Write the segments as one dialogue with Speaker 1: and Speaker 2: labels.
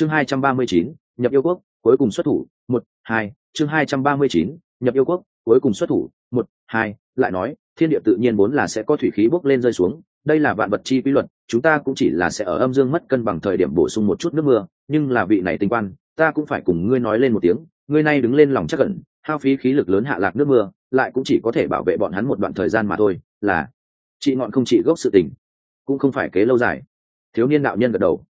Speaker 1: chương hai trăm ba mươi chín, nhập yêu quốc, cuối cùng xuất thủ, một, hai, chương hai trăm ba mươi chín, nhập yêu quốc, cuối cùng xuất thủ, một, hai, lại nói, thiên địa tự nhiên vốn là sẽ có thủy khí bốc lên rơi xuống, đây là vạn vật chi quy luật, chúng ta cũng chỉ là sẽ ở âm dương mất cân bằng thời điểm bổ sung một chút nước mưa, nhưng là vị này tinh quan, ta cũng phải cùng ngươi nói lên một tiếng, ngươi nay đứng lên lòng chắc cẩn hao phí khí lực lớn hạ lạc nước mưa, lại cũng chỉ có thể bảo vệ bọn hắn một đoạn thời gian mà thôi, là, chị ngọn không chị gốc sự tình, cũng không phải kế lâu dài. Thiếu niên đạo nhân gật đầu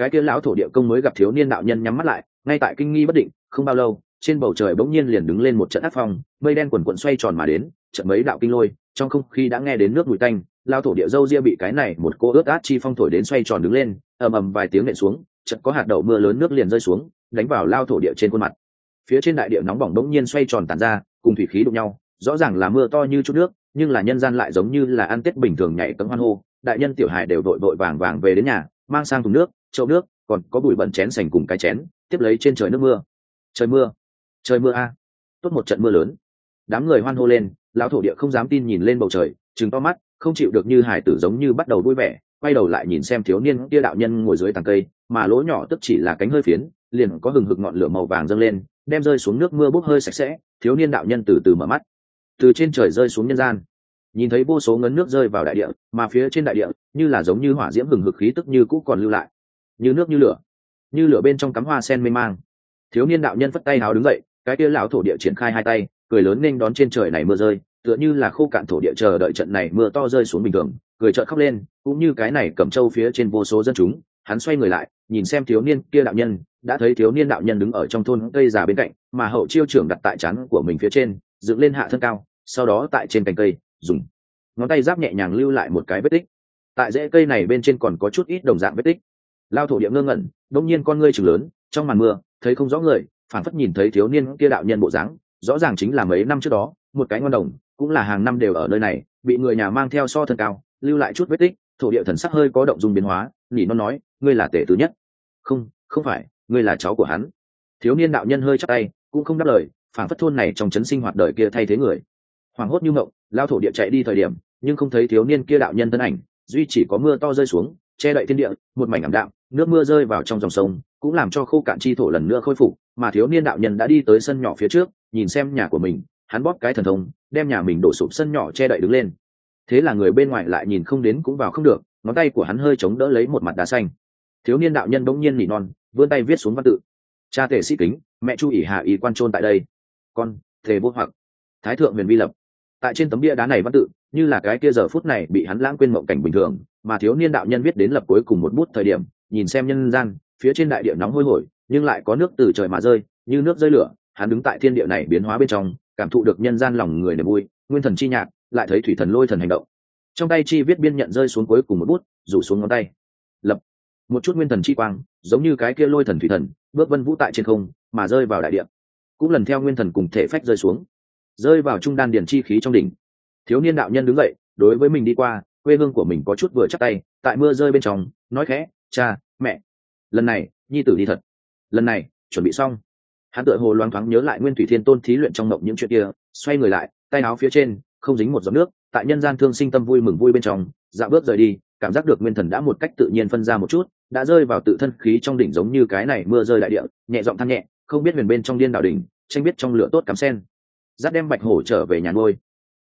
Speaker 1: cái kia lão thổ địa công mới gặp thiếu niên đạo nhân nhắm mắt lại, ngay tại kinh nghi bất định, không bao lâu, trên bầu trời bỗng nhiên liền đứng lên một trận áp phong, mây đen quần quận xoay tròn mà đến, trận mấy đạo kinh lôi, trong không khí đã nghe đến nước mùi tanh lao thổ địa dâu ria bị cái này một cô ướt át chi phong thổi đến xoay tròn đứng lên, ầm ầm vài tiếng nện xuống, chợt có hạt đậu mưa lớn nước liền rơi xuống, đánh vào lao thổ địa trên khuôn mặt. Phía trên đại địa nóng bỏng bỗng nhiên xoay tròn tàn ra, cùng thủy khí đụng nhau, rõ ràng là mưa to như chút nước, nhưng là nhân gian lại giống như là ăn tết bình thường nhảy cấm hoan hô, đại nhân tiểu hải đều vội vội vàng vàng về đến nhà mang sang thùng nước, chậu nước, còn có bụi bẩn chén sành cùng cái chén, tiếp lấy trên trời nước mưa. Trời mưa. Trời mưa a. Tốt một trận mưa lớn. Đám người hoan hô lên, lão thổ địa không dám tin nhìn lên bầu trời chừng to mắt, không chịu được như hải tử giống như bắt đầu vui vẻ, quay đầu lại nhìn xem thiếu niên kia đạo nhân ngồi dưới tàng cây, mà lỗ nhỏ tức chỉ là cánh hơi phiến, liền có hừng hực ngọn lửa màu vàng dâng lên, đem rơi xuống nước mưa bốc hơi sạch sẽ, thiếu niên đạo nhân từ từ mở mắt. Từ trên trời rơi xuống nhân gian nhìn thấy vô số ngấn nước rơi vào đại địa, mà phía trên đại địa, như là giống như hỏa diễm hừng hực khí tức như cũ còn lưu lại. Như nước như lửa như lửa bên trong cắm hoa sen mê mang. Thiếu niên đạo nhân phất tay hào đứng dậy, cái kia lão thổ địa triển khai hai tay, cười lớn nên đón trên trời này mưa rơi, tựa như là khô cạn thổ địa chờ đợi trận này mưa to rơi xuống bình thường, cười trợn khóc lên, cũng như cái này cầm trâu phía trên vô số dân chúng, hắn xoay người lại, nhìn xem thiếu niên kia đạo nhân, đã thấy thiếu niên đạo nhân đứng ở trong thôn cây già bên cạnh, mà hậu chiêu trưởng đặt tại chắn của mình phía trên, dựng lên hạ thân cao, sau đó tại trên cành cây dùng. Ngón tay giáp nhẹ nhàng lưu lại một cái vết tích. Tại rễ cây này bên trên còn có chút ít đồng dạng vết tích. Lao thổ địa ngơ ngẩn đông nhiên con ngươi chừng lớn, trong màn mưa, thấy không rõ người phản phất nhìn thấy thiếu niên kia đạo nhân bộ dáng, rõ ràng chính là mấy năm trước đó, một cái ngon đồng, cũng là hàng năm đều ở nơi này, bị người nhà mang theo so thân cao, lưu lại chút vết tích, thổ địa thần sắc hơi có động dung biến hóa, nhỉ nó nói, ngươi là tể tứ nhất. Không không phải, ngươi là cháu của hắn. Thiếu niên đạo nhân hơi chắc tay, cũng không đáp lời phản phất thôn này trong chấn sinh hoạt đời kia thay thế người hoảng hốt như mộng, lao thổ địa chạy đi thời điểm, nhưng không thấy thiếu niên kia đạo nhân thân ảnh, duy chỉ có mưa to rơi xuống, che đậy thiên địa, một mảnh ảm đạm, nước mưa rơi vào trong dòng sông, cũng làm cho khô cạn chi thổ lần nữa khôi phục, mà thiếu niên đạo nhân đã đi tới sân nhỏ phía trước, nhìn xem nhà của mình, hắn bóp cái thần thông, đem nhà mình đổ sụp sân nhỏ che đậy đứng lên. Thế là người bên ngoài lại nhìn không đến cũng vào không được, ngón tay của hắn hơi chống đỡ lấy một mặt đá xanh. Thiếu niên đạo nhân bỗng nhiên nỉ non, vươn tay viết xuống văn tự. Cha tể sĩ kính, mẹ chu ỉ hạ ý quan trôn tại đây. Con, thề vô hoặc. Thái thượng huyền vi lập tại trên tấm bia đá này văn tự, như là cái kia giờ phút này bị hắn lãng quên mộng cảnh bình thường, mà thiếu niên đạo nhân viết đến lập cuối cùng một bút thời điểm, nhìn xem nhân gian, phía trên đại địa nóng hôi hổi, nhưng lại có nước từ trời mà rơi, như nước rơi lửa, hắn đứng tại thiên địa này biến hóa bên trong, cảm thụ được nhân gian lòng người niềm vui, nguyên thần chi nhạc, lại thấy thủy thần lôi thần hành động. Trong tay chi viết biên nhận rơi xuống cuối cùng một bút, rủ xuống ngón tay. Lập. Một chút nguyên thần chi quang, giống như cái kia lôi thần thủy thần, bước vân vũ tại trên không, mà rơi vào đại địa. Cũng lần theo nguyên thần cùng thể phách rơi xuống rơi vào trung đan điển chi khí trong đỉnh. Thiếu niên đạo nhân đứng dậy, đối với mình đi qua, quê hương của mình có chút vừa chắc tay, tại mưa rơi bên trong, nói khẽ, cha, mẹ, lần này, nhi tử đi thật. Lần này, chuẩn bị xong. Hắn tựa hồ loáng thoáng nhớ lại nguyên thủy thiên tôn thí luyện trong mộng những chuyện kia, xoay người lại, tay áo phía trên, không dính một giọt nước, tại nhân gian thương sinh tâm vui mừng vui bên trong dạo bước rời đi, cảm giác được nguyên thần đã một cách tự nhiên phân ra một chút, đã rơi vào tự thân khí trong đỉnh giống như cái này mưa rơi đại địa, nhẹ giọng than nhẹ, không biết huyền bên trong điên đảo đỉnh, tranh biết trong lửa tốt cắm sen dắt đem bạch hổ trở về nhà nuôi.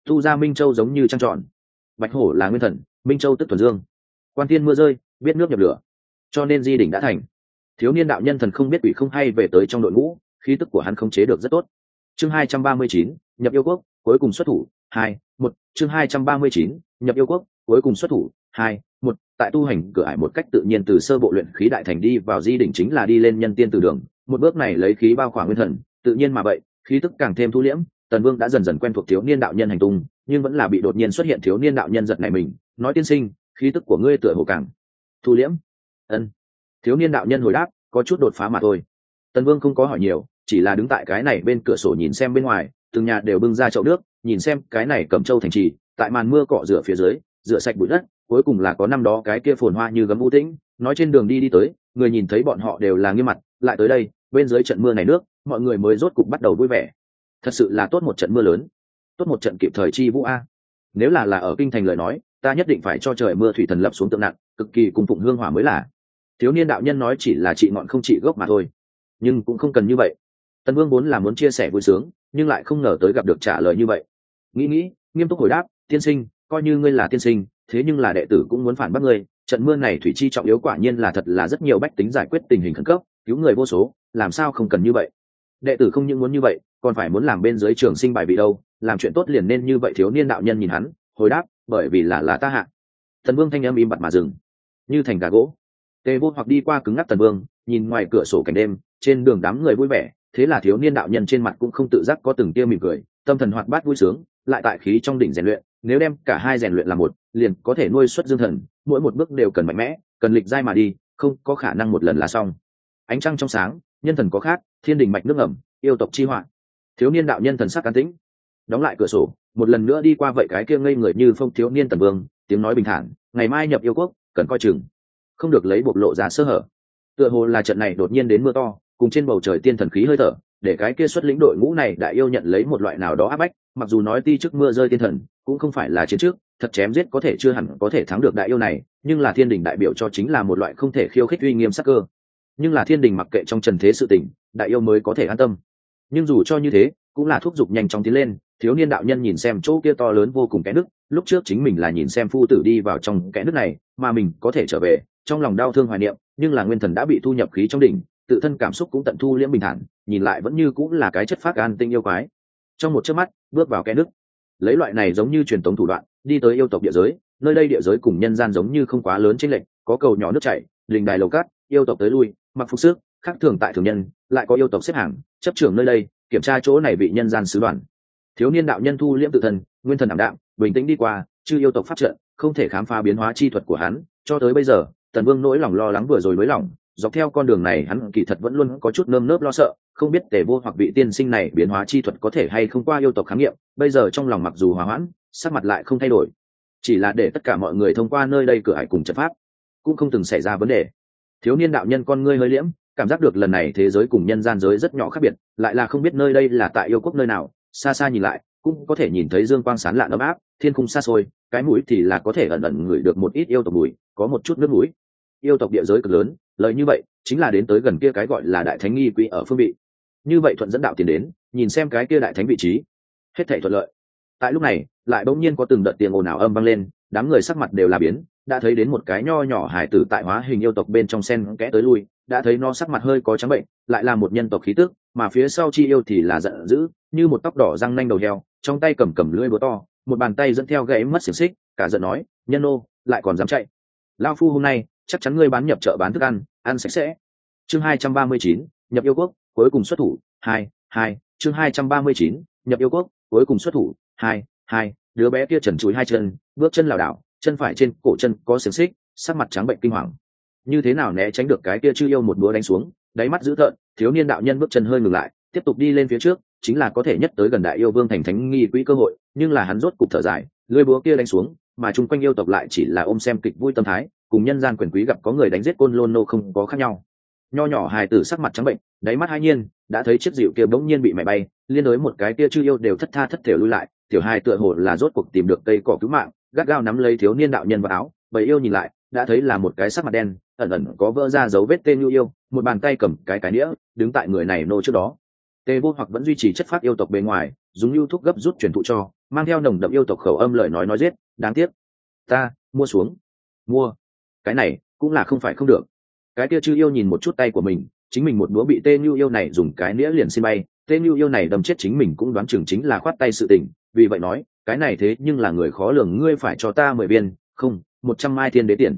Speaker 1: Thu ra minh châu giống như trăng tròn. Bạch hổ là nguyên thần, minh châu tức thuần dương. Quan tiên mưa rơi, biết nước nhập lửa. Cho nên di đỉnh đã thành. Thiếu niên đạo nhân thần không biết quỷ không hay về tới trong đội ngũ, khí tức của hắn không chế được rất tốt. Chương hai trăm ba mươi chín, nhập yêu quốc, cuối cùng xuất thủ, hai, một. Chương hai trăm ba mươi chín, nhập yêu quốc, cuối cùng xuất thủ, hai, một. Tại tu hành cửa ải một cách tự nhiên từ sơ bộ luyện khí đại thành đi vào di đỉnh chính là đi lên nhân tiên từ đường. Một bước này lấy khí bao khoảng nguyên thần, tự nhiên mà vậy, khí tức càng thêm thu liễm tần vương đã dần dần quen thuộc thiếu niên đạo nhân hành tung, nhưng vẫn là bị đột nhiên xuất hiện thiếu niên đạo nhân giật này mình, nói, tiên sinh, khí tức của ngươi tựa hồ càng thu liễm. Ân. Thiếu niên đạo nhân hồi đáp, có chút đột phá mà thôi. Tần vương không có hỏi nhiều, chỉ là đứng tại cái này bên cửa sổ nhìn xem bên ngoài, từng nhà đều bưng ra chậu nước, nhìn xem cái này cầm trâu thành trì, tại màn mưa cọ rửa phía dưới, rửa sạch bụi đất, cuối cùng là có năm đó cái kia phồn hoa như gấm u tĩnh, nói trên đường đi đi tới, người nhìn thấy bọn họ đều là nghiêm mặt, lại tới đây, bên dưới trận mưa này nước, mọi người mới rốt cục bắt đầu vui vẻ thật sự là tốt một trận mưa lớn. Tốt một trận kịp thời chi vũ a. Nếu là là ở kinh thành lời nói, ta nhất định phải cho trời mưa thủy thần lập xuống tượng nặng, cực kỳ cùng phụng hương hỏa mới là. Thiếu niên đạo nhân nói chỉ là trị ngọn không trị gốc mà thôi, nhưng cũng không cần như vậy. Tần vương vốn là muốn chia sẻ vui sướng, nhưng lại không ngờ tới gặp được trả lời như vậy. Nghĩ nghĩ, nghiêm túc hồi đáp, tiên sinh, coi như ngươi là tiên sinh, thế nhưng là đệ tử cũng muốn phản bác ngươi, trận mưa này thủy chi trọng yếu quả nhiên là thật là rất nhiều bách tính giải quyết tình hình khẩn cấp, cứu người vô số, làm sao không cần như vậy? Đệ tử không những muốn như vậy còn phải muốn làm bên dưới trường sinh bài vị đâu, làm chuyện tốt liền nên như vậy thiếu niên đạo nhân nhìn hắn, hồi đáp, bởi vì là là ta hạ. Thần vương thanh âm im bặt mà dừng. Như thành gà gỗ. Tề vô hoặc đi qua cứng ngắc tần vương, nhìn ngoài cửa sổ cảnh đêm, trên đường đám người vui vẻ, thế là thiếu niên đạo nhân trên mặt cũng không tự giác có từng tia mỉm cười, tâm thần hoạt bát vui sướng, lại tại khí trong đỉnh rèn luyện, nếu đem cả hai rèn luyện là một, liền có thể nuôi xuất dương thần, mỗi một bước đều cần mạnh mẽ, cần lịch dai mà đi, không có khả năng một lần là xong. Ánh trăng trong sáng, nhân thần có khác, thiên đình mạch nước ẩm yêu tộc chi hoạn thiếu niên đạo nhân thần sắc cán tĩnh. Đóng lại cửa sổ, một lần nữa đi qua vậy cái kia ngây người như phong thiếu niên tần vương, tiếng nói bình thản, ngày mai nhập yêu quốc, cần coi chừng. Không được lấy bộc lộ ra sơ hở. Tựa hồ là trận này đột nhiên đến mưa to, cùng trên bầu trời tiên thần khí hơi thở, để cái kia xuất lĩnh đội ngũ này đại yêu nhận lấy một loại nào đó áp bách, mặc dù nói ti trước mưa rơi tiên thần, cũng không phải là chiến trước, thật chém giết có thể chưa hẳn có thể thắng được đại yêu này, nhưng là thiên đình đại biểu cho chính là một loại không thể khiêu khích uy nghiêm sắc cơ. Nhưng là thiên đình mặc kệ trong trần thế sự tình, đại yêu mới có thể an tâm nhưng dù cho như thế, cũng là thúc giục nhanh chóng tiến lên, thiếu niên đạo nhân nhìn xem chỗ kia to lớn vô cùng kẽ nước lúc trước chính mình là nhìn xem phu tử đi vào trong kẽ nước này, mà mình có thể trở về, trong lòng đau thương hoài niệm, nhưng là nguyên thần đã bị thu nhập khí trong đỉnh, tự thân cảm xúc cũng tận thu liễm bình thản, nhìn lại vẫn như cũng là cái chất phát an tinh yêu quái. Trong một chớp mắt, bước vào kẽ nước lấy loại này giống như truyền thống thủ đoạn, đi tới yêu tộc địa giới, nơi đây địa giới cùng nhân gian giống như không quá lớn chênh lệch, có cầu nhỏ nước chảy đình đài lầu cát, yêu tộc tới lui, mặc phục sức khác thường tại thường nhân, lại có yêu tộc xếp hàng, chấp trưởng nơi đây, kiểm tra chỗ này bị nhân gian sứ đoàn. Thiếu niên đạo nhân thu liễm tự thân, nguyên thần ảm đạm, bình tĩnh đi qua, chư yêu tộc phát trận, không thể khám phá biến hóa chi thuật của hắn, cho tới bây giờ, tần vương nỗi lòng lo lắng vừa rồi mới lòng, dọc theo con đường này hắn kỳ thật vẫn luôn có chút nơm nớp lo sợ, không biết tề vô hoặc vị tiên sinh này biến hóa chi thuật có thể hay không qua yêu tộc khám nghiệm, bây giờ trong lòng mặc dù hòa hoãn, sắc mặt lại không thay đổi. Chỉ là để tất cả mọi người thông qua nơi đây cửa hải cùng trận pháp, cũng không từng xảy ra vấn đề. Thiếu niên đạo nhân con ngươi hơi liễm cảm giác được lần này thế giới cùng nhân gian giới rất nhỏ khác biệt, lại là không biết nơi đây là tại yêu quốc nơi nào, xa xa nhìn lại, cũng có thể nhìn thấy dương quang sán lạn ấm áp, thiên khung xa xôi, cái mũi thì là có thể ẩn ẩn ngửi được một ít yêu tộc mùi, có một chút nước mũi. Yêu tộc địa giới cực lớn, lời như vậy, chính là đến tới gần kia cái gọi là đại thánh nghi quỹ ở phương vị. Như vậy thuận dẫn đạo tiền đến, nhìn xem cái kia đại thánh vị trí. Hết thể thuận lợi. Tại lúc này, lại bỗng nhiên có từng đợt tiền ồn ào âm vang lên, đám người sắc mặt đều là biến, đã thấy đến một cái nho nhỏ hải tử tại hóa hình yêu tộc bên trong sen kẽ tới lui đã thấy nó sắc mặt hơi có trắng bệnh, lại là một nhân tộc khí tức, mà phía sau chi yêu thì là giận dữ, như một tóc đỏ răng nanh đầu heo, trong tay cầm cầm lưỡi búa to, một bàn tay dẫn theo gãy mất xiềng xích, cả giận nói, nhân ô, lại còn dám chạy. Lao phu hôm nay, chắc chắn ngươi bán nhập chợ bán thức ăn ăn sạch sẽ. Chương hai trăm ba mươi chín, nhập yêu quốc, cuối cùng xuất thủ, hai hai. Chương hai trăm ba mươi chín, nhập yêu quốc, cuối cùng xuất thủ, hai hai. Đứa bé kia trần chúi hai chân, bước chân lảo đảo, chân phải trên cổ chân có xiềng xích, sắc mặt trắng bệnh kinh hoàng như thế nào né tránh được cái kia chư yêu một búa đánh xuống, đáy mắt dữ thợn thiếu niên đạo nhân bước chân hơi ngừng lại, tiếp tục đi lên phía trước, chính là có thể nhất tới gần đại yêu vương thành thánh nghi quỹ cơ hội, nhưng là hắn rốt cục thở dài, lưỡi búa kia đánh xuống, mà chung quanh yêu tộc lại chỉ là ôm xem kịch vui tâm thái, cùng nhân gian quyền quý gặp có người đánh giết côn lôn nô không có khác nhau. Nho nhỏ hài tử sắc mặt trắng bệnh, đáy mắt hai nhiên, đã thấy chiếc dịu kia bỗng nhiên bị mẹ bay, liên đối một cái kia chư yêu đều thất tha thất thể lui lại, tiểu hai tựa hồ là rốt cuộc tìm được cây cỏ cứu mạng, gắt gao nắm lấy thiếu niên đạo nhân vào áo, bầy yêu nhìn lại đã thấy là một cái sắc mặt đen, ẩn ẩn có vỡ ra dấu vết tên nhu yêu, một bàn tay cầm cái cái nĩa, đứng tại người này nô trước đó. Tề vô hoặc vẫn duy trì chất phát yêu tộc bề ngoài, dùng lưu thuốc gấp rút truyền thụ cho, mang theo nồng đậm yêu tộc khẩu âm lời nói nói giết, đáng tiếc, ta mua xuống. Mua? Cái này cũng là không phải không được. Cái kia chư yêu nhìn một chút tay của mình, chính mình một búa bị tên nhu yêu này dùng cái nĩa liền xin bay. Tên nhu yêu này đâm chết chính mình cũng đoán chừng chính là khoát tay sự tình, vì vậy nói, cái này thế nhưng là người khó lường, ngươi phải cho ta mười viên, không một trăm mai thiên đế tiền.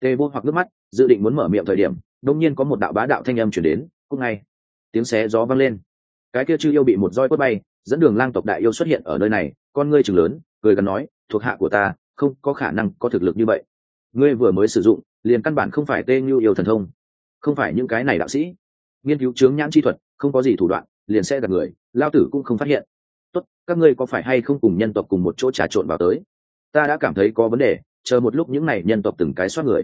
Speaker 1: Tề vô hoặc nước mắt, dự định muốn mở miệng thời điểm đông nhiên có một đạo bá đạo thanh âm chuyển đến cũng ngay. Tiếng xé gió vang lên. Cái kia chư yêu bị một roi quất bay, dẫn đường lang tộc đại yêu xuất hiện ở nơi này, con ngươi chừng lớn, cười gần nói, thuộc hạ của ta, không có khả năng có thực lực như vậy. Ngươi vừa mới sử dụng, liền căn bản không phải tên như yêu thần thông. Không phải những cái này đạo sĩ. Nghiên cứu chướng nhãn chi thuật, không có gì thủ đoạn, liền sẽ gặp người, lao tử cũng không phát hiện. Tốt, các ngươi có phải hay không cùng nhân tộc cùng một chỗ trà trộn vào tới? Ta đã cảm thấy có vấn đề chờ một lúc những này nhân tộc từng cái soát người.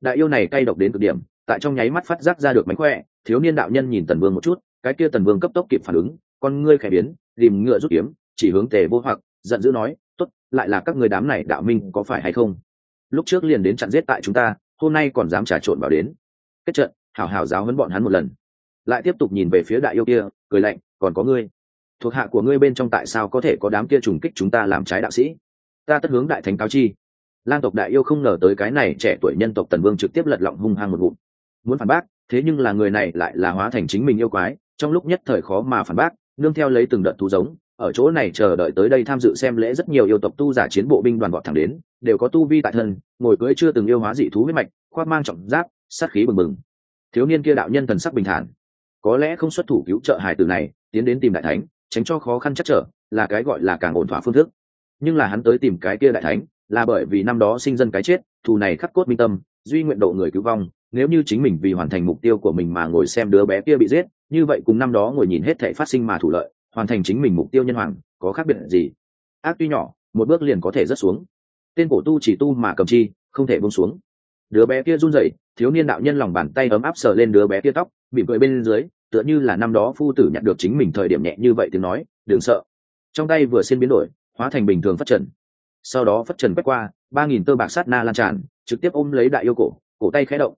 Speaker 1: Đại yêu này cay độc đến cực điểm, tại trong nháy mắt phát giác ra được mánh khỏe, thiếu niên đạo nhân nhìn tần vương một chút, cái kia tần vương cấp tốc kịp phản ứng, con ngươi khẽ biến, tìm ngựa rút kiếm, chỉ hướng tề vô hoặc, giận dữ nói, tốt, lại là các người đám này đạo minh có phải hay không? Lúc trước liền đến chặn giết tại chúng ta, hôm nay còn dám trà trộn vào đến. Kết trận, hảo hảo giáo huấn bọn hắn một lần. Lại tiếp tục nhìn về phía đại yêu kia, cười lạnh, còn có ngươi? Thuộc hạ của ngươi bên trong tại sao có thể có đám kia trùng kích chúng ta làm trái đạo sĩ? Ta tất hướng đại thánh cáo chi lang tộc đại yêu không ngờ tới cái này trẻ tuổi nhân tộc tần vương trực tiếp lật lọng hung hăng một bụng muốn phản bác, thế nhưng là người này lại là hóa thành chính mình yêu quái, trong lúc nhất thời khó mà phản bác, nương theo lấy từng đợt thú giống, ở chỗ này chờ đợi tới đây tham dự xem lễ rất nhiều yêu tộc tu giả chiến bộ binh đoàn vọt thẳng đến, đều có tu vi tại thân, ngồi cưỡi chưa từng yêu hóa dị thú huyết mạch, khoác mang trọng giáp, sát khí bừng bừng. Thiếu niên kia đạo nhân thần sắc bình thản. Có lẽ không xuất thủ cứu trợ hải tử này, tiến đến tìm đại thánh, tránh cho khó khăn chắc trở, là cái gọi là càng ổn thỏa phương thức. Nhưng là hắn tới tìm cái kia đại thánh là bởi vì năm đó sinh dân cái chết, thù này khắc cốt minh tâm, duy nguyện độ người cứu vong, nếu như chính mình vì hoàn thành mục tiêu của mình mà ngồi xem đứa bé kia bị giết, như vậy cùng năm đó ngồi nhìn hết thể phát sinh mà thủ lợi, hoàn thành chính mình mục tiêu nhân hoàng, có khác biệt gì? Ác tuy nhỏ, một bước liền có thể rớt xuống. Tên cổ tu chỉ tu mà cầm chi, không thể bông xuống. Đứa bé kia run rẩy, thiếu niên đạo nhân lòng bàn tay ấm áp sờ lên đứa bé kia tóc bị cười bên dưới, tựa như là năm đó phu tử nhận được chính mình thời điểm nhẹ như vậy tiếng nói, đừng sợ. Trong tay vừa xin biến đổi, hóa thành bình thường phát trần sau đó phất trần quét qua, ba nghìn tơ bạc sát na lan tràn, trực tiếp ôm lấy đại yêu cổ cổ tay khẽ động.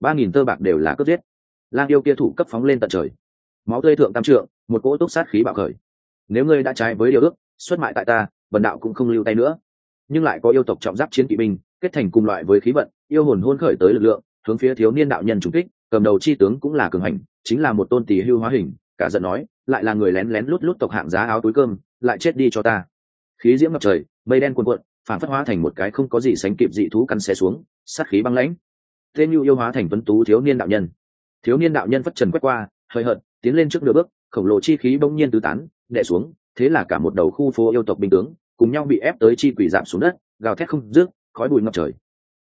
Speaker 1: ba nghìn tơ bạc đều là cướp giết. Lang yêu kia thủ cấp phóng lên tận trời. Máu tươi thượng tam trượng, một cỗ túc sát khí bạo khởi. Nếu ngươi đã trái với điều ước, xuất mại tại ta vần đạo cũng không lưu tay nữa. Nhưng lại có yêu tộc trọng giáp chiến kỵ binh, kết thành cùng loại với khí vận, yêu hồn hôn khởi tới lực lượng, hướng phía thiếu niên đạo nhân trùng kích, cầm đầu chi tướng cũng là cường hành, chính là một tôn tỷ hưu hóa hình, cả giận nói, lại là người lén lén lút lút tộc hạng giá áo túi cơm, lại chết đi cho ta. Khí diễm ngập trời mây đen cuồn cuộn, phản phất hóa thành một cái không có gì sánh kịp dị thú căn xé xuống, sát khí băng lãnh. Tên nhu yêu hóa thành tuấn tú thiếu niên đạo nhân. Thiếu niên đạo nhân phất trần quét qua, hơi hợt, tiến lên trước nửa bước, khổng lồ chi khí bỗng nhiên tứ tán đệ xuống, thế là cả một đầu khu phố yêu tộc binh tướng, cùng nhau bị ép tới chi quỷ giảm xuống đất, gào thét không rước khói bụi ngập trời.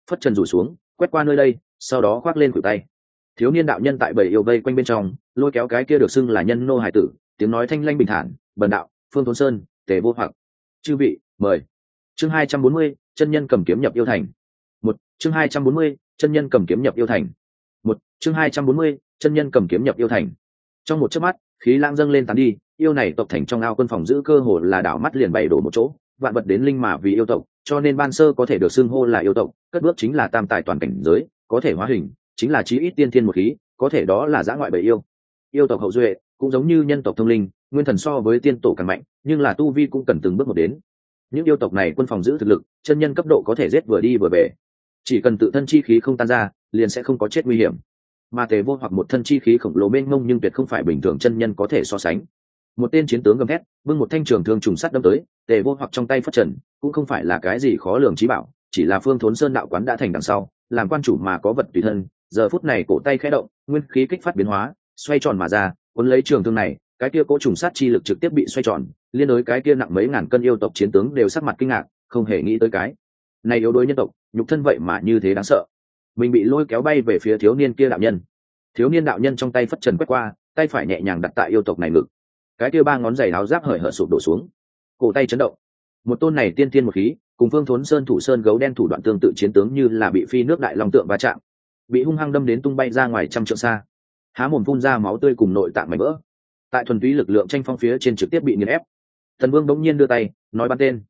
Speaker 1: Phất trần rủ xuống, quét qua nơi đây, sau đó khoác lên khuỷu tay. Thiếu niên đạo nhân tại bảy yêu vây quanh bên trong, lôi kéo cái kia được xưng là nhân nô hải tử, tiếng nói thanh lanh bình thản, bần đạo, phương thôn sơn, tề vô hoặc. Chư vị, mời chương hai trăm bốn mươi, chân nhân cầm kiếm nhập yêu thành. Một, chương hai trăm bốn mươi, chân nhân cầm kiếm nhập yêu thành. Một, chương hai trăm bốn mươi, chân nhân cầm kiếm nhập yêu thành. Trong một chớp mắt, khí lãng dâng lên tán đi, yêu này tộc thành trong ao quân phòng giữ cơ hồ là đảo mắt liền bày đổ một chỗ, vạn vật đến linh mà vì yêu tộc, cho nên ban sơ có thể được xưng hô là yêu tộc, cất bước chính là tam tài toàn cảnh giới, có thể hóa hình, chính là chí ít tiên thiên một khí, có thể đó là giã ngoại bởi yêu. Yêu tộc hậu duệ, cũng giống như nhân tộc thông linh, nguyên thần so với tiên tổ càng mạnh, nhưng là tu vi cũng cần từng bước một đến những yêu tộc này quân phòng giữ thực lực, chân nhân cấp độ có thể giết vừa đi vừa về. Chỉ cần tự thân chi khí không tan ra, liền sẽ không có chết nguy hiểm. Mà tề vô hoặc một thân chi khí khổng lồ mênh mông nhưng tuyệt không phải bình thường chân nhân có thể so sánh. Một tên chiến tướng gầm thét, bưng một thanh trường thương trùng sắt đâm tới, tề vô hoặc trong tay phất trần, cũng không phải là cái gì khó lường trí bảo, chỉ là phương thốn sơn đạo quán đã thành đằng sau, làm quan chủ mà có vật tùy thân, giờ phút này cổ tay khẽ động, nguyên khí kích phát biến hóa, xoay tròn mà ra, cuốn lấy trường thương này cái kia cố trùng sát chi lực trực tiếp bị xoay tròn, liên đối cái kia nặng mấy ngàn cân yêu tộc chiến tướng đều sắc mặt kinh ngạc, không hề nghĩ tới cái này yếu đuối nhân tộc, nhục thân vậy mà như thế đáng sợ. Mình bị lôi kéo bay về phía thiếu niên kia đạo nhân. Thiếu niên đạo nhân trong tay phất trần quét qua, tay phải nhẹ nhàng đặt tại yêu tộc này ngực. Cái kia ba ngón giày áo giáp hởi hở sụp đổ xuống. Cổ tay chấn động. Một tôn này tiên tiên một khí, cùng phương thốn sơn thủ sơn gấu đen thủ đoạn tương tự chiến tướng như là bị phi nước đại long tượng va chạm. Bị hung hăng đâm đến tung bay ra ngoài trăm trượng xa. Há mồm phun ra máu tươi cùng nội tạng mảnh vỡ tại thuần túy lực lượng tranh phong phía trên trực tiếp bị nghiền ép. Thần vương bỗng nhiên đưa tay, nói bắn tên.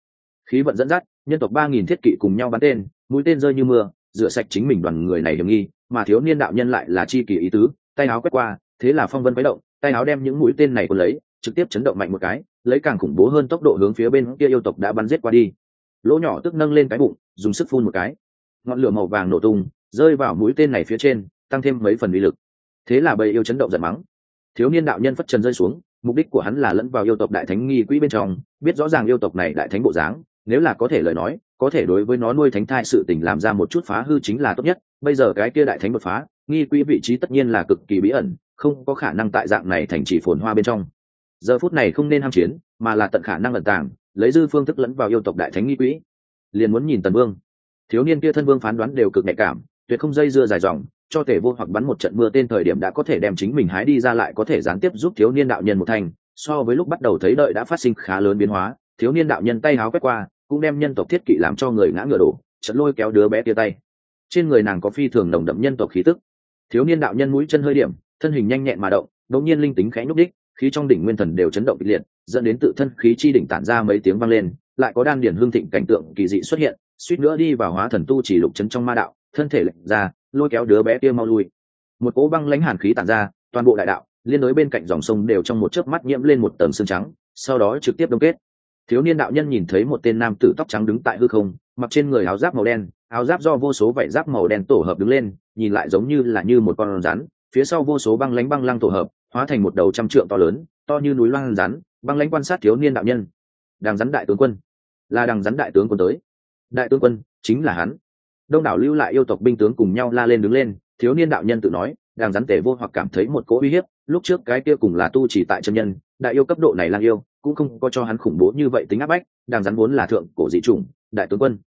Speaker 1: Khí vận dẫn dắt, nhân tộc ba nghìn thiết kỵ cùng nhau bắn tên, mũi tên rơi như mưa, rửa sạch chính mình đoàn người này hiểm nghi, mà thiếu niên đạo nhân lại là chi kỳ ý tứ, tay áo quét qua, thế là phong vân quấy động, tay áo đem những mũi tên này còn lấy, trực tiếp chấn động mạnh một cái, lấy càng khủng bố hơn tốc độ hướng phía bên kia yêu tộc đã bắn giết qua đi. Lỗ nhỏ tức nâng lên cái bụng, dùng sức phun một cái. Ngọn lửa màu vàng nổ tung, rơi vào mũi tên này phía trên, tăng thêm mấy phần uy lực. Thế là bầy yêu chấn động giận mắng thiếu niên đạo nhân phất trần rơi xuống, mục đích của hắn là lẫn vào yêu tộc đại thánh nghi quỹ bên trong, biết rõ ràng yêu tộc này đại thánh bộ dáng, nếu là có thể lời nói, có thể đối với nó nuôi thánh thai sự tình làm ra một chút phá hư chính là tốt nhất, bây giờ cái kia đại thánh đột phá, nghi quỹ vị trí tất nhiên là cực kỳ bí ẩn, không có khả năng tại dạng này thành chỉ phồn hoa bên trong. Giờ phút này không nên ham chiến, mà là tận khả năng ẩn tàng, lấy dư phương thức lẫn vào yêu tộc đại thánh nghi quỹ. Liền muốn nhìn tần vương. Thiếu niên kia thân vương phán đoán đều cực nhạy cảm, tuyệt không dây dưa dài dòng cho thể vô hoặc bắn một trận mưa tên thời điểm đã có thể đem chính mình hái đi ra lại có thể gián tiếp giúp thiếu niên đạo nhân một thành. So với lúc bắt đầu thấy đợi đã phát sinh khá lớn biến hóa, thiếu niên đạo nhân tay háo quét qua, cũng đem nhân tộc thiết kỵ làm cho người ngã ngựa đổ trận lôi kéo đứa bé tia tay. Trên người nàng có phi thường nồng đậm nhân tộc khí tức. Thiếu niên đạo nhân mũi chân hơi điểm, thân hình nhanh nhẹn mà động, đột nhiên linh tính khẽ nhúc đích khí trong đỉnh nguyên thần đều chấn động kịch liệt, dẫn đến tự thân khí chi đỉnh tản ra mấy tiếng vang lên, lại có đan điển hương thịnh cảnh tượng kỳ dị xuất hiện, suýt nữa đi vào hóa thần tu chỉ lục chấn trong ma đạo, thân thể lệnh ra lôi kéo đứa bé kia mau lui. Một cỗ băng lãnh hàn khí tản ra, toàn bộ đại đạo, liên đối bên cạnh dòng sông đều trong một chớp mắt nhiễm lên một tầng xương trắng, sau đó trực tiếp đông kết. Thiếu niên đạo nhân nhìn thấy một tên nam tử tóc trắng đứng tại hư không, mặc trên người áo giáp màu đen, áo giáp do vô số vảy giáp màu đen tổ hợp đứng lên, nhìn lại giống như là như một con rắn, phía sau vô số băng lánh băng lăng tổ hợp, hóa thành một đầu trăm trượng to lớn, to như núi loang rắn, băng lánh quan sát thiếu niên đạo nhân. Đàng rắn đại tướng quân. Là đang rắn đại tướng quân tới. Đại tướng quân chính là hắn đông đảo lưu lại yêu tộc binh tướng cùng nhau la lên đứng lên, thiếu niên đạo nhân tự nói đàng rắn tể vô hoặc cảm thấy một cỗ uy hiếp, lúc trước cái kia cùng là tu chỉ tại chân nhân, đại yêu cấp độ này lang yêu, cũng không có cho hắn khủng bố như vậy tính áp bách đàng rắn vốn là thượng cổ dị chủng, đại tướng quân.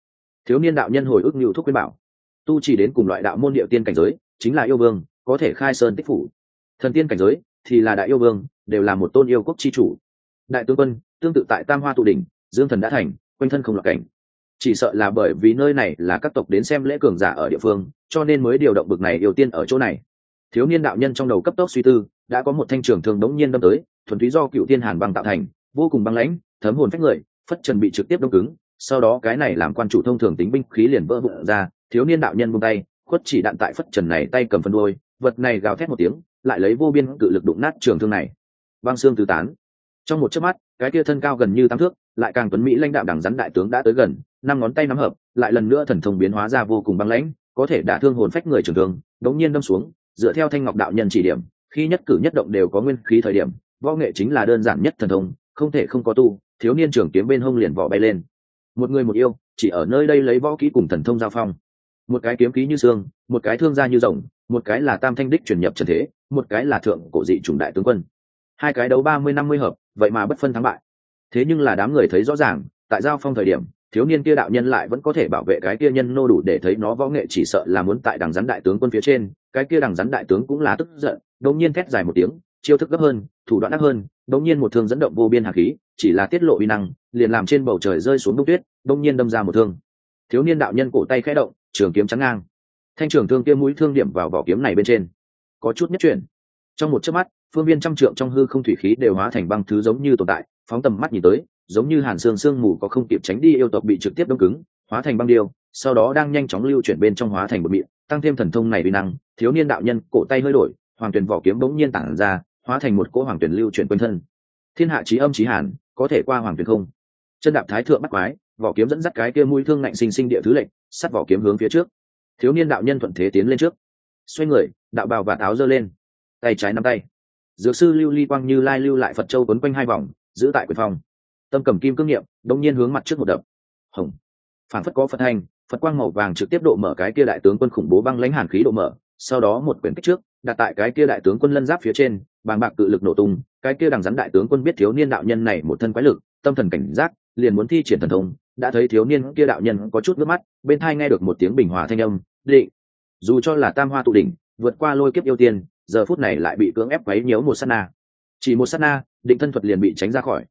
Speaker 1: Thiếu niên đạo nhân hồi ức nhiều thúc quyên bảo, tu chỉ đến cùng loại đạo môn địa tiên cảnh giới, chính là yêu vương, có thể khai sơn tích phủ. Thần tiên cảnh giới thì là đại yêu vương, đều là một tôn yêu quốc chi chủ. Đại tướng quân, tương tự tại tam hoa tụ đỉnh, dương thần đã thành, quanh thân không loạn cảnh chỉ sợ là bởi vì nơi này là các tộc đến xem lễ cường giả ở địa phương, cho nên mới điều động bực này ưu tiên ở chỗ này. Thiếu niên đạo nhân trong đầu cấp tốc suy tư, đã có một thanh trường thường đống nhiên đâm tới, thuần túy do cựu tiên hàn băng tạo thành, vô cùng băng lãnh, thấm hồn phách người, phất trần bị trực tiếp đông cứng, sau đó cái này làm quan chủ thông thường tính binh khí liền vỡ vụn ra, thiếu niên đạo nhân buông tay, khuất chỉ đạn tại phất trần này tay cầm phân đôi vật này gào thét một tiếng, lại lấy vô biên cự lực đụng nát trường thương này. Băng xương tứ tán. Trong một chớp mắt, cái kia thân cao gần như tám thước, lại càng tuấn mỹ lãnh đạo đằng rắn đại tướng đã tới gần năm ngón tay nắm hợp, lại lần nữa thần thông biến hóa ra vô cùng băng lãnh, có thể đả thương hồn phách người trường thương, đống nhiên đâm xuống, dựa theo thanh ngọc đạo nhân chỉ điểm, khi nhất cử nhất động đều có nguyên khí thời điểm, võ nghệ chính là đơn giản nhất thần thông, không thể không có tu, thiếu niên trường kiếm bên hông liền vỏ bay lên. Một người một yêu, chỉ ở nơi đây lấy võ kỹ cùng thần thông giao phong. Một cái kiếm khí như xương, một cái thương gia như rồng, một cái là tam thanh đích truyền nhập trần thế, một cái là thượng cổ dị trùng đại tướng quân. Hai cái đấu ba mươi năm mươi hợp, vậy mà bất phân thắng bại. Thế nhưng là đám người thấy rõ ràng, tại giao phong thời điểm thiếu niên kia đạo nhân lại vẫn có thể bảo vệ cái kia nhân nô đủ để thấy nó võ nghệ chỉ sợ là muốn tại đằng rắn đại tướng quân phía trên, cái kia đằng rắn đại tướng cũng là tức giận, đột nhiên thét dài một tiếng, chiêu thức gấp hơn, thủ đoạn đắc hơn, đột nhiên một thương dẫn động vô biên hạt khí, chỉ là tiết lộ uy năng, liền làm trên bầu trời rơi xuống đông tuyết, đột nhiên đâm ra một thương. Thiếu niên đạo nhân cổ tay khẽ động, trường kiếm trắng ngang. Thanh trường thương kia mũi thương điểm vào vỏ kiếm này bên trên. Có chút nhất chuyển. Trong một chớp mắt, phương viên trăm trượng trong hư không thủy khí đều hóa thành băng thứ giống như tồn tại, phóng tầm mắt nhìn tới giống như hàn xương xương mù có không kịp tránh đi yêu tộc bị trực tiếp đông cứng, hóa thành băng điêu, sau đó đang nhanh chóng lưu chuyển bên trong hóa thành một miệng, tăng thêm thần thông này vi năng, thiếu niên đạo nhân cổ tay hơi đổi, hoàng tuyển vỏ kiếm bỗng nhiên tản ra, hóa thành một cỗ hoàng tuyển lưu chuyển quanh thân. Thiên hạ trí âm trí hàn, có thể qua hoàng tuyển không? Chân đạp thái thượng bắt quái, vỏ kiếm dẫn dắt cái kia mũi thương ngạnh sinh sinh địa thứ lệnh, sắt vỏ kiếm hướng phía trước. Thiếu niên đạo nhân thuận thế tiến lên trước. Xoay người, đạo bào và táo giơ lên. Tay trái nắm tay. Dược sư lưu ly quang như lai lưu lại phật châu quấn quanh hai vòng, giữ tại quyền phòng tâm cầm kim cương nghiệm, đông nhiên hướng mặt trước một đập. Hồng. Phản phất có phật hành, phật quang màu vàng trực tiếp độ mở cái kia đại tướng quân khủng bố băng lãnh hàn khí độ mở, sau đó một quyển kích trước, đặt tại cái kia đại tướng quân lân giáp phía trên, bàng bạc cự lực nổ tung, cái kia đằng rắn đại tướng quân biết thiếu niên đạo nhân này một thân quái lực, tâm thần cảnh giác, liền muốn thi triển thần thông, đã thấy thiếu niên kia đạo nhân có chút nước mắt, bên thai nghe được một tiếng bình hòa thanh âm, định, dù cho là tam hoa tụ đỉnh, vượt qua lôi kiếp yêu tiên, giờ phút này lại bị cưỡng ép quấy nhiễu một sát na. Chỉ một sát na, định thân thuật liền bị tránh ra khỏi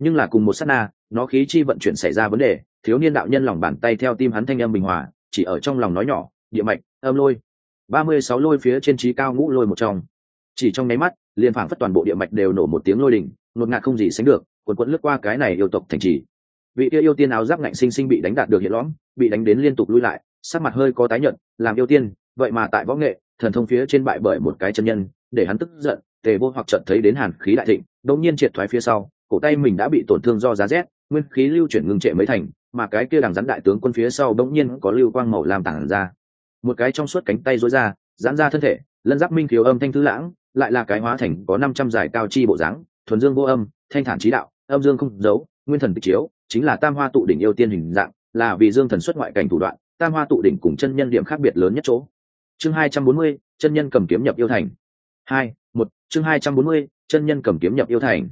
Speaker 1: nhưng là cùng một sát na, nó khí chi vận chuyển xảy ra vấn đề, thiếu niên đạo nhân lòng bàn tay theo tim hắn thanh âm bình hòa, chỉ ở trong lòng nói nhỏ, địa mạch âm lôi. Ba mươi sáu lôi phía trên trí cao ngũ lôi một trong. Chỉ trong nháy mắt liền phảng phất toàn bộ địa mạch đều nổ một tiếng lôi đỉnh, ngột ngạt không gì sánh được quần quẫn lướt qua cái này yêu tộc thành trì. Vị kia yêu tiên áo giáp ngạnh sinh sinh bị đánh đạt được hiện lõm, bị đánh đến liên tục lui lại, sắc mặt hơi có tái nhợt, làm yêu tiên, vậy mà tại võ nghệ, thần thông phía trên bại bởi một cái chân nhân. Để hắn tức giận, tề vô hoặc trận thấy đến hàn khí đại thịnh, đột nhiên triệt thoái phía sau cổ tay mình đã bị tổn thương do giá rét, nguyên khí lưu chuyển ngưng trệ mấy thành, mà cái kia đằng rắn đại tướng quân phía sau đống nhiên có lưu quang màu làm tảng ra. Một cái trong suốt cánh tay rối ra, giãn ra thân thể, lân giáp minh thiếu âm thanh thứ lãng, lại là cái hóa thành có năm trăm giải cao chi bộ dáng, thuần dương vô âm, thanh thản trí đạo, âm dương không giấu, nguyên thần tịch chiếu, chính là tam hoa tụ đỉnh yêu tiên hình dạng, là vì dương thần xuất ngoại cảnh thủ đoạn, tam hoa tụ đỉnh cùng chân nhân điểm khác biệt lớn nhất chỗ. Chương hai trăm bốn mươi, chân nhân cầm kiếm nhập yêu thành. Hai, một, chương hai trăm bốn mươi, chân nhân cầm kiếm nhập yêu thành.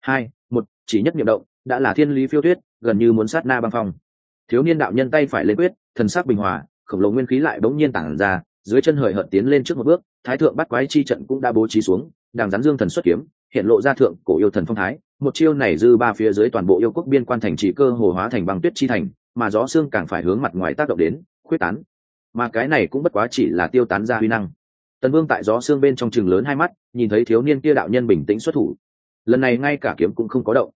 Speaker 1: Hai một, chỉ nhất nhiệm động, đã là thiên lý phiêu tuyết, gần như muốn sát na băng phong. Thiếu niên đạo nhân tay phải lên quyết, thần sắc bình hòa, khổng lồ nguyên khí lại bỗng nhiên tản ra, dưới chân hời hợt tiến lên trước một bước, thái thượng bắt quái chi trận cũng đã bố trí xuống đàng rắn dương thần xuất kiếm, hiện lộ ra thượng cổ yêu thần phong thái. Một chiêu này dư ba phía dưới toàn bộ yêu quốc biên quan thành chỉ cơ hồ hóa thành băng tuyết chi thành, mà gió xương càng phải hướng mặt ngoài tác động đến, khuyết tán. Mà cái này cũng bất quá chỉ là tiêu tán ra huy năng. Tần vương tại gió xương bên trong chừng lớn hai mắt, nhìn thấy thiếu niên kia đạo nhân bình tĩnh xuất thủ lần này ngay cả kiếm cũng không có động.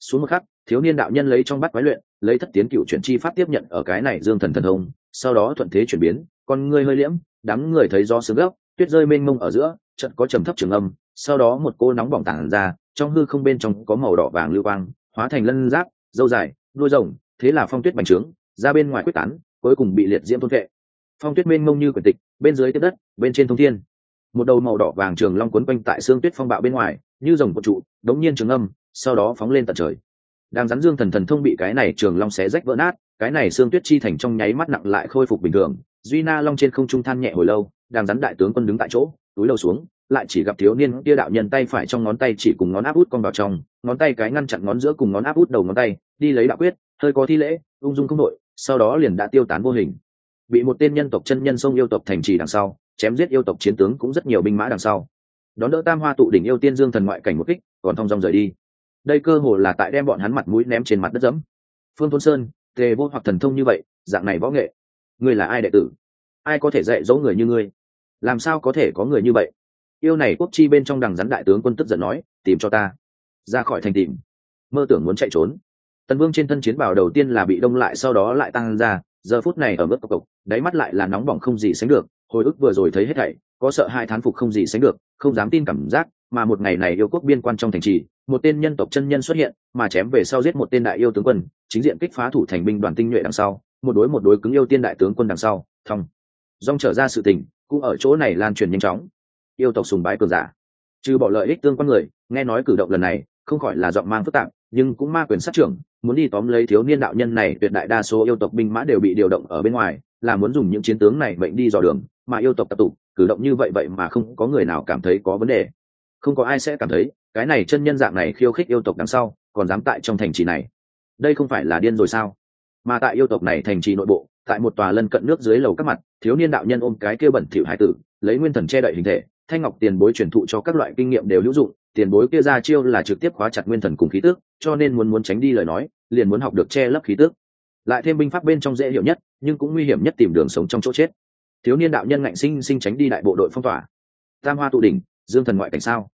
Speaker 1: Xuống một khắc, thiếu niên đạo nhân lấy trong bắt quái luyện, lấy thất tiến cựu chuyển chi pháp tiếp nhận ở cái này dương thần thần thông, sau đó thuận thế chuyển biến, con ngươi hơi liễm, đám người thấy gió sướng gốc tuyết rơi mênh mông ở giữa trận có trầm thấp trường âm, sau đó một cô nóng bỏng tản ra, trong hư không bên trong có màu đỏ vàng lưu quang, hóa thành lân giáp, dâu dài, đuôi rồng, thế là phong tuyết bành trướng, ra bên ngoài quyết tán, cuối cùng bị liệt diễm thôn vệ. Phong tuyết mênh mông như quyển tịch, bên dưới tiếp đất, bên trên thông thiên. Một đầu màu đỏ vàng trường long quấn quanh tại xương tuyết phong bạo bên ngoài như rồng cột trụ, đống nhiên trường âm, sau đó phóng lên tận trời. Đang rắn dương thần thần thông bị cái này trường long xé rách vỡ nát, cái này xương tuyết chi thành trong nháy mắt nặng lại khôi phục bình thường, duy na long trên không trung than nhẹ hồi lâu, đang rắn đại tướng quân đứng tại chỗ, túi lâu xuống, lại chỉ gặp thiếu niên kia đạo nhân tay phải trong ngón tay chỉ cùng ngón áp út con vào trong, ngón tay cái ngăn chặn ngón giữa cùng ngón áp út đầu ngón tay, đi lấy đạo quyết, hơi có thi lễ, ung dung không đội, sau đó liền đã tiêu tán vô hình. Bị một tên nhân tộc chân nhân sông yêu tộc thành trì đằng sau, chém giết yêu tộc chiến tướng cũng rất nhiều binh mã đằng sau đón đỡ tam hoa tụ đỉnh yêu tiên dương thần ngoại cảnh một kích, còn thong dong rời đi. Đây cơ hồ là tại đem bọn hắn mặt mũi ném trên mặt đất dẫm. Phương thôn sơn, tề vô hoặc thần thông như vậy, dạng này võ nghệ. Ngươi là ai đệ tử? Ai có thể dạy dỗ người như ngươi? Làm sao có thể có người như vậy? Yêu này quốc chi bên trong đằng rắn đại tướng quân tức giận nói, tìm cho ta. Ra khỏi thành tìm. Mơ tưởng muốn chạy trốn. Tần vương trên thân chiến bào đầu tiên là bị đông lại, sau đó lại tăng ra, giờ phút này ở mức cộc cộc đáy mắt lại là nóng bỏng không gì sánh được hồi ức vừa rồi thấy hết thảy, có sợ hai thán phục không gì sánh được, không dám tin cảm giác mà một ngày này yêu quốc biên quan trong thành trì, một tên nhân tộc chân nhân xuất hiện, mà chém về sau giết một tên đại yêu tướng quân, chính diện kích phá thủ thành binh đoàn tinh nhuệ đằng sau, một đối một đối cứng yêu tiên đại tướng quân đằng sau, thong. Dong trở ra sự tình, cũng ở chỗ này lan truyền nhanh chóng. Yêu tộc sùng bái cường giả. Trừ bỏ lợi ích tương quan người, nghe nói cử động lần này, không khỏi là giọng mang phức tạp, nhưng cũng ma quyền sát trưởng, muốn đi tóm lấy thiếu niên đạo nhân này, tuyệt đại đa số yêu tộc binh mã đều bị điều động ở bên ngoài là muốn dùng những chiến tướng này mệnh đi dò đường, mà yêu tộc tập tụ, cử động như vậy vậy mà không có người nào cảm thấy có vấn đề. Không có ai sẽ cảm thấy, cái này chân nhân dạng này khiêu khích yêu tộc đằng sau, còn dám tại trong thành trì này. Đây không phải là điên rồi sao? Mà tại yêu tộc này thành trì nội bộ, tại một tòa lân cận nước dưới lầu các mặt, thiếu niên đạo nhân ôm cái kia bẩn thỉu hải tử, lấy nguyên thần che đậy hình thể, thanh ngọc tiền bối truyền thụ cho các loại kinh nghiệm đều hữu dụng, tiền bối kia ra chiêu là trực tiếp khóa chặt nguyên thần cùng khí tước cho nên muốn muốn tránh đi lời nói, liền muốn học được che lấp khí tước lại thêm binh pháp bên trong dễ hiểu nhất, nhưng cũng nguy hiểm nhất tìm đường sống trong chỗ chết. Thiếu niên đạo nhân ngạnh sinh sinh tránh đi đại bộ đội phong tỏa. Tam hoa tụ đỉnh, dương thần ngoại cảnh sao?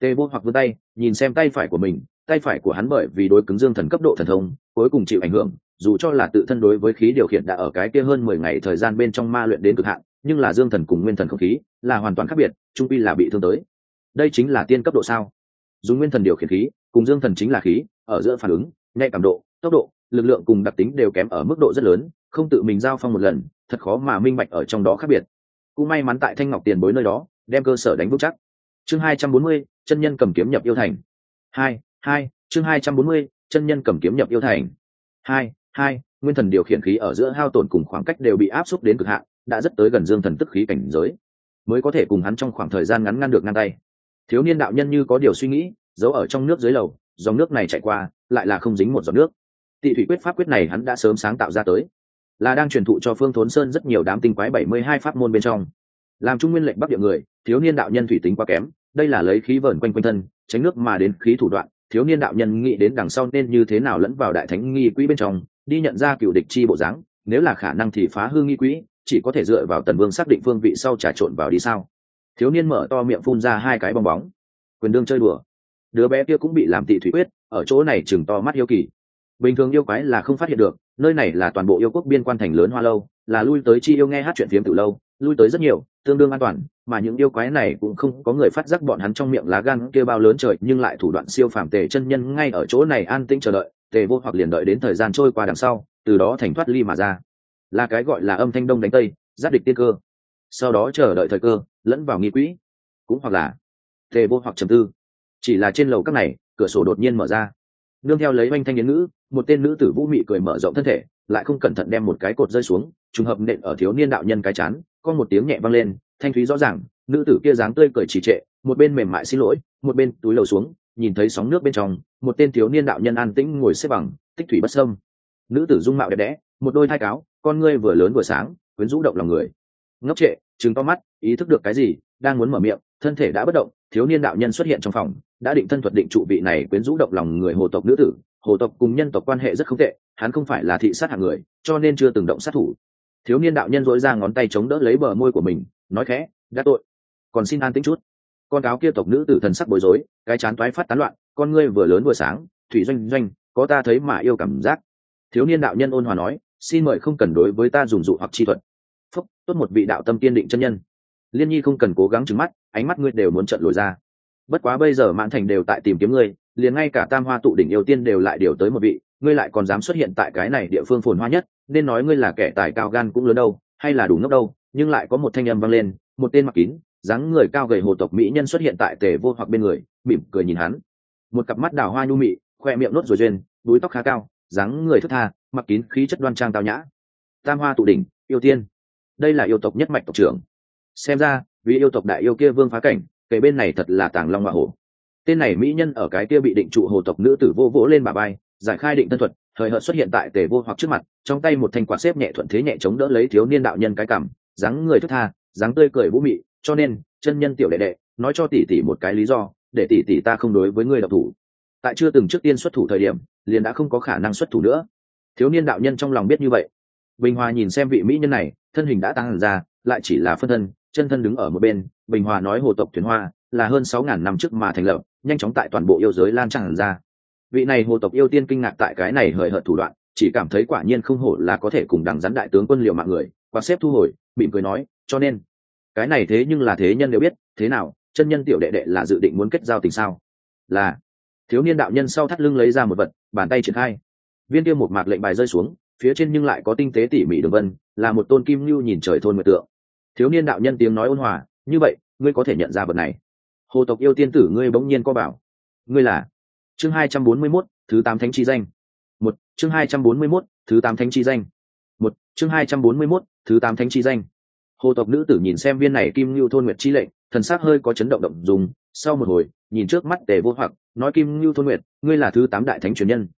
Speaker 1: Tê vô hoặc vươn tay, nhìn xem tay phải của mình, tay phải của hắn bởi vì đối cứng dương thần cấp độ thần thông, cuối cùng chịu ảnh hưởng, dù cho là tự thân đối với khí điều khiển đã ở cái kia hơn mười ngày thời gian bên trong ma luyện đến cực hạn, nhưng là dương thần cùng nguyên thần không khí là hoàn toàn khác biệt, trung pi là bị thương tới. Đây chính là tiên cấp độ sao? Dùng nguyên thần điều khiển khí, cùng dương thần chính là khí, ở giữa phản ứng, nhạy cảm độ, tốc độ lực lượng cùng đặc tính đều kém ở mức độ rất lớn, không tự mình giao phong một lần, thật khó mà minh bạch ở trong đó khác biệt. Cũng may mắn tại thanh ngọc tiền bối nơi đó, đem cơ sở đánh vững chắc. Chương hai trăm bốn mươi, chân nhân cầm kiếm nhập yêu thành. Hai hai, chương hai trăm bốn mươi, chân nhân cầm kiếm nhập yêu thành. Hai hai, nguyên thần điều khiển khí ở giữa hao tổn cùng khoảng cách đều bị áp suất đến cực hạn, đã rất tới gần dương thần tức khí cảnh giới. Mới có thể cùng hắn trong khoảng thời gian ngắn ngăn được ngăn tay. Thiếu niên đạo nhân như có điều suy nghĩ, giấu ở trong nước dưới lầu, dòng nước này chạy qua, lại là không dính một giọt nước tị thủy quyết pháp quyết này hắn đã sớm sáng tạo ra tới. Là đang truyền thụ cho phương thốn sơn rất nhiều đám tinh quái bảy mươi hai pháp môn bên trong. Làm trung nguyên lệnh bắc địa người, thiếu niên đạo nhân thủy tính quá kém, đây là lấy khí vờn quanh quanh thân, tránh nước mà đến khí thủ đoạn, thiếu niên đạo nhân nghĩ đến đằng sau nên như thế nào lẫn vào đại thánh nghi quỹ bên trong, đi nhận ra cựu địch chi bộ dáng, nếu là khả năng thì phá hư nghi quỹ, chỉ có thể dựa vào tần vương xác định phương vị sau trà trộn vào đi sao. Thiếu niên mở to miệng phun ra hai cái bong bóng. Quyền đương chơi đùa. Đứa bé kia cũng bị làm tị thủy quyết, ở chỗ này chừng to mắt yêu kỳ bình thường yêu quái là không phát hiện được, nơi này là toàn bộ yêu quốc biên quan thành lớn hoa lâu, là lui tới chi yêu nghe hát chuyện phiếm từ lâu, lui tới rất nhiều, tương đương an toàn, mà những yêu quái này cũng không có người phát giác bọn hắn trong miệng lá gan kia bao lớn trời, nhưng lại thủ đoạn siêu phàm tề chân nhân ngay ở chỗ này an tĩnh chờ đợi, tề vô hoặc liền đợi đến thời gian trôi qua đằng sau, từ đó thành thoát ly mà ra. Là cái gọi là âm thanh đông đánh tây, giáp địch tiên cơ. Sau đó chờ đợi thời cơ, lẫn vào nghi quỹ. Cũng hoặc là tề vô hoặc trầm tư. Chỉ là trên lầu các này, cửa sổ đột nhiên mở ra nương theo lấy oanh thanh yến ngữ, một tên nữ tử vũ mị cười mở rộng thân thể, lại không cẩn thận đem một cái cột rơi xuống, trùng hợp nện ở thiếu niên đạo nhân cái chán con một tiếng nhẹ vang lên, thanh thúy rõ ràng, nữ tử kia dáng tươi cười trì trệ, một bên mềm mại xin lỗi, một bên túi lầu xuống, nhìn thấy sóng nước bên trong, một tên thiếu niên đạo nhân an tĩnh ngồi xếp bằng, tích thủy bất sâm nữ tử dung mạo đẹp đẽ, một đôi thai cáo, con ngươi vừa lớn vừa sáng, quyến rũ động lòng người. Ngốc trệ chứng to mắt, ý thức được cái gì, đang muốn mở miệng, thân thể đã bất động, thiếu niên đạo nhân xuất hiện trong phòng đã định thân thuật định trụ vị này quyến rũ động lòng người hồ tộc nữ tử, hồ tộc cùng nhân tộc quan hệ rất không tệ, hắn không phải là thị sát hạng người, cho nên chưa từng động sát thủ. Thiếu niên đạo nhân dỗi ra ngón tay chống đỡ lấy bờ môi của mình, nói khẽ, đã tội. Còn xin an tính chút. Con cáo kia tộc nữ tử thần sắc bối rối, cái chán toái phát tán loạn, con ngươi vừa lớn vừa sáng, thủy doanh doanh, có ta thấy mà yêu cảm giác. Thiếu niên đạo nhân ôn hòa nói, xin mời không cần đối với ta dùng dụ hoặc chi thuật. Phúc, tốt một vị đạo tâm kiên định chân nhân. Liên nhi không cần cố gắng trứng mắt, ánh mắt ngươi đều muốn trận lồi ra bất quá bây giờ mãn thành đều tại tìm kiếm ngươi, liền ngay cả tam hoa tụ đỉnh yêu tiên đều lại điều tới một vị, ngươi lại còn dám xuất hiện tại cái này địa phương phồn hoa nhất, nên nói ngươi là kẻ tài cao gan cũng lớn đâu, hay là đủ ngốc đâu, nhưng lại có một thanh âm vang lên, một tên mặc kín, dáng người cao gầy hồ tộc mỹ nhân xuất hiện tại tề vô hoặc bên người, mỉm cười nhìn hắn. Một cặp mắt đào hoa nhu mị, khoe miệng nốt rồi duyên đuôi tóc khá cao, dáng người thất tha, mặc kín khí chất đoan trang tao nhã. Tam hoa tụ đỉnh, yêu tiên. Đây là yêu tộc nhất mạch tộc trưởng. Xem ra, vì yêu tộc đại yêu kia vương phá cảnh kể bên này thật là tàng long hoa hổ. Tên này mỹ nhân ở cái kia bị định trụ hồ tộc nữ tử vô vỗ lên bà bay giải khai định thân thuật thời hợt xuất hiện tại tề vô hoặc trước mặt, trong tay một thanh quả xếp nhẹ thuận thế nhẹ chống đỡ lấy thiếu niên đạo nhân cái cảm, dáng người thức tha, dáng tươi cười vũ mị, cho nên, chân nhân tiểu đệ đệ, nói cho tỷ tỷ một cái lý do, để tỷ tỷ ta không đối với ngươi độc thủ. Tại chưa từng trước tiên xuất thủ thời điểm, liền đã không có khả năng xuất thủ nữa. Thiếu niên đạo nhân trong lòng biết như vậy. Bình hòa nhìn xem vị mỹ nhân này, thân hình đã tăng hẳn ra, lại chỉ là phân thân chân thân đứng ở một bên, bình hòa nói hồ tộc thuyền hoa là hơn sáu ngàn năm trước mà thành lập, nhanh chóng tại toàn bộ yêu giới lan tràn ra. Vị này hồ tộc yêu tiên kinh ngạc tại cái này hời hợt thủ đoạn, chỉ cảm thấy quả nhiên không hổ là có thể cùng đằng rắn đại tướng quân liều mạng người và xếp thu hồi, mỉm cười nói, cho nên, cái này thế nhưng là thế nhân đều biết, thế nào, chân nhân tiểu đệ đệ là dự định muốn kết giao tình sao? Là. Thiếu niên đạo nhân sau thắt lưng lấy ra một vật, bàn tay triển khai. Viên tiêu một mạc lệnh bài rơi xuống, phía trên nhưng lại có tinh tế tỉ mỉ đường vân, là một tôn kim lưu nhìn trời thôn nguyệt tượng thiếu niên đạo nhân tiếng nói ôn hòa như vậy ngươi có thể nhận ra vật này. Hồ tộc yêu tiên tử ngươi bỗng nhiên có bảo. Ngươi là? Chương hai trăm bốn mươi 241, thứ tám thánh chi danh. Một chương hai trăm bốn mươi 241, thứ tám thánh chi danh. Một chương hai trăm bốn mươi 241, thứ tám thánh chi danh. Hồ tộc nữ tử nhìn xem viên này kim lưu thôn nguyệt chi lệnh thần s ắ c hơi có chấn động động dùng sau một hồi nhìn trước mắt tề vô hoặc nói kim lưu thôn nguyệt ngươi là thứ tám đại thánh truyền nhân.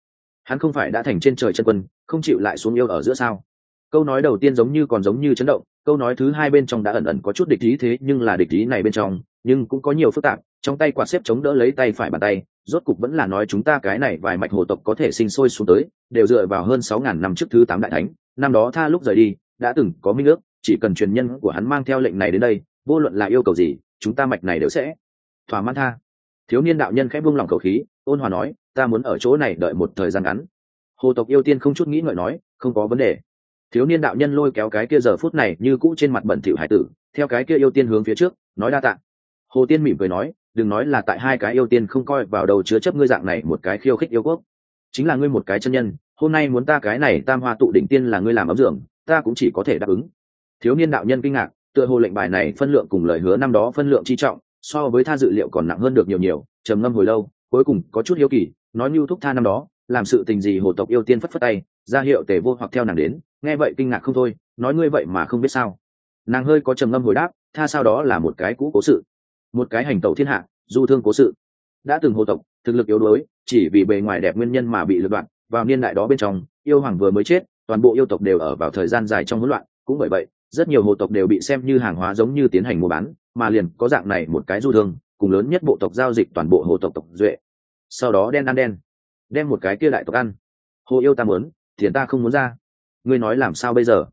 Speaker 1: Hắn không phải đã thành trên trời chân quân không chịu lại xuống yêu ở giữa sao? Câu nói đầu tiên giống như còn giống như chấn động câu nói thứ hai bên trong đã ẩn ẩn có chút địch ý thế, nhưng là địch ý này bên trong, nhưng cũng có nhiều phức tạp, trong tay quạt xếp chống đỡ lấy tay phải bàn tay, rốt cục vẫn là nói chúng ta cái này vài mạch hồ tộc có thể sinh sôi xuống tới, đều dựa vào hơn sáu ngàn năm trước thứ tám đại thánh, năm đó tha lúc rời đi, đã từng có minh ước, chỉ cần truyền nhân của hắn mang theo lệnh này đến đây, vô luận là yêu cầu gì, chúng ta mạch này đều sẽ thỏa mãn tha. Thiếu niên đạo nhân khẽ buông lòng khẩu khí, ôn hòa nói, ta muốn ở chỗ này đợi một thời gian ngắn. Hồ tộc yêu tiên không chút nghĩ ngợi nói, không có vấn đề thiếu niên đạo nhân lôi kéo cái kia giờ phút này như cũ trên mặt bẩn thỉu hải tử, theo cái kia yêu tiên hướng phía trước, nói đa tạ. Hồ tiên mỉm cười nói, đừng nói là tại hai cái yêu tiên không coi vào đầu chứa chấp ngươi dạng này một cái khiêu khích yêu quốc. Chính là ngươi một cái chân nhân, hôm nay muốn ta cái này tam hoa tụ đỉnh tiên là ngươi làm ấm dưỡng, ta cũng chỉ có thể đáp ứng. Thiếu niên đạo nhân kinh ngạc, tựa hồ lệnh bài này phân lượng cùng lời hứa năm đó phân lượng chi trọng, so với tha dự liệu còn nặng hơn được nhiều nhiều, trầm ngâm hồi lâu, cuối cùng có chút hiếu kỳ, nói như thúc tha năm đó, làm sự tình gì hồ tộc yêu tiên phất phất tay ra hiệu tề vô hoặc theo nàng đến, nghe vậy kinh ngạc không thôi, nói ngươi vậy mà không biết sao. Nàng hơi có trầm ngâm hồi đáp, tha sao đó là một cái cũ cố sự, một cái hành tẩu thiên hạ, du thương cố sự. Đã từng hồ tộc, thực lực yếu đuối, chỉ vì bề ngoài đẹp nguyên nhân mà bị lật đoạn, vào niên đại đó bên trong, yêu hoàng vừa mới chết, toàn bộ yêu tộc đều ở vào thời gian dài trong hỗn loạn, cũng bởi vậy, rất nhiều hồ tộc đều bị xem như hàng hóa giống như tiến hành mua bán, mà liền có dạng này một cái du thương, cùng lớn nhất bộ tộc giao dịch toàn bộ hồ tộc tộc duệ. Sau đó đen ăn đen, đem một cái kia lại tộc ăn. Hồ yêu ta muốn tiền ta không muốn ra. Ngươi nói làm sao bây giờ?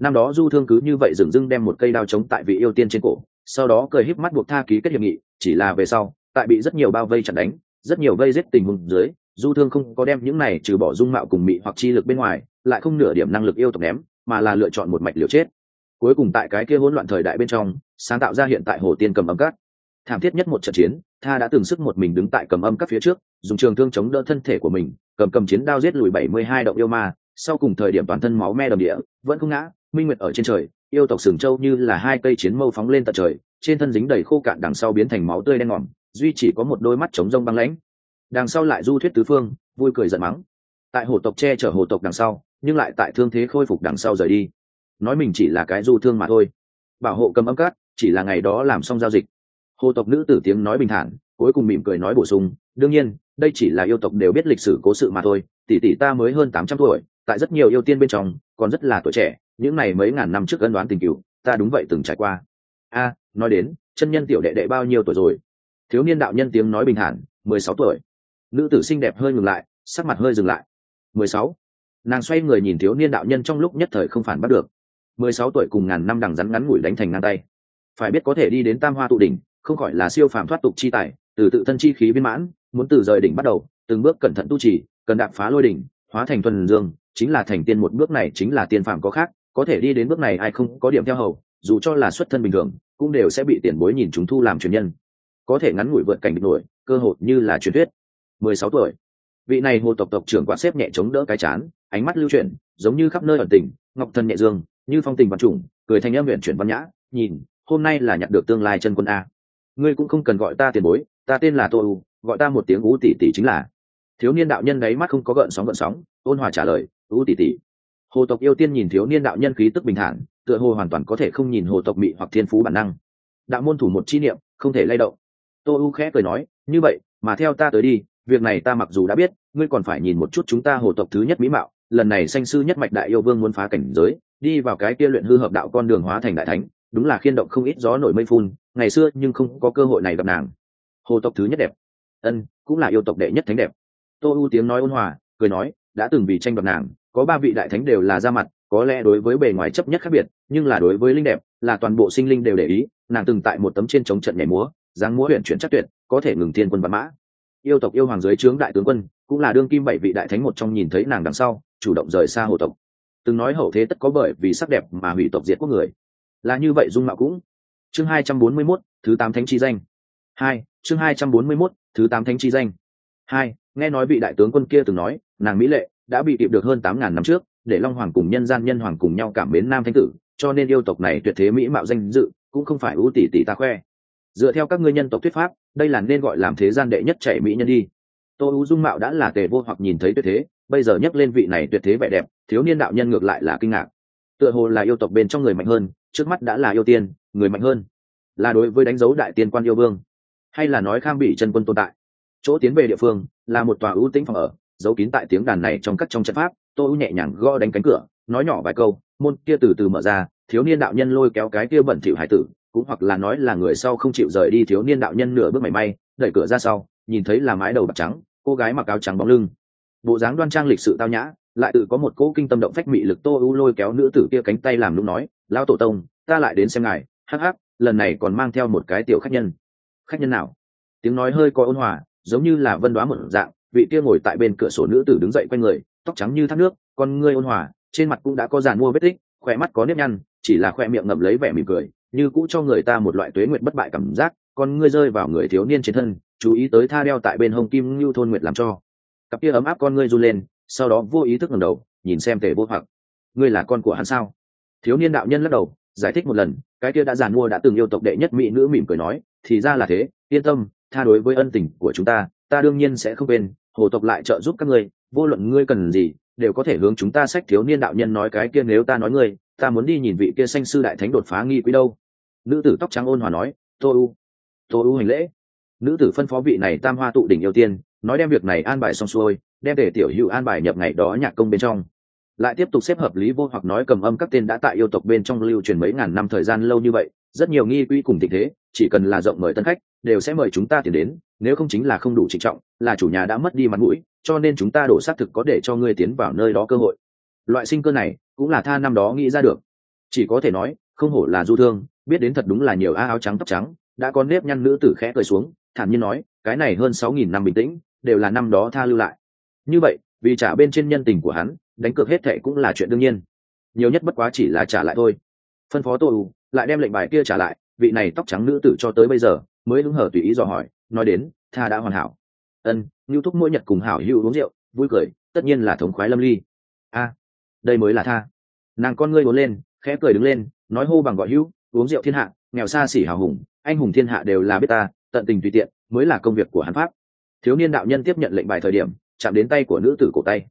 Speaker 1: Năm đó du thương cứ như vậy dừng dưng đem một cây đao chống tại vị yêu tiên trên cổ, sau đó cười híp mắt buộc tha ký kết hiệp nghị, chỉ là về sau, tại bị rất nhiều bao vây chặn đánh, rất nhiều vây giết tình huống dưới, du thương không có đem những này trừ bỏ dung mạo cùng mị hoặc chi lực bên ngoài, lại không nửa điểm năng lực yêu tộc ném, mà là lựa chọn một mạch liều chết. Cuối cùng tại cái kia hỗn loạn thời đại bên trong, sáng tạo ra hiện tại hồ tiên cầm âm cát. Thảm thiết nhất một trận chiến, tha đã từng sức một mình đứng tại cầm âm các phía trước, dùng trường thương chống đỡ thân thể của mình cầm cầm chiến đao giết lùi bảy mươi hai động yêu ma, sau cùng thời điểm toàn thân máu me đầm địa, vẫn không ngã, minh nguyệt ở trên trời, yêu tộc sừng châu như là hai cây chiến mâu phóng lên tận trời, trên thân dính đầy khô cạn đằng sau biến thành máu tươi đen ngòm, duy chỉ có một đôi mắt trống rông băng lãnh. Đằng sau lại du thuyết tứ phương, vui cười giận mắng. Tại hồ tộc che chở hồ tộc đằng sau, nhưng lại tại thương thế khôi phục đằng sau rời đi. Nói mình chỉ là cái du thương mà thôi. Bảo hộ cầm âm cát, chỉ là ngày đó làm xong giao dịch. Hồ tộc nữ tử tiếng nói bình thản cuối cùng mỉm cười nói bổ sung, đương nhiên, đây chỉ là yêu tộc đều biết lịch sử cố sự mà thôi, tỷ tỷ ta mới hơn tám trăm tuổi, tại rất nhiều yêu tiên bên trong, còn rất là tuổi trẻ, những này mấy ngàn năm trước ân đoán tình cựu, ta đúng vậy từng trải qua. A, nói đến, chân nhân tiểu đệ đệ bao nhiêu tuổi rồi? Thiếu niên đạo nhân tiếng nói bình thản, mười sáu tuổi. Nữ tử xinh đẹp hơi ngừng lại, sắc mặt hơi dừng lại. Mười sáu. Nàng xoay người nhìn thiếu niên đạo nhân trong lúc nhất thời không phản bắt được. Mười sáu tuổi cùng ngàn năm đằng rắn ngắn ngủi đánh thành ngang tay. Phải biết có thể đi đến tam hoa tụ đỉnh, không gọi là siêu phàm thoát tục chi tài từ tự thân chi khí viên mãn, muốn từ rời đỉnh bắt đầu, từng bước cẩn thận tu trì, cần đạp phá lôi đỉnh, hóa thành thuần dương, chính là thành tiên một bước này chính là tiên phàm có khác, có thể đi đến bước này ai không có điểm theo hầu, dù cho là xuất thân bình thường, cũng đều sẽ bị tiền bối nhìn chúng thu làm truyền nhân. Có thể ngắn ngủi vượt cảnh địch nổi, cơ hội như là truyền thuyết. Mười sáu tuổi. Vị này hồ tộc tộc trưởng quạt xếp nhẹ chống đỡ cái chán, ánh mắt lưu chuyển, giống như khắp nơi ẩn tình, ngọc thần nhẹ dương, như phong tình văn trùng, cười thành âm nguyện chuyển văn nhã, nhìn, hôm nay là nhận được tương lai chân quân a. Ngươi cũng không cần gọi ta tiền bối ta tên là tô u, gọi ta một tiếng u tỷ tỷ chính là. Thiếu niên đạo nhân đáy mắt không có gợn sóng gợn sóng, ôn hòa trả lời u tỷ tỷ hồ tộc yêu tiên nhìn thiếu niên đạo nhân khí tức bình thản, tựa hồ hoàn toàn có thể không nhìn hồ tộc mị hoặc thiên phú bản năng. Đạo môn thủ một chi niệm, không thể lay động. Tô u khẽ cười nói, như vậy, mà theo ta tới đi, việc này ta mặc dù đã biết, ngươi còn phải nhìn một chút chúng ta hồ tộc thứ nhất mỹ mạo, lần này sanh sư nhất mạch đại yêu vương muốn phá cảnh giới, đi vào cái kia luyện hư hợp đạo con đường hóa thành đại thánh, đúng là khiên động không ít gió nổi mây phun, ngày xưa nhưng không có cơ hội này gặp nàng hồ tộc thứ nhất đẹp. Ân cũng là yêu tộc đệ nhất thánh đẹp. Tô u tiếng nói ôn hòa cười nói đã từng vì tranh đoạt nàng có ba vị đại thánh đều là ra mặt có lẽ đối với bề ngoài chấp nhất khác biệt nhưng là đối với linh đẹp là toàn bộ sinh linh đều để ý nàng từng tại một tấm trên chống trận nhảy múa dáng múa huyện chuyển chắc tuyệt có thể ngừng thiên quân văn mã. Yêu tộc yêu hoàng dưới trướng đại tướng quân cũng là đương kim bảy vị đại thánh một trong nhìn thấy nàng đằng sau chủ động rời xa hồ tộc. Từng nói hậu thế tất có bởi vì sắc đẹp mà hủy tộc diệt quốc người. Là như vậy dung mạo cũng. Chương hai trăm bốn mươi 241, thứ tám thánh chi danh hai chương hai trăm bốn mươi 241, thứ tám thánh chi danh. Hai nghe nói vị đại tướng quân kia từng nói nàng mỹ lệ đã bị kịp được hơn tám ngàn năm trước để long hoàng cùng nhân gian nhân hoàng cùng nhau cảm mến nam thánh tử cho nên yêu tộc này tuyệt thế mỹ mạo danh dự cũng không phải ưu tỷ tỷ ta khoe. Dựa theo các ngươi nhân tộc thuyết pháp đây là nên gọi làm thế gian đệ nhất chạy mỹ nhân đi. Tô u dung mạo đã là tề vô hoặc nhìn thấy tuyệt thế bây giờ nhắc lên vị này tuyệt thế vẻ đẹp thiếu niên đạo nhân ngược lại là kinh ngạc. Tựa hồ là yêu tộc bên trong người mạnh hơn trước mắt đã là yêu tiên người mạnh hơn. Là đối với đánh dấu đại tiên quan yêu vương hay là nói kham bị chân quân tồn tại? Chỗ tiến về địa phương là một tòa ưu tĩnh phòng ở, giấu kín tại tiếng đàn này trong các trong trận pháp, tô ưu nhẹ nhàng gõ đánh cánh cửa, nói nhỏ vài câu, môn kia từ từ mở ra, thiếu niên đạo nhân lôi kéo cái kia bẩn thỉu hải tử, cũng hoặc là nói là người sau không chịu rời đi thiếu niên đạo nhân nửa bước mảy may, đẩy cửa ra sau, nhìn thấy là mái đầu bạc trắng, cô gái mặc áo trắng bóng lưng. Bộ dáng đoan trang lịch sự tao nhã, lại tự có một cỗ kinh tâm động phách mị lực tô ưu lôi kéo nữ tử kia cánh tay làm lúc nói, lão tổ tông, ta lại đến xem ngài, hắc hắc, lần này còn mang theo một cái tiểu khách nhân khách nhân nào? Tiếng nói hơi có ôn hòa, giống như là vân đoá một dạng, vị kia ngồi tại bên cửa sổ nữ tử đứng dậy quanh người, tóc trắng như thác nước, con ngươi ôn hòa, trên mặt cũng đã có giàn mua vết tích, khỏe mắt có nếp nhăn, chỉ là khoe miệng ngậm lấy vẻ mỉm cười, như cũ cho người ta một loại tuế nguyệt bất bại cảm giác, con ngươi rơi vào người thiếu niên trên thân, chú ý tới tha đeo tại bên hông kim như thôn nguyệt làm cho. Cặp kia ấm áp con ngươi run lên, sau đó vô ý thức ngẩng đầu, nhìn xem tề vô hoặc. Ngươi là con của hắn sao? Thiếu niên đạo nhân lắc đầu, giải thích một lần, cái kia đã giàn mua đã từng yêu tộc đệ nhất mỹ nữ mỉm cười nói thì ra là thế, yên tâm, tha đối với ân tình của chúng ta ta đương nhiên sẽ không quên, hồ tộc lại trợ giúp các ngươi, vô luận ngươi cần gì, đều có thể hướng chúng ta sách thiếu niên đạo nhân nói cái kia nếu ta nói ngươi, ta muốn đi nhìn vị kia sanh sư đại thánh đột phá nghi quý đâu. Nữ tử tóc trắng ôn hòa nói, tô u tô u hành lễ. Nữ tử phân phó vị này tam hoa tụ đỉnh yêu tiên, nói đem việc này an bài xong xuôi, đem để tiểu hữu an bài nhập ngày đó nhạc công bên trong. Lại tiếp tục xếp hợp lý vô hoặc nói cầm âm các tên đã tại yêu tộc bên trong lưu truyền mấy ngàn năm thời gian lâu như vậy rất nhiều nghi quỹ cùng tình thế, chỉ cần là rộng mời tân khách, đều sẽ mời chúng ta tiền đến, nếu không chính là không đủ trịnh trọng, là chủ nhà đã mất đi mặt mũi, cho nên chúng ta đổ xác thực có để cho ngươi tiến vào nơi đó cơ hội. Loại sinh cơ này, cũng là tha năm đó nghĩ ra được. Chỉ có thể nói, không hổ là du thương, biết đến thật đúng là nhiều a áo trắng tóc trắng, đã có nếp nhăn nữ tử khẽ cười xuống, thản nhiên nói, cái này hơn sáu nghìn năm bình tĩnh, đều là năm đó tha lưu lại. Như vậy, vì trả bên trên nhân tình của hắn, đánh cược hết thệ cũng là chuyện đương nhiên. Nhiều nhất bất quá chỉ là trả lại thôi. Phân phó tô u lại đem lệnh bài kia trả lại, vị này tóc trắng nữ tử cho tới bây giờ mới hứng hở tùy ý dò hỏi, nói đến, tha đã hoàn hảo. Ân, ngưu thúc mỗi nhật cùng hảo hữu uống rượu, vui cười, tất nhiên là thống khoái lâm ly. A, đây mới là tha. Nàng con ngươi uốn lên, khẽ cười đứng lên, nói hô bằng gọi hữu, uống rượu thiên hạ, nghèo xa xỉ hào hùng, anh hùng thiên hạ đều là biết ta, tận tình tùy tiện, mới là công việc của hắn pháp. Thiếu niên đạo nhân tiếp nhận lệnh bài thời điểm, chạm đến tay của nữ tử cổ tay.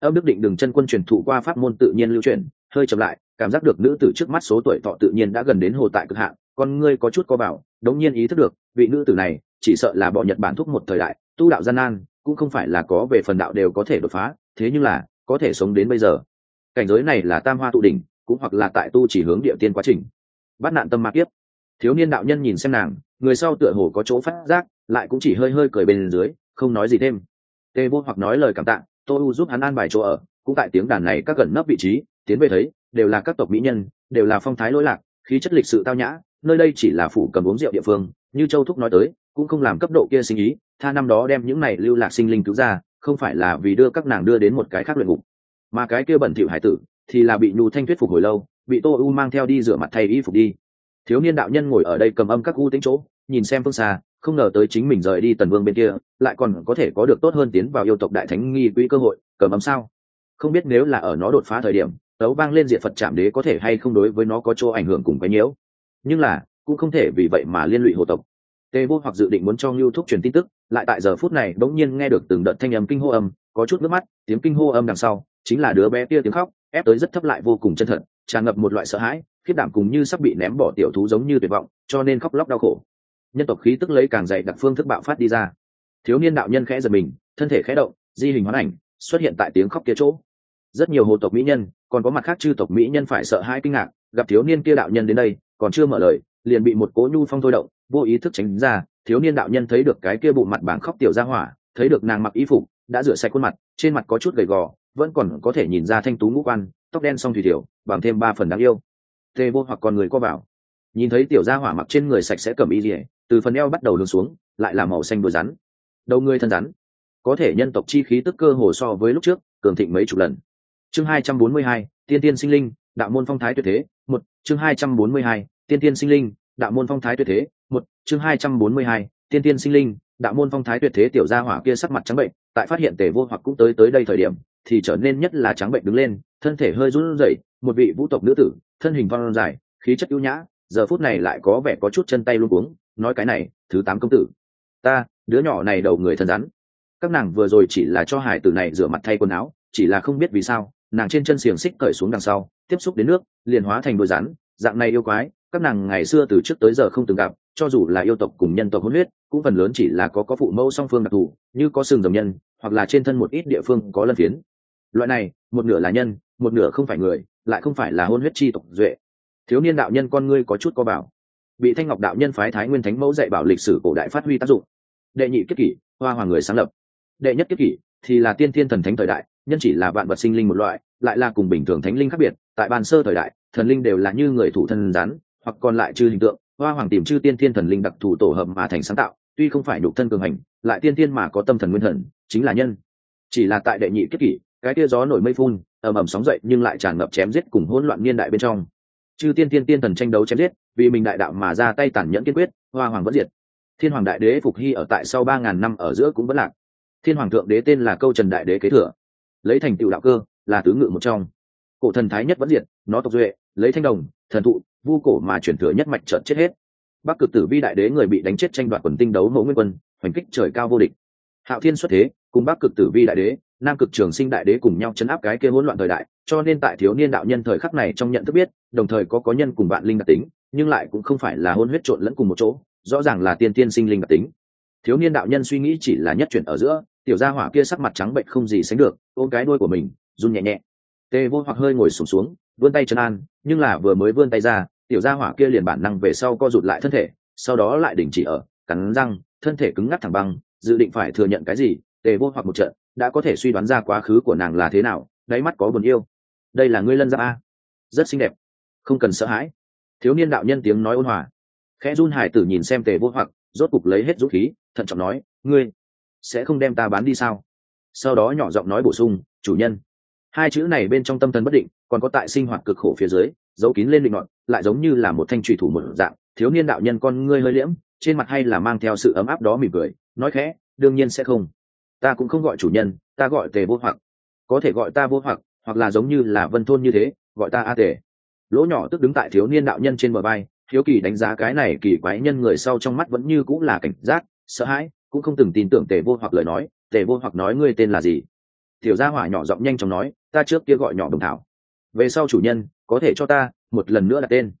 Speaker 1: Âm đức định đừng chân quân truyền thụ qua pháp môn tự nhiên lưu truyền, hơi chậm lại cảm giác được nữ tử trước mắt số tuổi thọ tự nhiên đã gần đến hồ tại cực hạn, con ngươi có chút co bảo đống nhiên ý thức được, vị nữ tử này chỉ sợ là bọn nhật bản thúc một thời đại, tu đạo gian nan, cũng không phải là có về phần đạo đều có thể đột phá, thế nhưng là, có thể sống đến bây giờ. Cảnh giới này là tam hoa tụ đỉnh, cũng hoặc là tại tu chỉ hướng địa tiên quá trình. Bắt nạn tâm ma kiếp. Thiếu niên đạo nhân nhìn xem nàng, người sau tựa hồ có chỗ phát giác, lại cũng chỉ hơi hơi cười bên dưới, không nói gì thêm. Tê vô hoặc nói lời cảm tạ tôi u giúp hắn an bài chỗ ở, cũng tại tiếng đàn này các gần nấp vị trí tiến về thấy, đều là các tộc mỹ nhân, đều là phong thái lỗi lạc, khí chất lịch sự tao nhã, nơi đây chỉ là phủ cầm uống rượu địa phương, như châu thúc nói tới, cũng không làm cấp độ kia sinh ý, tha năm đó đem những này lưu lạc sinh linh cứu ra, không phải là vì đưa các nàng đưa đến một cái khác luyện ngục. Mà cái kia bẩn thỉu hải tử, thì là bị nhu thanh thuyết phục hồi lâu, bị tô u mang theo đi rửa mặt thay y phục đi. Thiếu niên đạo nhân ngồi ở đây cầm âm các u tính chỗ, nhìn xem phương xa, không ngờ tới chính mình rời đi tần vương bên kia, lại còn có thể có được tốt hơn tiến vào yêu tộc đại thánh nghi quỹ cơ hội, cầm âm sao? Không biết nếu là ở nó đột phá thời điểm tấu vang lên diện phật chạm đế có thể hay không đối với nó có chỗ ảnh hưởng cùng cái nhiễu. Nhưng là, cũng không thể vì vậy mà liên lụy hồ tộc. Tề vô hoặc dự định muốn cho ngưu thúc truyền tin tức, lại tại giờ phút này bỗng nhiên nghe được từng đợt thanh âm kinh hô âm, có chút nước mắt, tiếng kinh hô âm đằng sau, chính là đứa bé kia tiếng khóc, ép tới rất thấp lại vô cùng chân thật, tràn ngập một loại sợ hãi khiết đảm cùng như sắp bị ném bỏ tiểu thú giống như tuyệt vọng, cho nên khóc lóc đau khổ. Nhân tộc khí tức lấy càng dày đặc phương thức bạo phát đi ra. Thiếu niên đạo nhân khẽ giật mình, thân thể khẽ động, di hình hoán ảnh, xuất hiện tại tiếng khóc kia chỗ. Rất nhiều hồ tộc mỹ nhân còn có mặt khác chư tộc mỹ nhân phải sợ hãi kinh ngạc, gặp thiếu niên kia đạo nhân đến đây, còn chưa mở lời, liền bị một cố nhu phong thôi động, vô ý thức tránh ra, thiếu niên đạo nhân thấy được cái kia bụng mặt bảng khóc tiểu ra hỏa, thấy được nàng mặc y phục, đã rửa sạch khuôn mặt, trên mặt có chút gầy gò, vẫn còn có thể nhìn ra thanh tú ngũ quan, tóc đen song thủy tiểu bằng thêm ba phần đáng yêu. Tê vô hoặc con người co vào. Nhìn thấy tiểu gia hỏa mặc trên người sạch sẽ cầm y dỉa từ phần eo bắt đầu hướng xuống, lại là màu xanh đuôi rắn. Đầu người thân rắn. Có thể nhân tộc chi khí tức cơ hồ so với lúc trước, cường thịnh mấy chục lần chương hai trăm bốn mươi hai, tiên tiên sinh linh, đạo môn phong thái tuyệt thế, một, chương hai trăm bốn mươi hai, tiên tiên sinh linh, đạo môn phong thái tuyệt thế, một, chương hai trăm bốn mươi hai, tiên tiên sinh linh, đạo môn phong thái tuyệt thế tiểu gia hỏa kia sắc mặt trắng bệnh, tại phát hiện tề vô hoặc cũng tới tới đây thời điểm, thì trở nên nhất là trắng bệnh đứng lên, thân thể hơi run rẩy, một vị vũ tộc nữ tử, thân hình văn dài, khí chất ưu nhã, giờ phút này lại có vẻ có chút chân tay luôn cuống, nói cái này, thứ tám công tử, ta, đứa nhỏ này đầu người thân rắn. Các nàng vừa rồi chỉ là cho hải tử này rửa mặt thay quần áo, chỉ là không biết vì sao nàng trên chân xiềng xích cởi xuống đằng sau, tiếp xúc đến nước, liền hóa thành đôi rắn, dạng này yêu quái, các nàng ngày xưa từ trước tới giờ không từng gặp, cho dù là yêu tộc cùng nhân tộc hôn huyết, cũng phần lớn chỉ là có có phụ mẫu song phương đặc thù, như có sừng dầm nhân, hoặc là trên thân một ít địa phương có lân phiến. Loại này, một nửa là nhân, một nửa không phải người, lại không phải là hôn huyết chi tộc duệ. Thiếu niên đạo nhân con ngươi có chút co bảo. Bị thanh ngọc đạo nhân phái thái nguyên thánh mẫu dạy bảo lịch sử cổ đại phát huy tác dụng. Đệ nhị kiếp kỷ, hoa hoàng người sáng lập. Đệ nhất kiếp kỷ thì là tiên thiên thần thánh thời đại nhân chỉ là vạn vật sinh linh một loại, lại là cùng bình thường thánh linh khác biệt, tại bàn sơ thời đại, thần linh đều là như người thủ thân rắn, hoặc còn lại chư hình tượng, hoa hoàng tìm chư tiên thiên thần linh đặc thù tổ hợp mà thành sáng tạo, tuy không phải nhục thân cường hành, lại tiên tiên mà có tâm thần nguyên thần, chính là nhân. Chỉ là tại đệ nhị kết kỷ, cái tia gió nổi mây phun, ầm ầm sóng dậy nhưng lại tràn ngập chém giết cùng hỗn loạn niên đại bên trong. Chư tiên tiên tiên thần tranh đấu chém giết, vì mình đại đạo mà ra tay tàn nhẫn kiên quyết, hoa hoàng vẫn diệt. Thiên hoàng đại đế phục hy ở tại sau ba ngàn năm ở giữa cũng vẫn lạc. Thiên hoàng thượng đế tên là câu trần đại đế kế thừa lấy thành tựu đạo cơ, là tứ ngự một trong. Cổ thần thái nhất vẫn diệt, nó tộc duệ, lấy thanh đồng, thần thụ, vu cổ mà chuyển thừa nhất mạch trợn chết hết. Bắc cực tử vi đại đế người bị đánh chết tranh đoạt quần tinh đấu mẫu nguyên quân, hoành kích trời cao vô địch. Hạo thiên xuất thế, cùng bắc cực tử vi đại đế, nam cực trường sinh đại đế cùng nhau chấn áp cái kia hỗn loạn thời đại, cho nên tại thiếu niên đạo nhân thời khắc này trong nhận thức biết, đồng thời có có nhân cùng bạn linh đặc tính, nhưng lại cũng không phải là hôn huyết trộn lẫn cùng một chỗ, rõ ràng là tiên tiên sinh linh đặc tính thiếu niên đạo nhân suy nghĩ chỉ là nhất chuyển ở giữa tiểu gia hỏa kia sắc mặt trắng bệnh không gì sánh được ôm cái đuôi của mình run nhẹ nhẹ. Tê vô hoặc hơi ngồi sùng xuống, xuống vươn tay chân an nhưng là vừa mới vươn tay ra tiểu gia hỏa kia liền bản năng về sau co rụt lại thân thể sau đó lại đình chỉ ở cắn răng thân thể cứng ngắc thẳng băng dự định phải thừa nhận cái gì tề vô hoặc một trận đã có thể suy đoán ra quá khứ của nàng là thế nào đáy mắt có buồn yêu. Đây là ngươi lân giáp a. Rất xinh đẹp. Không cần sợ hãi. Thiếu niên đạo nhân tiếng nói ôn hòa. Khẽ run hải tử nhìn xem tề vô hoặc rốt cục lấy hết dũng khí thận trọng nói, ngươi sẽ không đem ta bán đi sao? Sau đó nhỏ giọng nói bổ sung, chủ nhân. Hai chữ này bên trong tâm thần bất định, còn có tại sinh hoạt cực khổ phía dưới, giấu kín lên định ngọn lại giống như là một thanh trùy thủ một dạng, thiếu niên đạo nhân con ngươi hơi liễm, trên mặt hay là mang theo sự ấm áp đó mỉm cười, nói khẽ, đương nhiên sẽ không. Ta cũng không gọi chủ nhân, ta gọi tề vô hoặc. Có thể gọi ta vô hoặc hoặc là giống như là vân thôn như thế, gọi ta a tề. Lỗ nhỏ tức đứng tại thiếu niên đạo nhân trên bờ bay thiếu kỳ đánh giá cái này kỳ quái nhân người sau trong mắt vẫn như cũng là cảnh giác sợ hãi, cũng không từng tin tưởng tề vô hoặc lời nói, tề vô hoặc nói ngươi tên là gì? Tiểu gia hỏa nhỏ giọng nhanh chóng nói, ta trước kia gọi nhỏ đồng thảo. Về sau chủ nhân, có thể cho ta một lần nữa đặt tên.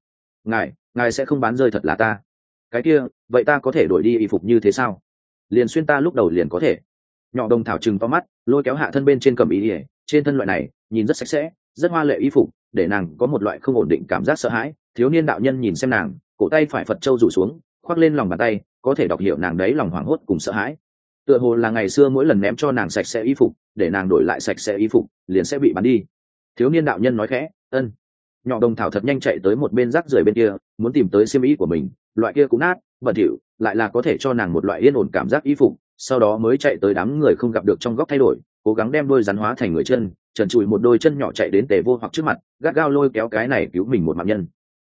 Speaker 1: Ngài ngài sẽ không bán rơi thật là ta. Cái kia, vậy ta có thể đổi đi y phục như thế sao? Liền xuyên ta lúc đầu liền có thể. Nhỏ đồng thảo chừng to mắt, lôi kéo hạ thân bên trên cầm ý ỉa. Trên thân loại này, nhìn rất sạch sẽ, rất hoa lệ y phục, để nàng có một loại không ổn định cảm giác sợ hãi. Thiếu niên đạo nhân nhìn xem nàng, cổ tay phải phật trâu rủ xuống, khoác lên lòng bàn tay có thể đọc hiểu nàng đấy lòng hoảng hốt cùng sợ hãi. Tựa hồ là ngày xưa mỗi lần ném cho nàng sạch sẽ y phục, để nàng đổi lại sạch sẽ y phục, liền sẽ bị bắn đi. Thiếu niên đạo nhân nói khẽ, ân. Nhỏ đồng thảo thật nhanh chạy tới một bên rác rưởi bên kia, muốn tìm tới xiêm y của mình, loại kia cũng nát, bẩn thỉu, lại là có thể cho nàng một loại yên ổn cảm giác y phục, sau đó mới chạy tới đám người không gặp được trong góc thay đổi, cố gắng đem đôi rắn hóa thành người chân, trần trụi một đôi chân nhỏ chạy đến tề vô hoặc trước mặt, gắt gao lôi kéo cái này cứu mình một mạng nhân.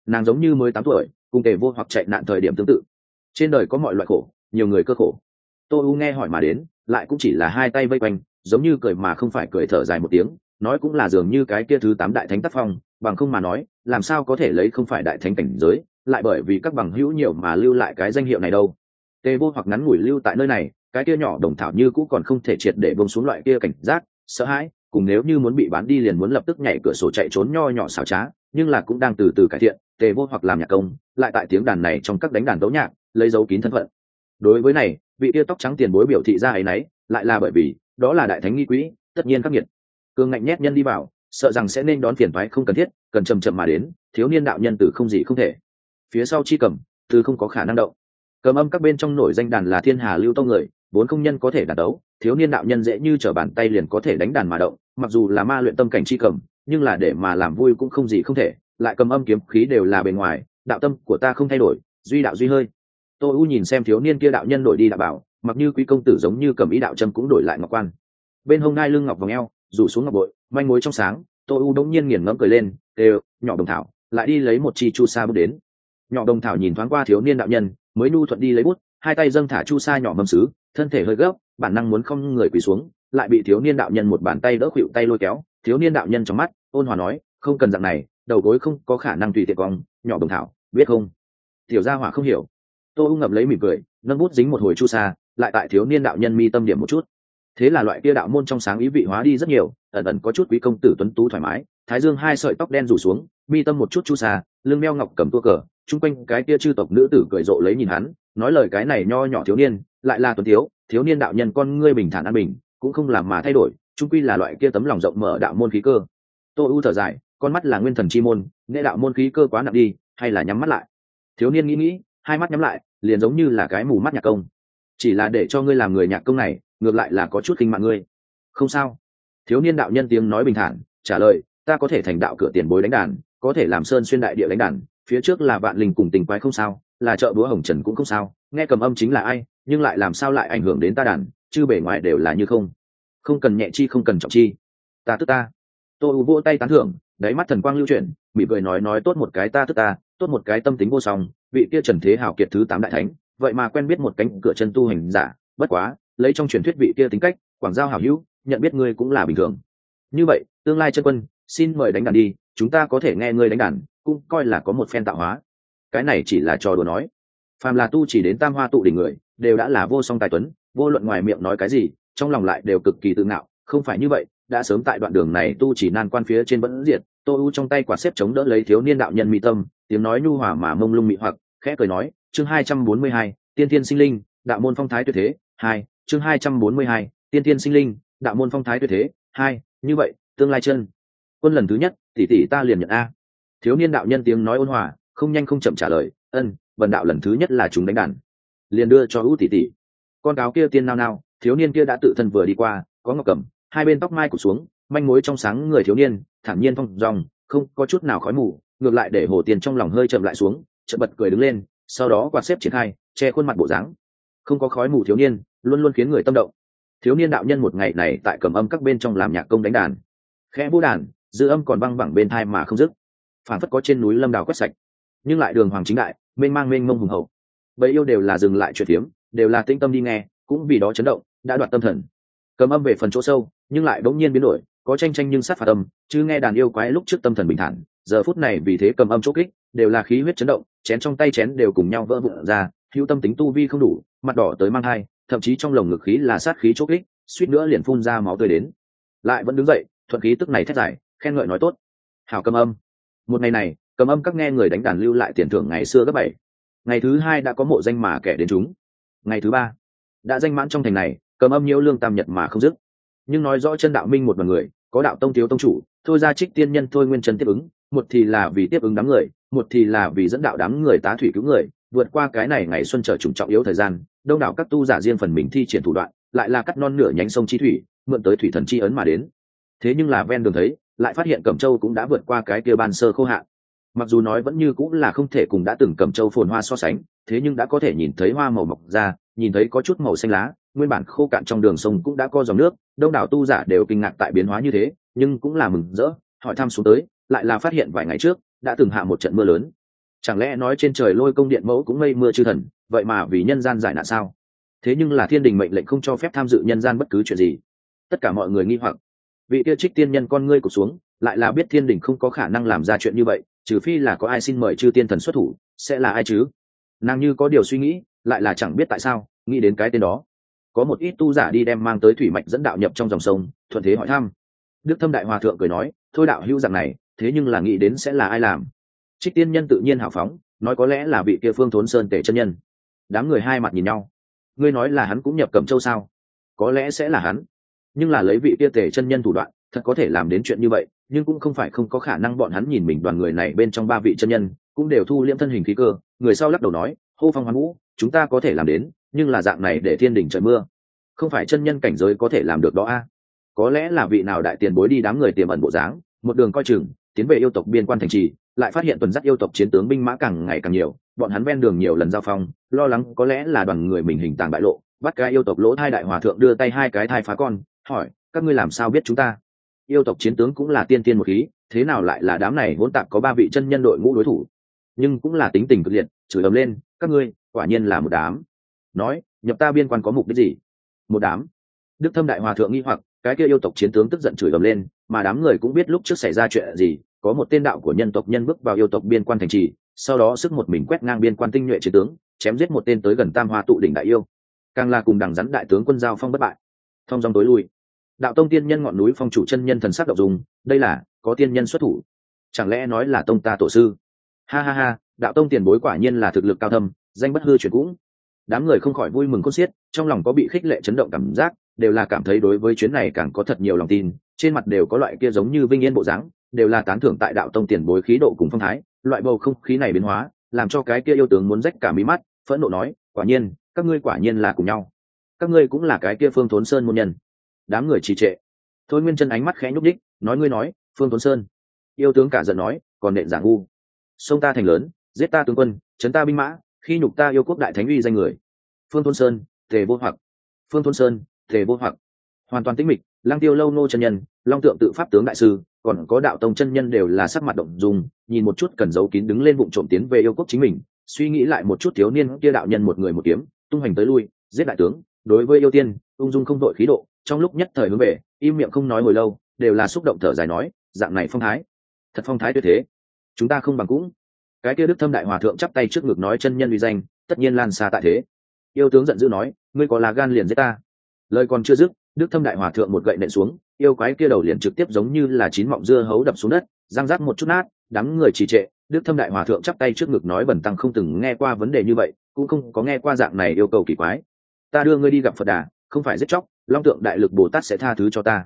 Speaker 1: Nàng giống như mới tám tuổi, cùng tề vô hoặc chạy nạn thời điểm tương tự trên đời có mọi loại khổ, nhiều người cơ khổ. Tô u nghe hỏi mà đến, lại cũng chỉ là hai tay vây quanh, giống như cười mà không phải cười thở dài một tiếng, nói cũng là dường như cái kia thứ tám đại thánh tác phong, bằng không mà nói, làm sao có thể lấy không phải đại thánh cảnh giới, lại bởi vì các bằng hữu nhiều mà lưu lại cái danh hiệu này đâu. Tề vô hoặc ngắn ngủi lưu tại nơi này, cái kia nhỏ đồng thảo như cũ còn không thể triệt để bông xuống loại kia cảnh giác, sợ hãi, cùng nếu như muốn bị bán đi liền muốn lập tức nhảy cửa sổ chạy trốn nho nhỏ xảo trá, nhưng là cũng đang từ từ cải thiện, tề vô hoặc làm nhạc công, lại tại tiếng đàn này trong các đánh đàn đấu nhạc lấy dấu kín thân phận. Đối với này, vị tia tóc trắng tiền bối biểu thị ra ấy nấy, lại là bởi vì, đó là đại thánh nghi quỹ, tất nhiên khắc nghiệt. Cương ngạnh nhét nhân đi vào, sợ rằng sẽ nên đón phiền thoái không cần thiết, cần chầm chậm mà đến, thiếu niên đạo nhân từ không gì không thể. Phía sau chi cầm, từ không có khả năng động. Cầm âm các bên trong nổi danh đàn là thiên hà lưu tông người, vốn không nhân có thể đàn đấu, thiếu niên đạo nhân dễ như trở bàn tay liền có thể đánh đàn mà động, mặc dù là ma luyện tâm cảnh chi cầm, nhưng là để mà làm vui cũng không gì không thể, lại cầm âm kiếm khí đều là bề ngoài, đạo tâm của ta không thay đổi, duy đạo duy hơi tôi u nhìn xem thiếu niên kia đạo nhân đổi đi đạo bảo, mặc như quý công tử giống như cầm ý đạo trâm cũng đổi lại ngọc quan. Bên hông ngai lưng ngọc vòng eo, rủ xuống ngọc bội, manh mối trong sáng tôi u đống nhiên nghiền ngẫm cười lên, đều, nhỏ đồng thảo, lại đi lấy một chi chu sa bước đến. Nhỏ đồng thảo nhìn thoáng qua thiếu niên đạo nhân, mới nu thuận đi lấy bút, hai tay dâng thả chu sa nhỏ mâm xứ thân thể hơi gấp, bản năng muốn không người quỳ xuống, lại bị thiếu niên đạo nhân một bàn tay đỡ khuỵu tay lôi kéo. Thiếu niên đạo nhân trong mắt, ôn hòa nói, không cần dạng này, đầu gối không có khả năng tùy tiện cong nhỏ đồng thảo, biết không? Tiểu gia hỏa không hiểu tô u ngập lấy mỉm cười, nâng bút dính một hồi chu sa, lại tại thiếu niên đạo nhân mi tâm điểm một chút. Thế là loại kia đạo môn trong sáng ý vị hóa đi rất nhiều, ẩn ẩn có chút quý công tử tuấn tú thoải mái, thái dương hai sợi tóc đen rủ xuống, mi tâm một chút chu sa, lưng meo ngọc cầm tua cờ, chung quanh cái kia chư tộc nữ tử cười rộ lấy nhìn hắn, nói lời cái này nho nhỏ thiếu niên, lại là tuấn thiếu thiếu niên đạo nhân con ngươi bình thản an bình, cũng không làm mà thay đổi trung quy là loại kia tấm lòng rộng mở đạo môn khí cơ. Tô u thở dài, con mắt là nguyên thần chi môn nghệ đạo môn khí cơ quá nặng đi, hay là nhắm mắt lại? Thiếu niên nghĩ nghĩ, hai mắt nhắm lại liền giống như là cái mù mắt nhạc công. Chỉ là để cho ngươi làm người nhạc công này, ngược lại là có chút kinh mạng ngươi. Không sao. Thiếu niên đạo nhân tiếng nói bình thản, trả lời, ta có thể thành đạo cửa tiền bối đánh đàn, có thể làm sơn xuyên đại địa đánh đàn, phía trước là vạn linh cùng tình quái không sao, là chợ búa hồng trần cũng không sao, nghe cầm âm chính là ai, nhưng lại làm sao lại ảnh hưởng đến ta đàn, chứ bề ngoài đều là như không. Không cần nhẹ chi, không cần trọng chi. Ta tức ta. Tôi vỗ tay tán thưởng, đáy mắt thần quang lưu chuyển mỉ cười nói nói tốt một cái ta tức ta, tốt một cái tâm tính vô song vị kia trần thế hảo kiệt thứ tám đại thánh, vậy mà quen biết một cánh cửa chân tu hành giả, bất quá, lấy trong truyền thuyết vị kia tính cách, quảng giao hảo hữu, nhận biết ngươi cũng là bình thường. Như vậy, tương lai chân quân, xin mời đánh đàn đi, chúng ta có thể nghe ngươi đánh đàn, cũng coi là có một phen tạo hóa. Cái này chỉ là trò đùa nói. Phàm là tu chỉ đến tam hoa tụ đỉnh người, đều đã là vô song tài tuấn, vô luận ngoài miệng nói cái gì, trong lòng lại đều cực kỳ tự ngạo, không phải như vậy, đã sớm tại đoạn đường này tu chỉ nan quan phía trên vẫn diệt tô u trong tay quả xếp chống đỡ lấy thiếu niên đạo nhân mỹ tâm, tiếng nói nhu hòa mà mông lung mị hoặc, khẽ cười nói, chương hai trăm bốn mươi hai, tiên tiên sinh linh, đạo môn phong thái tuyệt thế, hai, chương hai trăm bốn mươi hai, tiên tiên sinh linh, đạo môn phong thái tuyệt thế, hai, như vậy, tương lai chân. Quân lần thứ nhất, tỷ tỷ ta liền nhận a. Thiếu niên đạo nhân tiếng nói ôn hòa, không nhanh không chậm trả lời, ân, vần đạo lần thứ nhất là chúng đánh đàn. Liền đưa cho u tỷ tỷ. Con cáo kia tiên nao nao, thiếu niên kia đã tự thân vừa đi qua, có ngọc cầm, hai bên tóc mai cụt xuống manh mối trong sáng người thiếu niên, thản nhiên phong dòng, không có chút nào khói mù, ngược lại để hồ tiền trong lòng hơi chậm lại xuống, chợt bật cười đứng lên, sau đó quạt xếp triển khai, che khuôn mặt bộ dáng. Không có khói mù thiếu niên, luôn luôn khiến người tâm động. Thiếu niên đạo nhân một ngày này tại cầm âm các bên trong làm nhạc công đánh đàn. Khẽ vũ đàn, dư âm còn băng vẳng bên thai mà không dứt. Phản phất có trên núi lâm đào quét sạch. Nhưng lại đường hoàng chính đại, mênh mang mênh mông hùng hậu. Bấy yêu đều là dừng lại chuyện phiếm đều là tĩnh tâm đi nghe, cũng vì đó chấn động, đã đoạt tâm thần. Cầm âm về phần chỗ sâu, nhưng lại bỗng nhiên biến đổi có tranh tranh nhưng sát phạt âm, chứ nghe đàn yêu quái lúc trước tâm thần bình thản, giờ phút này vì thế cầm âm chỗ kích, đều là khí huyết chấn động, chén trong tay chén đều cùng nhau vỡ vụn ra, hữu tâm tính tu vi không đủ, mặt đỏ tới mang hai thậm chí trong lồng ngực khí là sát khí chỗ kích, suýt nữa liền phun ra máu tươi đến. Lại vẫn đứng dậy, thuận khí tức này thét dài, khen ngợi nói tốt. Hảo cầm âm. Một ngày này, cầm âm các nghe người đánh đàn lưu lại tiền thưởng ngày xưa gấp bảy. Ngày thứ hai đã có mộ danh mà kẻ đến chúng. Ngày thứ ba, đã danh mãn trong thành này, cầm âm nhiễu lương tam nhật mà không dứt. Nhưng nói rõ chân đạo minh một bằng người có đạo tông thiếu tông chủ, thôi ra trích tiên nhân thôi nguyên chân tiếp ứng, một thì là vì tiếp ứng đám người, một thì là vì dẫn đạo đám người tá thủy cứu người, vượt qua cái này ngày xuân trở trùng trọng yếu thời gian, đông đảo các tu giả riêng phần mình thi triển thủ đoạn, lại là cắt non nửa nhánh sông chi thủy, mượn tới thủy thần chi ấn mà đến. Thế nhưng là ven đường thấy, lại phát hiện cẩm châu cũng đã vượt qua cái kia ban sơ khô hạn. Mặc dù nói vẫn như cũng là không thể cùng đã từng cẩm châu phồn hoa so sánh, thế nhưng đã có thể nhìn thấy hoa màu mọc ra nhìn thấy có chút màu xanh lá, nguyên bản khô cạn trong đường sông cũng đã có dòng nước, đông đảo tu giả đều kinh ngạc tại biến hóa như thế, nhưng cũng là mừng rỡ, hỏi thăm xuống tới, lại là phát hiện vài ngày trước, đã từng hạ một trận mưa lớn. Chẳng lẽ nói trên trời lôi công điện mẫu cũng mây mưa chư thần, vậy mà vì nhân gian giải nạn sao? Thế nhưng là thiên đình mệnh lệnh không cho phép tham dự nhân gian bất cứ chuyện gì. Tất cả mọi người nghi hoặc. Vị tiêu trích tiên nhân con ngươi cụt xuống, lại là biết thiên đình không có khả năng làm ra chuyện như vậy, trừ phi là có ai xin mời chư tiên thần xuất thủ, sẽ là ai chứ? Nàng như có điều suy nghĩ lại là chẳng biết tại sao, nghĩ đến cái tên đó. Có một ít tu giả đi đem mang tới thủy mạch dẫn đạo nhập trong dòng sông, thuận thế hỏi thăm. Đức thâm đại hòa thượng cười nói, thôi đạo hữu rằng này, thế nhưng là nghĩ đến sẽ là ai làm? Trích tiên nhân tự nhiên hào phóng, nói có lẽ là vị kia phương thốn sơn tể chân nhân. Đám người hai mặt nhìn nhau. Ngươi nói là hắn cũng nhập cẩm châu sao? Có lẽ sẽ là hắn. Nhưng là lấy vị kia tể chân nhân thủ đoạn, thật có thể làm đến chuyện như vậy, nhưng cũng không phải không có khả năng bọn hắn nhìn mình đoàn người này bên trong ba vị chân nhân, cũng đều thu liễm thân hình khí cơ. Người sau lắc đầu nói, hô phong hoán vũ chúng ta có thể làm đến, nhưng là dạng này để thiên đình trời mưa. Không phải chân nhân cảnh giới có thể làm được đó a? Có lẽ là vị nào đại tiền bối đi đám người tiềm ẩn bộ dáng, một đường coi chừng, tiến về yêu tộc biên quan thành trì, lại phát hiện tuần dắt yêu tộc chiến tướng binh mã càng ngày càng nhiều, bọn hắn ven đường nhiều lần giao phong, lo lắng có lẽ là đoàn người mình hình tàng bại lộ, bắt cái yêu tộc lỗ thai đại hòa thượng đưa tay hai cái thai phá con, hỏi, các ngươi làm sao biết chúng ta? Yêu tộc chiến tướng cũng là tiên tiên một khí, thế nào lại là đám này hỗn tạp có ba vị chân nhân đội ngũ đối thủ? Nhưng cũng là tính tình cực liệt, chửi ầm lên, các ngươi quả nhiên là một đám. Nói, nhập ta biên quan có mục đích gì? Một đám. Đức thâm đại hòa thượng nghi hoặc, cái kia yêu tộc chiến tướng tức giận chửi gầm lên, mà đám người cũng biết lúc trước xảy ra chuyện gì, có một tên đạo của nhân tộc nhân bước vào yêu tộc biên quan thành trì, sau đó sức một mình quét ngang biên quan tinh nhuệ chiến tướng, chém giết một tên tới gần tam hoa tụ đỉnh đại yêu. Càng là cùng đằng rắn đại tướng quân giao phong bất bại. Thông dòng tối lui. Đạo tông tiên nhân ngọn núi phong chủ chân nhân thần sắc đ dùng, đây là, có tiên nhân xuất thủ. Chẳng lẽ nói là tông ta tổ sư? Ha ha ha, đạo tông tiền bối quả nhiên là thực lực cao thâm danh bất hư chuyển cũng. Đám người không khỏi vui mừng khôn xiết, trong lòng có bị khích lệ chấn động cảm giác, đều là cảm thấy đối với chuyến này càng có thật nhiều lòng tin, trên mặt đều có loại kia giống như vinh yên bộ dáng, đều là tán thưởng tại đạo tông tiền bối khí độ cùng phong thái, loại bầu không khí này biến hóa, làm cho cái kia yêu tướng muốn rách cả mí mắt, phẫn nộ nói, quả nhiên, các ngươi quả nhiên là cùng nhau. Các ngươi cũng là cái kia phương thốn sơn môn nhân. Đám người trì trệ. Thôi nguyên chân ánh mắt khẽ nhúc đích nói, ngươi nói, phương thốn sơn. Yêu tướng cả giận nói, còn nện giả ngu. Sông ta thành lớn, giết ta tướng quân, chấn ta binh mã khi nhục ta yêu quốc đại thánh uy danh người. Phương thôn sơn, tề vô hoặc. Phương thôn sơn, tề vô hoặc. Hoàn toàn tĩnh mịch lang tiêu lâu nô chân nhân, long tượng tự pháp tướng đại sư, còn có đạo tông chân nhân đều là sắc mặt động dùng nhìn một chút cần giấu kín đứng lên bụng trộm tiến về yêu quốc chính mình, suy nghĩ lại một chút thiếu niên kia đạo nhân một người một kiếm, tung hành tới lui, giết đại tướng, đối với yêu tiên, ung dung không đội khí độ, trong lúc nhất thời hướng về, im miệng không nói hồi lâu, đều là xúc động thở dài nói, dạng này phong thái, thật phong thái tuyệt thế. Chúng ta không bằng cũng cái kia đức thâm đại hòa thượng chắp tay trước ngực nói chân nhân uy danh, tất nhiên lan xa tại thế. Yêu tướng giận dữ nói, ngươi có là gan liền giết ta. Lời còn chưa dứt, đức thâm đại hòa thượng một gậy nện xuống, yêu quái kia đầu liền trực tiếp giống như là chín mọng dưa hấu đập xuống đất, răng rác một chút nát đắng người trì trệ. Đức thâm đại hòa thượng chắp tay trước ngực nói bẩn tăng không từng nghe qua vấn đề như vậy, cũng không có nghe qua dạng này yêu cầu kỳ quái. Ta đưa ngươi đi gặp phật đà, không phải giết chóc, long tượng đại lực bồ tát sẽ tha thứ cho ta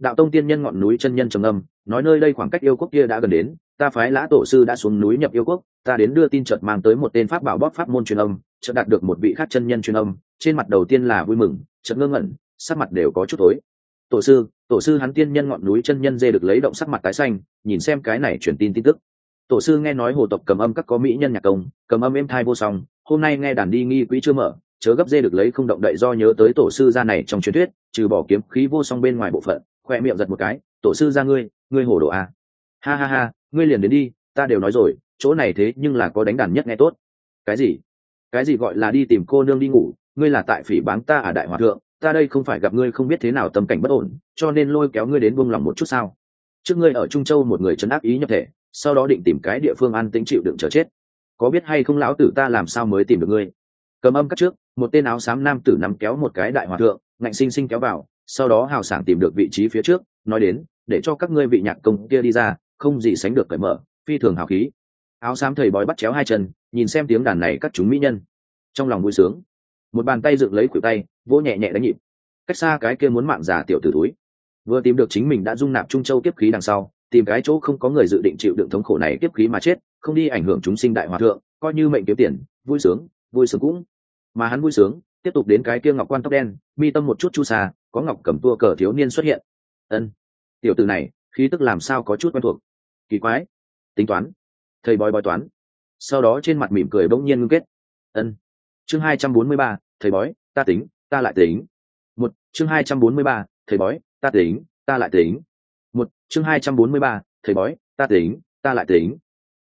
Speaker 1: đạo tông tiên nhân ngọn núi chân nhân trầm âm, nói nơi đây khoảng cách yêu quốc kia đã gần đến, ta phái lã tổ sư đã xuống núi nhập yêu quốc, ta đến đưa tin chợt mang tới một tên pháp bảo bóp pháp môn truyền âm, chợt đạt được một vị khác chân nhân truyền âm, trên mặt đầu tiên là vui mừng, chợt ngơ ngẩn, sắc mặt đều có chút tối. Tổ sư tổ sư hắn tiên nhân ngọn núi chân nhân dê được lấy động sắc mặt tái xanh, nhìn xem cái này truyền tin tin tức. Tổ sư nghe nói hồ tộc cầm âm các có mỹ nhân nhạc công, cầm âm êm thai vô song, hôm nay nghe đàn đi nghi quỹ chưa mở, chớ gấp dê được lấy không động đậy do nhớ tới tổ sư ra này trong truyền thuyết, trừ bỏ kiếm khí vô song bên ngoài bộ phận khoe miệng giật một cái, tổ sư ra ngươi ngươi hồ đồ à. ha ha ha, ngươi liền đến đi, ta đều nói rồi, chỗ này thế nhưng là có đánh đàn nhất nghe tốt. Cái gì? Cái gì gọi là đi tìm cô nương đi ngủ? Ngươi là tại phỉ báng ta à đại hòa thượng, ta đây không phải gặp ngươi không biết thế nào tâm cảnh bất ổn, cho nên lôi kéo ngươi đến buông lòng một chút sao? Trước ngươi ở trung châu một người chấn áp ý nhập thể, sau đó định tìm cái địa phương an tĩnh chịu đựng chờ chết. Có biết hay không lão tử ta làm sao mới tìm được ngươi? Cầm âm cắt trước, một tên áo xám nam tử nắm kéo một cái đại hòa thượng, ngạnh sinh sinh kéo vào sau đó hào sảng tìm được vị trí phía trước, nói đến, để cho các ngươi vị nhạc công kia đi ra, không gì sánh được cởi mở, phi thường hào khí. Áo xám thầy bói bắt chéo hai chân, nhìn xem tiếng đàn này các chúng mỹ nhân. Trong lòng vui sướng. Một bàn tay dựng lấy khuỷu tay, vỗ nhẹ nhẹ đánh nhịp. Cách xa cái kia muốn mạng giả tiểu tử túi vừa tìm được chính mình đã dung nạp trung châu kiếp khí đằng sau, tìm cái chỗ không có người dự định chịu đựng thống khổ này kiếp khí mà chết, không đi ảnh hưởng chúng sinh đại hòa thượng, coi như mệnh kiếm tiền, vui sướng vui sướng cũng. Mà hắn vui sướng, tiếp tục đến cái kia ngọc quan tóc đen, mi tâm một chút chu xa có ngọc cầm tua cờ thiếu niên xuất hiện. Ân, tiểu từ này, khí tức làm sao có chút quen thuộc? Kỳ quái. Tính toán. Thầy bói bói toán. Sau đó trên mặt mỉm cười bỗng nhiên ngưng kết. Ân, chương hai trăm bốn mươi ba, thầy bói, ta tính, ta lại tính. Một, chương hai trăm bốn mươi ba, thầy bói, ta tính, ta lại tính. Một, chương hai trăm bốn mươi ba, thầy bói, ta tính, ta lại tính.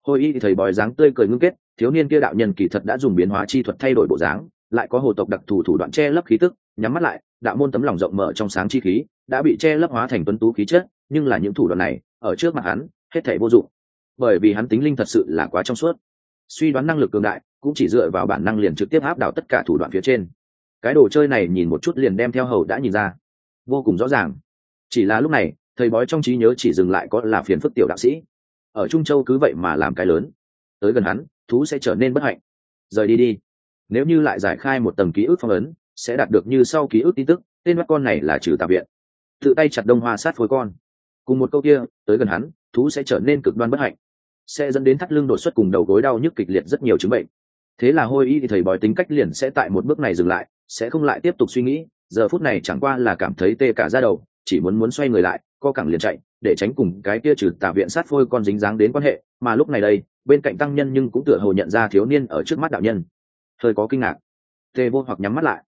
Speaker 1: Hồi y thầy bói dáng tươi cười ngưng kết, thiếu niên kia đạo nhân kỳ thật đã dùng biến hóa chi thuật thay đổi bộ dáng, lại có hồ tộc đặc thù thủ đoạn che lấp khí tức nhắm mắt lại, đạo môn tấm lòng rộng mở trong sáng chi khí đã bị che lấp hóa thành tuấn tú khí chất, nhưng là những thủ đoạn này, ở trước mặt hắn, hết thể vô dụng. Bởi vì hắn tính linh thật sự là quá trong suốt. Suy đoán năng lực cường đại, cũng chỉ dựa vào bản năng liền trực tiếp áp đảo tất cả thủ đoạn phía trên. Cái đồ chơi này nhìn một chút liền đem theo hầu đã nhìn ra. Vô cùng rõ ràng. Chỉ là lúc này, thầy bói trong trí nhớ chỉ dừng lại có là phiền phức tiểu đạo sĩ. Ở trung châu cứ vậy mà làm cái lớn. Tới gần hắn, thú sẽ trở nên bất hạnh. Rời đi đi. Nếu như lại giải khai một tầng ký ức phong ấn sẽ đạt được như sau ký ức tin tức, tên mắt con này là trừ tà viện. Tự tay chặt đông hoa sát phối con. Cùng một câu kia, tới gần hắn, thú sẽ trở nên cực đoan bất hạnh. Sẽ dẫn đến thắt lưng đột xuất cùng đầu gối đau nhức kịch liệt rất nhiều chứng bệnh. Thế là hôi y thì thầy bói tính cách liền sẽ tại một bước này dừng lại, sẽ không lại tiếp tục suy nghĩ, giờ phút này chẳng qua là cảm thấy tê cả ra đầu, chỉ muốn muốn xoay người lại, co cẳng liền chạy, để tránh cùng cái kia trừ tà viện sát phôi con dính dáng đến quan hệ, mà lúc này đây, bên cạnh tăng nhân nhưng cũng tựa hồ nhận ra thiếu niên ở trước mắt đạo nhân. Hơi có kinh ngạc. Tê vô hoặc nhắm mắt lại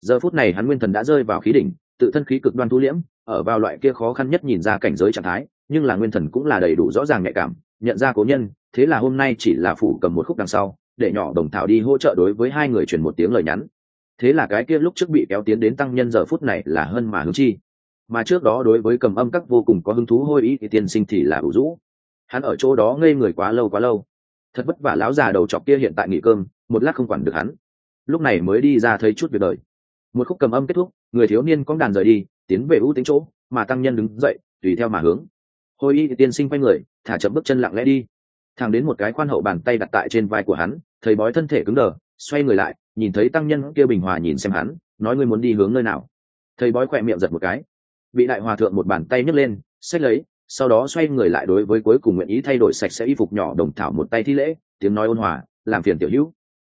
Speaker 1: giờ phút này hắn nguyên thần đã rơi vào khí đỉnh, tự thân khí cực đoan thu liễm, ở vào loại kia khó khăn nhất nhìn ra cảnh giới trạng thái, nhưng là nguyên thần cũng là đầy đủ rõ ràng nhạy cảm, nhận ra cố nhân, thế là hôm nay chỉ là phủ cầm một khúc đằng sau, để nhỏ đồng thảo đi hỗ trợ đối với hai người truyền một tiếng lời nhắn. Thế là cái kia lúc trước bị kéo tiến đến tăng nhân giờ phút này là hơn mà hứng chi. Mà trước đó đối với cầm âm các vô cùng có hứng thú hôi ý thì tiên sinh thì là ủ rũ. Hắn ở chỗ đó ngây người quá lâu quá lâu. Thật vất vả lão già đầu chọc kia hiện tại nghỉ cơm, một lát không quản được hắn. Lúc này mới đi ra thấy chút việc đời một khúc cầm âm kết thúc, người thiếu niên cóng đàn rời đi, tiến về ưu tính chỗ, mà tăng nhân đứng dậy, tùy theo mà hướng. Hồi y tiên sinh quay người, thả chậm bước chân lặng lẽ đi. Thàng đến một cái khoan hậu bàn tay đặt tại trên vai của hắn, thầy bói thân thể cứng đờ, xoay người lại, nhìn thấy tăng nhân kia bình hòa nhìn xem hắn, nói ngươi muốn đi hướng nơi nào. Thầy bói khỏe miệng giật một cái. Bị đại hòa thượng một bàn tay nhấc lên, xách lấy, sau đó xoay người lại đối với cuối cùng nguyện ý thay đổi sạch sẽ y phục nhỏ đồng thảo một tay thi lễ, tiếng nói ôn hòa, làm phiền tiểu hữu.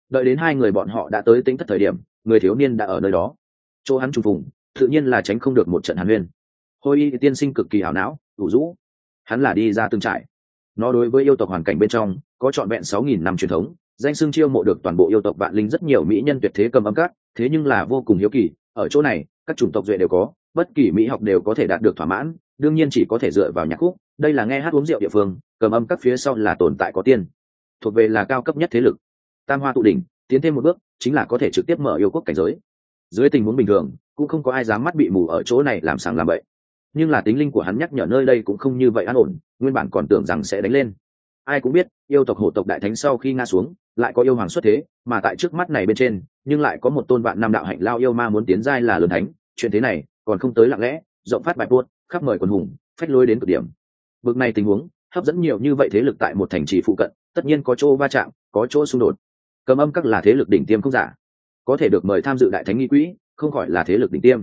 Speaker 1: Đợi đến hai người bọn họ đã tới tính thất thời điểm người thiếu niên đã ở nơi đó. Chỗ hắn trùng phùng, tự nhiên là tránh không được một trận hàn huyên. Hôi y tiên sinh cực kỳ hảo não đủ rũ. Hắn là đi ra tương trại. Nó đối với yêu tộc hoàn cảnh bên trong, có trọn vẹn sáu nghìn năm truyền thống, danh xưng chiêu mộ được toàn bộ yêu tộc vạn linh rất nhiều mỹ nhân tuyệt thế cầm âm cát thế nhưng là vô cùng hiếu kỳ, ở chỗ này, các chủng tộc duệ đều có, bất kỳ mỹ học đều có thể đạt được thỏa mãn, đương nhiên chỉ có thể dựa vào nhạc khúc, đây là nghe hát uống rượu địa phương, cầm âm các phía sau là tồn tại có tiên, thuộc về là cao cấp nhất thế lực. Tam hoa tụ đỉnh tiến thêm một bước, chính là có thể trực tiếp mở yêu quốc cảnh giới. Dưới tình huống bình thường, cũng không có ai dám mắt bị mù ở chỗ này làm sàng làm bậy. Nhưng là tính linh của hắn nhắc nhở nơi đây cũng không như vậy an ổn, nguyên bản còn tưởng rằng sẽ đánh lên. Ai cũng biết, yêu tộc hổ tộc đại thánh sau khi nga xuống, lại có yêu hoàng xuất thế, mà tại trước mắt này bên trên, nhưng lại có một tôn vạn nam đạo hạnh lao yêu ma muốn tiến giai là lớn thánh. Chuyện thế này, còn không tới lặng lẽ, rộng phát bạch buốt, khắp mời quần hùng, phách lối đến cực điểm. Bực này tình huống, hấp dẫn nhiều như vậy thế lực tại một thành trì phụ cận, tất nhiên có chỗ va chạm, có chỗ xung đột cầm âm các là thế lực đỉnh tiêm không giả. Có thể được mời tham dự đại thánh nghi quỹ, không khỏi là thế lực đỉnh tiêm.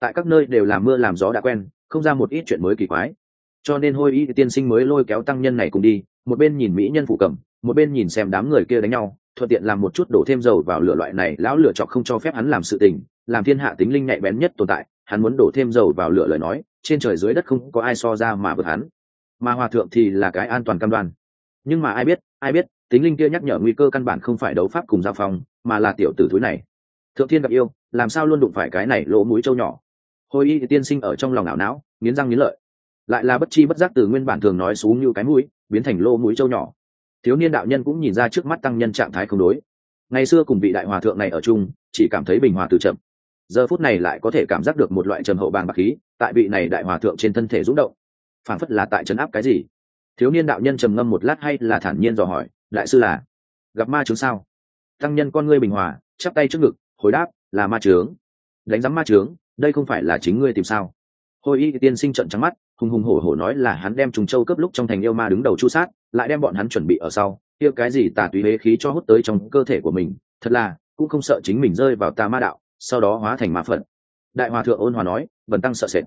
Speaker 1: Tại các nơi đều làm mưa làm gió đã quen, không ra một ít chuyện mới kỳ quái. Cho nên hôi y tiên sinh mới lôi kéo tăng nhân này cùng đi, một bên nhìn mỹ nhân phụ cầm, một bên nhìn xem đám người kia đánh nhau, thuận tiện làm một chút đổ thêm dầu vào lửa loại này, lão lửa chọc không cho phép hắn làm sự tình, làm thiên hạ tính linh nhạy bén nhất tồn tại, hắn muốn đổ thêm dầu vào lửa lời nói, trên trời dưới đất không có ai so ra mà vượt hắn. Mà hòa thượng thì là cái an toàn cam đoan. Nhưng mà ai biết ai biết tính linh kia nhắc nhở nguy cơ căn bản không phải đấu pháp cùng giao phong, mà là tiểu tử thúi này. Thượng thiên gặp yêu, làm sao luôn đụng phải cái này lỗ mũi trâu nhỏ? Hồi y tiên sinh ở trong lòng ảo não, nghiến răng nghiến lợi. Lại là bất chi bất giác từ nguyên bản thường nói xuống như cái mũi, biến thành lỗ mũi trâu nhỏ. Thiếu niên đạo nhân cũng nhìn ra trước mắt tăng nhân trạng thái không đối. Ngày xưa cùng vị đại hòa thượng này ở chung, chỉ cảm thấy bình hòa từ chậm. Giờ phút này lại có thể cảm giác được một loại trầm hậu bàng bạc khí, tại vị này đại hòa thượng trên thân thể rúng động. Phản phất là tại trấn áp cái gì? Thiếu niên đạo nhân trầm ngâm một lát hay là thản nhiên dò hỏi đại sư là, gặp ma trướng sao? Tăng nhân con ngươi bình hòa, chắp tay trước ngực, hồi đáp, là ma trướng đánh giám ma trướng đây không phải là chính ngươi tìm sao? Hồi y tiên sinh trận trắng mắt, hùng hùng hổ hổ nói là hắn đem trùng châu cấp lúc trong thành yêu ma đứng đầu chu sát, lại đem bọn hắn chuẩn bị ở sau. Kia cái gì tà tùy hế khí cho hút tới trong cơ thể của mình, thật là, cũng không sợ chính mình rơi vào tà ma đạo, sau đó hóa thành ma phận đại hòa thượng ôn hòa nói vần tăng sợ sệt.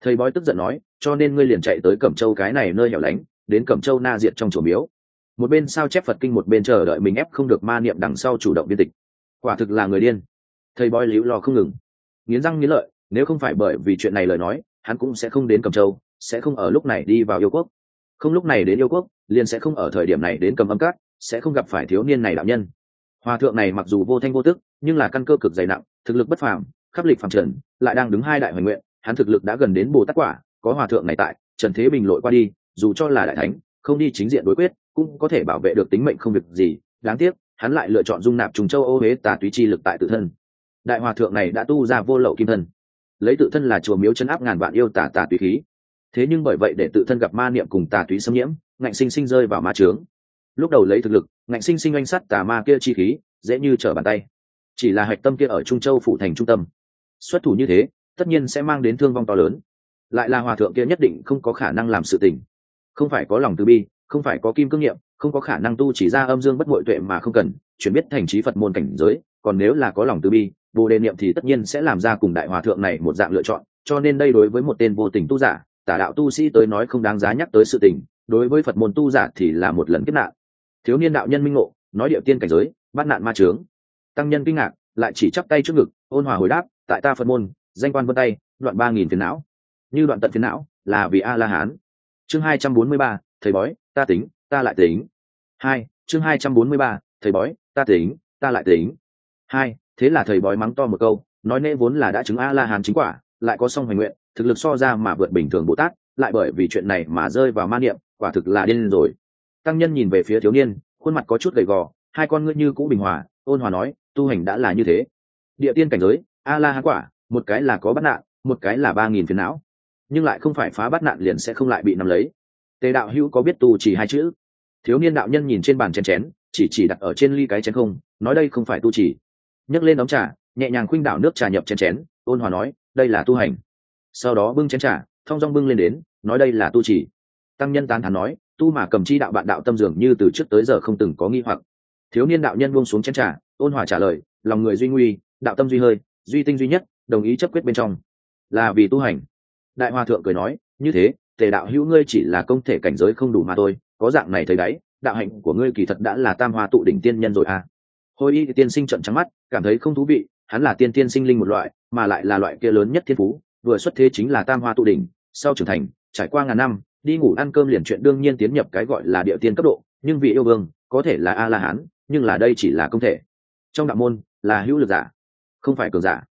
Speaker 1: Thầy bói tức giận nói, cho nên ngươi liền chạy tới cẩm châu cái này nơi hẻo lánh, đến cẩm châu na diệt trong chùa miếu một bên sao chép phật kinh, một bên chờ đợi mình ép không được ma niệm đằng sau chủ động biên tịch. Quả thực là người điên. Thầy bói liễu lo không ngừng. Nghiến răng nghiến lợi, nếu không phải bởi vì chuyện này lời nói, hắn cũng sẽ không đến cầm châu, sẽ không ở lúc này đi vào yêu quốc. Không lúc này đến yêu quốc, liền sẽ không ở thời điểm này đến cầm âm cát sẽ không gặp phải thiếu niên này đạo nhân. Hòa thượng này mặc dù vô thanh vô tức, nhưng là căn cơ cực dày nặng, thực lực bất phàm, khắp lịch phàm trần, lại đang đứng hai đại hoành nguyện, hắn thực lực đã gần đến bồ tát quả, có hòa thượng này tại, trần thế bình lội qua đi, dù cho là đại thánh, không đi chính diện đối quyết cũng có thể bảo vệ được tính mệnh không việc gì. Đáng tiếc, hắn lại lựa chọn dung nạp trùng châu ô huế tà túy chi lực tại tự thân. Đại hòa thượng này đã tu ra vô lậu kim thân. Lấy tự thân là chùa miếu chân áp ngàn vạn yêu tà tà túy khí. Thế nhưng bởi vậy để tự thân gặp ma niệm cùng tà túy xâm nhiễm, ngạnh sinh sinh rơi vào ma trướng. Lúc đầu lấy thực lực, ngạnh sinh sinh oanh sắt tà ma kia chi khí, dễ như trở bàn tay. Chỉ là hạch tâm kia ở trung châu phủ thành trung tâm. Xuất thủ như thế, tất nhiên sẽ mang đến thương vong to lớn. Lại là hòa thượng kia nhất định không có khả năng làm sự tình. Không phải có lòng từ bi không phải có kim cương nghiệm, không có khả năng tu chỉ ra âm dương bất bội tuệ mà không cần, chuyển biết thành trí phật môn cảnh giới, còn nếu là có lòng từ bi, bồ đề niệm thì tất nhiên sẽ làm ra cùng đại hòa thượng này một dạng lựa chọn, cho nên đây đối với một tên vô tình tu giả, tả đạo tu sĩ tới nói không đáng giá nhắc tới sự tình, đối với phật môn tu giả thì là một lần kết nạn. Thiếu niên đạo nhân minh ngộ, nói điệu tiên cảnh giới, bắt nạn ma trướng tăng nhân kinh ngạc, lại chỉ chắp tay trước ngực, ôn hòa hồi đáp, tại ta phật môn, danh quan vân tay, đoạn ba nghìn phiền não. Như đoạn tận phiền não, là vì a la hán chương hai trăm bốn mươi ba, thầy bói ta tính, ta lại tính. Hai, chương hai trăm bốn mươi ba, thầy bói, ta tính, ta lại tính. Hai, thế là thầy bói mắng to một câu, nói nễ vốn là đã chứng a la hán chính quả, lại có song hoành nguyện, thực lực so ra mà vượt bình thường bồ tát, lại bởi vì chuyện này mà rơi vào ma niệm, quả thực là điên rồi. Tăng nhân nhìn về phía thiếu niên, khuôn mặt có chút gầy gò, hai con ngươi như cũ bình hòa, ôn hòa nói, tu hành đã là như thế. Địa tiên cảnh giới a la hán quả, một cái là có bắt nạn, một cái là ba nghìn phiền não. Nhưng lại không phải phá bắt nạn liền sẽ không lại bị nắm lấy tề đạo hữu có biết tu chỉ hai chữ? Thiếu niên đạo nhân nhìn trên bàn chén chén, chỉ chỉ đặt ở trên ly cái chén không, nói đây không phải tu chỉ. Nhấc lên đóng trà, nhẹ nhàng khuynh đảo nước trà nhập chén chén, ôn hòa nói, đây là tu hành. Sau đó bưng chén trà, thong dong bưng lên đến, nói đây là tu chỉ. Tăng nhân tán thán nói, tu mà cầm chi đạo bạn đạo tâm dường như từ trước tới giờ không từng có nghi hoặc. Thiếu niên đạo nhân buông xuống chén trà, ôn hòa trả lời, lòng người duy nguy, đạo tâm duy hơi, duy tinh duy nhất, đồng ý chấp quyết bên trong. Là vì tu hành. Đại hòa thượng cười nói, như thế tề đạo hữu ngươi chỉ là công thể cảnh giới không đủ mà thôi, có dạng này thấy đấy, đạo hạnh của ngươi kỳ thật đã là tam hoa tụ đỉnh tiên nhân rồi à. Hồi y tiên sinh trận trắng mắt, cảm thấy không thú vị, hắn là tiên tiên sinh linh một loại, mà lại là loại kia lớn nhất thiên phú, vừa xuất thế chính là tam hoa tụ đỉnh, sau trưởng thành, trải qua ngàn năm, đi ngủ ăn cơm liền chuyện đương nhiên tiến nhập cái gọi là địa tiên cấp độ, nhưng vị yêu vương, có thể là a la hán nhưng là đây chỉ là công thể. Trong đạo môn, là hữu lực giả, không phải cường giả,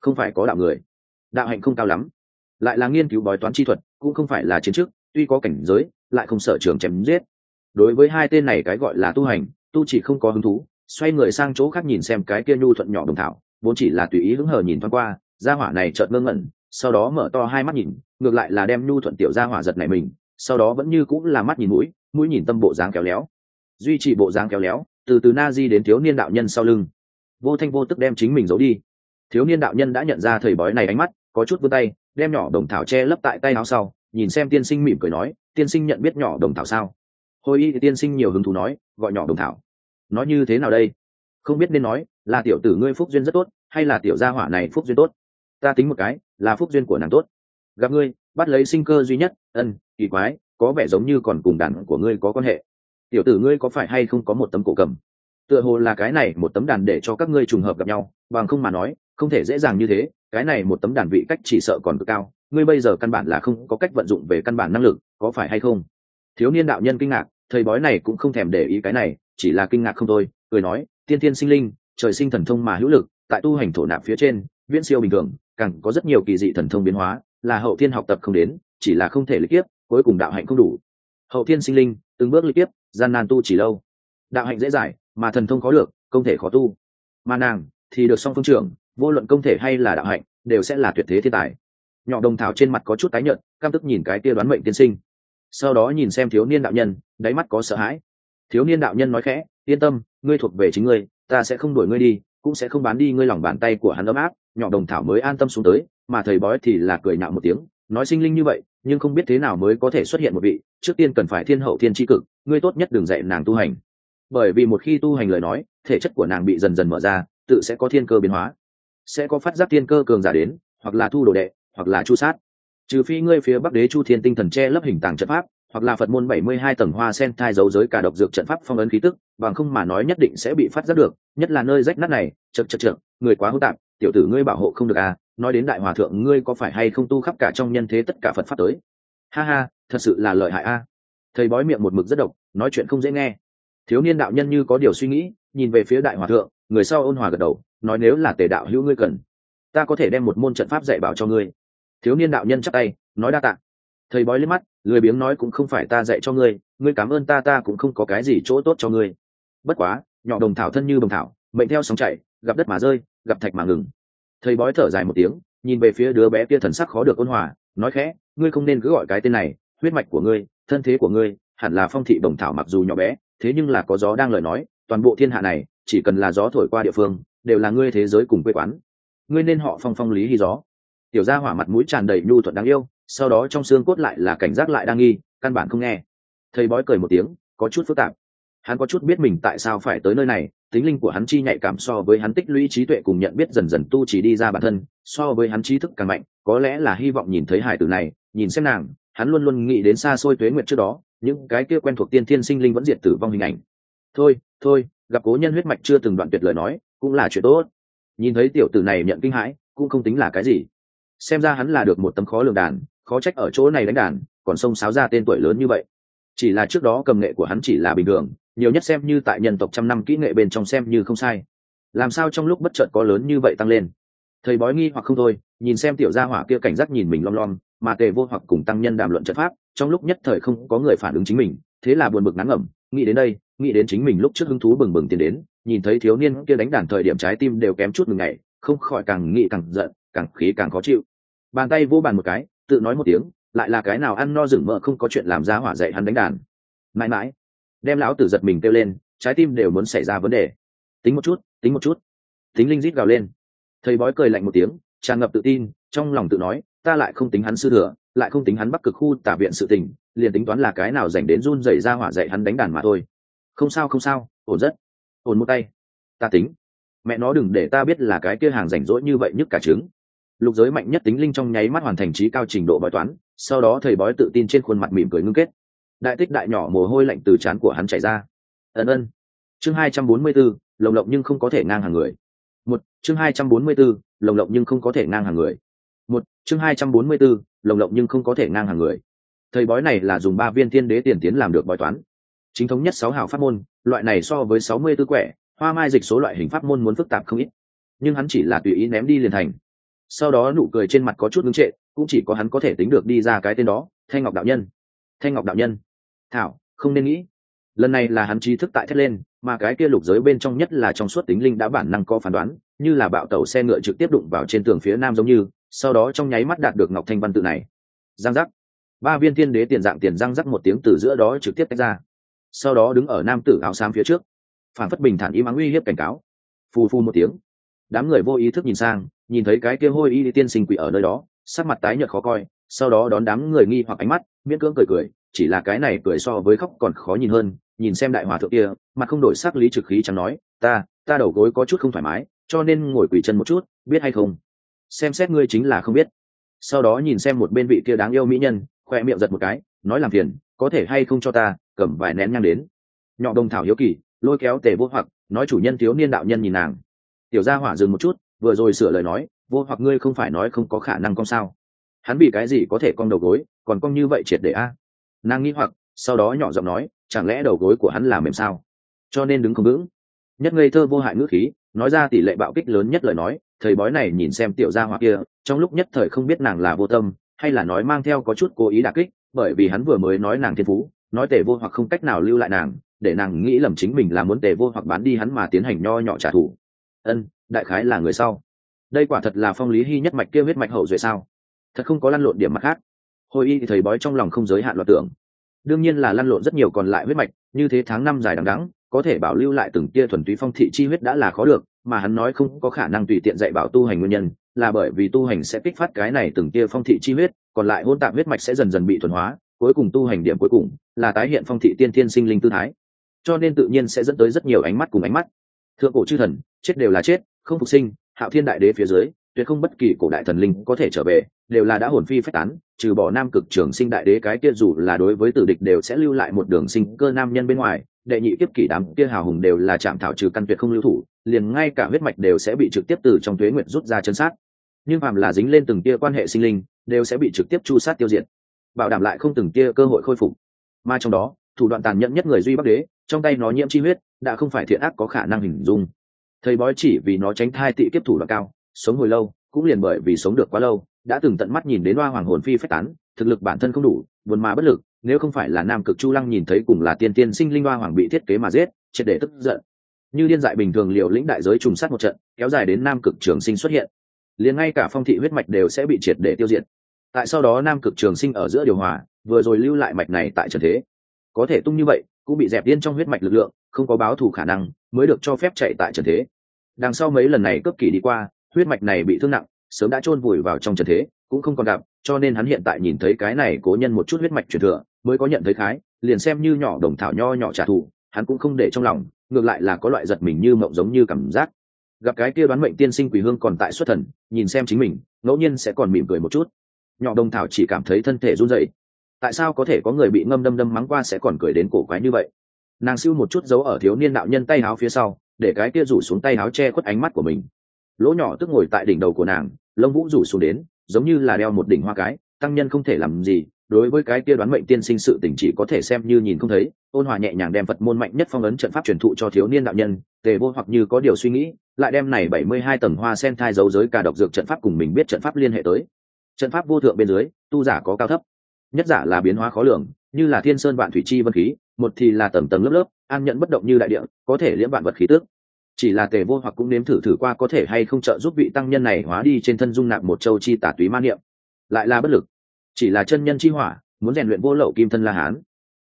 Speaker 1: không phải có đạo người. Đạo hạnh không cao lắm lại là nghiên cứu bói toán chi thuật, cũng không phải là chiến chức, tuy có cảnh giới, lại không sợ trường chém giết. Đối với hai tên này cái gọi là tu hành, tu chỉ không có hứng thú, xoay người sang chỗ khác nhìn xem cái kia nhu thuận nhỏ đồng thảo, vốn chỉ là tùy ý hứng hờ nhìn thoáng qua, gia hỏa này chợt ngơ ngẩn, sau đó mở to hai mắt nhìn, ngược lại là đem nhu thuận tiểu gia hỏa giật này mình, sau đó vẫn như cũng là mắt nhìn mũi mũi nhìn tâm bộ dáng kéo léo. Duy trì bộ dáng kéo léo, từ từ na di đến thiếu niên đạo nhân sau lưng. Vô thanh vô tức đem chính mình giấu đi. Thiếu niên đạo nhân đã nhận ra thầy bói này ánh mắt có chút vươn tay, đem nhỏ đồng thảo che lấp tại tay áo sau, nhìn xem tiên sinh mỉm cười nói, tiên sinh nhận biết nhỏ đồng thảo sao? Hồi y tiên sinh nhiều hứng thú nói, gọi nhỏ đồng thảo. Nói như thế nào đây? Không biết nên nói, là tiểu tử ngươi phúc duyên rất tốt, hay là tiểu gia hỏa này phúc duyên tốt? Ta tính một cái, là phúc duyên của nàng tốt. Gặp ngươi, bắt lấy sinh cơ duy nhất, ân, kỳ quái, có vẻ giống như còn cùng đàn của ngươi có quan hệ. Tiểu tử ngươi có phải hay không có một tấm cổ cầm? Tựa hồ là cái này một tấm đàn để cho các ngươi trùng hợp gặp nhau, bằng không mà nói, không thể dễ dàng như thế cái này một tấm đàn vị cách chỉ sợ còn cực cao, ngươi bây giờ căn bản là không có cách vận dụng về căn bản năng lực, có phải hay không? Thiếu niên đạo nhân kinh ngạc, thầy bói này cũng không thèm để ý cái này, chỉ là kinh ngạc không thôi, cười nói, tiên tiên sinh linh, trời sinh thần thông mà hữu lực, tại tu hành thổ nạp phía trên, viễn siêu bình thường, càng có rất nhiều kỳ dị thần thông biến hóa, là hậu thiên học tập không đến, chỉ là không thể lịch tiếp cuối cùng đạo hạnh không đủ. Hậu thiên sinh linh, từng bước lịch tiếp gian nan tu chỉ lâu. Đạo hạnh dễ dãi, mà thần thông khó được, không thể khó tu. Mà nàng thì được song phương trưởng vô luận công thể hay là đạo hạnh, đều sẽ là tuyệt thế thiên tài. Nhỏ đồng thảo trên mặt có chút tái nhợt cam tức nhìn cái tia đoán mệnh tiên sinh. Sau đó nhìn xem thiếu niên đạo nhân, đáy mắt có sợ hãi. Thiếu niên đạo nhân nói khẽ, yên tâm, ngươi thuộc về chính ngươi, ta sẽ không đuổi ngươi đi, cũng sẽ không bán đi ngươi lòng bàn tay của hắn ấm áp. Nhỏ đồng thảo mới an tâm xuống tới, mà thầy bói thì là cười nhạo một tiếng, nói sinh linh như vậy, nhưng không biết thế nào mới có thể xuất hiện một vị, trước tiên cần phải thiên hậu thiên tri cực, ngươi tốt nhất đừng dạy nàng tu hành. Bởi vì một khi tu hành lời nói, thể chất của nàng bị dần dần mở ra, tự sẽ có thiên cơ biến hóa sẽ có phát giác thiên cơ cường giả đến, hoặc là thu đồ đệ, hoặc là chu sát. Trừ phi ngươi phía bắc đế chu thiên tinh thần che lấp hình tàng trận pháp, hoặc là phật môn bảy mươi hai tầng hoa sen thai dấu giới cả độc dược trận pháp phong ấn khí tức, bằng không mà nói nhất định sẽ bị phát giác được, nhất là nơi rách nát này, chật chật chật, người quá hữu tạp, tiểu tử ngươi bảo hộ không được à nói đến đại hòa thượng ngươi có phải hay không tu khắp cả trong nhân thế tất cả phật pháp tới? Ha ha, thật sự là lợi hại a. Thầy bói miệng một mực rất độc, nói chuyện không dễ nghe. Thiếu niên đạo nhân như có điều suy nghĩ, nhìn về phía đại hòa thượng, người sau ôn hòa gật đầu nói nếu là tề đạo hữu ngươi cần ta có thể đem một môn trận pháp dạy bảo cho ngươi. Thiếu niên đạo nhân chắc tay nói đa t ạ thầy bói lên mắt lười biếng nói cũng không phải ta dạy cho ngươi ngươi cảm ơn ta ta cũng không có cái gì chỗ tốt cho ngươi. Bất quá nhỏ đồng thảo thân như đồng thảo mệnh theo sóng chạy, gặp đất mà rơi gặp thạch mà ngừng. Thầy bói thở dài một tiếng nhìn về phía đứa bé kia thần sắc khó được ôn hòa nói khẽ ngươi không nên cứ gọi cái tên này huyết mạch của ngươi thân thế của ngươi hẳn là phong thị đồng thảo mặc dù nhỏ bé thế nhưng là có gió đang lời nói toàn bộ thiên hạ này chỉ cần là gió thổi qua địa phương đều là ngươi thế giới cùng quê quán. Ngươi nên họ phong phong lý hy gió. Tiểu gia hỏa mặt mũi tràn đầy nhu thuận đáng yêu, sau đó trong xương cốt lại là cảnh giác lại đang nghi, căn bản không nghe. Thầy bói cười một tiếng, có chút phức tạp. Hắn có chút biết mình tại sao phải tới nơi này, tính linh của hắn chi nhạy cảm so với hắn tích lũy trí tuệ cùng nhận biết dần dần tu chỉ đi ra bản thân, so với hắn trí thức càng mạnh, có lẽ là hy vọng nhìn thấy hải tử này, nhìn xem nàng, hắn luôn luôn nghĩ đến xa xôi tuế nguyệt trước đó, những cái kia quen thuộc tiên thiên sinh linh vẫn diệt tử vong hình ảnh. Thôi thôi, gặp cố nhân huyết mạch chưa từng đoạn tuyệt lời nói cũng là chuyện tốt. Nhìn thấy tiểu tử này nhận kinh hãi, cũng không tính là cái gì. Xem ra hắn là được một tấm khó lường đàn, khó trách ở chỗ này đánh đàn, còn sông sáo ra tên tuổi lớn như vậy. Chỉ là trước đó cầm nghệ của hắn chỉ là bình thường, nhiều nhất xem như tại nhân tộc trăm năm kỹ nghệ bên trong xem như không sai. Làm sao trong lúc bất chợt có lớn như vậy tăng lên? Thầy bói nghi hoặc không thôi, nhìn xem tiểu gia hỏa kia cảnh giác nhìn mình lom lom, mà tề vô hoặc cùng tăng nhân đàm luận trận pháp, trong lúc nhất thời không có người phản ứng chính mình, thế là buồn bực ngắn ngẩm, nghĩ đến đây, nghĩ đến chính mình lúc trước hứng thú bừng bừng tiến đến nhìn thấy thiếu niên kia đánh đàn thời điểm trái tim đều kém chút ngừng ngày không khỏi càng nghĩ càng giận, càng khí càng khó chịu. Bàn tay vô bàn một cái, tự nói một tiếng, lại là cái nào ăn no rừng mỡ không có chuyện làm ra hỏa dậy hắn đánh đàn. Mãi mãi, đem lão tử giật mình kêu lên, trái tim đều muốn xảy ra vấn đề. Tính một chút, tính một chút. Tính linh rít gào lên. Thầy bói cười lạnh một tiếng, tràn ngập tự tin, trong lòng tự nói, ta lại không tính hắn sư thừa, lại không tính hắn bắc cực khu tả viện sự tình, liền tính toán là cái nào dành đến run dậy ra hỏa dạy hắn đánh đàn mà thôi. Không sao không sao, ổn rất ổn một tay. Ta tính. Mẹ nó đừng để ta biết là cái kia hàng rảnh rỗi như vậy nhất cả trứng. Lục giới mạnh nhất tính linh trong nháy mắt hoàn thành trí cao trình độ bói toán sau đó thầy bói tự tin trên khuôn mặt mỉm cười ngưng kết. Đại tích đại nhỏ mồ hôi lạnh từ trán của hắn chảy ra. Ân ân. Chương hai trăm bốn mươi 244, lồng lộng nhưng không có thể ngang hàng người. Một chương hai trăm bốn mươi 244, lồng lộng nhưng không có thể ngang hàng người. Một chương hai trăm bốn mươi 244, lồng lộng nhưng không có thể ngang hàng người. Thầy bói này là dùng ba viên thiên đế tiền tiến làm được bói toán chính thống nhất sáu hào pháp môn, loại này so với sáu mươi tư quẻ, hoa mai dịch số loại hình pháp môn muốn phức tạp không ít. Nhưng hắn chỉ là tùy ý ném đi liền thành. Sau đó nụ cười trên mặt có chút ngưng trệ, cũng chỉ có hắn có thể tính được đi ra cái tên đó, thanh ngọc đạo nhân. Thanh ngọc đạo nhân. Thảo, không nên nghĩ. Lần này là hắn trí thức tại thét lên, mà cái kia lục giới bên trong nhất là trong suốt tính linh đã bản năng có phán đoán, như là bạo tẩu xe ngựa trực tiếp đụng vào trên tường phía nam giống như, sau đó trong nháy mắt đạt được ngọc thanh văn tự này. Giang giác. Ba viên thiên đế tiền dạng tiền giang rắc một tiếng từ giữa đó trực tiếp tách ra sau đó đứng ở nam tử áo xám phía trước phản phất bình thản im ắng uy hiếp cảnh cáo. Phù phu một tiếng, đám người vô ý thức nhìn sang, nhìn thấy cái kia hôi y tiên sinh quỷ ở nơi đó, sắc mặt tái nhợt khó coi, sau đó đón đám người nghi hoặc ánh mắt, miễn cưỡng cười cười, chỉ là cái này cười so với khóc còn khó nhìn hơn, nhìn xem đại hòa thượng kia, mặt không đổi sắc lý trực khí chẳng nói, ta ta đầu gối có chút không thoải mái, cho nên ngồi quỳ chân một chút, biết hay không? Xem xét ngươi chính là không biết. Sau đó nhìn xem một bên vị kia đáng yêu mỹ nhân, khoe miệng giật một cái, nói làm phiền, có thể hay không cho ta cầm vài nén nhang đến. Nhỏ đồng thảo hiếu kỳ, lôi kéo tề vô hoặc, nói chủ nhân thiếu niên đạo nhân nhìn nàng. Tiểu gia hỏa dừng một chút, vừa rồi sửa lời nói, vô hoặc ngươi không phải nói không có khả năng con sao? Hắn vì cái gì có thể cong đầu gối, còn con như vậy triệt để a? Nàng nghĩ hoặc, sau đó nhỏ giọng nói, chẳng lẽ đầu gối của hắn là mềm sao? Cho nên đứng không vững. Nhất ngây thơ vô hại ngữ khí, nói ra tỷ lệ bạo kích lớn nhất lời nói, thầy bói này nhìn xem tiểu gia hỏa kia, trong lúc nhất thời không biết nàng là vô tâm, hay là nói mang theo có chút cố ý đả kích, bởi vì hắn vừa mới nói nàng thiên phú nói tề vô hoặc không cách nào lưu lại nàng, để nàng nghĩ lầm chính mình là muốn tề vô hoặc bán đi hắn mà tiến hành nho nhỏ trả thù. Ân, đại khái là người sau. Đây quả thật là phong lý hy nhất mạch kia huyết mạch hậu duệ sao? Thật không có lăn lộn điểm mặt khác. Hồi y thì thầy bói trong lòng không giới hạn loạt tưởng. Đương nhiên là lăn lộn rất nhiều còn lại huyết mạch, như thế tháng năm dài đằng đắng có thể bảo lưu lại từng tia thuần túy phong thị chi huyết đã là khó được, mà hắn nói không có khả năng tùy tiện dạy bảo tu hành nguyên nhân, là bởi vì tu hành sẽ kích phát cái này từng tia phong thị chi huyết, còn lại hôn tạp huyết mạch sẽ dần dần bị thuần hóa cuối cùng tu hành điểm cuối cùng là tái hiện phong thị tiên thiên sinh linh tư thái. Cho nên tự nhiên sẽ dẫn tới rất nhiều ánh mắt cùng ánh mắt. Thượng cổ chư thần, chết đều là chết, không phục sinh, hạo thiên đại đế phía dưới, tuyệt không bất kỳ cổ đại thần linh có thể trở về, đều là đã hồn phi phách tán, trừ bỏ nam cực trường sinh đại đế cái kia dù là đối với tử địch đều sẽ lưu lại một đường sinh cơ nam nhân bên ngoài, đệ nhị kiếp kỷ đám kia hào hùng đều là chạm thảo trừ căn tuyệt không lưu thủ, liền ngay cả huyết mạch đều sẽ bị trực tiếp từ trong tuế nguyện rút ra chân sát. Nhưng phàm là dính lên từng tia quan hệ sinh linh, đều sẽ bị trực tiếp chu sát tiêu diệt bảo đảm lại không từng tia cơ hội khôi phục. Mà trong đó, thủ đoạn tàn nhẫn nhất người duy bắc đế, trong tay nó nhiễm chi huyết, đã không phải thiện ác có khả năng hình dung. Thầy bói chỉ vì nó tránh thai tị kiếp thủ đoạn cao, sống hồi lâu, cũng liền bởi vì sống được quá lâu, đã từng tận mắt nhìn đến hoa hoàng hồn phi phách tán, thực lực bản thân không đủ, buồn mà bất lực, nếu không phải là nam cực chu lăng nhìn thấy cùng là tiên tiên sinh linh hoa hoàng bị thiết kế mà giết, triệt để tức giận. Như điên dại bình thường liệu lĩnh đại giới trùng sát một trận, kéo dài đến nam cực trường sinh xuất hiện. Liền ngay cả phong thị huyết mạch đều sẽ bị triệt để tiêu diệt tại sau đó nam cực trường sinh ở giữa điều hòa, vừa rồi lưu lại mạch này tại trần thế. Có thể tung như vậy, cũng bị dẹp điên trong huyết mạch lực lượng, không có báo thù khả năng, mới được cho phép chạy tại trần thế. Đằng sau mấy lần này cấp kỳ đi qua, huyết mạch này bị thương nặng, sớm đã chôn vùi vào trong trần thế, cũng không còn gặp, cho nên hắn hiện tại nhìn thấy cái này cố nhân một chút huyết mạch truyền thừa, mới có nhận thấy khái, liền xem như nhỏ đồng thảo nho nhỏ trả thù, hắn cũng không để trong lòng, ngược lại là có loại giật mình như mộng giống như cảm giác. Gặp cái kia đoán mệnh tiên sinh quỷ hương còn tại xuất thần, nhìn xem chính mình, ngẫu nhiên sẽ còn mỉm cười một chút nhỏ đồng thảo chỉ cảm thấy thân thể run rẩy. Tại sao có thể có người bị ngâm đâm đâm mắng qua sẽ còn cười đến cổ quái như vậy? Nàng siêu một chút giấu ở thiếu niên đạo nhân tay áo phía sau, để cái kia rủ xuống tay áo che khuất ánh mắt của mình. Lỗ nhỏ tức ngồi tại đỉnh đầu của nàng, lông vũ rủ xuống đến, giống như là đeo một đỉnh hoa cái, tăng nhân không thể làm gì, đối với cái kia đoán mệnh tiên sinh sự tình chỉ có thể xem như nhìn không thấy, ôn hòa nhẹ nhàng đem phật môn mạnh nhất phong ấn trận pháp truyền thụ cho thiếu niên đạo nhân, tề vô hoặc như có điều suy nghĩ, lại đem này bảy mươi hai tầng hoa sen thai dấu giới cả độc dược trận pháp cùng mình biết trận pháp liên hệ tới trận pháp vô thượng bên dưới, tu giả có cao thấp. Nhất giả là biến hóa khó lường, như là thiên sơn vạn thủy chi vân khí, một thì là tầng tầng lớp lớp, an nhận bất động như đại địa, có thể liễm vạn vật khí tước chỉ là tề vô hoặc cũng nếm thử thử qua có thể hay không trợ giúp vị tăng nhân này hóa đi trên thân dung nạp một châu chi tả túy man niệm. Lại là bất lực. Chỉ là chân nhân chi hỏa, muốn rèn luyện vô lậu kim thân la hán.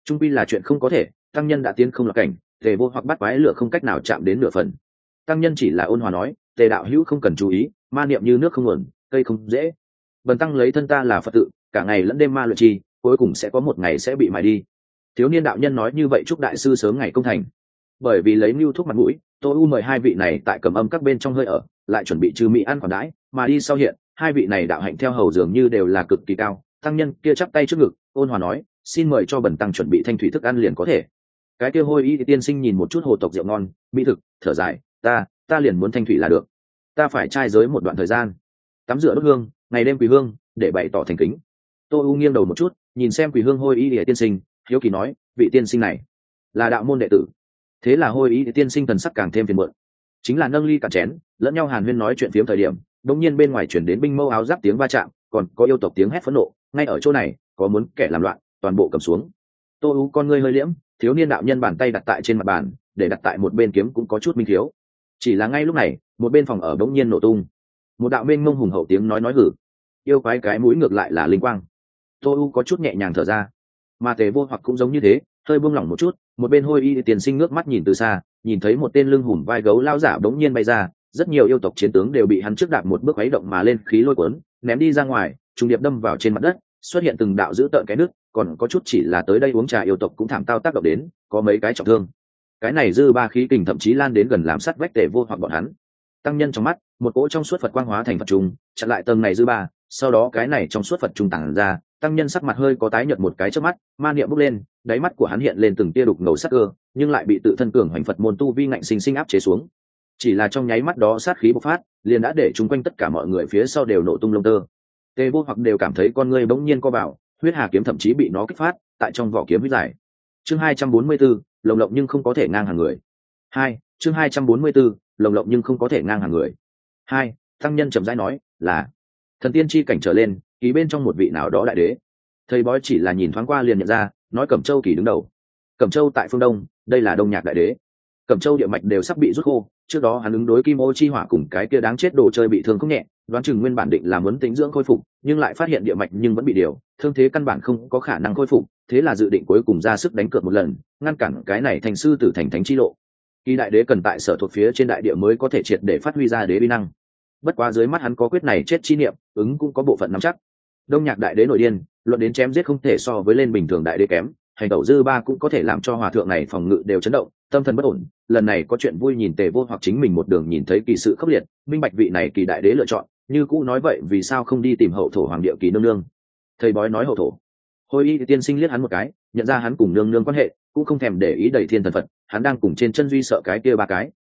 Speaker 1: Trung pi là chuyện không có thể, tăng nhân đã tiến không là cảnh, tề vô hoặc bắt quái lửa không cách nào chạm đến nửa phần. Tăng nhân chỉ là ôn hòa nói, tề đạo hữu không cần chú ý, ma niệm như nước không nguồn, cây không dễ bần tăng lấy thân ta là phật tự, cả ngày lẫn đêm ma luyện chi, cuối cùng sẽ có một ngày sẽ bị mài đi. Thiếu niên đạo nhân nói như vậy chúc đại sư sớm ngày công thành. Bởi vì lấy mưu thuốc mặt mũi tôi u mời hai vị này tại cầm âm các bên trong hơi ở, lại chuẩn bị trừ mỹ ăn còn đãi, mà đi sau hiện, hai vị này đạo hạnh theo hầu dường như đều là cực kỳ cao. Tăng nhân kia chắp tay trước ngực, ôn hòa nói, xin mời cho bần tăng chuẩn bị thanh thủy thức ăn liền có thể. Cái kia hôi y tiên sinh nhìn một chút hồ tộc rượu ngon, mỹ thực, thở dài, ta ta liền muốn thanh thủy là được. Ta phải trai giới một đoạn thời gian. Tắm rửa đốt hương ngày đêm quỳ hương để bày tỏ thành kính. Tô u nghiêng đầu một chút nhìn xem quỳ hương hôi y địa tiên sinh hiếu kỳ nói vị tiên sinh này là đạo môn đệ tử. Thế là hôi y tiên sinh thần sắc càng thêm phiền mượn, chính là nâng ly cả chén lẫn nhau hàn huyên nói chuyện phiếm thời điểm đột nhiên bên ngoài chuyển đến binh mâu áo giáp tiếng va chạm còn có yêu tộc tiếng hét phẫn nộ ngay ở chỗ này có muốn kẻ làm loạn toàn bộ cầm xuống. Tô u con ngươi hơi liễm thiếu niên đạo nhân bàn tay đặt tại trên mặt bàn để đặt tại một bên kiếm cũng có chút minh thiếu. Chỉ là ngay lúc này một bên phòng ở bỗng nhiên nổ tung. Một đạo bên ngông hùng hậu tiếng nói nói hử yêu quái cái mũi ngược lại là linh quang. Tô u có chút nhẹ nhàng thở ra. Mà tề vô hoặc cũng giống như thế, hơi buông lỏng một chút, một bên hôi y tiền sinh nước mắt nhìn từ xa, nhìn thấy một tên lưng hùm vai gấu lao giả bỗng nhiên bay ra, rất nhiều yêu tộc chiến tướng đều bị hắn trước đạp một bước khuấy động mà lên khí lôi cuốn, ném đi ra ngoài, trùng điệp đâm vào trên mặt đất, xuất hiện từng đạo dữ tợn cái nước còn có chút chỉ là tới đây uống trà yêu tộc cũng thảm tao tác động đến, có mấy cái trọng thương. Cái này dư ba khí kình thậm chí lan đến gần làm sắt vách tề vô hoặc bọn hắn. Tăng nhân trong mắt, một cỗ trong suốt phật quang hóa thành phật trùng, chặn lại tầng này dư ba sau đó cái này trong suốt phật trung tản ra tăng nhân sắc mặt hơi có tái nhợt một cái trước mắt ma niệm bốc lên đáy mắt của hắn hiện lên từng tia đục ngầu sắc cơ nhưng lại bị tự thân cường hoành phật môn tu vi ngạnh sinh sinh áp chế xuống. Chỉ là trong nháy mắt đó sát khí bộc phát liền đã để chung quanh tất cả mọi người phía sau đều nổ tung lông tơ. Tê vô hoặc đều cảm thấy con ngươi bỗng nhiên co bảo huyết hà kiếm thậm chí bị nó kích phát tại trong vỏ kiếm huyết giải. Chương hai trăm bốn mươi 244, lồng lộng nhưng không có thể ngang hàng người. Hai chương hai trăm bốn mươi 244, lồng lộng nhưng không có thể ngang hàng người. Hai tăng nhân trầm rãi nói là thần tiên chi cảnh trở lên ký bên trong một vị nào đó đại đế. Thầy bói chỉ là nhìn thoáng qua liền nhận ra, nói cẩm châu kỳ đứng đầu. Cẩm châu tại phương đông, đây là đông nhạc đại đế. Cẩm châu địa mạch đều sắp bị rút khô, trước đó hắn ứng đối kim ô chi hỏa cùng cái kia đáng chết đồ chơi bị thương không nhẹ, đoán chừng nguyên bản định là muốn tính dưỡng khôi phục, nhưng lại phát hiện địa mạch nhưng vẫn bị điều, thương thế căn bản không có khả năng khôi phục, thế là dự định cuối cùng ra sức đánh cược một lần, ngăn cản cái này thành sư tử thành thánh chi lộ. Kỳ đại đế cần tại sở thuộc phía trên đại địa mới có thể triệt để phát huy ra đế vi năng bất quá dưới mắt hắn có quyết này chết chi niệm, ứng cũng có bộ phận nắm chắc. Đông nhạc đại đế nội điên, luận đến chém giết không thể so với lên bình thường đại đế kém, hành tẩu dư ba cũng có thể làm cho hòa thượng này phòng ngự đều chấn động, tâm thần bất ổn. Lần này có chuyện vui nhìn tề vô hoặc chính mình một đường nhìn thấy kỳ sự khốc liệt, minh bạch vị này kỳ đại đế lựa chọn, như cũ nói vậy vì sao không đi tìm hậu thổ hoàng địa kỳ nương nương. Thầy bói nói hậu thổ. Hồi y tiên sinh liếc hắn một cái, nhận ra hắn cùng nương nương quan hệ, cũng không thèm để ý đầy thiên thần phật, hắn đang cùng trên chân duy sợ cái kia ba cái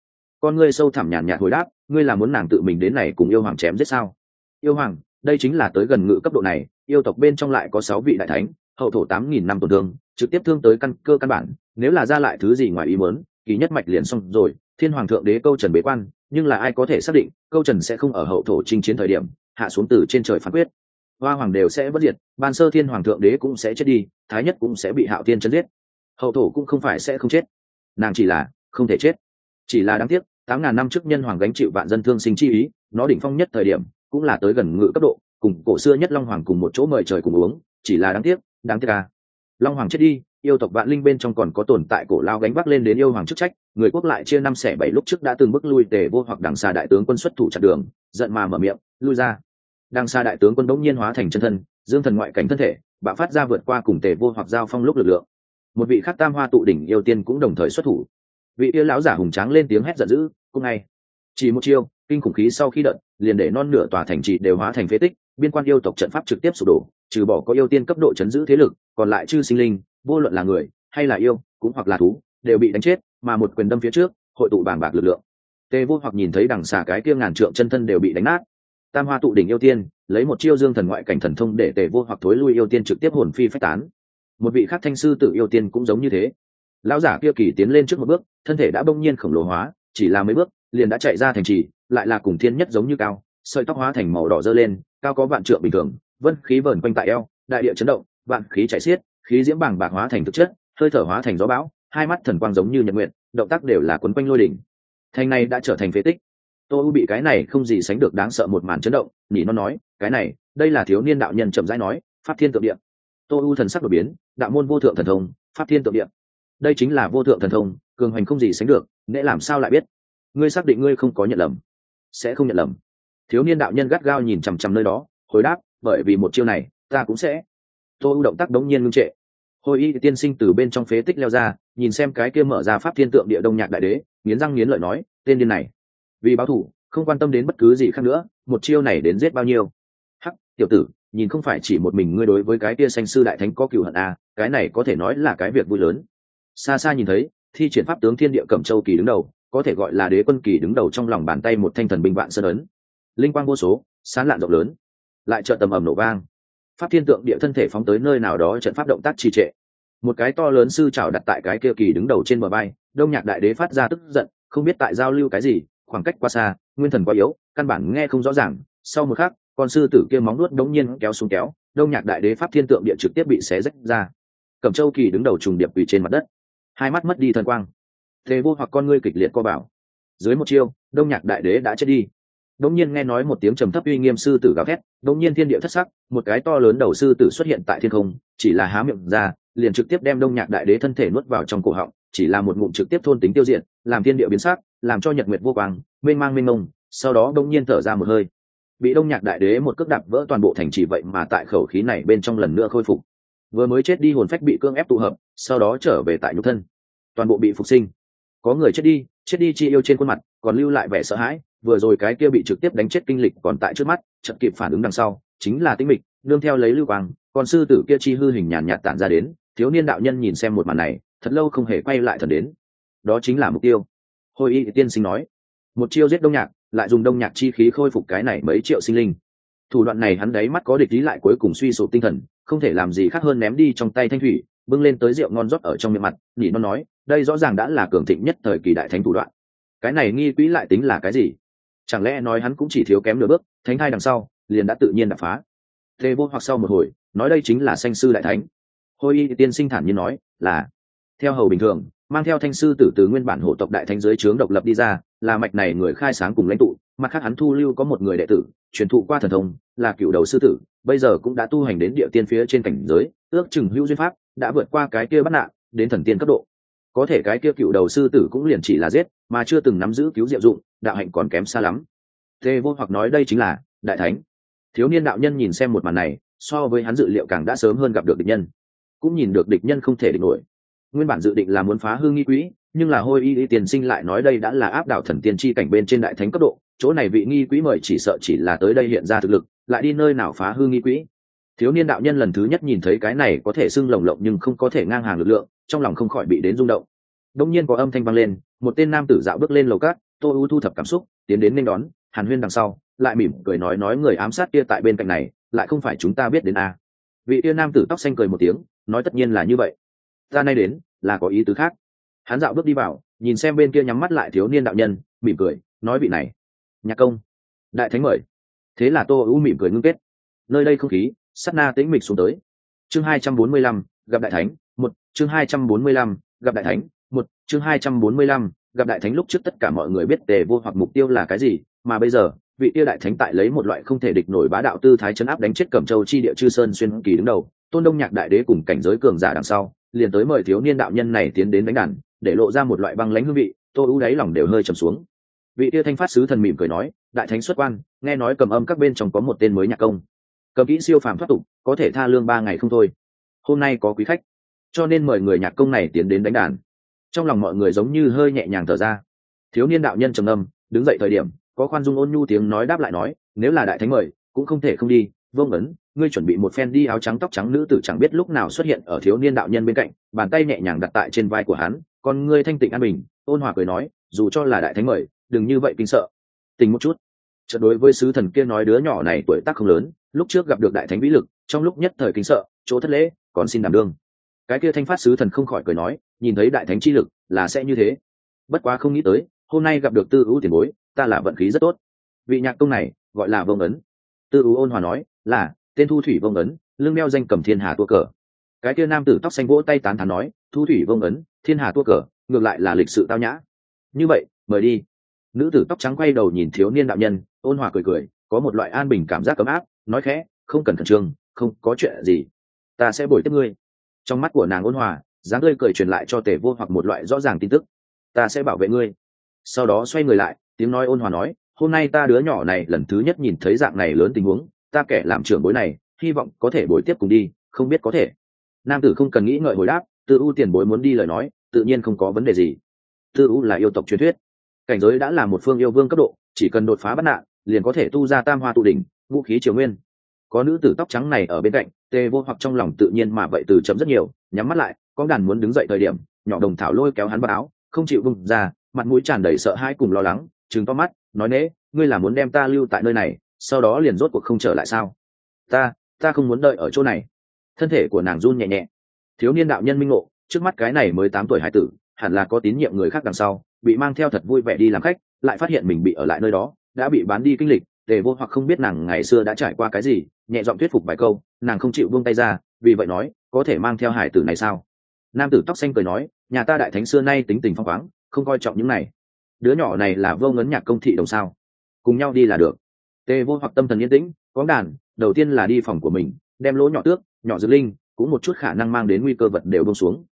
Speaker 1: con ngươi sâu thẳm nhàn nhạt hồi đáp, ngươi là muốn nàng tự mình đến này cùng yêu hoàng chém giết sao? Yêu hoàng, đây chính là tới gần ngự cấp độ này, yêu tộc bên trong lại có sáu vị đại thánh, hậu thổ tám nghìn năm tổn thương, trực tiếp thương tới căn cơ căn bản, nếu là ra lại thứ gì ngoài ý muốn, kỳ nhất mạch liền xong rồi, thiên hoàng thượng đế câu trần bế quan, nhưng là ai có thể xác định, câu trần sẽ không ở hậu thổ chinh chiến thời điểm, hạ xuống từ trên trời phán quyết. Hoa hoàng đều sẽ bất diệt, ban sơ thiên hoàng thượng đế cũng sẽ chết đi, thái nhất cũng sẽ bị hạo tiên chấn giết. Hậu thổ cũng không phải sẽ không chết. Nàng chỉ là không thể chết. Chỉ là đáng tiếc tám ngàn năm trước nhân hoàng gánh chịu vạn dân thương sinh chi ý, nó đỉnh phong nhất thời điểm, cũng là tới gần ngự cấp độ, cùng cổ xưa nhất long hoàng cùng một chỗ mời trời cùng uống, chỉ là đáng tiếc đáng tiếc à. long hoàng chết đi, yêu tộc vạn linh bên trong còn có tồn tại cổ lao gánh vác lên đến yêu hoàng chức trách, người quốc lại chia năm xẻ bảy lúc trước đã từng bước lui tề vô hoặc đằng xa đại tướng quân xuất thủ chặn đường, giận mà mở miệng, lui ra. Đằng xa đại tướng quân đống nhiên hóa thành chân thân, dương thần ngoại cảnh thân thể, bạo phát ra vượt qua cùng tề vô hoặc giao phong lúc lực lượng. Một vị khắc tam hoa tụ đỉnh yêu tiên cũng đồng thời xuất thủ vị yêu lão giả hùng tráng lên tiếng hét giận dữ cũng ngay, chỉ một chiêu, kinh khủng khí sau khi đợt, liền để non nửa tòa thành trì đều hóa thành phế tích, biên quan yêu tộc trận pháp trực tiếp sụp đổ, trừ bỏ có yêu tiên cấp độ chấn giữ thế lực, còn lại chư sinh linh, vô luận là người, hay là yêu, cũng hoặc là thú, đều bị đánh chết, mà một quyền đâm phía trước, hội tụ bàng bạc lực lượng. Tê vô hoặc nhìn thấy đằng xà cái kia ngàn trượng chân thân đều bị đánh nát. Tam hoa tụ đỉnh yêu tiên, lấy một chiêu dương thần ngoại cảnh thần thông để tề vô hoặc thối lui yêu tiên trực tiếp hồn phi phách tán. Một vị khắc thanh sư tự yêu tiên cũng giống như thế lão giả kia kỳ tiến lên trước một bước, thân thể đã bỗng nhiên khổng lồ hóa, chỉ là mấy bước, liền đã chạy ra thành trì, lại là cùng thiên nhất giống như cao, sợi tóc hóa thành màu đỏ dơ lên, cao có vạn trượng bình thường, vân khí vờn quanh tại eo, đại địa chấn động, vạn khí chạy xiết, khí diễm bảng bạc hóa thành thực chất, hơi thở hóa thành gió bão, hai mắt thần quang giống như nhật nguyện, động tác đều là quấn quanh lôi đỉnh. Thành này đã trở thành phế tích. Tô u bị cái này không gì sánh được đáng sợ một màn chấn động nhỉ nó nói, cái này, đây là thiếu niên đạo nhân chậm rãi nói, pháp thiên tượng điện tô u thần sắc đột biến, đạo môn vô thượng thần thông, pháp thiên tượng điện đây chính là vô thượng thần thông cường hoành không gì sánh được nễ làm sao lại biết? Ngươi xác định ngươi không có nhận lầm sẽ không nhận lầm. Thiếu niên đạo nhân gắt gao nhìn chằm chằm nơi đó hồi đáp bởi vì một chiêu này ta cũng sẽ. Tô ưu động tác đống nhiên ngưng trệ. Hồi y tiên sinh từ bên trong phế tích leo ra nhìn xem cái kia mở ra pháp thiên tượng địa đông nhạc đại đế nghiến răng nghiến lợi nói tên điên này. Vì báo thủ không quan tâm đến bất cứ gì khác nữa một chiêu này đến giết bao nhiêu? Hắc tiểu tử nhìn không phải chỉ một mình ngươi đối với cái kia xanh sư đại thánh có cựu hận à, cái này có thể nói là cái việc vui lớn xa xa nhìn thấy, thi triển pháp tướng thiên địa cẩm châu kỳ đứng đầu, có thể gọi là đế quân kỳ đứng đầu trong lòng bàn tay một thanh thần binh vạn sơn ấn. Linh quang vô số, sán lạn rộng lớn, lại trợ tầm ầm nổ vang. Pháp thiên tượng địa thân thể phóng tới nơi nào đó trận pháp động tác trì trệ. Một cái to lớn sư trào đặt tại cái kia kỳ đứng đầu trên bờ bay đông nhạc đại đế phát ra tức giận, không biết tại giao lưu cái gì, khoảng cách quá xa, nguyên thần quá yếu, căn bản nghe không rõ ràng. Sau một khắc, con sư tử kia móng nuốt đống nhiên kéo xuống kéo, đông nhạc đại đế pháp thiên tượng địa trực tiếp bị xé rách ra. Cẩm châu kỳ đứng đầu trùng điệp quỳ trên mặt đất hai mắt mất đi thần quang. Thế vô hoặc con ngươi kịch liệt co bảo. Dưới một chiêu, đông nhạc đại đế đã chết đi. Đống nhiên nghe nói một tiếng trầm thấp uy nghiêm sư tử gào thét, đống nhiên thiên địa thất sắc, một cái to lớn đầu sư tử xuất hiện tại thiên không, chỉ là há miệng ra, liền trực tiếp đem đông nhạc đại đế thân thể nuốt vào trong cổ họng, chỉ là một ngụm trực tiếp thôn tính tiêu diệt, làm thiên địa biến sắc, làm cho nhật nguyệt vô quang, mênh mang mênh mông, sau đó đông nhiên thở ra một hơi. Bị đông nhạc đại đế một cước đạp vỡ toàn bộ thành trì vậy mà tại khẩu khí này bên trong lần nữa khôi phục vừa mới chết đi hồn phách bị cưỡng ép tụ hợp, sau đó trở về tại nhục thân. Toàn bộ bị phục sinh. Có người chết đi chết đi chi yêu trên khuôn mặt, còn lưu lại vẻ sợ hãi, vừa rồi cái kia bị trực tiếp đánh chết kinh lịch còn tại trước mắt chậm kịp phản ứng đằng sau, chính là tinh mịch, nương theo lấy lưu quang còn sư tử kia chi hư hình nhàn nhạt tản ra đến, thiếu niên đạo nhân nhìn xem một màn này, thật lâu không hề quay lại thần đến. Đó chính là mục tiêu. Hồi y tiên sinh nói, một chiêu giết đông nhạc, lại dùng đông nhạc chi khí khôi phục cái này mấy triệu sinh linh. Thủ đoạn này hắn đáy mắt có địch lý lại cuối cùng suy sụp tinh thần không thể làm gì khác hơn ném đi trong tay thanh thủy, bưng lên tới rượu ngon rót ở trong miệng mặt nhỉ nó nói, đây rõ ràng đã là cường thịnh nhất thời kỳ đại thánh thủ đoạn. Cái này nghi quỹ lại tính là cái gì? Chẳng lẽ nói hắn cũng chỉ thiếu kém nửa bước, thánh thai đằng sau, liền đã tự nhiên đập phá? Tê vô hoặc sau một hồi, nói đây chính là sanh sư đại thánh. Hôi y tiên sinh thản nhiên nói, là. Theo hầu bình thường, mang theo thanh sư tử từ nguyên bản hộ tộc đại thánh giới trướng độc lập đi ra, là mạch này người khai sáng cùng lãnh tụ mặt khác hắn thu lưu có một người đệ tử, truyền thụ qua thần thông, là cựu đầu sư tử, bây giờ cũng đã tu hành đến địa tiên phía trên cảnh giới, ước chừng hữu duyên pháp, đã vượt qua cái kia bắt nạn, đến thần tiên cấp độ. Có thể cái kia cựu đầu sư tử cũng liền chỉ là giết, mà chưa từng nắm giữ cứu diệu dụng, đạo hạnh còn kém xa lắm. Tê vô hoặc nói đây chính là, đại thánh. Thiếu niên đạo nhân nhìn xem một màn này, so với hắn dự liệu càng đã sớm hơn gặp được địch nhân. Cũng nhìn được địch nhân không thể địch nổi. Nguyên bản dự định là muốn phá hư nghi quỹ, nhưng là hôi y y tiền sinh lại nói đây đã là áp đảo thần tiên chi cảnh bên trên đại thánh cấp độ chỗ này vị nghi quỹ mời chỉ sợ chỉ là tới đây hiện ra thực lực, lại đi nơi nào phá hư nghi quỹ. Thiếu niên đạo nhân lần thứ nhất nhìn thấy cái này có thể xưng lồng lộng nhưng không có thể ngang hàng lực lượng, trong lòng không khỏi bị đến rung động. Đông nhiên có âm thanh vang lên, một tên nam tử dạo bước lên lầu cát, tô ưu thu thập cảm xúc, tiến đến nên đón, hàn huyên đằng sau, lại mỉm cười nói nói người ám sát kia tại bên cạnh này, lại không phải chúng ta biết đến a. À. vị kia nam tử tóc xanh cười một tiếng, nói tất nhiên là như vậy. Ta nay đến, là có ý tứ khác. Hắn dạo bước đi vào, nhìn xem bên kia nhắm mắt lại thiếu niên đạo nhân, mỉm cười, nói vị này nhạc công. Đại thánh mời. Thế là tô ưu mỉm cười ngưng kết. Nơi đây không khí sắt na tĩnh mịch xuống tới. Chương hai trăm bốn mươi lăm, gặp đại thánh, một, chương hai trăm bốn mươi lăm, gặp đại thánh, một, chương hai trăm bốn mươi lăm, gặp đại thánh lúc trước tất cả mọi người biết tề vô hoặc mục tiêu là cái gì, mà bây giờ, vị tiêu đại thánh tại lấy một loại không thể địch nổi bá đạo tư thái chấn áp đánh chết cẩm châu chi địa chư sơn xuyên kỳ đứng đầu, tôn đông nhạc đại đế cùng cảnh giới cường giả đằng sau, liền tới mời thiếu niên đạo nhân này tiến đến đánh đàn, để lộ ra một loại băng lãnh hương vị, tô ưu đáy lòng đều hơi trầm xuống vị tia thanh phát sứ thần mỉm cười nói, đại thánh xuất quan, nghe nói cầm âm các bên trong có một tên mới nhạc công. Cầm kỹ siêu phàm thoát tục, có thể tha lương ba ngày không thôi. Hôm nay có quý khách. Cho nên mời người nhạc công này tiến đến đánh đàn. Trong lòng mọi người giống như hơi nhẹ nhàng thở ra. Thiếu niên đạo nhân trầm âm đứng dậy thời điểm, có khoan dung ôn nhu tiếng nói đáp lại nói, nếu là đại thánh mời, cũng không thể không đi Vương ấn ngươi chuẩn bị một phen đi áo trắng tóc trắng nữ tử chẳng biết lúc nào xuất hiện ở thiếu niên đạo nhân bên cạnh, bàn tay nhẹ nhàng đặt tại trên vai của hắn, còn ngươi thanh tịnh an bình, ôn hòa cười nói, dù cho là đại thánh mời đừng như vậy kinh sợ. Tình một chút. Chợt đối với sứ thần kia nói đứa nhỏ này tuổi tác không lớn, lúc trước gặp được đại thánh vĩ lực, trong lúc nhất thời kinh sợ, chỗ thất lễ, còn xin đảm đương. Cái kia thanh phát sứ thần không khỏi cười nói, nhìn thấy đại thánh chi lực, là sẽ như thế. Bất quá không nghĩ tới, hôm nay gặp được tư ưu tiền bối, ta là vận khí rất tốt. Vị nhạc công này, gọi là vông ấn. Tư ưu ôn hòa nói, là, tên thu thủy vông ấn, lưng đeo danh cầm thiên hà tua cờ. Cái kia nam tử tóc xanh vỗ tay tán thán nói, thu thủy vông ấn, thiên hà tua cờ, ngược lại là lịch sự tao nhã. Như vậy, mời đi nữ tử tóc trắng quay đầu nhìn thiếu niên đạo nhân, ôn hòa cười cười, có một loại an bình cảm giác ấm áp, nói khẽ, không cần khẩn trương, không có chuyện gì. Ta sẽ bồi tiếp ngươi. Trong mắt của nàng ôn hòa, dáng tươi cười truyền lại cho tề vô hoặc một loại rõ ràng tin tức. Ta sẽ bảo vệ ngươi. Sau đó xoay người lại, tiếng nói ôn hòa nói, hôm nay ta đứa nhỏ này lần thứ nhất nhìn thấy dạng này lớn tình huống, ta kẻ làm trưởng bối này, hy vọng có thể bồi tiếp cùng đi, không biết có thể. Nam tử không cần nghĩ ngợi hồi đáp, tự ưu tiền bối muốn đi lời nói, tự nhiên không có vấn đề gì. Tự ưu là yêu tộc truyền thuyết cảnh giới đã là một phương yêu vương cấp độ, chỉ cần đột phá bắt nạn, liền có thể tu ra tam hoa tụ đỉnh, vũ khí triều nguyên. Có nữ tử tóc trắng này ở bên cạnh, tê vô hoặc trong lòng tự nhiên mà vậy từ chấm rất nhiều, nhắm mắt lại con đàn muốn đứng dậy thời điểm, nhỏ đồng thảo lôi kéo hắn vào áo, không chịu bung ra, mặt mũi tràn đầy sợ hãi cùng lo lắng chừng to mắt, nói nễ ngươi là muốn đem ta lưu tại nơi này, sau đó liền rốt cuộc không trở lại sao? Ta ta không muốn đợi ở chỗ này. Thân thể của nàng run nhẹ nhẹ. Thiếu niên đạo nhân minh ngộ, trước mắt cái này mới tám tuổi hải tử, hẳn là có tín nhiệm người khác đằng sau bị mang theo thật vui vẻ đi làm khách, lại phát hiện mình bị ở lại nơi đó, đã bị bán đi kinh lịch, tề vô hoặc không biết nàng ngày xưa đã trải qua cái gì, nhẹ giọng thuyết phục vài câu, nàng không chịu buông tay ra, vì vậy nói, có thể mang theo hải tử này sao? Nam tử tóc xanh cười nói, nhà ta đại thánh xưa nay tính tình phong khoáng, không coi trọng những này. Đứa nhỏ này là vô ngấn nhạc công thị đồng sao? Cùng nhau đi là được. Tề vô hoặc tâm thần yên tĩnh, có đàn, đầu tiên là đi phòng của mình, đem lỗ nhỏ tước, nhỏ dược linh, cũng một chút khả năng mang đến nguy cơ vật đều bông xuống.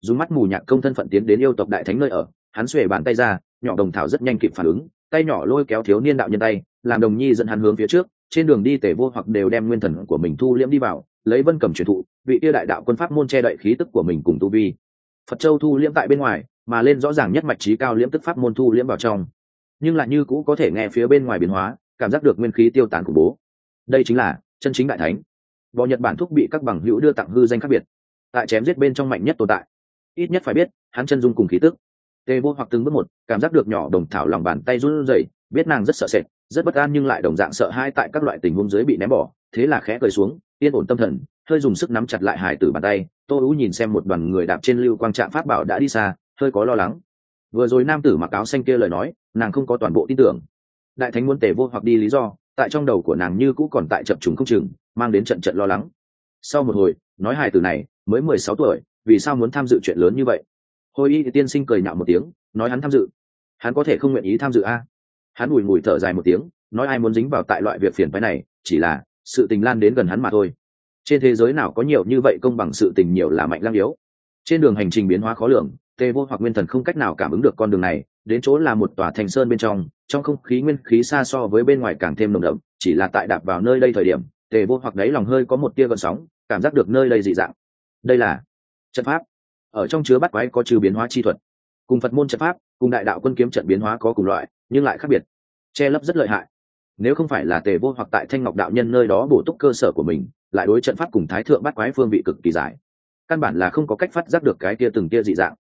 Speaker 1: Dùng mắt mù nhạc công thân phận tiến đến yêu tộc đại thánh nơi ở hắn xuề bàn tay ra, nhỏ đồng thảo rất nhanh kịp phản ứng, tay nhỏ lôi kéo thiếu niên đạo nhân tay, làm đồng nhi dẫn hắn hướng phía trước, trên đường đi tể vô hoặc đều đem nguyên thần của mình thu liễm đi vào, lấy vân cầm truyền thụ, vị yêu đại đạo quân pháp môn che đậy khí tức của mình cùng tu vi. Phật châu thu liễm tại bên ngoài, mà lên rõ ràng nhất mạch trí cao liễm tức pháp môn thu liễm vào trong. Nhưng lại như cũ có thể nghe phía bên ngoài biến hóa, cảm giác được nguyên khí tiêu tán của bố. Đây chính là chân chính đại thánh. Võ nhật bản thúc bị các bằng hữu đưa tặng hư danh khác biệt, tại chém giết bên trong mạnh nhất tồn tại. Ít nhất phải biết, hắn chân dung cùng khí tức tê vô hoặc từng bước một, cảm giác được nhỏ đồng thảo lòng bàn tay run rẩy, biết nàng rất sợ sệt, rất bất an nhưng lại đồng dạng sợ hai tại các loại tình huống dưới bị ném bỏ, thế là khẽ cười xuống, yên ổn tâm thần, hơi dùng sức nắm chặt lại hải tử bàn tay, tô ú nhìn xem một đoàn người đạp trên lưu quang trạm pháp bảo đã đi xa, hơi có lo lắng. Vừa rồi nam tử mặc áo xanh kia lời nói, nàng không có toàn bộ tin tưởng. Đại thánh muốn tề vô hoặc đi lý do, tại trong đầu của nàng như cũ còn tại chập trùng không chừng, mang đến trận trận lo lắng. Sau một hồi, nói hài tử này, mới mười sáu tuổi, vì sao muốn tham dự chuyện lớn như vậy? Hồi y tiên sinh cười nhạo một tiếng, nói hắn tham dự. Hắn có thể không nguyện ý tham dự a. Hắn ủi mùi thở dài một tiếng, nói ai muốn dính vào tại loại việc phiền phái này, chỉ là sự tình lan đến gần hắn mà thôi. Trên thế giới nào có nhiều như vậy công bằng sự tình nhiều là mạnh lăng yếu. Trên đường hành trình biến hóa khó lường, tê vô hoặc nguyên thần không cách nào cảm ứng được con đường này, đến chỗ là một tòa thành sơn bên trong trong không khí nguyên khí xa so với bên ngoài càng thêm nồng đậm, chỉ là tại đạp vào nơi đây thời điểm tề vô hoặc đáy lòng hơi có một tia gợn sóng, cảm giác được nơi đây dị dạng. Đây là trận pháp ở trong chứa bắt quái có trừ biến hóa chi thuật. Cùng phật môn trận pháp, cùng đại đạo quân kiếm trận biến hóa có cùng loại, nhưng lại khác biệt. Che lấp rất lợi hại. Nếu không phải là tề vô hoặc tại thanh ngọc đạo nhân nơi đó bổ túc cơ sở của mình, lại đối trận pháp cùng thái thượng bắt quái phương vị cực kỳ giải căn bản là không có cách phát giác được cái kia từng kia dị dạng.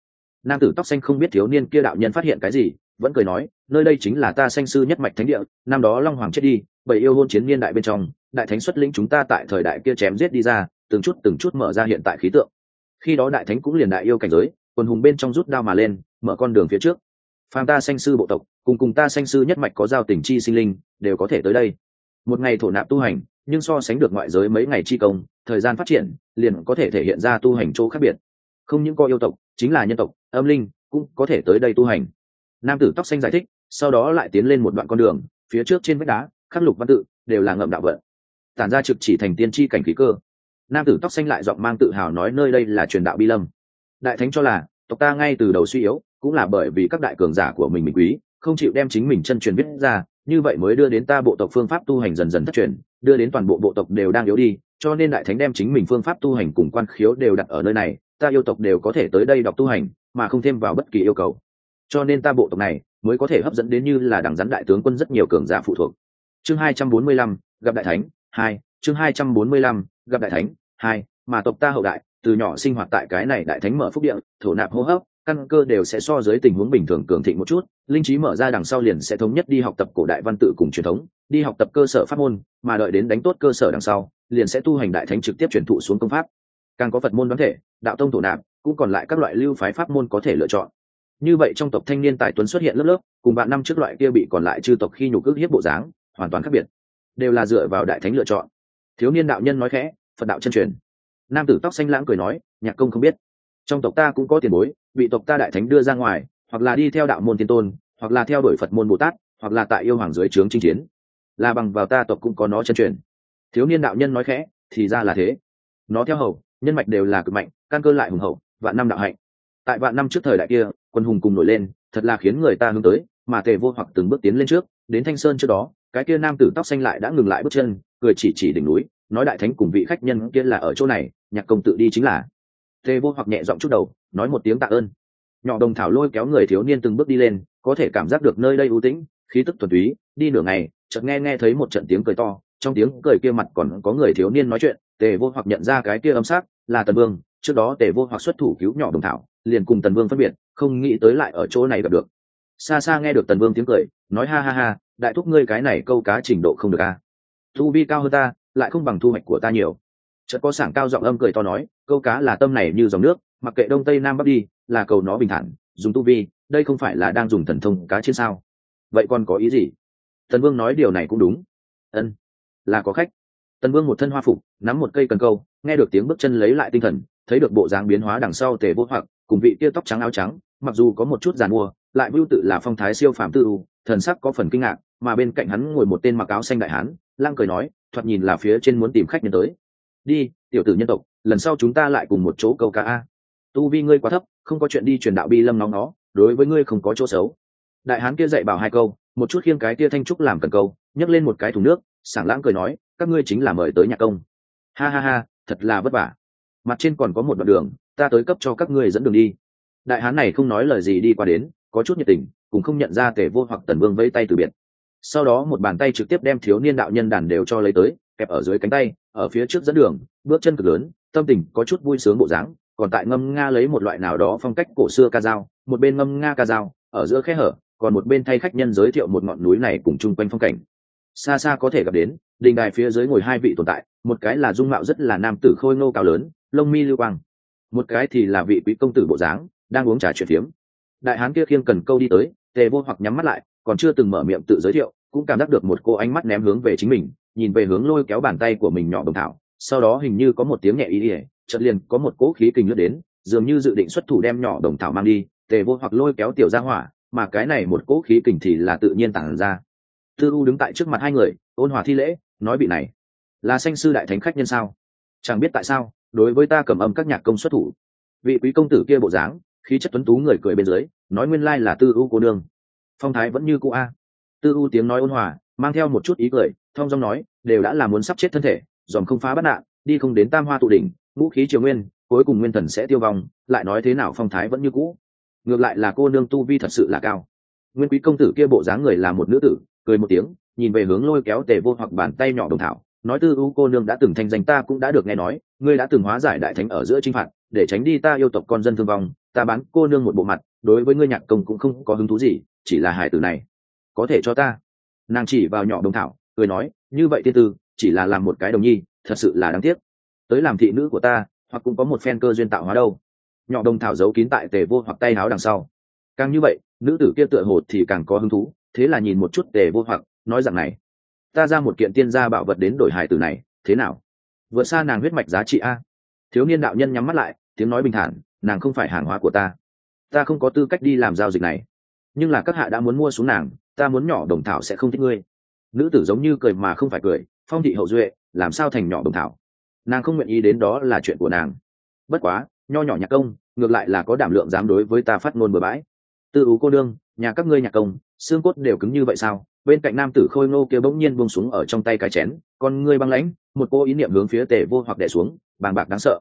Speaker 1: Nam tử tóc xanh không biết thiếu niên kia đạo nhân phát hiện cái gì, vẫn cười nói, nơi đây chính là ta sanh sư nhất mạch thánh địa, năm đó long hoàng chết đi bởi yêu hôn chiến niên đại bên trong, đại thánh xuất lĩnh chúng ta tại thời đại kia chém giết đi ra, từng chút từng chút mở ra hiện tại khí tượng khi đó đại thánh cũng liền đại yêu cảnh giới, quần hùng bên trong rút đao mà lên, mở con đường phía trước. Phàm ta sanh sư bộ tộc, cùng cùng ta sanh sư nhất mạch có giao tình chi sinh linh, đều có thể tới đây. Một ngày thổ nạp tu hành, nhưng so sánh được ngoại giới mấy ngày chi công, thời gian phát triển, liền có thể thể hiện ra tu hành chỗ khác biệt. Không những có yêu tộc, chính là nhân tộc, âm linh, cũng có thể tới đây tu hành. Nam tử tóc xanh giải thích, sau đó lại tiến lên một đoạn con đường, phía trước trên vách đá, khắc lục văn tự, đều là ngậm đạo vận. Tản ra trực chỉ thành tiên tri cảnh khí cơ nam tử tóc xanh lại giọng mang tự hào nói nơi đây là truyền đạo bi lâm. Đại thánh cho là, tộc ta ngay từ đầu suy yếu, cũng là bởi vì các đại cường giả của mình mình quý, không chịu đem chính mình chân truyền viết ra, như vậy mới đưa đến ta bộ tộc phương pháp tu hành dần dần thất truyền, đưa đến toàn bộ bộ tộc đều đang yếu đi, cho nên đại thánh đem chính mình phương pháp tu hành cùng quan khiếu đều đặt ở nơi này, ta yêu tộc đều có thể tới đây đọc tu hành, mà không thêm vào bất kỳ yêu cầu. Cho nên ta bộ tộc này, mới có thể hấp dẫn đến như là đằng rắn đại tướng quân rất nhiều cường giả phụ thuộc. Chương hai trăm bốn mươi lăm, gặp đại thánh, hai chương hai trăm bốn mươi lăm, gặp đại thánh, hai, mà tộc ta hậu đại, từ nhỏ sinh hoạt tại cái này đại thánh mở phúc địa, thổ nạp hô hấp, căn cơ đều sẽ so dưới tình huống bình thường cường thịnh một chút, linh trí mở ra đằng sau liền sẽ thống nhất đi học tập cổ đại văn tự cùng truyền thống, đi học tập cơ sở pháp môn, mà đợi đến đánh tốt cơ sở đằng sau, liền sẽ tu hành đại thánh trực tiếp truyền thụ xuống công pháp. Càng có phật môn đoán thể, đạo tông thổ nạp, cũng còn lại các loại lưu phái pháp môn có thể lựa chọn. Như vậy trong tộc thanh niên tài tuấn xuất hiện lớp lớp, cùng bạn năm trước loại kia bị còn lại chư tộc khi nhục ước hiếp bộ dáng, hoàn toàn khác biệt. Đều là dựa vào đại thánh lựa chọn thiếu niên đạo nhân nói khẽ, phật đạo chân truyền. Nam tử tóc xanh lãng cười nói, nhạc công không biết. Trong tộc ta cũng có tiền bối, bị tộc ta đại thánh đưa ra ngoài, hoặc là đi theo đạo môn tiên tôn, hoặc là theo đuổi phật môn bồ tát, hoặc là tại yêu hoàng dưới trướng chinh chiến. Là bằng vào ta tộc cũng có nó chân truyền. Thiếu niên đạo nhân nói khẽ, thì ra là thế. Nó theo hầu, nhân mạch đều là cực mạnh, căn cơ lại hùng hậu, vạn năm đạo hạnh. Tại vạn năm trước thời đại kia, quân hùng cùng nổi lên, thật là khiến người ta hướng tới, mà tề vô hoặc từng bước tiến lên trước, đến thanh sơn trước đó cái kia nam tử tóc xanh lại đã ngừng lại bước chân, cười chỉ chỉ đỉnh núi, nói đại thánh cùng vị khách nhân kia là ở chỗ này, nhạc công tự đi chính là. Tề vô hoặc nhẹ giọng chút đầu, nói một tiếng tạ ơn. Nhỏ đồng thảo lôi kéo người thiếu niên từng bước đi lên, có thể cảm giác được nơi đây ưu tĩnh, khí tức thuần túy, đi nửa ngày, chợt nghe nghe thấy một trận tiếng cười to, trong tiếng cười kia mặt còn có người thiếu niên nói chuyện, tề vô hoặc nhận ra cái kia âm sắc, là tần vương, trước đó tề vô hoặc xuất thủ cứu nhỏ đồng thảo, liền cùng tần vương phân biệt, không nghĩ tới lại ở chỗ này gặp được. Xa xa nghe được tần vương tiếng cười, nói ha ha ha đại thúc ngươi cái này câu cá trình độ không được a à. thu vi cao hơn ta, lại không bằng thu hoạch của ta nhiều. Chợt có sảng cao giọng âm cười to nói, câu cá là tâm này như dòng nước, mặc kệ đông tây nam bắc đi, là cầu nó bình thản, dùng tu vi, đây không phải là đang dùng thần thông cá trên sao. Vậy còn có ý gì? Tần vương nói điều này cũng đúng. Ân, là có khách. Tần vương một thân hoa phục, nắm một cây cần câu, nghe được tiếng bước chân lấy lại tinh thần, thấy được bộ dáng biến hóa đằng sau tề vô hoặc, cùng vị kia tóc trắng áo trắng, mặc dù có một chút giàn mua, lại vưu tự là phong thái siêu phàm tư u, thần sắc có phần kinh ngạc mà bên cạnh hắn ngồi một tên mặc áo xanh đại hán, lang cười nói, thoạt nhìn là phía trên muốn tìm khách nhân tới. Đi, tiểu tử nhân tộc, lần sau chúng ta lại cùng một chỗ câu ca a. Tu vi ngươi quá thấp, không có chuyện đi truyền đạo bi lâm nóng nó, đối với ngươi không có chỗ xấu. Đại hán kia dạy bảo hai câu, một chút khiêng cái kia thanh trúc làm cần câu, nhấc lên một cái thùng nước, sảng lãng cười nói, các ngươi chính là mời tới nhà công. Ha ha ha, thật là vất vả. Mặt trên còn có một đoạn đường, ta tới cấp cho các ngươi dẫn đường đi. Đại hán này không nói lời gì đi qua đến, có chút nhiệt tình, cũng không nhận ra tề vô hoặc tần vương vây tay từ biệt sau đó một bàn tay trực tiếp đem thiếu niên đạo nhân đàn đều cho lấy tới, kẹp ở dưới cánh tay, ở phía trước dẫn đường, bước chân cực lớn, tâm tình có chút vui sướng bộ dáng, còn tại ngâm nga lấy một loại nào đó phong cách cổ xưa ca dao, một bên ngâm nga ca dao, ở giữa khe hở, còn một bên thay khách nhân giới thiệu một ngọn núi này cùng chung quanh phong cảnh. Xa xa có thể gặp đến, đình đài phía dưới ngồi hai vị tồn tại, một cái là dung mạo rất là nam tử khôi ngô cao lớn, lông mi lưu quang, một cái thì là vị quý công tử bộ dáng, đang uống trà chuyện phiếm. Đại hán kia khiêng cần câu đi tới, tề vô hoặc nhắm mắt lại còn chưa từng mở miệng tự giới thiệu, cũng cảm giác được một cô ánh mắt ném hướng về chính mình, nhìn về hướng lôi kéo bàn tay của mình nhỏ đồng thảo, sau đó hình như có một tiếng nhẹ ý ỉa chợt liền có một cỗ khí kình lướt đến, dường như dự định xuất thủ đem nhỏ đồng thảo mang đi, tề vô hoặc lôi kéo tiểu ra hỏa, mà cái này một cỗ khí kình thì là tự nhiên tản ra. Tư u đứng tại trước mặt hai người, ôn hòa thi lễ, nói bị này, là sanh sư đại thánh khách nhân sao? Chẳng biết tại sao, đối với ta cầm âm các nhạc công xuất thủ. Vị quý công tử kia bộ dáng, khí chất tuấn tú người cười bên dưới, nói nguyên lai là tư u cô nương phong thái vẫn như cũ a. Tư u tiếng nói ôn hòa, mang theo một chút ý cười, thong dong nói, đều đã là muốn sắp chết thân thể, dòm không phá bắt nạn, đi không đến tam hoa tụ đỉnh vũ khí triều nguyên, cuối cùng nguyên thần sẽ tiêu vong, lại nói thế nào phong thái vẫn như cũ. Ngược lại là cô nương tu vi thật sự là cao. Nguyên quý công tử kia bộ dáng người là một nữ tử, cười một tiếng, nhìn về hướng lôi kéo tề vô hoặc bàn tay nhỏ đồng thảo, nói tư u cô nương đã từng thành danh ta cũng đã được nghe nói, ngươi đã từng hóa giải đại thánh ở giữa chinh phạt, để tránh đi ta yêu tộc con dân thương vong ta bán cô nương một bộ mặt, đối với ngươi nhạc công cũng không có hứng thú gì, chỉ là hải tử này. Có thể cho ta. Nàng chỉ vào nhỏ đồng thảo, cười nói, như vậy tiên tư, chỉ là làm một cái đồng nhi, thật sự là đáng tiếc. Tới làm thị nữ của ta, hoặc cũng có một phen cơ duyên tạo hóa đâu. Nhỏ đồng thảo giấu kín tại tề vô hoặc tay áo đằng sau. Càng như vậy, nữ tử kia tựa hồ thì càng có hứng thú, thế là nhìn một chút tề vô hoặc, nói rằng này, ta ra một kiện tiên gia bảo vật đến đổi hải tử này, thế nào? Vượt xa nàng huyết mạch giá trị a. Thiếu niên đạo nhân nhắm mắt lại, tiếng nói bình thản nàng không phải hàng hóa của ta. Ta không có tư cách đi làm giao dịch này. Nhưng là các hạ đã muốn mua xuống nàng, ta muốn nhỏ đồng thảo sẽ không thích ngươi. Nữ tử giống như cười mà không phải cười, phong thị hậu duệ, làm sao thành nhỏ đồng thảo? Nàng không nguyện ý đến đó là chuyện của nàng. Bất quá, nho nhỏ nhạc công, ngược lại là có đảm lượng dám đối với ta phát ngôn bừa bãi. Tư ú cô đương nhà các ngươi nhạc công, xương cốt đều cứng như vậy sao? Bên cạnh nam tử khôi ngô kia bỗng nhiên buông xuống ở trong tay cái chén, con ngươi băng lãnh, một cô ý niệm hướng phía tề vô hoặc đẻ xuống, bàng bạc đáng sợ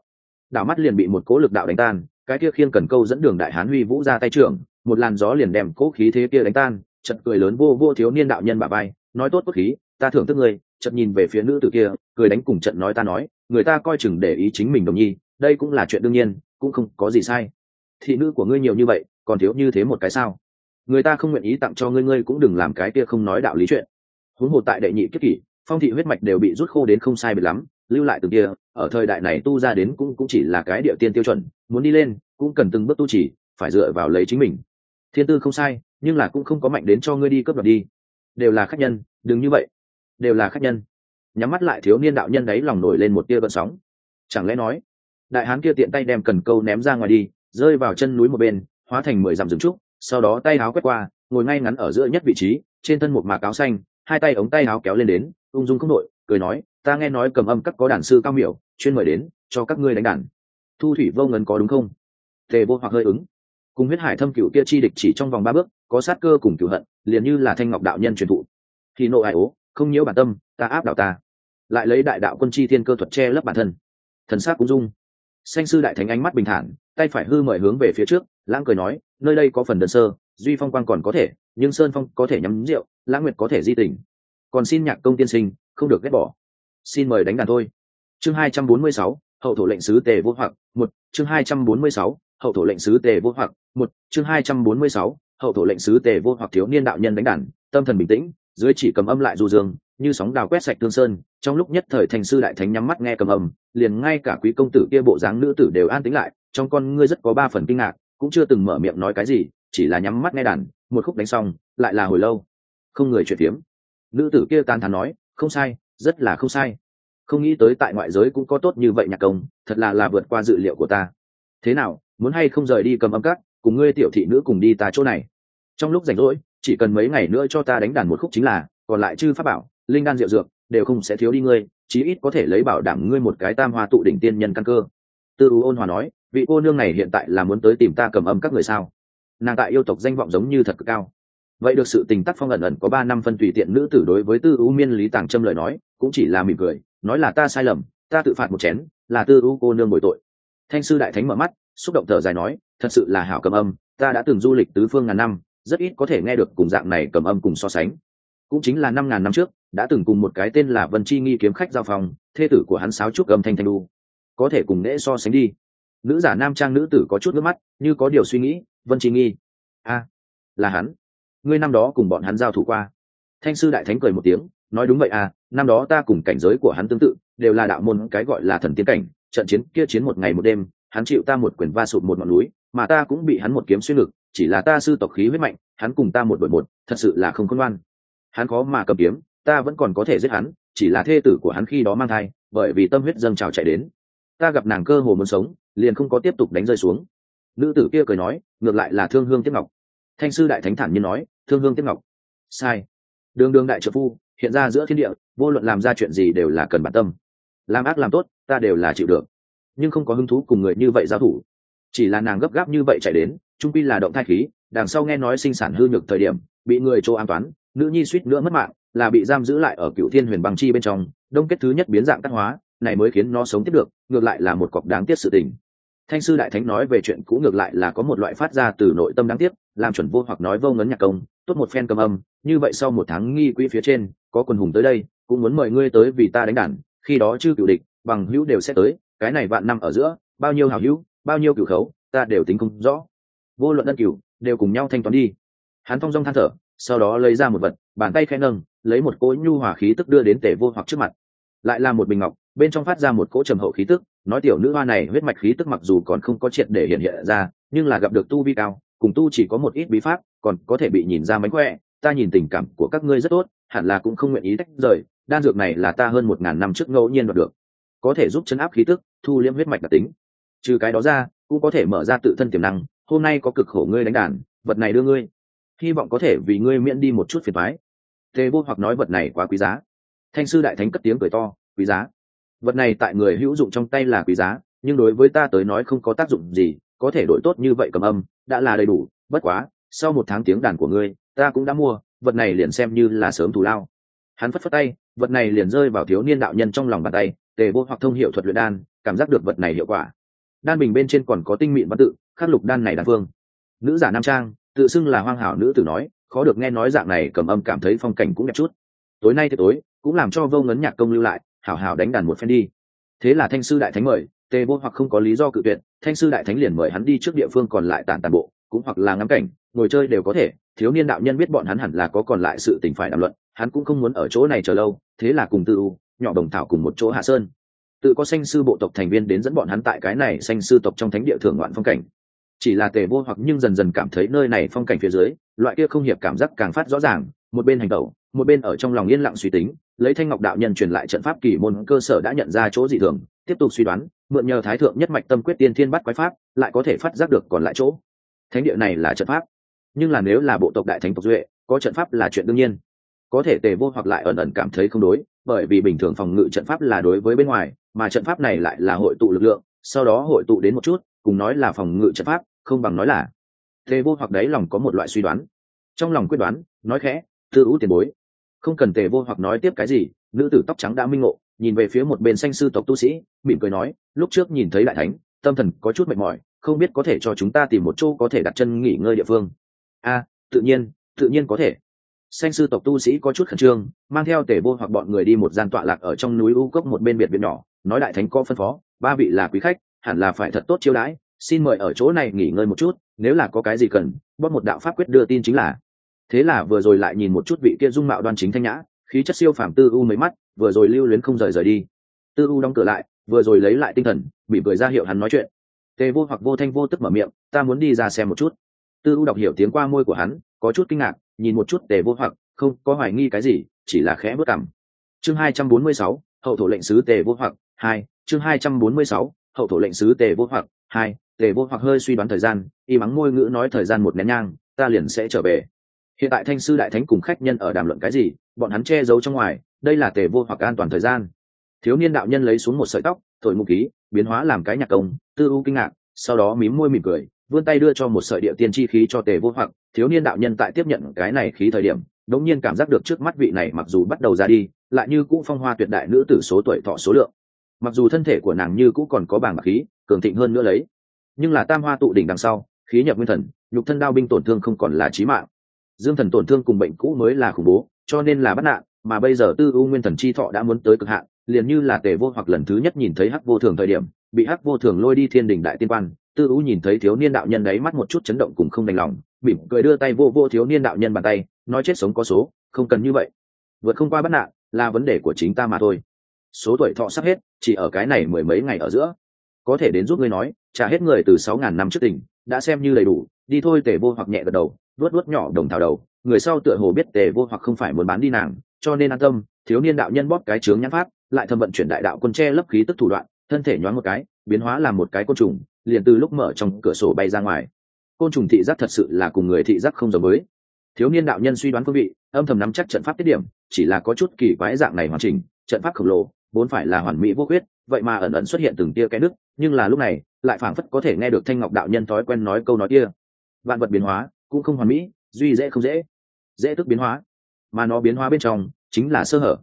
Speaker 1: đảo mắt liền bị một cố lực đạo đánh tan, cái kia khiêng cần câu dẫn đường đại hán huy vũ ra tay trưởng, một làn gió liền đem cố khí thế kia đánh tan, chật cười lớn vô vô thiếu niên đạo nhân bà bay nói tốt bất khí, ta thưởng thức ngươi chợt nhìn về phía nữ tử kia, cười đánh cùng trận nói ta nói, người ta coi chừng để ý chính mình đồng nhi, đây cũng là chuyện đương nhiên, cũng không có gì sai. Thị nữ của ngươi nhiều như vậy, còn thiếu như thế một cái sao? Người ta không nguyện ý tặng cho ngươi ngươi cũng đừng làm cái kia không nói đạo lý chuyện. Huống hồ tại đệ nhị kiếp kỷ, phong thị huyết mạch đều bị rút khô đến không sai biệt lắm lưu lại từ kia, ở thời đại này tu ra đến cũng cũng chỉ là cái địa tiên tiêu chuẩn, muốn đi lên, cũng cần từng bước tu chỉ phải dựa vào lấy chính mình. Thiên tư không sai, nhưng là cũng không có mạnh đến cho ngươi đi cướp đoạt đi. Đều là khách nhân, đừng như vậy. Đều là khách nhân. Nhắm mắt lại thiếu niên đạo nhân đấy lòng nổi lên một tia gợn sóng. Chẳng lẽ nói, đại hán kia tiện tay đem cần câu ném ra ngoài đi, rơi vào chân núi một bên, hóa thành mười dặm rừng trúc, sau đó tay áo quét qua, ngồi ngay ngắn ở giữa nhất vị trí, trên thân một mạc áo xanh, hai tay ống tay áo kéo lên đến, ung dung không đội, cười nói ta nghe nói cầm âm các có đàn sư cao miểu, chuyên mời đến, cho các ngươi đánh đàn. Thu thủy vô ngân có đúng không? Tề vô hoặc hơi ứng. Cùng huyết hải thâm cựu kia chi địch chỉ trong vòng ba bước, có sát cơ cùng cựu hận, liền như là thanh ngọc đạo nhân truyền thụ. Thì nộ ai ố, không nhiễu bản tâm, ta áp đạo ta. Lại lấy đại đạo quân chi thiên cơ thuật che lấp bản thân. Thần sát cũng dung. Xanh sư đại thánh ánh mắt bình thản, tay phải hư mời hướng về phía trước, lãng cười nói, nơi đây có phần đơn sơ, duy phong quan còn có thể, nhưng sơn phong có thể nhắm rượu, lãng nguyệt có thể di tình còn xin nhạc công tiên sinh, không được ghét bỏ xin mời đánh đàn thôi. Chương hai trăm bốn mươi sáu, hậu thổ lệnh sứ tề vô hoặc, một. Chương hai trăm bốn mươi sáu, hậu thổ lệnh sứ tề vô hoặc, một. Chương hai trăm bốn mươi sáu, hậu thổ lệnh sứ tề vô hoặc thiếu niên đạo nhân đánh đàn, tâm thần bình tĩnh, dưới chỉ cầm âm lại du dương, như sóng đào quét sạch tương sơn. Trong lúc nhất thời thành sư đại thánh nhắm mắt nghe cầm âm, liền ngay cả quý công tử kia bộ dáng nữ tử đều an tĩnh lại, trong con ngươi rất có ba phần kinh ngạc, cũng chưa từng mở miệng nói cái gì, chỉ là nhắm mắt nghe đàn, một khúc đánh xong, lại là hồi lâu. Không người chuyện tiếng nữ tử kia tan thán nói, không sai rất là không sai. Không nghĩ tới tại ngoại giới cũng có tốt như vậy nhạc công, thật là là vượt qua dự liệu của ta. Thế nào, muốn hay không rời đi cầm âm cắt cùng ngươi tiểu thị nữ cùng đi ta chỗ này? Trong lúc rảnh rỗi, chỉ cần mấy ngày nữa cho ta đánh đàn một khúc chính là, còn lại chư pháp bảo, linh đan rượu dược, đều không sẽ thiếu đi ngươi, chí ít có thể lấy bảo đảm ngươi một cái tam hoa tụ đỉnh tiên nhân căn cơ. Tư ưu ôn hòa nói, vị cô nương này hiện tại là muốn tới tìm ta cầm âm các người sao? Nàng tại yêu tộc danh vọng giống như thật cực cao. Vậy được sự tình tắc phong ẩn ẩn có ba năm phân tùy tiện nữ tử đối với tư ưu miên lý tàng trâm lời nói cũng chỉ là mỉm cười, nói là ta sai lầm, ta tự phạt một chén, là tư U cô nương bồi tội. Thanh sư đại thánh mở mắt, xúc động thở dài nói, thật sự là hảo cầm âm, ta đã từng du lịch tứ phương ngàn năm, rất ít có thể nghe được cùng dạng này cầm âm cùng so sánh. Cũng chính là năm ngàn năm trước, đã từng cùng một cái tên là vân chi nghi kiếm khách giao phòng thê tử của hắn sáo trúc âm thanh thanh đu. Có thể cùng nễ so sánh đi. Nữ giả nam trang nữ tử có chút nước mắt, như có điều suy nghĩ, vân chi nghi. A, là hắn. Ngươi năm đó cùng bọn hắn giao thủ qua. Thanh sư đại thánh cười một tiếng nói đúng vậy à năm đó ta cùng cảnh giới của hắn tương tự, đều là đạo môn cái gọi là thần tiến cảnh, trận chiến kia chiến một ngày một đêm, hắn chịu ta một quyền va sụt một ngọn núi, mà ta cũng bị hắn một kiếm xuyên ngực, chỉ là ta sư tộc khí huyết mạnh, hắn cùng ta một đội một, thật sự là không khôn ngoan. Hắn khó mà cầm kiếm, ta vẫn còn có thể giết hắn, chỉ là thê tử của hắn khi đó mang thai, bởi vì tâm huyết dâng trào chạy đến. Ta gặp nàng cơ hồ muốn sống, liền không có tiếp tục đánh rơi xuống. Nữ tử kia cười nói, ngược lại là thương hương tiếp ngọc. Thanh sư đại thánh thản nhiên nói, thương hương tiếp ngọc. Sai. Đường đường đại trợ phu hiện ra giữa thiên địa, vô luận làm ra chuyện gì đều là cần bản tâm. Làm ác làm tốt, ta đều là chịu được. Nhưng không có hứng thú cùng người như vậy giao thủ. Chỉ là nàng gấp gáp như vậy chạy đến, trung pi là động thai khí, đằng sau nghe nói sinh sản hư nhược thời điểm, bị người chỗ an toán, nữ nhi suýt nữa mất mạng, là bị giam giữ lại ở cựu thiên huyền băng chi bên trong, đông kết thứ nhất biến dạng tác hóa, này mới khiến nó sống tiếp được, ngược lại là một cọc đáng tiếc sự tình thanh sư đại thánh nói về chuyện cũ ngược lại là có một loại phát ra từ nội tâm đáng tiếc, làm chuẩn vô hoặc nói vô ngấn nhạc công, tốt một phen cầm âm, như vậy sau một tháng nghi quỹ phía trên, có quần hùng tới đây, cũng muốn mời ngươi tới vì ta đánh đàn, khi đó chư cựu địch, bằng hữu đều sẽ tới, cái này vạn năm ở giữa, bao nhiêu hào hữu, bao nhiêu cựu khấu, ta đều tính không rõ. Vô luận ân cửu, đều cùng nhau thanh toán đi. Hắn thong dong than thở, sau đó lấy ra một vật, bàn tay khẽ nâng, lấy một cỗ nhu hòa khí tức đưa đến tể vô hoặc trước mặt. Lại là một bình ngọc bên trong phát ra một cỗ trầm hậu khí tức, nói tiểu nữ hoa này huyết mạch khí tức mặc dù còn không có triệt để hiện hiện ra, nhưng là gặp được tu vi cao, cùng tu chỉ có một ít bí pháp, còn có thể bị nhìn ra mánh khỏe, ta nhìn tình cảm của các ngươi rất tốt, hẳn là cũng không nguyện ý tách rời, đan dược này là ta hơn một ngàn năm trước ngẫu nhiên đoạt được. Có thể giúp chấn áp khí tức, thu liễm huyết mạch đặc tính. Trừ cái đó ra, cũng có thể mở ra tự thân tiềm năng, hôm nay có cực khổ ngươi đánh đàn, vật này đưa ngươi. Hy vọng có thể vì ngươi miễn đi một chút phiền thoái tề vô hoặc nói vật này quá quý giá. Thanh sư đại thánh cất tiếng cười to, quý giá vật này tại người hữu dụng trong tay là quý giá, nhưng đối với ta tới nói không có tác dụng gì, có thể đổi tốt như vậy cầm âm, đã là đầy đủ, bất quá, sau một tháng tiếng đàn của ngươi, ta cũng đã mua, vật này liền xem như là sớm thù lao. Hắn phất phất tay, vật này liền rơi vào thiếu niên đạo nhân trong lòng bàn tay, tề vô hoặc thông hiệu thuật luyện đan, cảm giác được vật này hiệu quả. Đan bình bên trên còn có tinh mịn văn tự, khắc lục đan này đan phương. Nữ giả nam trang, tự xưng là hoang hảo nữ tử nói, khó được nghe nói dạng này cầm âm cảm thấy phong cảnh cũng đẹp chút. Tối nay thì tối, cũng làm cho vô ngấn nhạc công lưu lại hảo hảo đánh đàn một phen đi. Thế là thanh sư đại thánh mời tề vô hoặc không có lý do cự tuyệt, thanh sư đại thánh liền mời hắn đi trước địa phương còn lại tản tàn bộ, cũng hoặc là ngắm cảnh, ngồi chơi đều có thể, thiếu niên đạo nhân biết bọn hắn hẳn là có còn lại sự tình phải đàm luận, hắn cũng không muốn ở chỗ này chờ lâu, thế là cùng tư u, nhỏ đồng thảo cùng một chỗ hạ sơn. Tự có sanh sư bộ tộc thành viên đến dẫn bọn hắn tại cái này sanh sư tộc trong thánh địa thưởng ngoạn phong cảnh. Chỉ là tề vô hoặc nhưng dần dần cảm thấy nơi này phong cảnh phía dưới, loại kia không hiệp cảm giác càng phát rõ ràng, một bên hành tẩu, một bên ở trong lòng yên lặng suy tính lấy thanh ngọc đạo nhân truyền lại trận pháp kỳ môn cơ sở đã nhận ra chỗ dị thường, tiếp tục suy đoán, mượn nhờ thái thượng nhất mạch tâm quyết tiên thiên bắt quái pháp, lại có thể phát giác được còn lại chỗ. Thánh địa này là trận pháp. Nhưng là nếu là bộ tộc đại thánh tộc duệ, có trận pháp là chuyện đương nhiên. Có thể tề vô hoặc lại ẩn ẩn cảm thấy không đối, bởi vì bình thường phòng ngự trận pháp là đối với bên ngoài, mà trận pháp này lại là hội tụ lực lượng, sau đó hội tụ đến một chút, cùng nói là phòng ngự trận pháp, không bằng nói là. Tề vô hoặc đấy lòng có một loại suy đoán. Trong lòng quyết đoán, nói khẽ tư ưu tiền bối không cần tề vô hoặc nói tiếp cái gì, nữ tử tóc trắng đã minh ngộ, nhìn về phía một bên xanh sư tộc tu sĩ, mỉm cười nói, lúc trước nhìn thấy đại thánh, tâm thần có chút mệt mỏi, không biết có thể cho chúng ta tìm một chỗ có thể đặt chân nghỉ ngơi địa phương. A, tự nhiên tự nhiên có thể. Xanh sư tộc tu sĩ có chút khẩn trương, mang theo tề vô hoặc bọn người đi một gian tọa lạc ở trong núi u cốc một bên biệt viện nhỏ, nói đại thánh có phân phó, ba vị là quý khách, hẳn là phải thật tốt chiêu đãi, xin mời ở chỗ này nghỉ ngơi một chút, nếu là có cái gì cần, bóp một đạo pháp quyết đưa tin chính là thế là vừa rồi lại nhìn một chút vị kia dung mạo đoan chính thanh nhã, khí chất siêu phàm tư u mấy mắt, vừa rồi lưu luyến không rời rời đi. Tư u đóng cửa lại, vừa rồi lấy lại tinh thần bị cười ra hiệu hắn nói chuyện. Tề vô hoặc vô thanh vô tức mở miệng, ta muốn đi ra xem một chút. Tư u đọc hiểu tiếng qua môi của hắn, có chút kinh ngạc, nhìn một chút tề vô hoặc, không có hoài nghi cái gì, chỉ là khẽ bước cảm chương hai trăm bốn mươi sáu, hậu thổ lệnh sứ tề vô hoặc, hai, chương hai trăm bốn mươi sáu, hậu thổ lệnh sứ tề vô hoặc, hai, tề vô hoặc hơi suy đoán thời gian, y mắng môi ngữ nói thời gian một nén nhang, ta liền sẽ trở về hiện tại thanh sư đại thánh cùng khách nhân ở đàm luận cái gì, bọn hắn che giấu trong ngoài, đây là tề vô hoặc an toàn thời gian. Thiếu niên đạo nhân lấy xuống một sợi tóc, thổi mục ký biến hóa làm cái nhạc công, tư u kinh ngạc, sau đó mím môi mỉm cười, vươn tay đưa cho một sợi địa tiên chi khí cho tề vô hoặc. Thiếu niên đạo nhân tại tiếp nhận cái này khí thời điểm, đống nhiên cảm giác được trước mắt vị này mặc dù bắt đầu ra đi, lại như cũ phong hoa tuyệt đại nữ tử số tuổi thọ số lượng. Mặc dù thân thể của nàng như cũ còn có bảng bạc khí, cường thịnh hơn nữa lấy, nhưng là tam hoa tụ đỉnh đằng sau, khí nhập nguyên thần, nhục thân đao binh tổn thương không còn là chí mạng dương thần tổn thương cùng bệnh cũ mới là khủng bố, cho nên là bắt nạn, mà bây giờ tư u nguyên thần chi thọ đã muốn tới cực hạn, liền như là tề vô hoặc lần thứ nhất nhìn thấy hắc vô thường thời điểm, bị hắc vô thường lôi đi thiên đình đại tiên quan, tư u nhìn thấy thiếu niên đạo nhân đấy mắt một chút chấn động cùng không đành lòng, mỉm cười đưa tay vô vô thiếu niên đạo nhân bàn tay, nói chết sống có số, không cần như vậy. Vượt không qua bắt nạn, là vấn đề của chính ta mà thôi. Số tuổi thọ sắp hết, chỉ ở cái này mười mấy ngày ở giữa. Có thể đến giúp ngươi nói, trả hết người từ sáu ngàn năm trước tình đã xem như đầy đủ, đi thôi tề vô hoặc nhẹ gật đầu luốt luốt nhỏ đồng thảo đầu, người sau tựa hồ biết tề vô hoặc không phải muốn bán đi nàng, cho nên an tâm, thiếu niên đạo nhân bóp cái trướng nhãn pháp, lại thâm vận chuyển đại đạo quân tre lấp khí tức thủ đoạn, thân thể nhoáng một cái, biến hóa làm một cái côn trùng, liền từ lúc mở trong cửa sổ bay ra ngoài. Côn trùng thị giác thật sự là cùng người thị giác không giống mới thiếu niên đạo nhân suy đoán phương vị, âm thầm nắm chắc trận pháp tiết điểm, chỉ là có chút kỳ quái dạng này hoàn chỉnh, trận pháp khổng lồ, vốn phải là hoàn mỹ vô khuyết, vậy mà ẩn ẩn xuất hiện từng tia cái nước nhưng là lúc này, lại phảng phất có thể nghe được thanh ngọc đạo nhân thói quen nói câu nói kia. Vạn vật biến hóa cũng không hoàn mỹ, duy dễ không dễ. Dễ tức biến hóa, mà nó biến hóa bên trong chính là sơ hở.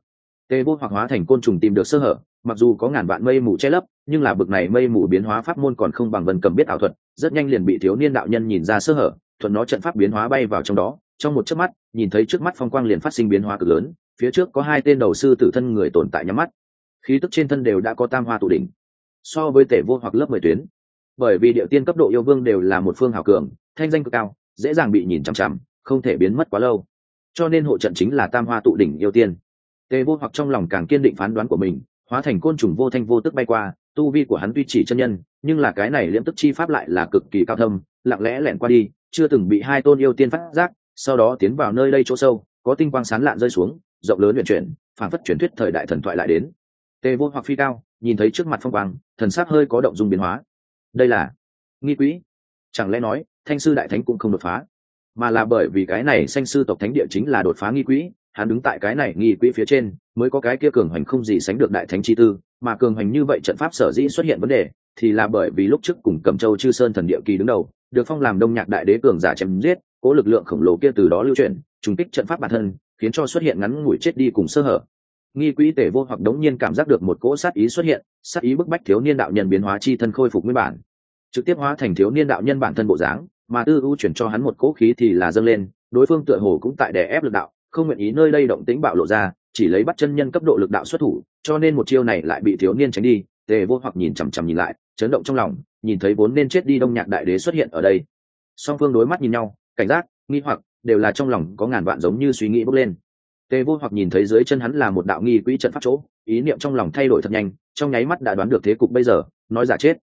Speaker 1: Tê vô hoặc hóa thành côn trùng tìm được sơ hở, mặc dù có ngàn vạn mây mù che lấp, nhưng là bực này mây mù biến hóa pháp môn còn không bằng vần cầm biết ảo thuật, rất nhanh liền bị thiếu niên đạo nhân nhìn ra sơ hở, thuận nó trận pháp biến hóa bay vào trong đó. Trong một chớp mắt, nhìn thấy trước mắt phong quang liền phát sinh biến hóa cực lớn, phía trước có hai tên đầu sư tử thân người tồn tại nhắm mắt. Khí tức trên thân đều đã có tam hoa tụ đỉnh. So với tể vô hoặc lớp mười tuyến, bởi vì địa tiên cấp độ yêu vương đều là một phương hào cường, thanh danh cực cao dễ dàng bị nhìn chằm chằm, không thể biến mất quá lâu. Cho nên hộ trận chính là tam hoa tụ đỉnh yêu tiên. Tề vô hoặc trong lòng càng kiên định phán đoán của mình, hóa thành côn trùng vô thanh vô tức bay qua, tu vi của hắn tuy chỉ chân nhân, nhưng là cái này liễm tức chi pháp lại là cực kỳ cao thâm, lặng lẽ lẻn qua đi, chưa từng bị hai tôn yêu tiên phát giác, sau đó tiến vào nơi đây chỗ sâu, có tinh quang sán lạn rơi xuống, rộng lớn luyện chuyển phản phất truyền thuyết thời đại thần thoại lại đến. Tề vô hoặc phi cao, nhìn thấy trước mặt phong quang, thần sắc hơi có động dung biến hóa. Đây là nghi quỹ chẳng lẽ nói thanh sư đại thánh cũng không đột phá, mà là bởi vì cái này sanh sư tộc thánh địa chính là đột phá nghi quỹ, hắn đứng tại cái này nghi quỹ phía trên mới có cái kia cường hoành không gì sánh được đại thánh chi tư, mà cường hoành như vậy trận pháp sở dĩ xuất hiện vấn đề thì là bởi vì lúc trước cùng cầm châu chư sơn thần địa kỳ đứng đầu, được phong làm đông nhạc đại đế cường giả chém giết, cố lực lượng khổng lồ kia từ đó lưu chuyển, trùng kích trận pháp bản thân, khiến cho xuất hiện ngắn ngủi chết đi cùng sơ hở. Nghi quỹ tể vô hoặc đống nhiên cảm giác được một cỗ sát ý xuất hiện, sát ý bức bách thiếu niên đạo nhân biến hóa chi thân khôi phục nguyên bản trực tiếp hóa thành thiếu niên đạo nhân bản thân bộ dáng, mà tư ưu chuyển cho hắn một cỗ khí thì là dâng lên, đối phương tựa hồ cũng tại đè ép lực đạo, không nguyện ý nơi đây động tĩnh bạo lộ ra, chỉ lấy bắt chân nhân cấp độ lực đạo xuất thủ, cho nên một chiêu này lại bị thiếu niên tránh đi, tề vô hoặc nhìn chằm chằm nhìn lại, chấn động trong lòng, nhìn thấy vốn nên chết đi đông nhạc đại đế xuất hiện ở đây. Song phương đối mắt nhìn nhau, cảnh giác, nghi hoặc, đều là trong lòng có ngàn vạn giống như suy nghĩ bốc lên. Tề vô hoặc nhìn thấy dưới chân hắn là một đạo nghi quỹ trận pháp chỗ, ý niệm trong lòng thay đổi thật nhanh, trong nháy mắt đã đoán được thế cục bây giờ, nói giả chết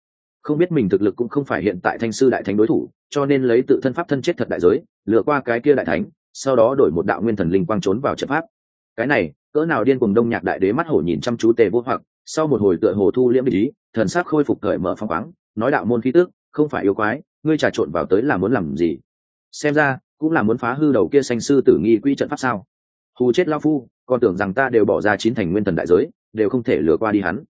Speaker 1: không biết mình thực lực cũng không phải hiện tại thanh sư đại thánh đối thủ, cho nên lấy tự thân pháp thân chết thật đại giới lựa qua cái kia đại thánh, sau đó đổi một đạo nguyên thần linh quang trốn vào trận pháp. Cái này, cỡ nào điên cùng đông nhạc đại đế mắt hổ nhìn chăm chú tề vô hoặc, sau một hồi tựa hồ thu liễm ý, thần sắc khôi phục cởi mở phong khoáng, nói đạo môn khí tước không phải yêu quái, ngươi trà trộn vào tới là muốn làm gì? Xem ra, cũng là muốn phá hư đầu kia sanh sư tử nghi quỹ trận pháp sao? Hù chết lao phu, còn tưởng rằng ta đều bỏ ra chín thành nguyên thần đại giới, đều không thể lừa qua đi hắn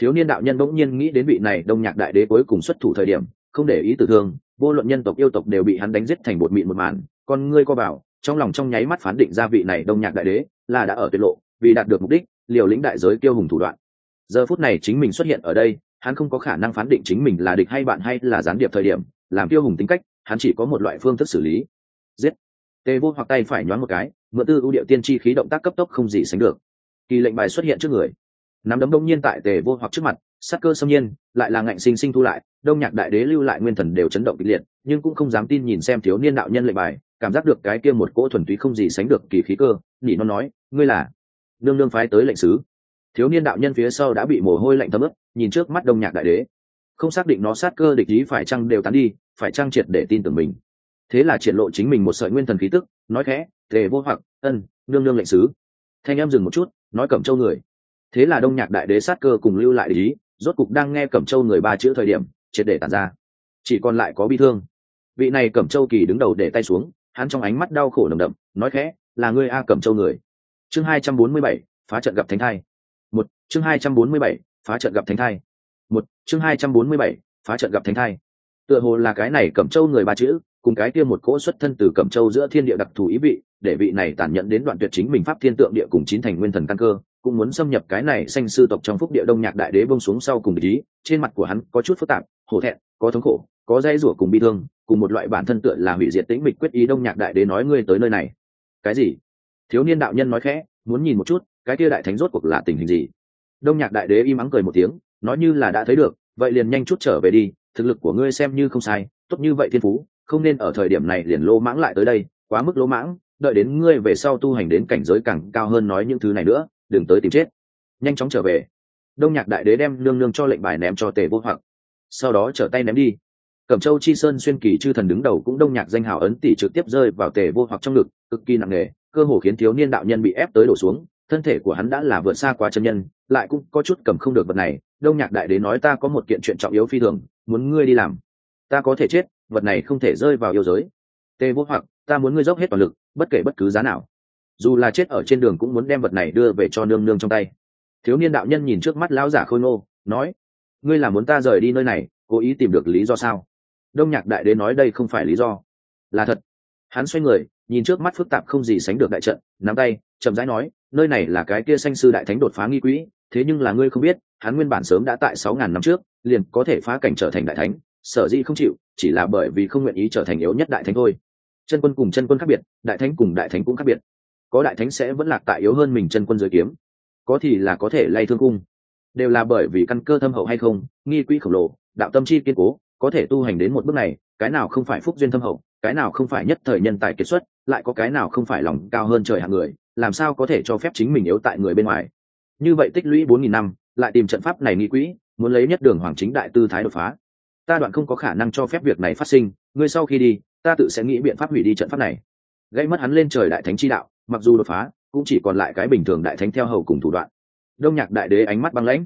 Speaker 1: thiếu niên đạo nhân bỗng nhiên nghĩ đến vị này đông nhạc đại đế cuối cùng xuất thủ thời điểm, không để ý tử thương, vô luận nhân tộc yêu tộc đều bị hắn đánh giết thành bột mịn một màn. Con ngươi co bảo trong lòng trong nháy mắt phán định ra vị này đông nhạc đại đế là đã ở tuyệt lộ, vì đạt được mục đích, liều lĩnh đại giới kiêu hùng thủ đoạn. Giờ phút này chính mình xuất hiện ở đây, hắn không có khả năng phán định chính mình là địch hay bạn hay là gián điệp thời điểm, làm kiêu hùng tính cách, hắn chỉ có một loại phương thức xử lý. Giết. Tê vô hoặc tay phải nhoáng một cái, mượn tư ưu điệu tiên tri khí động tác cấp tốc không gì sánh được. Kỳ lệnh bài xuất hiện trước người nắm đấm đông nhiên tại tề vô hoặc trước mặt sắc cơ xâm nhiên, lại là ngạnh sinh sinh thu lại, đông nhạc đại đế lưu lại nguyên thần đều chấn động kịch liệt, nhưng cũng không dám tin nhìn xem thiếu niên đạo nhân lệnh bài, cảm giác được cái kia một cỗ thuần túy không gì sánh được kỳ khí cơ nhỉ nó nói, ngươi là nương nương phái tới lệnh sứ. Thiếu niên đạo nhân phía sau đã bị mồ hôi lạnh thấm ướp nhìn trước mắt đông nhạc đại đế. Không xác định nó sát cơ địch ý phải chăng đều tán đi, phải chăng triệt để tin tưởng mình. Thế là triển lộ chính mình một sợi nguyên thần khí tức, nói khẽ, tề vô hoặc, ân, nương nương lệnh sứ. Thanh em dừng một chút, nói cẩm châu người thế là đông nhạc đại đế sát cơ cùng lưu lại ý, rốt cục đang nghe cẩm châu người ba chữ thời điểm, triệt để tàn ra. Chỉ còn lại có bi thương. Vị này cẩm châu kỳ đứng đầu để tay xuống, hắn trong ánh mắt đau khổ nồng đậm, nói khẽ, là ngươi a cẩm châu người. Chương hai trăm bốn mươi bảy, phá trận gặp thánh thai. Một, chương hai trăm bốn mươi bảy, phá trận gặp thánh thai. Một, chương hai trăm bốn mươi bảy, phá trận gặp thánh thai. Tựa hồ là cái này cẩm châu người ba chữ, cùng cái kia một cỗ xuất thân từ cẩm châu giữa thiên địa đặc thù ý vị, để vị này tàn nhẫn đến đoạn tuyệt chính mình pháp thiên tượng địa cùng chín thành nguyên thần căn cơ cũng muốn xâm nhập cái này sanh sư tộc trong phúc địa đông nhạc đại đế bông xuống sau cùng ý. Trên mặt của hắn có chút phức tạp, hổ thẹn, có thống khổ, có dây rủa cùng bi thương, cùng một loại bản thân tựa là hủy diệt tĩnh mịch quyết ý đông nhạc đại đế nói ngươi tới nơi này. Cái gì? Thiếu niên đạo nhân nói khẽ, muốn nhìn một chút, cái kia đại thánh rốt cuộc là tình hình gì? Đông nhạc đại đế im ắng cười một tiếng, nói như là đã thấy được, vậy liền nhanh chút trở về đi, thực lực của ngươi xem như không sai, tốt như vậy thiên phú, không nên ở thời điểm này liền lô mãng lại tới đây, quá mức lô mãng, đợi đến ngươi về sau tu hành đến cảnh giới càng cao hơn nói những thứ này nữa đừng tới tìm chết. Nhanh chóng trở về. Đông nhạc đại đế đem nương nương cho lệnh bài ném cho tề vô hoặc. Sau đó trở tay ném đi. Cẩm châu chi sơn xuyên kỳ chư thần đứng đầu cũng đông nhạc danh hào ấn tỷ trực tiếp rơi vào tề vô hoặc trong ngực, cực kỳ nặng nề, cơ hồ khiến thiếu niên đạo nhân bị ép tới đổ xuống, thân thể của hắn đã là vượt xa quá chân nhân, lại cũng có chút cầm không được vật này. Đông nhạc đại đế nói ta có một kiện chuyện trọng yếu phi thường, muốn ngươi đi làm. Ta có thể chết, vật này không thể rơi vào yêu giới. Tề vô hoặc, ta muốn ngươi dốc hết toàn lực, bất kể bất cứ giá nào dù là chết ở trên đường cũng muốn đem vật này đưa về cho nương nương trong tay. Thiếu niên đạo nhân nhìn trước mắt lão giả khôi ngô, nói, ngươi là muốn ta rời đi nơi này, cố ý tìm được lý do sao? Đông nhạc đại đế nói, đây không phải lý do. Là thật. Hắn xoay người, nhìn trước mắt phức tạp không gì sánh được đại trận, nắm tay, chậm rãi nói, nơi này là cái kia sanh sư đại thánh đột phá nghi quỹ, thế nhưng là ngươi không biết, hắn nguyên bản sớm đã tại sáu ngàn năm trước, liền có thể phá cảnh trở thành đại thánh, sở dĩ không chịu, chỉ là bởi vì không nguyện ý trở thành yếu nhất đại thánh thôi. Chân quân cùng chân quân khác biệt, đại thánh cùng đại thánh cũng khác biệt có đại thánh sẽ vẫn lạc tại yếu hơn mình chân quân dưới kiếm. Có thì là có thể lay thương cung. Đều là bởi vì căn cơ thâm hậu hay không, nghi quỹ khổng lồ, đạo tâm chi kiên cố, có thể tu hành đến một bước này, cái nào không phải phúc duyên thâm hậu, cái nào không phải nhất thời nhân tài kiệt xuất, lại có cái nào không phải lòng cao hơn trời hạng người, làm sao có thể cho phép chính mình yếu tại người bên ngoài. Như vậy tích lũy bốn nghìn năm, lại tìm trận pháp này nghi quỹ, muốn lấy nhất đường hoàng chính đại tư thái đột phá. Ta đoạn không có khả năng cho phép việc này phát sinh, ngươi sau khi đi, ta tự sẽ nghĩ biện pháp hủy đi trận pháp này. Gây mất hắn lên trời đại thánh chi đạo mặc dù đột phá, cũng chỉ còn lại cái bình thường đại thánh theo hầu cùng thủ đoạn. Đông nhạc đại đế ánh mắt băng lãnh.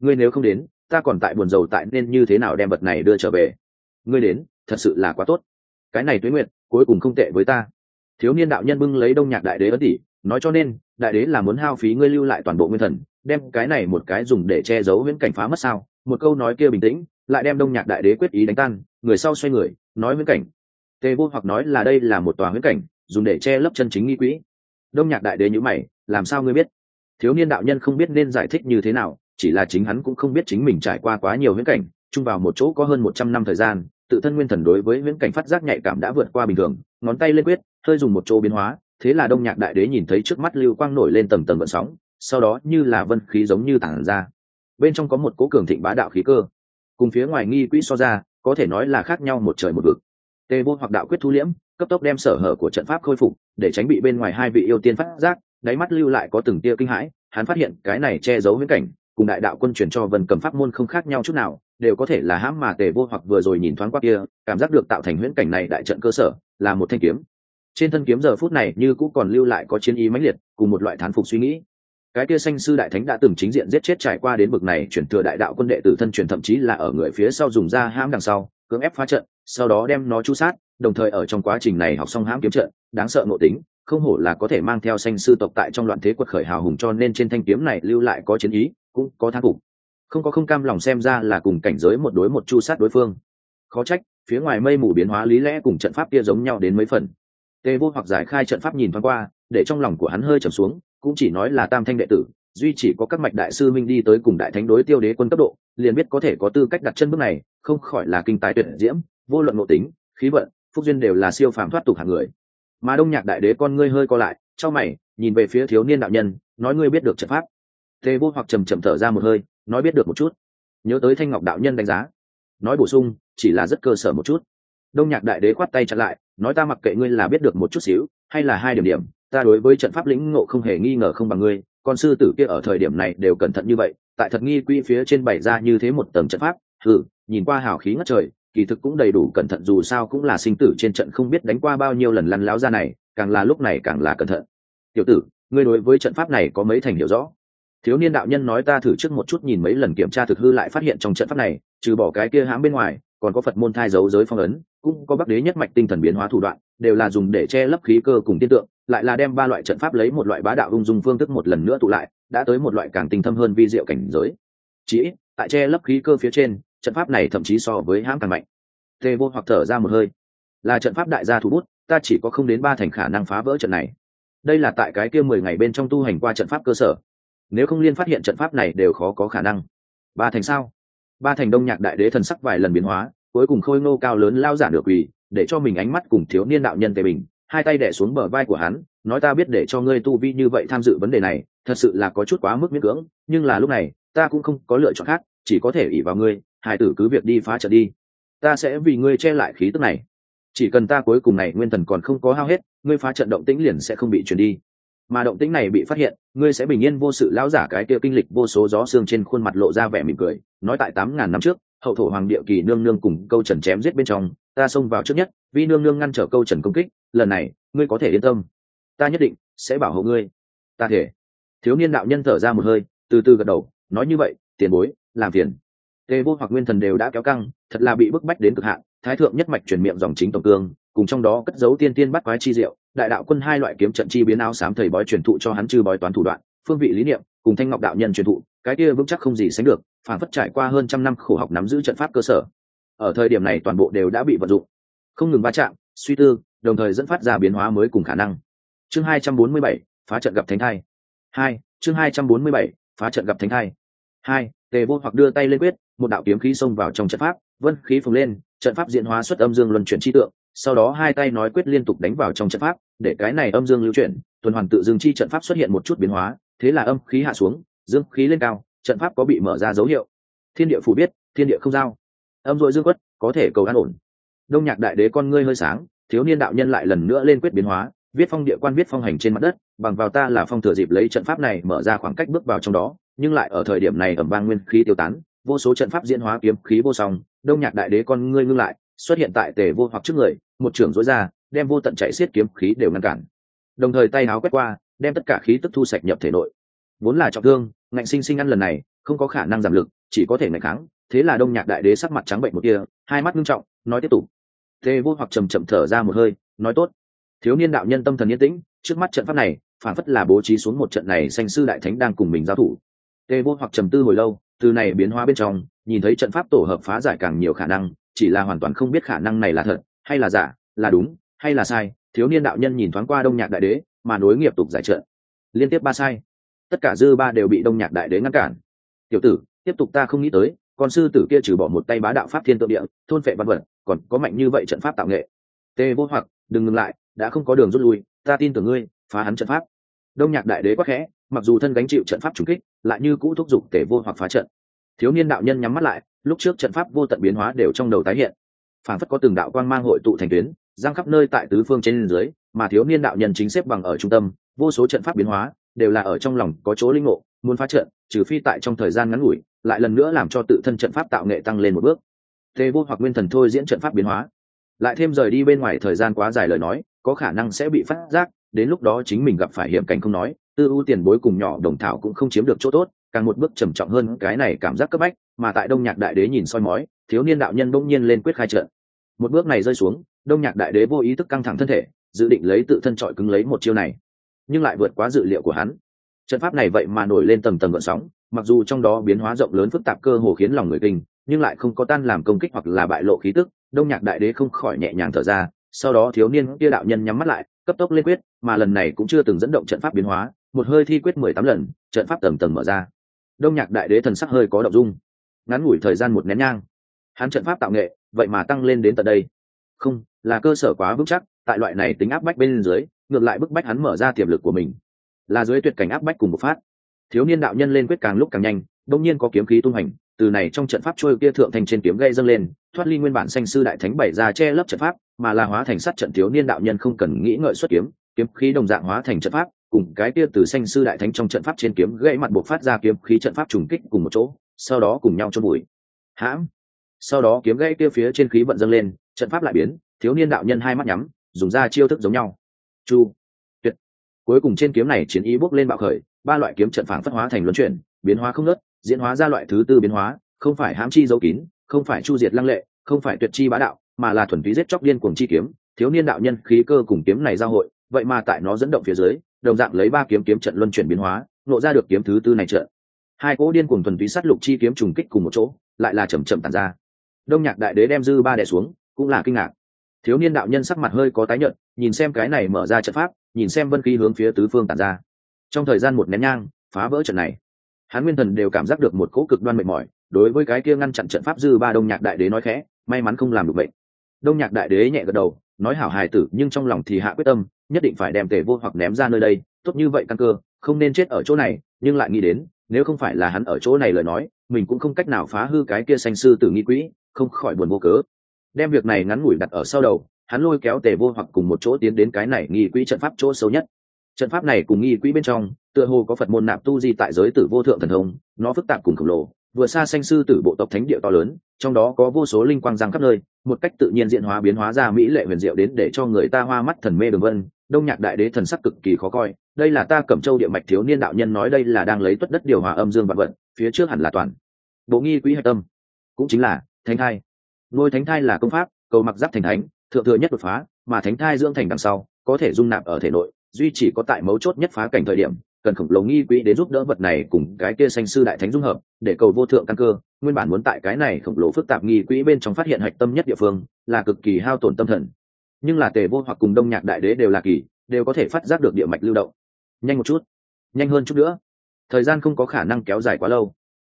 Speaker 1: Ngươi nếu không đến, ta còn tại buồn rầu tại nên như thế nào đem vật này đưa trở về. Ngươi đến, thật sự là quá tốt. Cái này tuế nguyện cuối cùng không tệ với ta. Thiếu niên đạo nhân bưng lấy đông nhạc đại đế ấn tỷ nói cho nên, đại đế là muốn hao phí ngươi lưu lại toàn bộ nguyên thần, đem cái này một cái dùng để che giấu viễn cảnh phá mất sao? Một câu nói kia bình tĩnh, lại đem đông nhạc đại đế quyết ý đánh tan, người sau xoay người, nói viễn cảnh. Tề vô hoặc nói là đây là một tòa viễn cảnh, dùng để che lấp chân chính nghi quỹ đông nhạc đại đế nhữ mày, làm sao ngươi biết? Thiếu niên đạo nhân không biết nên giải thích như thế nào, chỉ là chính hắn cũng không biết chính mình trải qua quá nhiều viễn cảnh, chung vào một chỗ có hơn một trăm năm thời gian, tự thân nguyên thần đối với viễn cảnh phát giác nhạy cảm đã vượt qua bình thường, ngón tay lên quyết, hơi dùng một chỗ biến hóa, thế là đông nhạc đại đế nhìn thấy trước mắt lưu quang nổi lên tầng tầng vận sóng, sau đó như là vân khí giống như tản ra. Bên trong có một cố cường thịnh bá đạo khí cơ, cùng phía ngoài nghi quỹ so ra, có thể nói là khác nhau một trời một vực. Tê vô hoặc đạo quyết thu liễm cấp tốc đem sở hở của trận pháp khôi phục, để tránh bị bên ngoài hai vị yêu tiên phát giác, đáy mắt lưu lại có từng tia kinh hãi, hắn phát hiện cái này che giấu viễn cảnh, cùng đại đạo quân truyền cho vân cầm pháp môn không khác nhau chút nào, đều có thể là hãm mà tề vô hoặc vừa rồi nhìn thoáng qua kia, cảm giác được tạo thành huyễn cảnh này đại trận cơ sở, là một thanh kiếm. Trên thân kiếm giờ phút này như cũng còn lưu lại có chiến ý mãnh liệt, cùng một loại thán phục suy nghĩ. Cái kia xanh sư đại thánh đã từng chính diện giết chết trải qua đến bực này chuyển thừa đại đạo quân đệ tử thân truyền thậm chí là ở người phía sau dùng ra hãm đằng sau, cưỡng ép phá trận, sau đó đem nó chu sát đồng thời ở trong quá trình này học xong hãm kiếm trận, đáng sợ nội tính, không hổ là có thể mang theo xanh sư tộc tại trong loạn thế quật khởi hào hùng cho nên trên thanh kiếm này lưu lại có chiến ý, cũng có thang phục. Không có không cam lòng xem ra là cùng cảnh giới một đối một chu sát đối phương. Khó trách, phía ngoài mây mù biến hóa lý lẽ cùng trận pháp kia giống nhau đến mấy phần. Tề vô hoặc giải khai trận pháp nhìn thoáng qua, để trong lòng của hắn hơi trầm xuống, cũng chỉ nói là tam thanh đệ tử, duy chỉ có các mạch đại sư minh đi tới cùng đại thánh đối tiêu đế quân cấp độ, liền biết có thể có tư cách đặt chân bước này, không khỏi là kinh tài tuyệt diễm, vô luận nội tính, khí vận phúc duyên đều là siêu phàm thoát tục hạng người. Mà đông nhạc đại đế con ngươi hơi co lại cho mày, nhìn về phía thiếu niên đạo nhân, nói ngươi biết được trận pháp. Tề vô hoặc trầm trầm thở ra một hơi, nói biết được một chút. Nhớ tới thanh ngọc đạo nhân đánh giá. Nói bổ sung, chỉ là rất cơ sở một chút. Đông nhạc đại đế khoát tay chặn lại, nói ta mặc kệ ngươi là biết được một chút xíu, hay là hai điểm điểm, ta đối với trận pháp lĩnh ngộ không hề nghi ngờ không bằng ngươi con sư tử kia ở thời điểm này đều cẩn thận như vậy, tại thật nghi quỹ phía trên bày ra như thế một tầng trận pháp thử nhìn qua hào khí ngất trời kỳ thực cũng đầy đủ cẩn thận, dù sao cũng là sinh tử trên trận không biết đánh qua bao nhiêu lần lăn láo ra này, càng là lúc này càng là cẩn thận. Tiểu tử, ngươi đối với trận pháp này có mấy thành hiểu rõ? Thiếu niên đạo nhân nói ta thử trước một chút nhìn mấy lần kiểm tra thực hư lại phát hiện trong trận pháp này, trừ bỏ cái kia hãm bên ngoài, còn có phật môn thai dấu giới phong ấn, cũng có bắc đế nhất mạch tinh thần biến hóa thủ đoạn, đều là dùng để che lấp khí cơ cùng tiên tượng, lại là đem ba loại trận pháp lấy một loại bá đạo ung dung phương thức một lần nữa tụ lại, đã tới một loại càng tinh thâm hơn vi diệu cảnh giới. Chỉ tại che lấp khí cơ phía trên trận pháp này thậm chí so với hãm càng mạnh. Tê vô hoặc thở ra một hơi. Là trận pháp đại gia thủ bút, ta chỉ có không đến ba thành khả năng phá vỡ trận này. Đây là tại cái kia mười ngày bên trong tu hành qua trận pháp cơ sở. Nếu không liên phát hiện trận pháp này đều khó có khả năng. Ba thành sao? Ba thành đông nhạc đại đế thần sắc vài lần biến hóa, cuối cùng khôi ngô cao lớn lao giả được quỳ, để cho mình ánh mắt cùng thiếu niên đạo nhân tề bình, hai tay đẻ xuống bờ vai của hắn, nói ta biết để cho ngươi tu vi như vậy tham dự vấn đề này, thật sự là có chút quá mức miễn cưỡng, nhưng là lúc này, ta cũng không có lựa chọn khác, chỉ có thể ỉ vào ngươi hải tử cứ việc đi phá trận đi. Ta sẽ vì ngươi che lại khí tức này. Chỉ cần ta cuối cùng này nguyên thần còn không có hao hết, ngươi phá trận động tĩnh liền sẽ không bị truyền đi. Mà động tĩnh này bị phát hiện, ngươi sẽ bình yên vô sự lão giả cái kia kinh lịch vô số gió xương trên khuôn mặt lộ ra vẻ mỉm cười, nói tại tám ngàn năm trước, hậu thổ hoàng địa kỳ nương nương cùng câu trần chém giết bên trong, ta xông vào trước nhất, vì nương nương ngăn trở câu trần công kích, lần này, ngươi có thể yên tâm. Ta nhất định sẽ bảo hộ ngươi. Ta thể. Thiếu niên đạo nhân thở ra một hơi, từ từ gật đầu, nói như vậy, tiền bối, làm phiền tề vô hoặc nguyên thần đều đã kéo căng, thật là bị bức bách đến cực hạn, thái thượng nhất mạch truyền miệng dòng chính tổng cương, cùng trong đó cất giấu tiên tiên bắt quái chi diệu, đại đạo quân hai loại kiếm trận chi biến áo xám thầy bói truyền thụ cho hắn chư bói toán thủ đoạn, phương vị lý niệm, cùng thanh ngọc đạo nhân truyền thụ, cái kia vững chắc không gì sánh được phản phất trải qua hơn trăm năm khổ học nắm giữ trận pháp cơ sở. Ở thời điểm này toàn bộ đều đã bị vận dụng. Không ngừng va chạm, suy tư, đồng thời dẫn phát ra biến hóa mới cùng khả năng. Chương hai trăm bốn mươi bảy, phá trận gặp thánh thai. Hai, chương hai trăm bốn mươi bảy, phá trận gặp thánh thai. Hai tề vô hoặc đưa tay lên quyết, một đạo kiếm khí xông vào trong trận pháp, vân khí phồng lên, trận pháp diễn hóa xuất âm dương luân chuyển chi tượng, sau đó hai tay nói quyết liên tục đánh vào trong trận pháp, để cái này âm dương lưu chuyển, tuần hoàn tự dương chi trận pháp xuất hiện một chút biến hóa, thế là âm khí hạ xuống, dương khí lên cao, trận pháp có bị mở ra dấu hiệu. Thiên địa phủ biết, thiên địa không giao. Âm dội dương quất, có thể cầu an ổn. Đông nhạc đại đế con ngươi hơi sáng, thiếu niên đạo nhân lại lần nữa lên quyết biến hóa, viết phong địa quan viết phong hành trên mặt đất, bằng vào ta là phong thừa dịp lấy trận pháp này mở ra khoảng cách bước vào trong đó nhưng lại ở thời điểm này ẩm vang nguyên khí tiêu tán, vô số trận pháp diễn hóa kiếm khí vô song, đông nhạc đại đế con ngươi ngưng lại, xuất hiện tại tề vô hoặc trước người, một trưởng dối ra, đem vô tận chạy xiết kiếm khí đều ngăn cản. Đồng thời tay áo quét qua, đem tất cả khí tức thu sạch nhập thể nội. Vốn là trọng thương, ngạnh sinh sinh ăn lần này, không có khả năng giảm lực, chỉ có thể ngạnh kháng, thế là đông nhạc đại đế sắc mặt trắng bệnh một kia hai mắt ngưng trọng, nói tiếp tục. Tề vô hoặc chầm chậm thở ra một hơi, nói tốt. Thiếu niên đạo nhân tâm thần yên tĩnh, trước mắt trận pháp này, phản phất là bố trí xuống một trận này xanh sư đại thánh đang cùng mình giao thủ tê vô hoặc trầm tư hồi lâu, từ này biến hóa bên trong, nhìn thấy trận pháp tổ hợp phá giải càng nhiều khả năng, chỉ là hoàn toàn không biết khả năng này là thật hay là giả, là đúng hay là sai, thiếu niên đạo nhân nhìn thoáng qua đông nhạc đại đế, mà nối nghiệp tục giải trận. Liên tiếp ba sai. Tất cả dư ba đều bị đông nhạc đại đế ngăn cản. Tiểu tử, tiếp tục ta không nghĩ tới, con sư tử kia trừ bỏ một tay bá đạo pháp thiên tượng địa, thôn phệ văn vật, còn có mạnh như vậy trận pháp tạo nghệ. Tê vô hoặc, đừng ngừng lại, đã không có đường rút lui, ta tin tưởng ngươi, phá hắn trận pháp. Đông nhạc đại đế quá khẽ mặc dù thân gánh chịu trận pháp trùng kích, lại như cũ thúc giục tể vô hoặc phá trận. Thiếu niên đạo nhân nhắm mắt lại, lúc trước trận pháp vô tận biến hóa đều trong đầu tái hiện. Phản phất có từng đạo quang mang hội tụ thành tuyến giang khắp nơi tại tứ phương trên dưới, mà thiếu niên đạo nhân chính xếp bằng ở trung tâm, vô số trận pháp biến hóa đều là ở trong lòng có chỗ linh ngộ, muốn phá trận, trừ phi tại trong thời gian ngắn ngủi, lại lần nữa làm cho tự thân trận pháp tạo nghệ tăng lên một bước. Tê vô hoặc nguyên thần thôi diễn trận pháp biến hóa. Lại thêm rời đi bên ngoài thời gian quá dài lời nói, có khả năng sẽ bị phát giác, đến lúc đó chính mình gặp phải hiểm cảnh không nói tư ưu tiền bối cùng nhỏ đồng thảo cũng không chiếm được chỗ tốt, càng một bước trầm trọng hơn cái này cảm giác cấp bách, mà tại đông nhạc đại đế nhìn soi mói, thiếu niên đạo nhân bỗng nhiên lên quyết khai trận. Một bước này rơi xuống, đông nhạc đại đế vô ý thức căng thẳng thân thể, dự định lấy tự thân trọi cứng lấy một chiêu này. Nhưng lại vượt quá dự liệu của hắn. Trận pháp này vậy mà nổi lên tầng tầng gợn sóng, mặc dù trong đó biến hóa rộng lớn phức tạp cơ hồ khiến lòng người kinh, nhưng lại không có tan làm công kích hoặc là bại lộ khí tức, đông nhạc đại đế không khỏi nhẹ nhàng thở ra, sau đó thiếu niên kia đạo nhân nhắm mắt lại, cấp tốc lên quyết, mà lần này cũng chưa từng dẫn động trận pháp biến hóa một hơi thi quyết mười tám lần, trận pháp tầng tầng mở ra. Đông nhạc đại đế thần sắc hơi có động dung. Ngắn ngủi thời gian một nén nhang. Hắn trận pháp tạo nghệ, vậy mà tăng lên đến tận đây. Không, là cơ sở quá vững chắc, tại loại này tính áp bách bên dưới, ngược lại bức bách hắn mở ra tiềm lực của mình. Là dưới tuyệt cảnh áp bách cùng một phát. Thiếu niên đạo nhân lên quyết càng lúc càng nhanh, đông nhiên có kiếm khí tung hành, từ này trong trận pháp trôi kia thượng thành trên kiếm gây dâng lên, thoát ly nguyên bản xanh sư đại thánh bảy ra che lấp trận pháp, mà là hóa thành sắt trận thiếu niên đạo nhân không cần nghĩ ngợi xuất kiếm kiếm khí đồng dạng hóa thành trận pháp cùng cái kia từ xanh sư đại thánh trong trận pháp trên kiếm gãy mặt buộc phát ra kiếm khí trận pháp trùng kích cùng một chỗ, sau đó cùng nhau cho bụi hãm! Sau đó kiếm gãy kia phía trên khí vận dâng lên, trận pháp lại biến, thiếu niên đạo nhân hai mắt nhắm, dùng ra chiêu thức giống nhau. Chu! Tuyệt! Cuối cùng trên kiếm này chiến ý bốc lên bạo khởi, ba loại kiếm trận phản phất hóa thành luân chuyển, biến hóa không nớt diễn hóa ra loại thứ tư biến hóa, không phải hãm chi dấu kín, không phải chu diệt lăng lệ, không phải tuyệt chi bá đạo, mà là thuần túy giết chóc điên cuồng chi kiếm, thiếu niên đạo nhân khí cơ cùng kiếm này giao hội, vậy mà tại nó dẫn động phía dưới đồng dạng lấy ba kiếm kiếm trận luân chuyển biến hóa, nộ ra được kiếm thứ tư này trận. Hai cỗ điên cuồng thuần túy sát lục chi kiếm trùng kích cùng một chỗ, lại là chầm chậm tàn ra. Đông nhạc đại đế đem dư ba đè xuống, cũng là kinh ngạc. Thiếu niên đạo nhân sắc mặt hơi có tái nhợt, nhìn xem cái này mở ra trận pháp, nhìn xem vân khí hướng phía tứ phương tàn ra. Trong thời gian một nén nhang, phá vỡ trận này, hắn nguyên thần đều cảm giác được một cỗ cực đoan mệt mỏi, đối với cái kia ngăn chặn trận pháp dư ba đông nhạc đại đế nói khẽ, may mắn không làm được bệnh. Đông nhạc đại đế nhẹ gật đầu, nói hảo hài tử, nhưng trong lòng thì hạ quyết tâm nhất định phải đem tề vô hoặc ném ra nơi đây, tốt như vậy căn cơ, không nên chết ở chỗ này, nhưng lại nghĩ đến, nếu không phải là hắn ở chỗ này lời nói, mình cũng không cách nào phá hư cái kia xanh sư tử nghi quỹ, không khỏi buồn vô cớ. Đem việc này ngắn ngủi đặt ở sau đầu, hắn lôi kéo tề vô hoặc cùng một chỗ tiến đến cái này nghi quỹ trận pháp chỗ xấu nhất. Trận pháp này cùng nghi quỹ bên trong, tựa hồ có phật môn nạp tu di tại giới tử vô thượng thần thông, nó phức tạp cùng khổng lồ, vừa xa xanh sư tử bộ tộc thánh địa to lớn, trong đó có vô số linh quang giang khắp nơi, một cách tự nhiên diện hóa biến hóa ra mỹ lệ huyền diệu đến để cho người ta hoa mắt thần mê đường vân đông nhạc đại đế thần sắc cực kỳ khó coi, đây là ta cẩm châu địa mạch thiếu niên đạo nhân nói đây là đang lấy tuất đất điều hòa âm dương vạn vật, phía trước hẳn là toàn. Bộ nghi quý hạch tâm, cũng chính là thánh thai. Ngôi thánh thai là công pháp, cầu mặc giáp thành thánh, thượng thừa nhất đột phá, mà thánh thai dưỡng thành đằng sau, có thể dung nạp ở thể nội, duy chỉ có tại mấu chốt nhất phá cảnh thời điểm, cần khổng lồ nghi quỹ đến giúp đỡ vật này cùng cái kia xanh sư đại thánh dung hợp, để cầu vô thượng căn cơ. Nguyên bản muốn tại cái này khổng lồ phức tạp nghi quỹ bên trong phát hiện hạch tâm nhất địa phương, là cực kỳ hao tổn tâm thần nhưng là tề vô hoặc cùng đông nhạc đại đế đều là kỳ, đều có thể phát giác được địa mạch lưu động. Nhanh một chút, nhanh hơn chút nữa. Thời gian không có khả năng kéo dài quá lâu.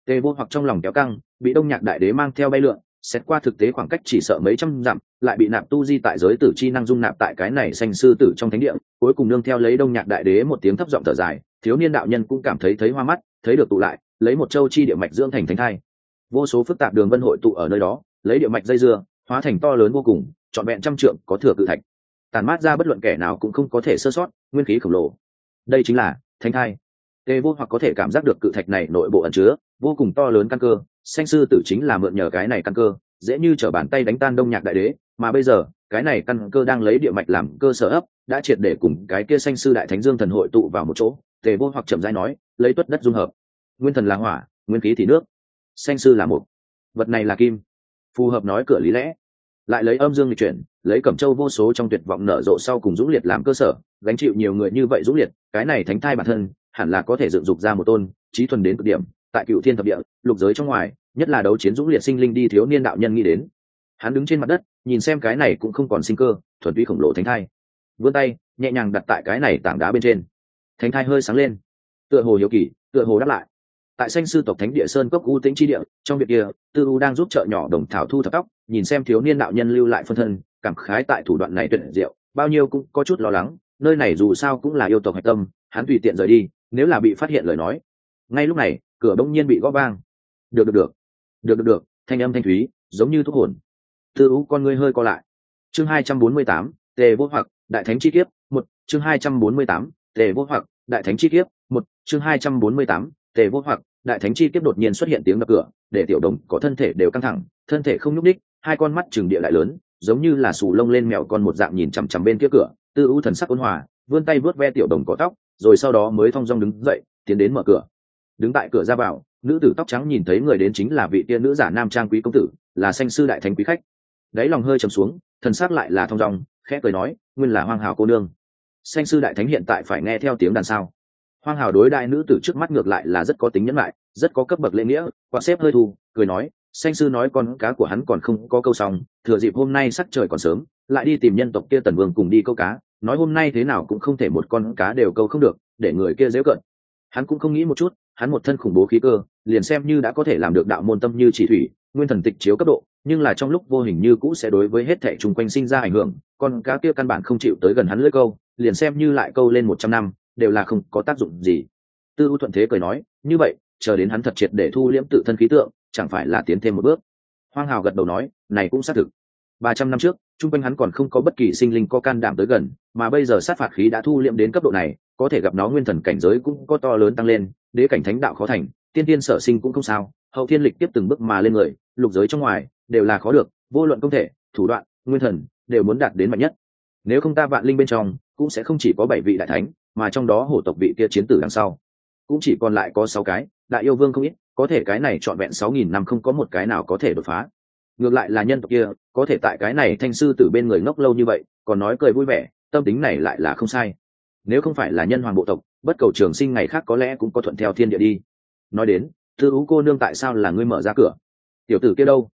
Speaker 1: Tề vô hoặc trong lòng kéo căng, bị đông nhạc đại đế mang theo bay lượn, xét qua thực tế khoảng cách chỉ sợ mấy trăm dặm, lại bị nạp tu di tại giới tử chi năng dung nạp tại cái này xanh sư tử trong thánh địa, cuối cùng nương theo lấy đông nhạc đại đế một tiếng thấp giọng thở dài, thiếu niên đạo nhân cũng cảm thấy thấy hoa mắt, thấy được tụ lại, lấy một châu chi địa mạch dưỡng thành thánh thai. Vô số phức tạp đường vân hội tụ ở nơi đó, lấy địa mạch dây dưa, hóa thành to lớn vô cùng trọn vẹn trăm trượng có thừa cự thạch. Tàn mát ra bất luận kẻ nào cũng không có thể sơ sót, nguyên khí khổng lồ. Đây chính là thánh thai. Tê vô hoặc có thể cảm giác được cự thạch này nội bộ ẩn chứa vô cùng to lớn căn cơ, sanh sư tử chính là mượn nhờ cái này căn cơ, dễ như trở bàn tay đánh tan đông nhạc đại đế, mà bây giờ, cái này căn cơ đang lấy địa mạch làm cơ sở ấp, đã triệt để cùng cái kia sanh sư đại thánh dương thần hội tụ vào một chỗ tề vô hoặc chậm rãi nói, lấy tuất đất dung hợp. Nguyên thần là hỏa, nguyên khí thì nước. Sanh sư là mục vật này là kim. Phù hợp nói cửa lý lẽ lại lấy âm dương lịch chuyển, lấy cẩm châu vô số trong tuyệt vọng nở rộ sau cùng dũng liệt làm cơ sở, gánh chịu nhiều người như vậy dũng liệt, cái này thánh thai bản thân, hẳn là có thể dựng dục ra một tôn trí thuần đến cực điểm, tại cựu thiên thập địa, lục giới trong ngoài, nhất là đấu chiến dũng liệt sinh linh đi thiếu niên đạo nhân nghĩ đến. Hắn đứng trên mặt đất, nhìn xem cái này cũng không còn sinh cơ, thuần túy khổng lồ thánh thai. Vươn tay, nhẹ nhàng đặt tại cái này tảng đá bên trên. Thánh thai hơi sáng lên. Tựa hồ hiếu kỳ, tựa hồ đáp lại. Tại sanh sư tộc thánh địa sơn cốc u tĩnh chi địa, trong việc kia, tư u đang giúp chợ nhỏ đồng thảo thu thập tóc nhìn xem thiếu niên đạo nhân lưu lại phân thân, cảm khái tại thủ đoạn này tuyệt diệu, bao nhiêu cũng có chút lo lắng, nơi này dù sao cũng là yêu tộc hạch tâm, hắn tùy tiện rời đi, nếu là bị phát hiện lời nói. Ngay lúc này, cửa đông nhiên bị gõ vang. Được được được. Được được được. Thanh âm thanh thúy, giống như thuốc hồn. Tư u con ngươi hơi co lại. Chương hai trăm bốn mươi tám, tề vô hoặc, đại thánh chi kiếp, một. Chương hai trăm bốn mươi tám, tề vô hoặc, đại thánh chi kiếp, một. Chương hai trăm bốn mươi tám, tề vô hoặc, đại thánh chi kiếp đột nhiên xuất hiện tiếng đập cửa, để tiểu đồng có thân thể đều căng thẳng, thân thể không nhúc đích hai con mắt trừng địa lại lớn, giống như là sù lông lên mèo con một dạng nhìn chằm chằm bên kia cửa, tư ưu thần sắc ôn hòa, vươn tay vớt ve tiểu đồng có tóc, rồi sau đó mới thong dong đứng dậy, tiến đến mở cửa. Đứng tại cửa ra vào, nữ tử tóc trắng nhìn thấy người đến chính là vị tiên nữ giả nam trang quý công tử, là sanh sư đại thánh quý khách. Đáy lòng hơi trầm xuống, thần sắc lại là thong dong, khẽ cười nói, nguyên là hoang hào cô nương. Sanh sư đại thánh hiện tại phải nghe theo tiếng đàn sao? Hoang hào đối đại nữ tử trước mắt ngược lại là rất có tính nhẫn lại, rất có cấp bậc lễ nghĩa, quạt xếp hơi thu, cười nói xanh sư nói con cá của hắn còn không có câu xong, thừa dịp hôm nay sắc trời còn sớm, lại đi tìm nhân tộc kia tần vương cùng đi câu cá, nói hôm nay thế nào cũng không thể một con cá đều câu không được, để người kia dễ cận. Hắn cũng không nghĩ một chút, hắn một thân khủng bố khí cơ, liền xem như đã có thể làm được đạo môn tâm như chỉ thủy, nguyên thần tịch chiếu cấp độ, nhưng là trong lúc vô hình như cũ sẽ đối với hết thẻ chung quanh sinh ra ảnh hưởng, con cá kia căn bản không chịu tới gần hắn lưỡi câu, liền xem như lại câu lên một trăm năm, đều là không có tác dụng gì. Tư u thuận thế cười nói, như vậy chờ đến hắn thật triệt để thu liễm tự thân khí tượng, chẳng phải là tiến thêm một bước. Hoang hào gật đầu nói, này cũng xác thực. Ba trăm năm trước, chung quanh hắn còn không có bất kỳ sinh linh có can đảm tới gần, mà bây giờ sát phạt khí đã thu liễm đến cấp độ này, có thể gặp nó nguyên thần cảnh giới cũng có to lớn tăng lên, đế cảnh thánh đạo khó thành, tiên tiên sở sinh cũng không sao, hậu thiên lịch tiếp từng bước mà lên người, lục giới trong ngoài, đều là khó được, vô luận công thể, thủ đoạn, nguyên thần, đều muốn đạt đến mạnh nhất. Nếu không ta vạn linh bên trong, cũng sẽ không chỉ có bảy vị đại thánh, mà trong đó hổ tộc vị kia chiến tử đằng sau. Cũng chỉ còn lại có sáu cái đại yêu vương không ít, có thể cái này trọn vẹn sáu nghìn năm không có một cái nào có thể đột phá. Ngược lại là nhân tộc kia, có thể tại cái này thanh sư từ bên người ngốc lâu như vậy, còn nói cười vui vẻ, tâm tính này lại là không sai. Nếu không phải là nhân hoàng bộ tộc, bất cầu trường sinh ngày khác có lẽ cũng có thuận theo thiên địa đi. Nói đến, thư ú cô nương tại sao là ngươi mở ra cửa? Tiểu tử kia đâu?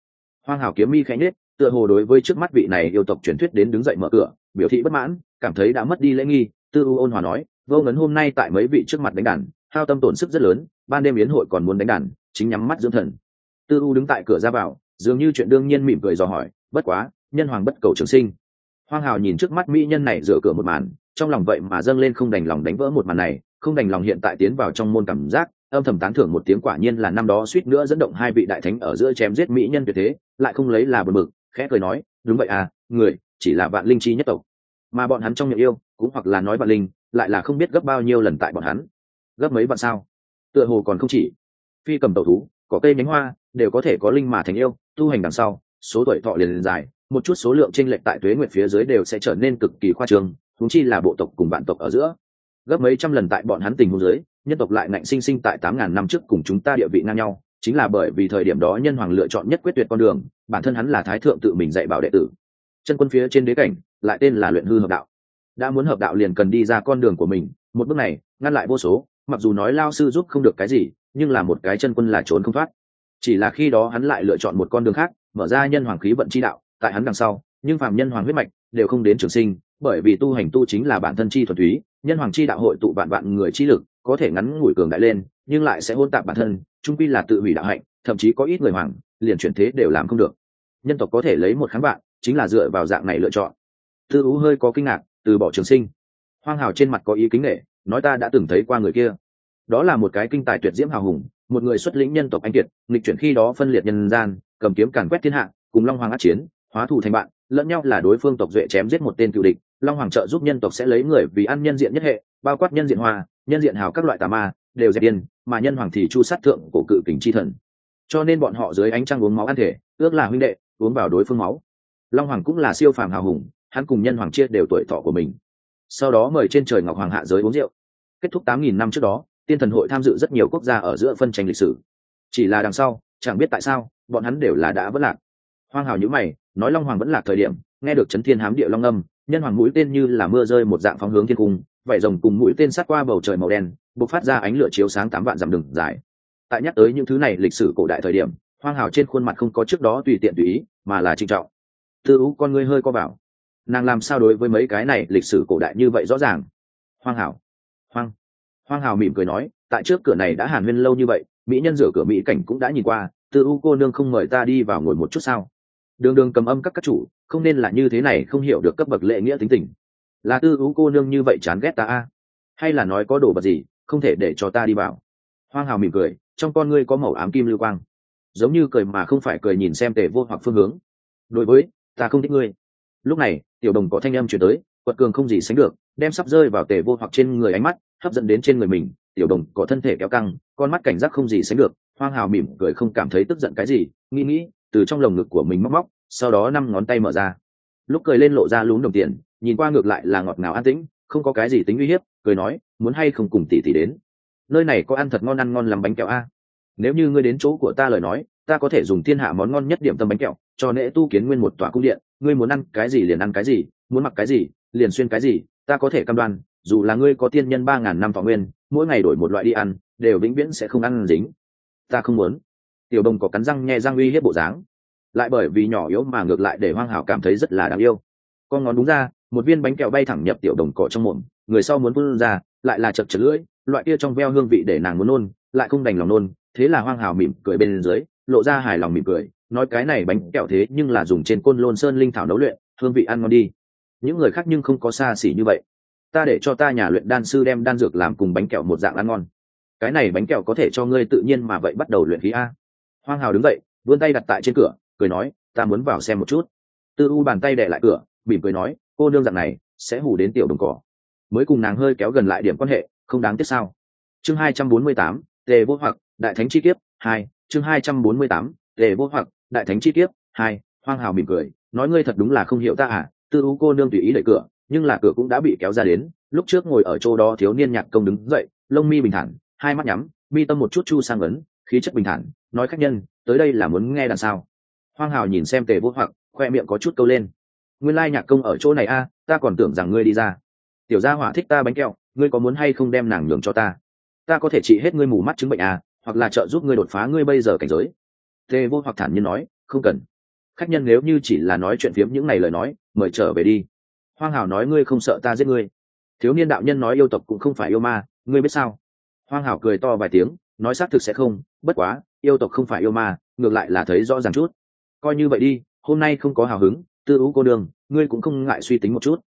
Speaker 1: Hoang hảo kiếm mi khẽ nhết tựa hồ đối với trước mắt vị này yêu tộc truyền thuyết đến đứng dậy mở cửa, biểu thị bất mãn, cảm thấy đã mất đi lễ nghi tư u ôn hòa nói, vô ngấn hôm nay tại mấy vị trước mặt đánh đàn hao tâm tổn sức rất lớn, ban đêm yến hội còn muốn đánh đàn, chính nhắm mắt dưỡng thần. Tư u đứng tại cửa ra vào, dường như chuyện đương nhiên mỉm cười dò hỏi, bất quá, nhân hoàng bất cầu trường sinh. Hoang hào nhìn trước mắt mỹ nhân này rửa cửa một màn, trong lòng vậy mà dâng lên không đành lòng đánh vỡ một màn này, không đành lòng hiện tại tiến vào trong môn cảm giác, âm thầm tán thưởng một tiếng quả nhiên là năm đó suýt nữa dẫn động hai vị đại thánh ở giữa chém giết mỹ nhân tuyệt thế, lại không lấy là bờ mực khẽ cười nói, đúng vậy à người, chỉ là vạn linh chi nhất tộc. Mà bọn hắn trong miệng yêu, cũng hoặc là nói vạn linh, lại là không biết gấp bao nhiêu lần tại bọn hắn gấp mấy vạn sao? Tựa hồ còn không chỉ. Phi cầm tẩu thú có cây nhánh hoa đều có thể có linh mà thành yêu tu hành đằng sau số tuổi thọ liền, dài một chút số lượng tranh lệch tại tuế nguyệt phía dưới đều sẽ trở nên cực kỳ khoa trương thúng chi là bộ tộc cùng bạn tộc ở giữa. Gấp mấy trăm lần tại bọn hắn tình huống dưới nhân tộc lại ngạnh sinh sinh tại tám ngàn năm trước cùng chúng ta địa vị ngang nhau chính là bởi vì thời điểm đó nhân hoàng lựa chọn nhất quyết tuyệt con đường bản thân hắn là thái thượng tự mình dạy bảo đệ tử. Chân quân phía trên đế cảnh lại tên là luyện hư hợp đạo. Đã muốn hợp đạo liền cần đi ra con đường của mình một bước này ngăn lại vô số mặc dù nói lao sư giúp không được cái gì, nhưng là một cái chân quân là trốn không thoát. Chỉ là khi đó hắn lại lựa chọn một con đường khác, mở ra nhân hoàng khí vận chi đạo, tại hắn đằng sau, nhưng phạm nhân hoàng huyết mạch đều không đến trường sinh, bởi vì tu hành tu chính là bản thân chi thuần túy, nhân hoàng chi đạo hội tụ vạn vạn người chi lực, có thể ngắn ngủi cường đại lên, nhưng lại sẽ hôn tạp bản thân trung quy là tự hủy đạo hạnh, thậm chí có ít người hoàng, liền chuyển thế đều làm không được. Nhân tộc có thể lấy một kháng bạn chính là dựa vào dạng này lựa chọn. Tư ú hơi có kinh ngạc, từ bỏ trường sinh. Hoang hào trên mặt có ý kính nghệ nói ta đã từng thấy qua người kia. Đó là một cái kinh tài tuyệt diễm hào hùng, một người xuất lĩnh nhân tộc anh kiệt, nghịch chuyển khi đó phân liệt nhân gian, cầm kiếm càn quét thiên hạ, cùng long hoàng át chiến, hóa thù thành bạn, lẫn nhau là đối phương tộc duệ chém giết một tên cựu địch. Long hoàng trợ giúp nhân tộc sẽ lấy người vì ăn nhân diện nhất hệ, bao quát nhân diện hoa nhân diện hào các loại tà ma, đều dẹp điên mà nhân hoàng thì chu sát thượng cổ cự kính chi thần. Cho nên bọn họ dưới ánh trăng uống máu ăn thể, ước là huynh đệ, uống vào đối phương máu. Long hoàng cũng là siêu phàm hào hùng, hắn cùng nhân hoàng chia đều tuổi thọ của mình sau đó mời trên trời ngọc hoàng hạ giới uống rượu. Kết thúc tám nghìn năm trước đó, tiên thần hội tham dự rất nhiều quốc gia ở giữa phân tranh lịch sử. Chỉ là đằng sau, chẳng biết tại sao, bọn hắn đều là đã vẫn lạc. Hoang hào nhữ mày, nói long hoàng vẫn lạc thời điểm, nghe được chấn thiên hám địa long âm, nhân hoàng mũi tên như là mưa rơi một dạng phóng hướng thiên cung, vảy rồng cùng mũi tên sát qua bầu trời màu đen, bộc phát ra ánh lửa chiếu sáng tám vạn dặm đường dài. Tại nhắc tới những thứ này lịch sử cổ đại thời điểm, hoang hào trên khuôn mặt không có trước đó tùy tiện tùy ý, mà là trinh trọng. Tư ú, con ngươi hơi co vào nàng làm sao đối với mấy cái này lịch sử cổ đại như vậy rõ ràng? Hoang hảo. Hoang. Hoang hào mỉm cười nói, tại trước cửa này đã hàn huyên lâu như vậy, mỹ nhân rửa cửa mỹ cảnh cũng đã nhìn qua tư u cô nương không mời ta đi vào ngồi một chút sao? Đường đường cầm âm các các chủ, không nên là như thế này không hiểu được cấp bậc lệ nghĩa tính tình. Là tư u cô nương như vậy chán ghét ta a? Hay là nói có đồ vật gì, không thể để cho ta đi vào? Hoang hào mỉm cười, trong con ngươi có màu ám kim lưu quang. Giống như cười mà không phải cười nhìn xem tề vô hoặc phương hướng. Đối với, ta không thích ngươi lúc này, tiểu đồng có thanh âm chuyển tới, quật cường không gì sánh được, đem sắp rơi vào tề vô hoặc trên người ánh mắt, hấp dẫn đến trên người mình, tiểu đồng có thân thể kéo căng, con mắt cảnh giác không gì sánh được, hoang hào mỉm cười không cảm thấy tức giận cái gì, nghĩ nghĩ, từ trong lồng ngực của mình móc móc, sau đó năm ngón tay mở ra. Lúc cười lên lộ ra lún đồng tiền, nhìn qua ngược lại là ngọt ngào an tĩnh, không có cái gì tính uy hiếp, cười nói, muốn hay không cùng tỷ tỷ đến? Nơi này có ăn thật ngon ăn ngon làm bánh kẹo a. Nếu như ngươi đến chỗ của ta lời nói, ta có thể dùng thiên hạ món ngon nhất điểm tâm bánh kẹo, cho nễ tu kiến nguyên một tòa cung điện ngươi muốn ăn cái gì liền ăn cái gì, muốn mặc cái gì liền xuyên cái gì, ta có thể cam đoan, dù là ngươi có tiên nhân ba ngàn năm thọ nguyên, mỗi ngày đổi một loại đi ăn, đều vĩnh viễn sẽ không ăn dính. Ta không muốn. Tiểu đồng có cắn răng nghe răng uy hiếp bộ dáng. Lại bởi vì nhỏ yếu mà ngược lại để hoang hảo cảm thấy rất là đáng yêu. Con ngón đúng ra, một viên bánh kẹo bay thẳng nhập tiểu đồng cỏ trong mồm, người sau muốn vươn ra, lại là chật chật lưỡi, loại kia trong veo hương vị để nàng muốn nôn, lại không đành lòng nôn, thế là hoang hào mỉm cười bên dưới, lộ ra hài lòng mỉm cười nói cái này bánh kẹo thế nhưng là dùng trên côn lôn sơn linh thảo nấu luyện, hương vị ăn ngon đi. Những người khác nhưng không có xa xỉ như vậy. Ta để cho ta nhà luyện đan sư đem đan dược làm cùng bánh kẹo một dạng ăn ngon. Cái này bánh kẹo có thể cho ngươi tự nhiên mà vậy bắt đầu luyện khí a. Hoang hào đứng dậy, vươn tay đặt tại trên cửa, cười nói, ta muốn vào xem một chút. Tư u bàn tay đệ lại cửa, mỉm cười nói, cô nương dạng này sẽ hủ đến tiểu đồng cỏ. Mới cùng nàng hơi kéo gần lại điểm quan hệ, không đáng tiếc sao? Chương hai trăm bốn mươi tám, tề vô hoặc, đại thánh chi kiếp hai, chương hai trăm bốn mươi tám, tề vô hoặc đại thánh chi kiếp, hai, hoang hào mỉm cười, nói ngươi thật đúng là không hiểu ta à tư u cô nương tùy ý đẩy cửa, nhưng là cửa cũng đã bị kéo ra đến, lúc trước ngồi ở chỗ đó thiếu niên nhạc công đứng dậy, lông mi bình thản, hai mắt nhắm, mi tâm một chút chu sang ấn, khí chất bình thản, nói khách nhân, tới đây là muốn nghe đằng sao. Hoang hào nhìn xem tề vô hoặc, khoe miệng có chút câu lên. Nguyên lai nhạc công ở chỗ này a, ta còn tưởng rằng ngươi đi ra. Tiểu gia hỏa thích ta bánh kẹo, ngươi có muốn hay không đem nàng nhường cho ta? Ta có thể trị hết ngươi mù mắt chứng bệnh à hoặc là trợ giúp ngươi đột phá ngươi bây giờ cảnh giới tê vô hoặc thản nhiên nói, không cần. Khách nhân nếu như chỉ là nói chuyện phiếm những này lời nói, mời trở về đi. Hoang hào nói ngươi không sợ ta giết ngươi. Thiếu niên đạo nhân nói yêu tộc cũng không phải yêu ma, ngươi biết sao? Hoang hào cười to vài tiếng, nói xác thực sẽ không, bất quá, yêu tộc không phải yêu ma, ngược lại là thấy rõ ràng chút. Coi như vậy đi, hôm nay không có hào hứng, tư ú cô đường ngươi cũng không ngại suy tính một chút.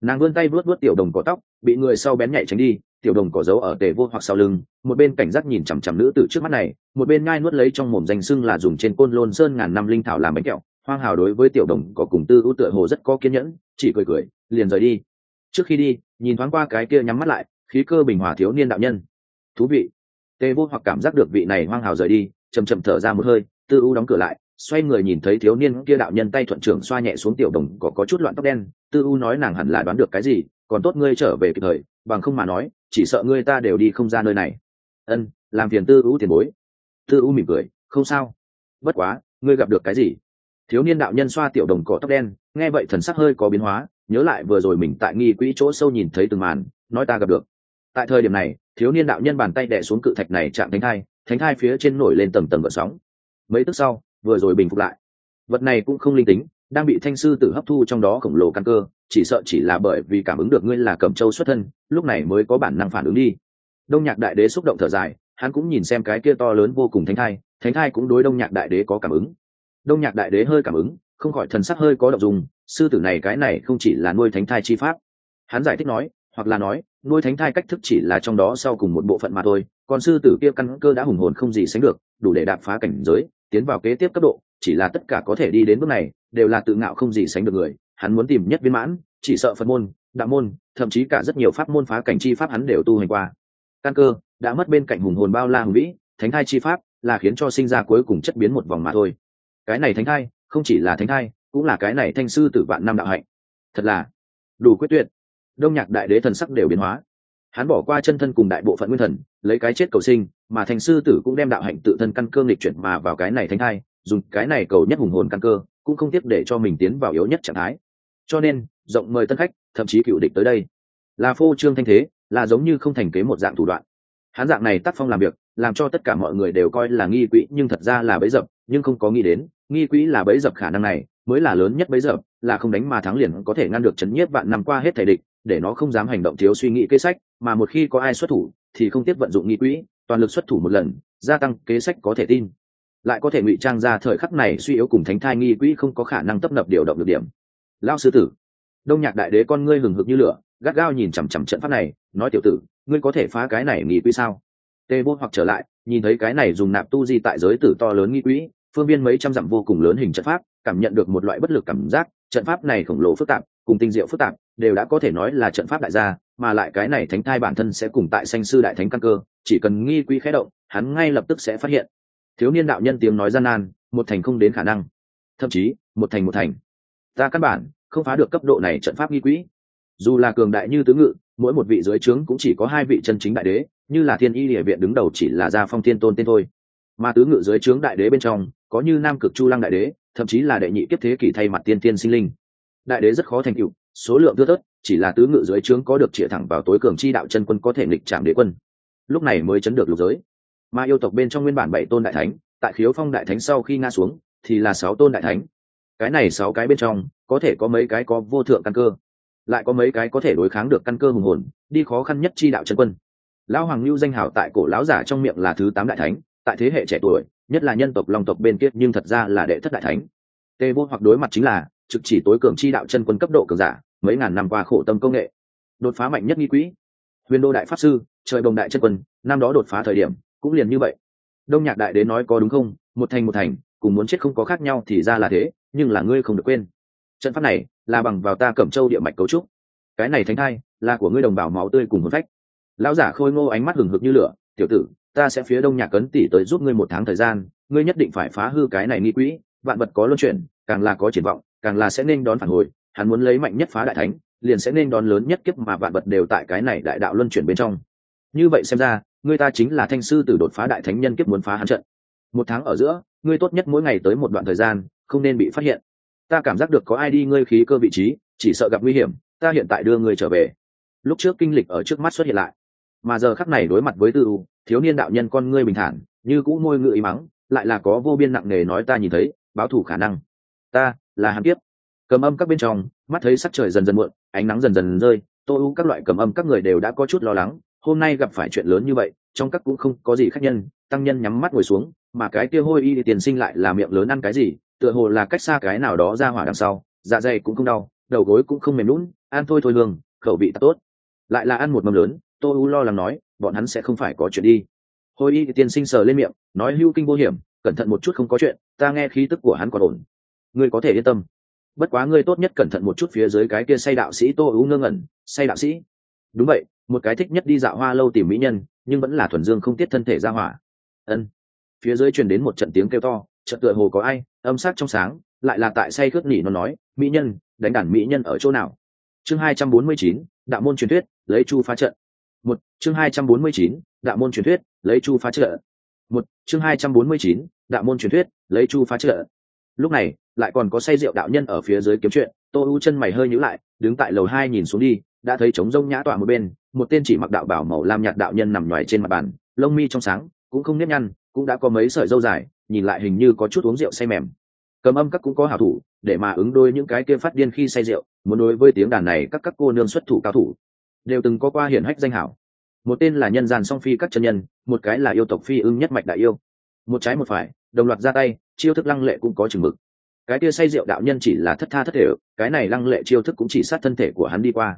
Speaker 1: Nàng vươn tay vuốt vuốt tiểu đồng cỏ tóc, bị người sau bén nhạy tránh đi tiểu đồng cỏ dấu ở tề vô hoặc sau lưng, một bên cảnh giác nhìn chằm chằm nữ tử trước mắt này, một bên ngai nuốt lấy trong mồm danh sưng là dùng trên côn lôn sơn ngàn năm linh thảo làm bánh kẹo, hoang hào đối với tiểu đồng có cùng tư ưu tựa hồ rất có kiên nhẫn, chỉ cười cười, liền rời đi. Trước khi đi, nhìn thoáng qua cái kia nhắm mắt lại, khí cơ bình hòa thiếu niên đạo nhân. Thú vị. Tề vô hoặc cảm giác được vị này hoang hào rời đi chầm chậm thở ra một hơi, tư ưu đóng cửa lại, xoay người nhìn thấy thiếu niên kia đạo nhân tay thuận trưởng xoa nhẹ xuống tiểu đồng có có chút loạn tóc đen, tư u nói nàng hẳn là đoán được cái gì, còn tốt ngươi trở về kịp thời, bằng không mà nói chỉ sợ ngươi ta đều đi không ra nơi này. Ân, làm phiền tư ưu tiền bối. Tư ưu mỉm cười, không sao. Bất quá, ngươi gặp được cái gì? Thiếu niên đạo nhân xoa tiểu đồng cỏ tóc đen, nghe vậy thần sắc hơi có biến hóa, nhớ lại vừa rồi mình tại nghi quỹ chỗ sâu nhìn thấy từng màn, nói ta gặp được. Tại thời điểm này, thiếu niên đạo nhân bàn tay đẻ xuống cự thạch này chạm thánh thai thánh thai phía trên nổi lên tầng tầng gợn sóng. Mấy tức sau, vừa rồi bình phục lại. Vật này cũng không linh tính, đang bị thanh sư tử hấp thu trong đó khổng lồ căn cơ chỉ sợ chỉ là bởi vì cảm ứng được ngươi là cầm châu xuất thân, lúc này mới có bản năng phản ứng đi. Đông nhạc đại đế xúc động thở dài, hắn cũng nhìn xem cái kia to lớn vô cùng thánh thai thánh thai cũng đối đông nhạc đại đế có cảm ứng. Đông nhạc đại đế hơi cảm ứng, không khỏi thần sắc hơi có động dùng sư tử này cái này không chỉ là nuôi thánh thai chi pháp. Hắn giải thích nói, hoặc là nói, nuôi thánh thai cách thức chỉ là trong đó sau cùng một bộ phận mà thôi, còn sư tử kia căn cơ đã hùng hồn không gì sánh được, đủ để đạp phá cảnh giới, tiến vào kế tiếp cấp độ, chỉ là tất cả có thể đi đến bước này, đều là tự ngạo không gì sánh được người hắn muốn tìm nhất viên mãn, chỉ sợ phật môn, đạo môn, thậm chí cả rất nhiều pháp môn phá cảnh chi pháp hắn đều tu hành qua. Căn cơ, đã mất bên cạnh hùng hồn bao la hùng vĩ, thánh thai chi pháp là khiến cho sinh ra cuối cùng chất biến một vòng mà thôi. Cái này thánh thai, không chỉ là thánh thai, cũng là cái này thanh sư tử vạn năm đạo hạnh. Thật là đủ quyết tuyệt. Đông nhạc đại đế thần sắc đều biến hóa. Hắn bỏ qua chân thân cùng đại bộ phận nguyên thần, lấy cái chết cầu sinh, mà thành sư tử cũng đem đạo hạnh tự thân căn cơ nghịch chuyển mà vào cái này thánh thai, dùng cái này cầu nhất hùng hồn căn cơ, cũng không tiếp để cho mình tiến vào yếu nhất trạng thái cho nên, rộng mời tân khách, thậm chí cựu địch tới đây. Là phô trương thanh thế, là giống như không thành kế một dạng thủ đoạn. Hắn dạng này tác phong làm việc, làm cho tất cả mọi người đều coi là nghi quỹ nhưng thật ra là bấy dập, nhưng không có nghĩ đến, nghi quỹ là bấy dập khả năng này, mới là lớn nhất bấy dập, là không đánh mà thắng liền có thể ngăn được chấn nhiếp vạn năm qua hết thể địch, để nó không dám hành động thiếu suy nghĩ kế sách, mà một khi có ai xuất thủ, thì không tiếp vận dụng nghi quỹ toàn lực xuất thủ một lần, gia tăng kế sách có thể tin. Lại có thể ngụy trang ra thời khắc này suy yếu cùng thánh thai nghi quỹ không có khả năng tấp nập điều động được điểm lao sư tử. Đông nhạc đại đế con ngươi hừng hực như lửa, gắt gao nhìn chằm chằm trận pháp này, nói tiểu tử, ngươi có thể phá cái này nghi quỹ sao? Tê vô hoặc trở lại, nhìn thấy cái này dùng nạp tu di tại giới tử to lớn nghi quỹ phương viên mấy trăm dặm vô cùng lớn hình trận pháp, cảm nhận được một loại bất lực cảm giác, trận pháp này khổng lồ phức tạp, cùng tinh diệu phức tạp, đều đã có thể nói là trận pháp đại gia, mà lại cái này thánh thai bản thân sẽ cùng tại sanh sư đại thánh căn cơ, chỉ cần nghi quỹ khé động, hắn ngay lập tức sẽ phát hiện. Thiếu niên đạo nhân tiếng nói gian nan, một thành không đến khả năng. Thậm chí, một thành một thành ta căn bản không phá được cấp độ này trận pháp nghi quỹ. Dù là cường đại như tứ ngự, mỗi một vị dưới trướng cũng chỉ có hai vị chân chính đại đế, như là thiên y địa viện đứng đầu chỉ là gia phong thiên tôn tên thôi. Mà tứ ngự dưới trướng đại đế bên trong, có như nam cực chu lăng đại đế, thậm chí là đệ nhị kiếp thế kỷ thay mặt tiên tiên sinh linh. Đại đế rất khó thành tựu, số lượng thưa thớt, chỉ là tứ ngự dưới trướng có được chĩa thẳng vào tối cường chi đạo chân quân có thể nghịch trạm đế quân. Lúc này mới chấn được lục giới. Mà yêu tộc bên trong nguyên bản bảy tôn đại thánh, tại khiếu phong đại thánh sau khi nga xuống, thì là sáu tôn đại thánh cái này sáu cái bên trong, có thể có mấy cái có vô thượng căn cơ. Lại có mấy cái có thể đối kháng được căn cơ hùng hồn, đi khó khăn nhất chi đạo chân quân. Lão hoàng lưu danh hảo tại cổ lão giả trong miệng là thứ tám đại thánh, tại thế hệ trẻ tuổi, nhất là nhân tộc long tộc bên kia, nhưng thật ra là đệ thất đại thánh. Tê vô hoặc đối mặt chính là, trực chỉ tối cường chi đạo chân quân cấp độ cường giả, mấy ngàn năm qua khổ tâm công nghệ. Đột phá mạnh nhất nghi quỹ. Huyền đô đại pháp sư, trời đồng đại chân quân, năm đó đột phá thời điểm, cũng liền như vậy. Đông nhạc đại đế nói có đúng không? Một thành một thành, cùng muốn chết không có khác nhau thì ra là thế nhưng là ngươi không được quên. Trận pháp này là bằng vào ta cẩm châu địa mạch cấu trúc. Cái này thánh thai là của ngươi đồng bào máu tươi cùng hồn phách. Lão giả khôi ngô ánh mắt hừng hực như lửa, tiểu tử, ta sẽ phía đông nhạc cấn tỷ tới giúp ngươi một tháng thời gian, ngươi nhất định phải phá hư cái này nghi quỹ, vạn vật có luân chuyển, càng là có triển vọng, càng là sẽ nên đón phản hồi, hắn muốn lấy mạnh nhất phá đại thánh, liền sẽ nên đón lớn nhất kiếp mà vạn vật đều tại cái này đại đạo luân chuyển bên trong. Như vậy xem ra, ngươi ta chính là thanh sư tử đột phá đại thánh nhân kiếp muốn phá hắn trận. Một tháng ở giữa, ngươi tốt nhất mỗi ngày tới một đoạn thời gian không nên bị phát hiện. Ta cảm giác được có ai đi ngươi khí cơ vị trí, chỉ sợ gặp nguy hiểm, ta hiện tại đưa ngươi trở về. Lúc trước kinh lịch ở trước mắt xuất hiện lại. Mà giờ khắc này đối mặt với tư u, thiếu niên đạo nhân con ngươi bình thản, như cũ môi ngự ý mắng, lại là có vô biên nặng nề nói ta nhìn thấy, báo thủ khả năng. Ta, là hàn tiếp cầm âm các bên trong, mắt thấy sắc trời dần dần muộn, ánh nắng dần dần rơi, tô u các loại cầm âm các người đều đã có chút lo lắng, hôm nay gặp phải chuyện lớn như vậy, trong các cũng không có gì khác nhân, tăng nhân nhắm mắt ngồi xuống, mà cái kia hôi y tiền sinh lại là miệng lớn ăn cái gì tựa hồ là cách xa cái nào đó ra hỏa đằng sau dạ dày cũng không đau, đầu gối cũng không mềm lún ăn thôi thôi hương, khẩu vị tốt. Lại là ăn một mâm lớn tôi u lo lắng nói, bọn hắn sẽ không phải có chuyện đi. Hồi y tiên sinh sờ lên miệng, nói hưu kinh vô hiểm, cẩn thận một chút không có chuyện, ta nghe khí tức của hắn còn ổn. Ngươi có thể yên tâm. Bất quá ngươi tốt nhất cẩn thận một chút phía dưới cái kia say đạo sĩ tô ưu ngơ ngẩn, say đạo sĩ. Đúng vậy, một cái thích nhất đi dạo hoa lâu tìm mỹ nhân, nhưng vẫn là thuần dương không tiết thân thể ra hỏa. Ân. Phía dưới truyền đến một trận tiếng kêu to chợt tựa hồ có ai, âm sắc trong sáng, lại là tại say cướp nỉ nó nói, mỹ nhân, đánh đàn mỹ nhân ở chỗ nào? Chương hai trăm bốn mươi chín, đạo môn truyền thuyết, lấy chu phá trận. Một, chương hai trăm bốn mươi chín, đạo môn truyền thuyết, lấy chu phá trận. Một, chương hai trăm bốn mươi chín, đạo môn truyền thuyết, lấy chu phá trận. Lúc này, lại còn có say rượu đạo nhân ở phía dưới kiếm chuyện, tô u chân mày hơi nhữ lại, đứng tại lầu hai nhìn xuống đi, đã thấy trống rông nhã tọa một bên, một tên chỉ mặc đạo bảo màu lam nhạt đạo nhân nằm ngoài trên mặt bàn, lông mi trong sáng, cũng không nếp nhăn cũng đã có mấy sợi dâu dài, nhìn lại hình như có chút uống rượu say mềm. Cầm âm các cũng có hảo thủ, để mà ứng đôi những cái kia phát điên khi say rượu, muốn đối với tiếng đàn này các các cô nương xuất thủ cao thủ. Đều từng có qua hiển hách danh hảo. Một tên là nhân gian song phi các chân nhân, một cái là yêu tộc phi ưng nhất mạch đại yêu. Một trái một phải, đồng loạt ra tay, chiêu thức lăng lệ cũng có chừng mực. Cái kia say rượu đạo nhân chỉ là thất tha thất thể, cái này lăng lệ chiêu thức cũng chỉ sát thân thể của hắn đi qua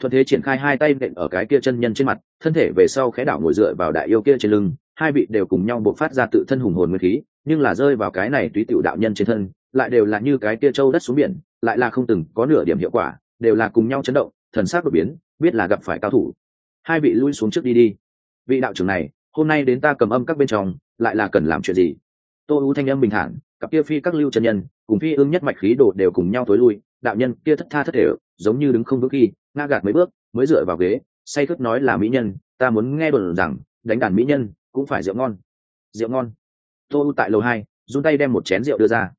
Speaker 1: thuận thế triển khai hai tay nện ở cái kia chân nhân trên mặt, thân thể về sau khẽ đảo ngồi dựa vào đại yêu kia trên lưng, hai vị đều cùng nhau bộc phát ra tự thân hùng hồn nguyên khí, nhưng là rơi vào cái này túy tiểu đạo nhân trên thân, lại đều là như cái kia trâu đất xuống biển, lại là không từng có nửa điểm hiệu quả, đều là cùng nhau chấn động, thần sắc đột biến, biết là gặp phải cao thủ. Hai vị lui xuống trước đi đi. Vị đạo trưởng này, hôm nay đến ta cầm âm các bên trong, lại là cần làm chuyện gì? Tô ưu thanh âm bình thản, cặp kia phi các lưu chân nhân, cùng phi ương nhất mạch khí đồ đều cùng nhau tối lui đạo nhân kia thất tha thất thể, giống như đứng không vững khi nga gạt mấy bước, mới dựa vào ghế, say thức nói là mỹ nhân, ta muốn nghe đồn rằng, đánh đàn mỹ nhân cũng phải rượu ngon. Rượu ngon. Tô u tại lầu hai, run tay đem một chén rượu đưa ra.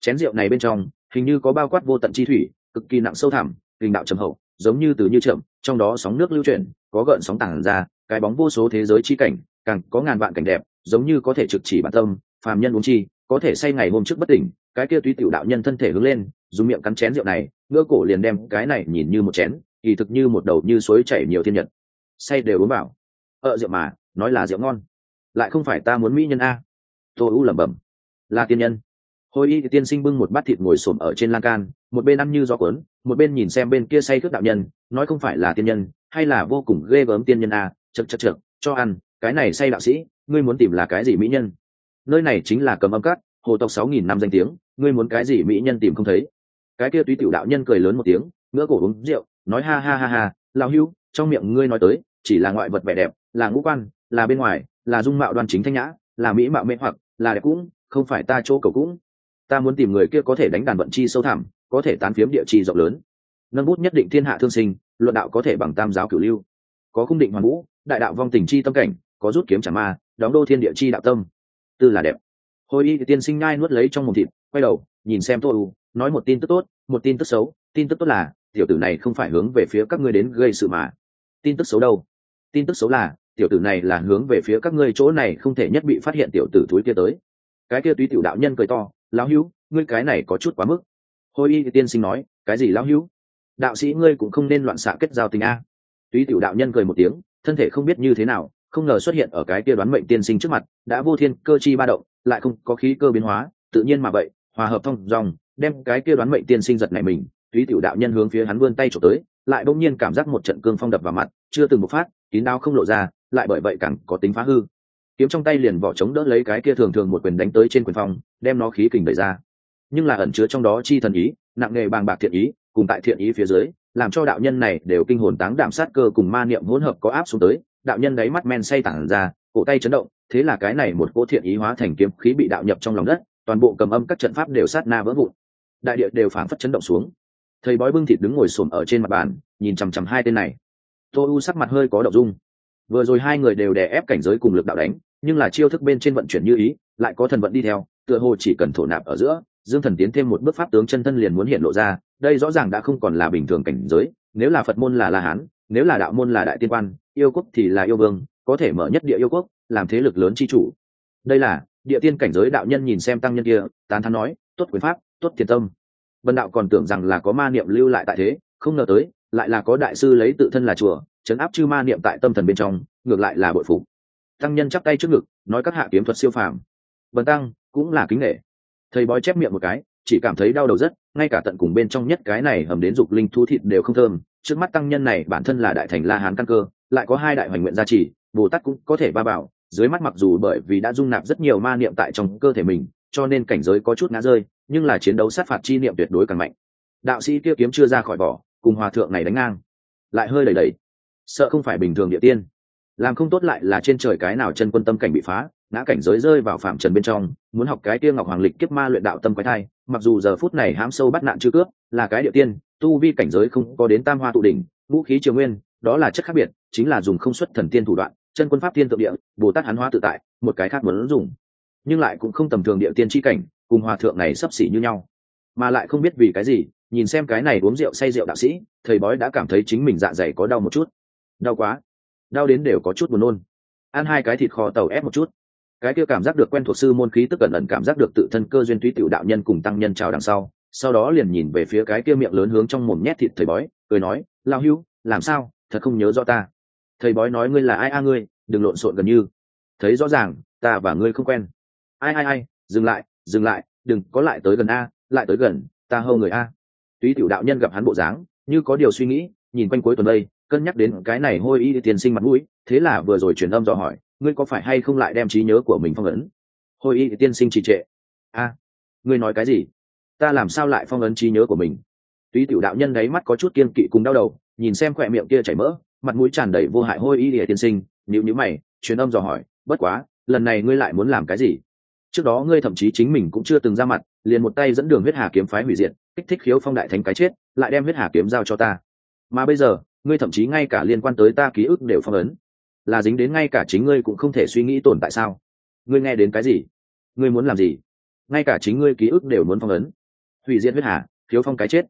Speaker 1: Chén rượu này bên trong, hình như có bao quát vô tận chi thủy, cực kỳ nặng sâu thẳm, hình đạo trầm hậu, giống như từ như trượm, trong đó sóng nước lưu chuyển, có gợn sóng tảng ra, cái bóng vô số thế giới chi cảnh, càng có ngàn vạn cảnh đẹp, giống như có thể trực chỉ bản tâm, phàm nhân uống chi có thể say ngày hôm trước bất tỉnh, cái kia túy tiểu đạo nhân thân thể hướng lên, dùng miệng cắn chén rượu này ngỡ cổ liền đem cái này nhìn như một chén, kỳ thực như một đầu như suối chảy nhiều thiên nhật. Say đều uống vào. Ợ rượu mà, nói là rượu ngon. Lại không phải ta muốn mỹ nhân a. Tô u lẩm bẩm. Là tiên nhân. Hồi y tiên sinh bưng một bát thịt ngồi xổm ở trên lan can, một bên ăn như gió cuốn, một bên nhìn xem bên kia say cướp đạo nhân, nói không phải là tiên nhân, hay là vô cùng ghê gớm tiên nhân a. Chật chật chật cho ăn, cái này say đạo sĩ, ngươi muốn tìm là cái gì mỹ nhân? Nơi này chính là cầm âm cát hồ tộc sáu nghìn năm danh tiếng, ngươi muốn cái gì mỹ nhân tìm không thấy. Cái kia túy tiểu đạo nhân cười lớn một tiếng ngỡ cổ uống rượu, nói ha ha ha ha lao hưu, trong miệng ngươi nói tới, chỉ là ngoại vật vẻ đẹp, là ngũ quan, là bên ngoài, là dung mạo đoan chính thanh nhã, là mỹ mạo mê hoặc, là đẹp cũng, không phải ta chỗ cầu cũng. Ta muốn tìm người kia có thể đánh đàn vận chi sâu thẳm, có thể tán phiếm địa chi rộng lớn. Nâng bút nhất định thiên hạ thương sinh, luận đạo có thể bằng tam giáo cửu lưu. Có khung định hoàn vũ, đại đạo vong tình chi tâm cảnh, có rút kiếm trả ma, đóng đô thiên địa chi đạo tâm tư là đẹp. Hồi y tiên sinh ngai nuốt lấy trong mồm thịt, quay đầu, nhìn xem tôi u, nói một tin tức tốt, một tin tức xấu, tin tức tốt là, tiểu tử này không phải hướng về phía các ngươi đến gây sự mà. Tin tức xấu đâu? Tin tức xấu là, tiểu tử này là hướng về phía các ngươi chỗ này không thể nhất bị phát hiện tiểu tử túi kia tới. Cái kia túy tiểu đạo nhân cười to, lão hữu, ngươi cái này có chút quá mức. Hồi y tiên sinh nói, cái gì lão hữu? Đạo sĩ ngươi cũng không nên loạn xạ kết giao tình a. Túy tiểu đạo nhân cười một tiếng, thân thể không biết như thế nào không ngờ xuất hiện ở cái kia đoán mệnh tiên sinh trước mặt, đã vô thiên cơ chi ba động, lại không có khí cơ biến hóa, tự nhiên mà vậy, hòa hợp thông dòng, đem cái kia đoán mệnh tiên sinh giật này mình, túy tiểu đạo nhân hướng phía hắn vươn tay trộm tới, lại bỗng nhiên cảm giác một trận cương phong đập vào mặt, chưa từng một phát, kín đao không lộ ra, lại bởi vậy càng có tính phá hư. Kiếm trong tay liền vỏ chống đỡ lấy cái kia thường thường một quyền đánh tới trên quyền phong, đem nó khí kình đẩy ra. Nhưng là ẩn chứa trong đó chi thần ý, nặng nghề bàng bạc thiện ý, cùng tại thiện ý phía dưới, làm cho đạo nhân này đều kinh hồn táng đảm sát cơ cùng ma niệm hỗn hợp có áp xuống tới đạo nhân đáy mắt men say tản ra, cổ tay chấn động, thế là cái này một cỗ thiện ý hóa thành kiếm khí bị đạo nhập trong lòng đất, toàn bộ cầm âm các trận pháp đều sát na vỡ vụn. Đại địa đều phảng phất chấn động xuống. Thầy bói bưng thịt đứng ngồi xổm ở trên mặt bàn, nhìn chằm chằm hai tên này. Tô u sắc mặt hơi có đậu dung. Vừa rồi hai người đều đè ép cảnh giới cùng lực đạo đánh, nhưng là chiêu thức bên trên vận chuyển như ý, lại có thần vận đi theo, tựa hồ chỉ cần thổ nạp ở giữa, dương thần tiến thêm một bước pháp tướng chân thân liền muốn hiện lộ ra, đây rõ ràng đã không còn là bình thường cảnh giới, nếu là phật môn là la hán nếu là đạo môn là đại tiên quan, yêu quốc thì là yêu vương, có thể mở nhất địa yêu quốc, làm thế lực lớn chi chủ. Đây là, địa tiên cảnh giới đạo nhân nhìn xem tăng nhân kia, tán thán nói, tốt quyền pháp, tốt thiệt tâm. Vân đạo còn tưởng rằng là có ma niệm lưu lại tại thế, không ngờ tới, lại là có đại sư lấy tự thân là chùa, chấn áp chư ma niệm tại tâm thần bên trong, ngược lại là bội phục. Tăng nhân chắp tay trước ngực, nói các hạ kiếm thuật siêu phàm. Vân tăng, cũng là kính nghệ thầy bói chép miệng một cái, chỉ cảm thấy đau đầu rất, ngay cả tận cùng bên trong nhất cái này hầm đến dục linh thu thịt đều không thơm trước mắt tăng nhân này bản thân là đại thành la hán căn cơ, lại có hai đại hoành nguyện gia trì, bồ tát cũng có thể ba bảo, dưới mắt mặc dù bởi vì đã dung nạp rất nhiều ma niệm tại trong cơ thể mình, cho nên cảnh giới có chút ngã rơi, nhưng là chiến đấu sát phạt chi niệm tuyệt đối càng mạnh. Đạo sĩ kia kiếm chưa ra khỏi vỏ, cùng hòa thượng này đánh ngang, lại hơi đầy đầy sợ không phải bình thường địa tiên. Làm không tốt lại là trên trời cái nào chân quân tâm cảnh bị phá, ngã cảnh giới rơi vào phạm trần bên trong, muốn học cái kia ngọc hoàng lịch kiếp ma luyện đạo tâm quái thai mặc dù giờ phút này hãm sâu bắt nạn chưa cướp, là cái địa tiên, tu vi cảnh giới không có đến tam hoa tụ đỉnh, vũ khí triều nguyên, đó là chất khác biệt, chính là dùng không xuất thần tiên thủ đoạn, chân quân pháp tiên tự địa, bồ tát hắn hóa tự tại, một cái khác muốn dùng. Nhưng lại cũng không tầm thường địa tiên tri cảnh, cùng hòa thượng này sấp xỉ như nhau. Mà lại không biết vì cái gì, nhìn xem cái này uống rượu say rượu đạo sĩ, thầy bói đã cảm thấy chính mình dạ dày có đau một chút. Đau quá. Đau đến đều có chút buồn nôn. Ăn hai cái thịt kho tàu ép một chút cái kia cảm giác được quen thuộc sư môn khí tức cẩn ẩn cảm giác được tự thân cơ duyên túy tiểu đạo nhân cùng tăng nhân chào đằng sau sau đó liền nhìn về phía cái kia miệng lớn hướng trong mồm nhét thịt thầy bói, cười nói lao hưu làm sao? Thật không nhớ rõ ta. Thầy bói nói ngươi là ai a ngươi? Đừng lộn xộn gần như. Thấy rõ ràng, ta và ngươi không quen. Ai ai ai, dừng lại dừng lại, đừng có lại tới gần a, lại tới gần, ta hâu người a. Túy tiểu đạo nhân gặp hắn bộ dáng, như có điều suy nghĩ, nhìn quanh cuối tuần đây, cân nhắc đến cái này hôi y tiền sinh mặt mũi, thế là vừa rồi truyền âm dò hỏi ngươi có phải hay không lại đem trí nhớ của mình phong ấn? Hôi y tiên sinh trì trệ. A, ngươi nói cái gì? Ta làm sao lại phong ấn trí nhớ của mình? Túy tiểu đạo nhân đấy mắt có chút kiên kỵ cùng đau đầu, nhìn xem khỏe miệng kia chảy mỡ, mặt mũi tràn đầy vô hại hôi y tiên sinh Nếu như mày, truyền âm dò hỏi, bất quá, lần này ngươi lại muốn làm cái gì? Trước đó ngươi thậm chí chính mình cũng chưa từng ra mặt, liền một tay dẫn đường huyết hà kiếm phái hủy diệt, kích thích khiếu phong đại thánh cái chết, lại đem huyết hà kiếm giao cho ta. Mà bây giờ, ngươi thậm chí ngay cả liên quan tới ta ký ức đều phong ấn là dính đến ngay cả chính ngươi cũng không thể suy nghĩ tồn tại sao? Ngươi nghe đến cái gì? Ngươi muốn làm gì? Ngay cả chính ngươi ký ức đều muốn phong ấn. Hủy diệt huyết hà, thiếu phong cái chết.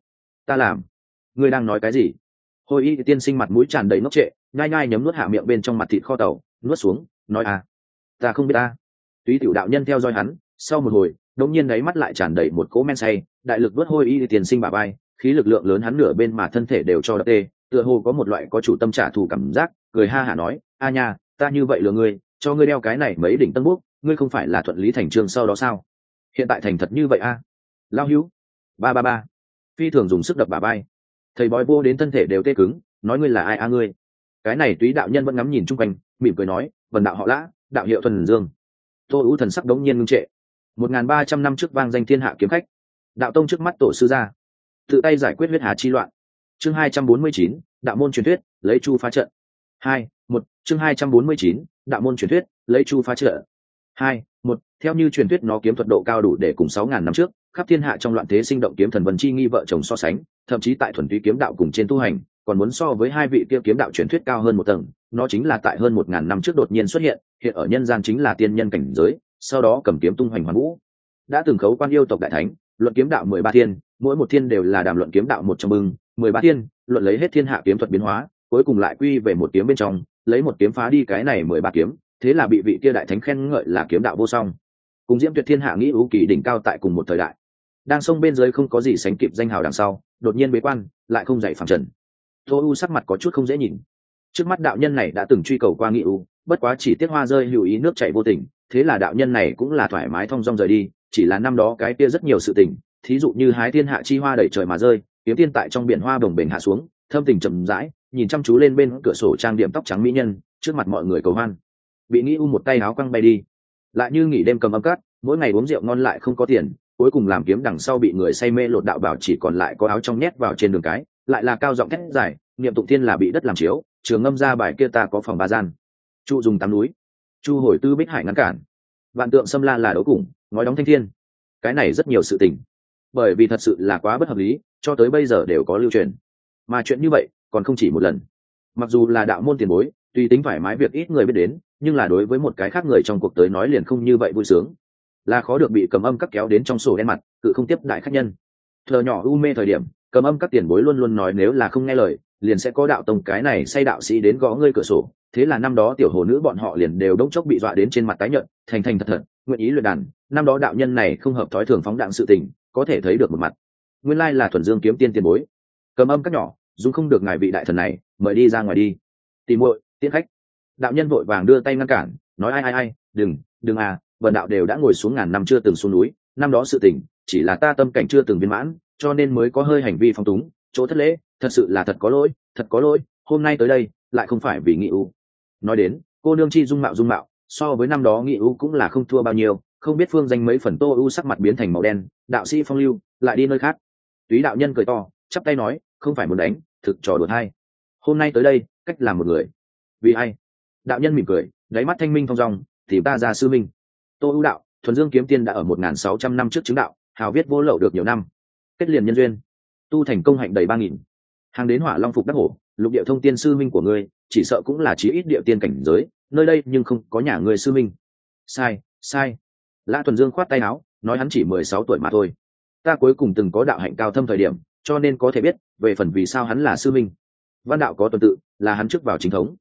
Speaker 1: Ta làm. Ngươi đang nói cái gì? Hồi y tiên sinh mặt mũi tràn đầy ngốc trệ, nhai nhai nhấm nuốt hạ miệng bên trong mặt thịt kho tàu, nuốt xuống, nói à. Ta không biết ta. Túy tiểu đạo nhân theo dõi hắn, sau một hồi đột nhiên đáy mắt lại tràn đầy một cỗ men say, đại lực vớt hôi y tiền sinh bà bay khí lực lượng lớn hắn nửa bên mà thân thể đều cho đập tê, tựa hồ có một loại có chủ tâm trả thù cảm giác, cười ha hả nói a nha, ta như vậy lừa ngươi, cho ngươi đeo cái này mấy đỉnh tân bút, ngươi không phải là thuận lý thành trương sau đó sao? Hiện tại thành thật như vậy a? Lao hữu. Ba ba ba. Phi thường dùng sức đập bà bay. Thầy bói vô đến thân thể đều tê cứng, nói ngươi là ai a ngươi? Cái này túy đạo nhân vẫn ngắm nhìn chung quanh, mỉm cười nói, vần đạo họ lã, đạo hiệu thuần dương. Tô ưu thần sắc đống nhiên ngưng trệ. Một n g h n ba trăm năm trước vang danh thiên hạ kiếm khách. Đạo tông trước mắt tổ sư gia. Tự tay giải quyết huyết hà chi loạn. Chương hai trăm bốn mươi chín, đạo môn truyền thuyết, lấy chu phá trận hai, một, chương hai trăm bốn mươi chín, đạo môn truyền thuyết, lấy chu phá trợ hai, một, theo như truyền thuyết nó kiếm thuật độ cao đủ để cùng sáu ngàn năm trước, khắp thiên hạ trong loạn thế sinh động kiếm thần vân chi nghi vợ chồng so sánh, thậm chí tại thuần túy kiếm đạo cùng trên tu hành, còn muốn so với hai vị kia kiếm đạo truyền thuyết cao hơn một tầng, nó chính là tại hơn một ngàn năm trước đột nhiên xuất hiện hiện ở nhân gian chính là tiên nhân cảnh giới, sau đó cầm kiếm tung hoành hoàn vũ. Đã từng khấu quan yêu tộc đại thánh, luận kiếm đạo mười ba thiên, mỗi một thiên đều là đàm luận kiếm đạo một trong bưng, mười ba thiên, luận lấy hết thiên hạ kiếm thuật biến hóa cuối cùng lại quy về một kiếm bên trong, lấy một kiếm phá đi cái này mười ba kiếm, thế là bị vị kia đại thánh khen ngợi là kiếm đạo vô song. Cùng diễm tuyệt thiên hạ nghĩ ưu kỳ đỉnh cao tại cùng một thời đại. Đang sông bên dưới không có gì sánh kịp danh hào đằng sau, đột nhiên bế quan, lại không dạy phẳng trần. Tô u sắc mặt có chút không dễ nhìn. Trước mắt đạo nhân này đã từng truy cầu qua nghị u bất quá chỉ tiết hoa rơi hữu ý nước chảy vô tình, thế là đạo nhân này cũng là thoải mái thong dong rời đi, chỉ là năm đó cái kia rất nhiều sự tình, thí dụ như hái thiên hạ chi hoa đẩy trời mà rơi, kiếm tiên tại trong biển hoa bồng bềnh hạ xuống, thâm tình chậm rãi nhìn chăm chú lên bên cửa sổ trang điểm tóc trắng mỹ nhân, trước mặt mọi người cầu hoan. Bị nghĩ u một tay áo quăng bay đi. Lại như nghỉ đêm cầm âm cát, mỗi ngày uống rượu ngon lại không có tiền, cuối cùng làm kiếm đằng sau bị người say mê lột đạo bảo chỉ còn lại có áo trong nhét vào trên đường cái, lại là cao giọng thét dài, niệm tụng thiên là bị đất làm chiếu, trường ngâm ra bài kia ta có phòng ba gian. Chu dùng tám núi. Chu hồi tư bích hải ngăn cản. Vạn tượng xâm la là đấu cùng ngói đóng thanh thiên. Cái này rất nhiều sự tình. Bởi vì thật sự là quá bất hợp lý, cho tới bây giờ đều có lưu truyền. Mà chuyện như vậy còn không chỉ một lần. Mặc dù là đạo môn tiền bối tùy tính thoải mái việc ít người biết đến, nhưng là đối với một cái khác người trong cuộc tới nói liền không như vậy vui sướng. Là khó được bị cầm âm các kéo đến trong sổ đen mặt, cự không tiếp đại khách nhân. Thờ nhỏ u mê thời điểm, cầm âm các tiền bối luôn luôn nói nếu là không nghe lời, liền sẽ có đạo tông cái này say đạo sĩ đến gõ ngươi cửa sổ. Thế là năm đó tiểu hồ nữ bọn họ liền đều đông chốc bị dọa đến trên mặt tái nhợt, thành thành thật thật, nguyện ý luyện đàn. Năm đó đạo nhân này không hợp thói thường phóng đạn sự tình, có thể thấy được một mặt. Nguyên lai là thuần dương kiếm tiên tiền bối. Cầm âm các nhỏ dung không được ngài vị đại thần này, mời đi ra ngoài đi. Tìm muội, tiễn khách. Đạo nhân vội vàng đưa tay ngăn cản, nói ai ai ai, đừng đừng à vần đạo đều đã ngồi xuống ngàn năm chưa từng xuống núi, năm đó sự tình, chỉ là ta tâm cảnh chưa từng viên mãn, cho nên mới có hơi hành vi phong túng, chỗ thất lễ, thật sự là thật có lỗi, thật có lỗi, hôm nay tới đây, lại không phải vì nghị u nói đến, cô nương chi dung mạo dung mạo, so với năm đó nghị u cũng là không thua bao nhiêu, không biết phương danh mấy phần tô u sắc mặt biến thành màu đen, đạo sĩ phong lưu, lại đi nơi khác. Túy đạo nhân cười to, chắp tay nói không phải muốn đánh, thực trò đùa hay hôm nay tới đây, cách làm một người. Vì ai? Đạo nhân mỉm cười, đáy mắt thanh minh thong dong thì ta ra sư minh. Tô ưu đạo, thuần dương kiếm tiên đã ở một nghìn sáu trăm năm trước chứng đạo, hào viết vô lậu được nhiều năm. Kết liền nhân duyên. Tu thành công hạnh đầy ba nghìn. Hàng đến hỏa long phục đắc hổ, lục địa thông tiên sư minh của ngươi, chỉ sợ cũng là chí ít địa tiên cảnh giới, nơi đây nhưng không có nhà ngươi sư minh. Sai sai. Lã thuần dương khoát tay áo, nói hắn chỉ mười sáu tuổi mà thôi. Ta cuối cùng từng có đạo hạnh cao thâm thời điểm cho nên có thể biết, về phần vì sao hắn là sư minh, văn đạo có tuần tự, là hắn trước vào chính thống.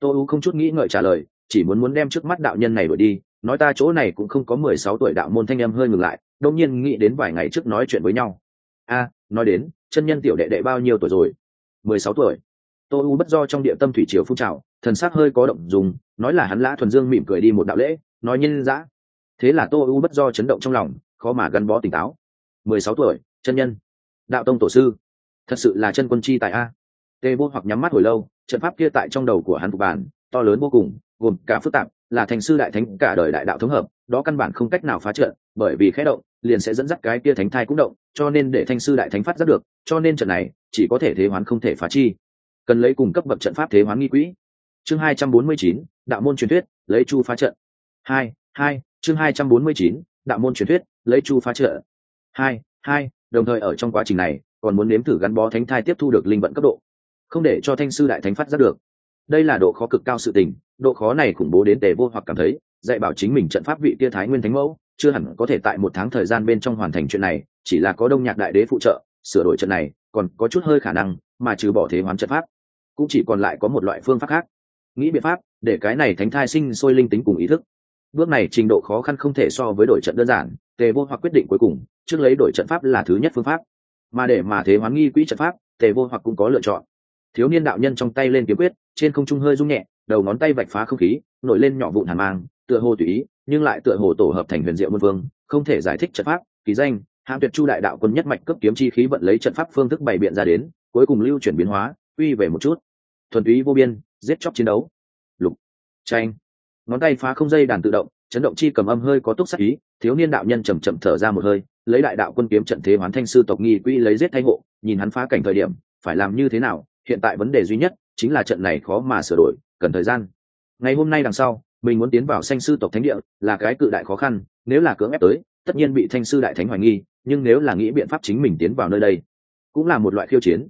Speaker 1: Tô u không chút nghĩ ngợi trả lời, chỉ muốn muốn đem trước mắt đạo nhân này đuổi đi, nói ta chỗ này cũng không có mười sáu tuổi đạo môn thanh em hơi ngừng lại đông nhiên nghĩ đến vài ngày trước nói chuyện với nhau. A, nói đến, chân nhân tiểu đệ đệ bao nhiêu tuổi rồi? mười sáu tuổi. Tô u bất do trong địa tâm thủy triều phun trào, thần sắc hơi có động dùng, nói là hắn lã thuần dương mỉm cười đi một đạo lễ, nói nhân giã thế là tô u bất do chấn động trong lòng, khó mà gắn bó tỉnh táo. mười sáu tuổi, chân nhân đạo tông tổ sư. Thật sự là chân quân chi tại a. Tê vô hoặc nhắm mắt hồi lâu, trận pháp kia tại trong đầu của hắn phục bản, to lớn vô cùng, gồm cả phức tạp, là thành sư đại thánh, cả đời đại đạo thống hợp, đó căn bản không cách nào phá trận, bởi vì khẽ động, liền sẽ dẫn dắt cái kia thánh thai cũng động, cho nên để thanh sư đại thánh phát giác được, cho nên trận này, chỉ có thể thế hoán không thể phá chi. Cần lấy cùng cấp bậc trận pháp thế hoán nghi quỹ. Chương hai trăm bốn mươi chín, đạo môn truyền thuyết, lấy chu phá trận. Hai hai, chương hai trăm bốn mươi chín, đạo môn truyền thuyết, lấy chu phá trợ hai hai đồng thời ở trong quá trình này, còn muốn nếm thử gắn bó thánh thai tiếp thu được linh vận cấp độ. Không để cho thanh sư đại thánh phát giác được. Đây là độ khó cực cao sự tình, độ khó này khủng bố đến tề vô hoặc cảm thấy, dạy bảo chính mình trận pháp vị tia thái nguyên thánh mẫu, chưa hẳn có thể tại một tháng thời gian bên trong hoàn thành chuyện này, chỉ là có đông nhạc đại đế phụ trợ, sửa đổi trận này, còn có chút hơi khả năng, mà trừ bỏ thế hoán trận pháp, cũng chỉ còn lại có một loại phương pháp khác. Nghĩ biện pháp, để cái này thánh thai sinh sôi linh tính cùng ý thức bước này trình độ khó khăn không thể so với đổi trận đơn giản, tề vô hoặc quyết định cuối cùng, trước lấy đổi trận pháp là thứ nhất phương pháp. Mà để mà thế hoán nghi quỹ trận pháp, tề vô hoặc cũng có lựa chọn. Thiếu niên đạo nhân trong tay lên kiếm quyết, trên không trung hơi rung nhẹ, đầu ngón tay vạch phá không khí, nổi lên nhỏ vụn hàn mang, tựa hồ tùy ý, nhưng lại tựa hồ tổ hợp thành huyền diệu môn vương, không thể giải thích trận pháp ký danh hạ tuyệt chu đại đạo quân nhất mạch cấp kiếm chi khí vận lấy trận pháp phương thức bày biện ra đến, cuối cùng lưu chuyển biến hóa uy về một chút. Thuần túy vô biên, giết chóc chiến đấu. Lục. Tranh ngón tay phá không dây đàn tự động, chấn động chi cầm âm hơi có túc sắc ý, thiếu niên đạo nhân chầm chậm thở ra một hơi, lấy đại đạo quân kiếm trận thế hoán thanh sư tộc nghi quỹ lấy giết thay hộ, nhìn hắn phá cảnh thời điểm, phải làm như thế nào, hiện tại vấn đề duy nhất chính là trận này khó mà sửa đổi, cần thời gian. Ngày hôm nay đằng sau, mình muốn tiến vào sanh sư tộc thánh địa, là cái cự đại khó khăn, nếu là cưỡng ép tới, tất nhiên bị thanh sư đại thánh hoài nghi, nhưng nếu là nghĩ biện pháp chính mình tiến vào nơi đây, cũng là một loại khiêu chiến.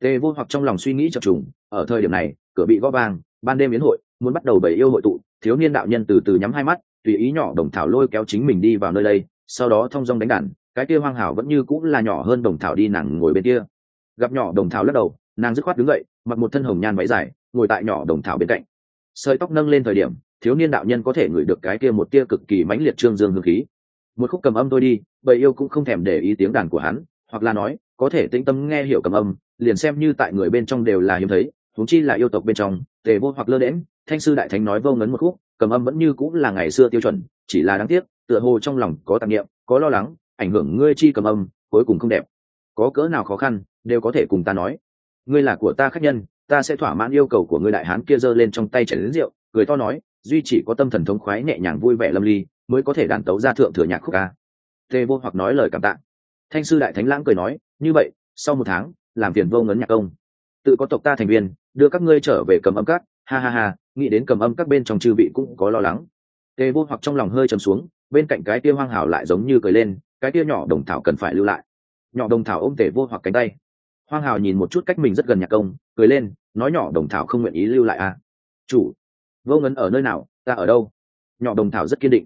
Speaker 1: Tề vô hoặc trong lòng suy nghĩ chập trùng, ở thời điểm này, cửa bị gõ vang, ban đêm biến hội, muốn bắt đầu bày yêu hội tụ thiếu niên đạo nhân từ từ nhắm hai mắt, tùy ý nhỏ đồng thảo lôi kéo chính mình đi vào nơi đây, sau đó thong dong đánh đàn, cái kia hoang hảo vẫn như cũng là nhỏ hơn đồng thảo đi nàng ngồi bên kia. Gặp nhỏ đồng thảo lắc đầu, nàng dứt khoát đứng dậy, mặc một thân hồng nhan váy dài, ngồi tại nhỏ đồng thảo bên cạnh. Sợi tóc nâng lên thời điểm, thiếu niên đạo nhân có thể ngửi được cái kia một tia cực kỳ mãnh liệt trương dương hương khí. Một khúc cầm âm thôi đi, bầy yêu cũng không thèm để ý tiếng đàn của hắn, hoặc là nói, có thể tĩnh tâm nghe hiểu cầm âm, liền xem như tại người bên trong đều là hiếm thấy thúng chi là yêu tộc bên trong, tề vô hoặc lơ đễm thanh sư đại thánh nói vô ngấn một khúc, cầm âm vẫn như cũng là ngày xưa tiêu chuẩn, chỉ là đáng tiếc, tựa hồ trong lòng có tạp nghiệm có lo lắng, ảnh hưởng ngươi chi cầm âm, cuối cùng không đẹp. Có cỡ nào khó khăn, đều có thể cùng ta nói. Ngươi là của ta khách nhân, ta sẽ thỏa mãn yêu cầu của ngươi đại hán kia giơ lên trong tay chảy đến rượu, cười to nói, duy chỉ có tâm thần thống khoái nhẹ nhàng vui vẻ lâm ly, mới có thể đàn tấu ra thượng thừa nhạc khúc ca. Tê vô hoặc nói lời cảm tạ. Thanh sư đại thánh lãng cười nói, như vậy, sau một tháng, làm tiền vô ngấn nhạc công. Tự có tộc ta thành viên, đưa các ngươi trở về cầm âm các, ha ha ha nghĩ đến cầm âm các bên trong chư vị cũng có lo lắng. Tề vô hoặc trong lòng hơi trầm xuống, bên cạnh cái tia hoang hảo lại giống như cười lên, cái tia nhỏ đồng thảo cần phải lưu lại. Nhỏ đồng thảo ôm tề vô hoặc cánh tay. Hoang hào nhìn một chút cách mình rất gần nhạc công, cười lên, nói nhỏ đồng thảo không nguyện ý lưu lại à. Chủ, vô ngấn ở nơi nào, ta ở đâu? Nhỏ đồng thảo rất kiên định.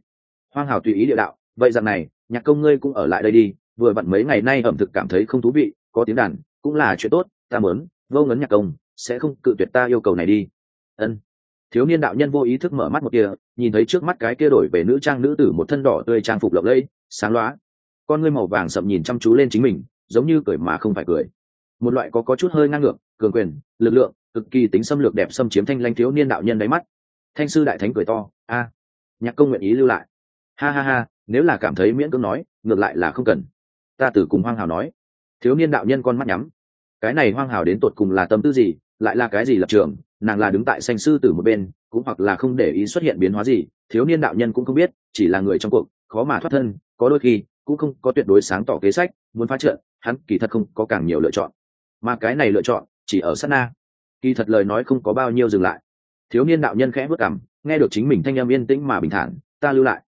Speaker 1: Hoang hào tùy ý địa đạo, vậy rằng này, nhạc công ngươi cũng ở lại đây đi, vừa vặn mấy ngày nay ẩm thực cảm thấy không thú vị, có tiếng đàn, cũng là chuyện tốt, ta mớn vô ngấn nhạc công, sẽ không cự tuyệt ta yêu cầu này đi. Ân thiếu niên đạo nhân vô ý thức mở mắt một kia nhìn thấy trước mắt cái kia đổi về nữ trang nữ tử một thân đỏ tươi trang phục lộng lẫy, sáng loá. Con ngươi màu vàng sậm nhìn chăm chú lên chính mình, giống như cười mà không phải cười. Một loại có có chút hơi ngang ngược, cường quyền, lực lượng, cực kỳ tính xâm lược đẹp xâm chiếm thanh lanh thiếu niên đạo nhân đáy mắt. Thanh sư đại thánh cười to, a, nhạc công nguyện ý lưu lại. Ha ha ha, nếu là cảm thấy miễn cưỡng nói, ngược lại là không cần. Ta từ cùng hoang hào nói. Thiếu niên đạo nhân con mắt nhắm. Cái này hoang hào đến tột cùng là tâm tư gì? Lại là cái gì lập trường, nàng là đứng tại sanh sư từ một bên, cũng hoặc là không để ý xuất hiện biến hóa gì, thiếu niên đạo nhân cũng không biết, chỉ là người trong cuộc, khó mà thoát thân, có đôi khi, cũng không có tuyệt đối sáng tỏ kế sách, muốn phá trợ hắn kỳ thật không có càng nhiều lựa chọn. Mà cái này lựa chọn, chỉ ở sát na. Kỳ thật lời nói không có bao nhiêu dừng lại. Thiếu niên đạo nhân khẽ vất cảm nghe được chính mình thanh âm yên tĩnh mà bình thản, ta lưu lại.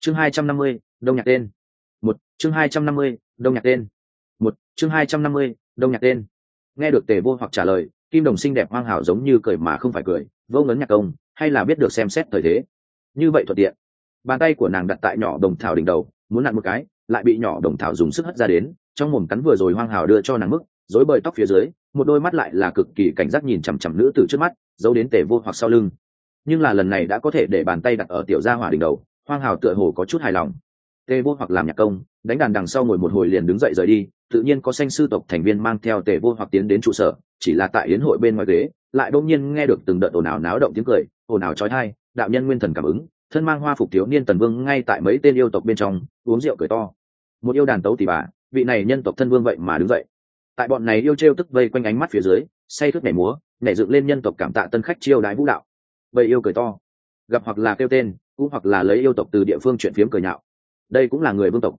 Speaker 1: Chương hai trăm năm mươi, đông nhạc tên. Một, chương hai trăm năm mươi, đông nhạc tên. Một, chương hai trăm năm mươi, đông nhạc tên. Nghe được tề vô hoặc trả lời kim đồng xinh đẹp hoang hảo giống như cười mà không phải cười, vô ngấn nhạc công, hay là biết được xem xét thời thế. Như vậy thuận tiện. Bàn tay của nàng đặt tại nhỏ đồng thảo đỉnh đầu, muốn nặn một cái, lại bị nhỏ đồng thảo dùng sức hất ra đến, trong mồm cắn vừa rồi hoang hào đưa cho nàng mức dối bời tóc phía dưới, một đôi mắt lại là cực kỳ cảnh giác nhìn chằm chằm nữ từ trước mắt, giấu đến tề vô hoặc sau lưng. Nhưng là lần này đã có thể để bàn tay đặt ở tiểu gia hỏa đỉnh đầu, hoang hào tựa hồ có chút hài lòng. Tề vô hoặc làm nhạc công, đánh đàn đằng sau ngồi một hồi liền đứng dậy rời đi tự nhiên có xanh sư tộc thành viên mang theo tề vô hoặc tiến đến trụ sở, chỉ là tại yến hội bên ngoài ghế, lại đột nhiên nghe được từng đợt ồn ào náo động tiếng cười, ồn ào trói thai đạo nhân nguyên thần cảm ứng, thân mang hoa phục thiếu niên tần vương ngay tại mấy tên yêu tộc bên trong, uống rượu cười to. Một yêu đàn tấu thì bà, vị này nhân tộc thân vương vậy mà đứng dậy. Tại bọn này yêu trêu tức vây quanh ánh mắt phía dưới, say thức nhảy múa, nhảy dựng lên nhân tộc cảm tạ tân khách chiêu đái vũ đạo. Bầy yêu cười to. Gặp hoặc là kêu tên, cũng hoặc là lấy yêu tộc từ địa phương chuyện phiếm cười nhạo. Đây cũng là người vương tộc.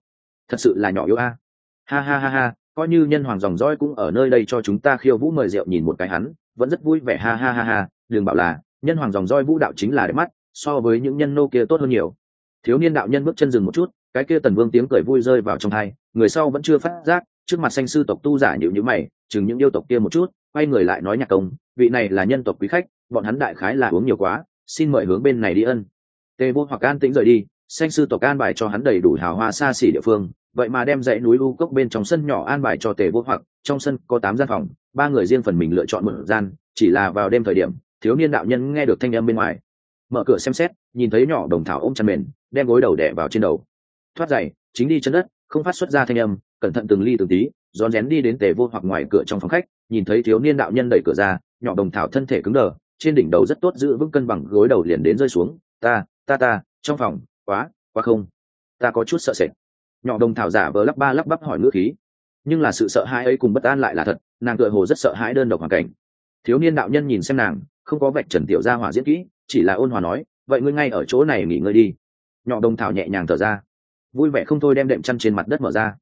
Speaker 1: Thật sự là nhỏ yêu a ha ha ha ha, coi như nhân hoàng dòng dõi cũng ở nơi đây cho chúng ta khiêu vũ mời rượu nhìn một cái hắn, vẫn rất vui vẻ, ha ha ha ha, đừng bảo là, nhân hoàng dòng dõi vũ đạo chính là đẹp mắt, so với những nhân nô kia tốt hơn nhiều. Thiếu niên đạo nhân bước chân dừng một chút, cái kia tần vương tiếng cười vui rơi vào trong thai người sau vẫn chưa phát giác, trước mặt xanh sư tộc tu giả nhịu nhữ mày, chừng những yêu tộc kia một chút, quay người lại nói nhạc công, vị này là nhân tộc quý khách, bọn hắn đại khái là uống nhiều quá, xin mời hướng bên này đi ân. Tề vô hoặc an tĩnh rời đi xanh sư tộc an bài cho hắn đầy đủ hào hoa xa xỉ địa phương, vậy mà đem dãy núi u cốc bên trong sân nhỏ an bài cho tề vô hoặc, trong sân có tám gian phòng, ba người riêng phần mình lựa chọn một gian, chỉ là vào đêm thời điểm, thiếu niên đạo nhân nghe được thanh âm bên ngoài. Mở cửa xem xét, nhìn thấy nhỏ đồng thảo ôm chăn mền, đem gối đầu đẻ vào trên đầu. Thoát dậy chính đi chân đất, không phát xuất ra thanh âm, cẩn thận từng ly từng tí, rón rén đi đến tề vô hoặc ngoài cửa trong phòng khách, nhìn thấy thiếu niên đạo nhân đẩy cửa ra, nhỏ đồng thảo thân thể cứng đờ, trên đỉnh đầu rất tốt giữ vững cân bằng, gối đầu liền đến rơi xuống. Ta ta ta, trong phòng quá quá không. Ta có chút sợ sệt. Nhỏ đồng thảo giả vờ lắp ba lắp bắp hỏi ngữ khí. Nhưng là sự sợ hãi ấy cùng bất an lại là thật, nàng tựa hồ rất sợ hãi đơn độc hoàn cảnh. Thiếu niên đạo nhân nhìn xem nàng, không có vạch trần tiểu gia hỏa diễn kỹ, chỉ là ôn hòa nói, vậy ngươi ngay ở chỗ này nghỉ ngơi đi. Nhỏ đồng thảo nhẹ nhàng thở ra. Vui vẻ không thôi đem đệm chăn trên mặt đất mở ra.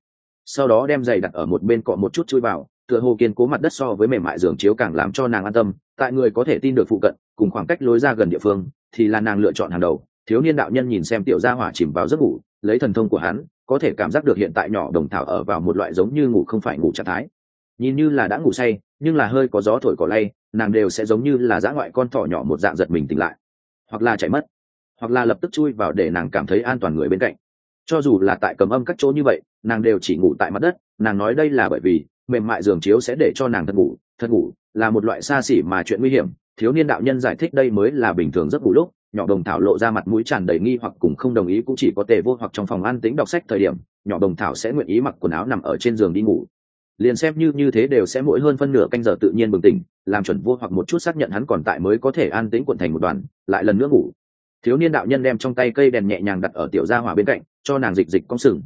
Speaker 1: Sau đó đem giày đặt ở một bên cọ một chút chui vào, tựa hồ kiên cố mặt đất so với mềm mại giường chiếu càng làm cho nàng an tâm. Tại người có thể tin được phụ cận, cùng khoảng cách lối ra gần địa phương, thì là nàng lựa chọn hàng đầu thiếu niên đạo nhân nhìn xem tiểu gia hỏa chìm vào giấc ngủ, lấy thần thông của hắn, có thể cảm giác được hiện tại nhỏ đồng thảo ở vào một loại giống như ngủ không phải ngủ trạng thái. Nhìn như là đã ngủ say, nhưng là hơi có gió thổi cỏ lay, nàng đều sẽ giống như là dã ngoại con thỏ nhỏ một dạng giật mình tỉnh lại. Hoặc là chạy mất, hoặc là lập tức chui vào để nàng cảm thấy an toàn người bên cạnh. Cho dù là tại cầm âm các chỗ như vậy, nàng đều chỉ ngủ tại mặt đất, nàng nói đây là bởi vì, mềm mại giường chiếu sẽ để cho nàng thật ngủ thật ngủ, là một loại xa xỉ mà chuyện nguy hiểm thiếu niên đạo nhân giải thích đây mới là bình thường rất bù lúc, nhỏ đồng thảo lộ ra mặt mũi tràn đầy nghi hoặc cùng không đồng ý cũng chỉ có tề vô hoặc trong phòng an tĩnh đọc sách thời điểm, nhỏ đồng thảo sẽ nguyện ý mặc quần áo nằm ở trên giường đi ngủ. Liền xem như như thế đều sẽ mỗi hơn phân nửa canh giờ tự nhiên bừng tỉnh, làm chuẩn vô hoặc một chút xác nhận hắn còn tại mới có thể an tĩnh quận thành một đoàn, lại lần nữa ngủ. Thiếu niên đạo nhân đem trong tay cây đèn nhẹ nhàng đặt ở tiểu gia hỏa bên cạnh, cho nàng dịch dịch cong sừng.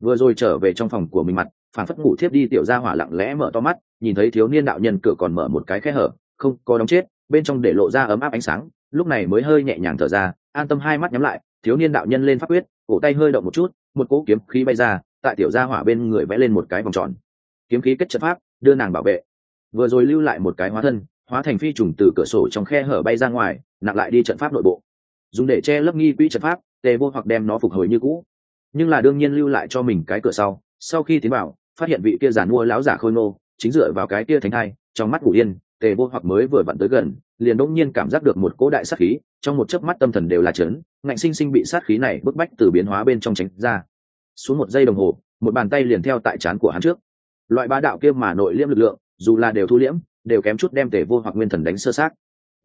Speaker 1: Vừa rồi trở về trong phòng của mình mặt phản phất ngủ thiếp đi tiểu gia hỏa lặng lẽ mở to mắt, nhìn thấy thiếu niên đạo nhân cửa còn mở một cái khe hở, không có đóng chết bên trong để lộ ra ấm áp ánh sáng, lúc này mới hơi nhẹ nhàng thở ra, an tâm hai mắt nhắm lại, thiếu niên đạo nhân lên pháp quyết, cổ tay hơi động một chút, một cỗ kiếm khí bay ra, tại tiểu gia hỏa bên người vẽ lên một cái vòng tròn. Kiếm khí kết trận pháp, đưa nàng bảo vệ. Vừa rồi lưu lại một cái hóa thân, hóa thành phi trùng từ cửa sổ trong khe hở bay ra ngoài, nặng lại đi trận pháp nội bộ. Dùng để che lấp nghi quỹ trận pháp, tề vô hoặc đem nó phục hồi như cũ. Nhưng là đương nhiên lưu lại cho mình cái cửa sau sau khi tiến vào, phát hiện vị kia giàn mua láo giả khôi nô chính dựa vào cái kia thánh thai, trong mắt ngủ yên tề vô hoặc mới vừa vặn tới gần, liền đông nhiên cảm giác được một cỗ đại sát khí, trong một chớp mắt tâm thần đều là chấn, ngạnh sinh sinh bị sát khí này bức bách từ biến hóa bên trong tránh ra. Xuống một giây đồng hồ, một bàn tay liền theo tại trán của hắn trước. Loại bá đạo kia mà nội liễm lực lượng, dù là đều thu liễm, đều kém chút đem tề vô hoặc nguyên thần đánh sơ sát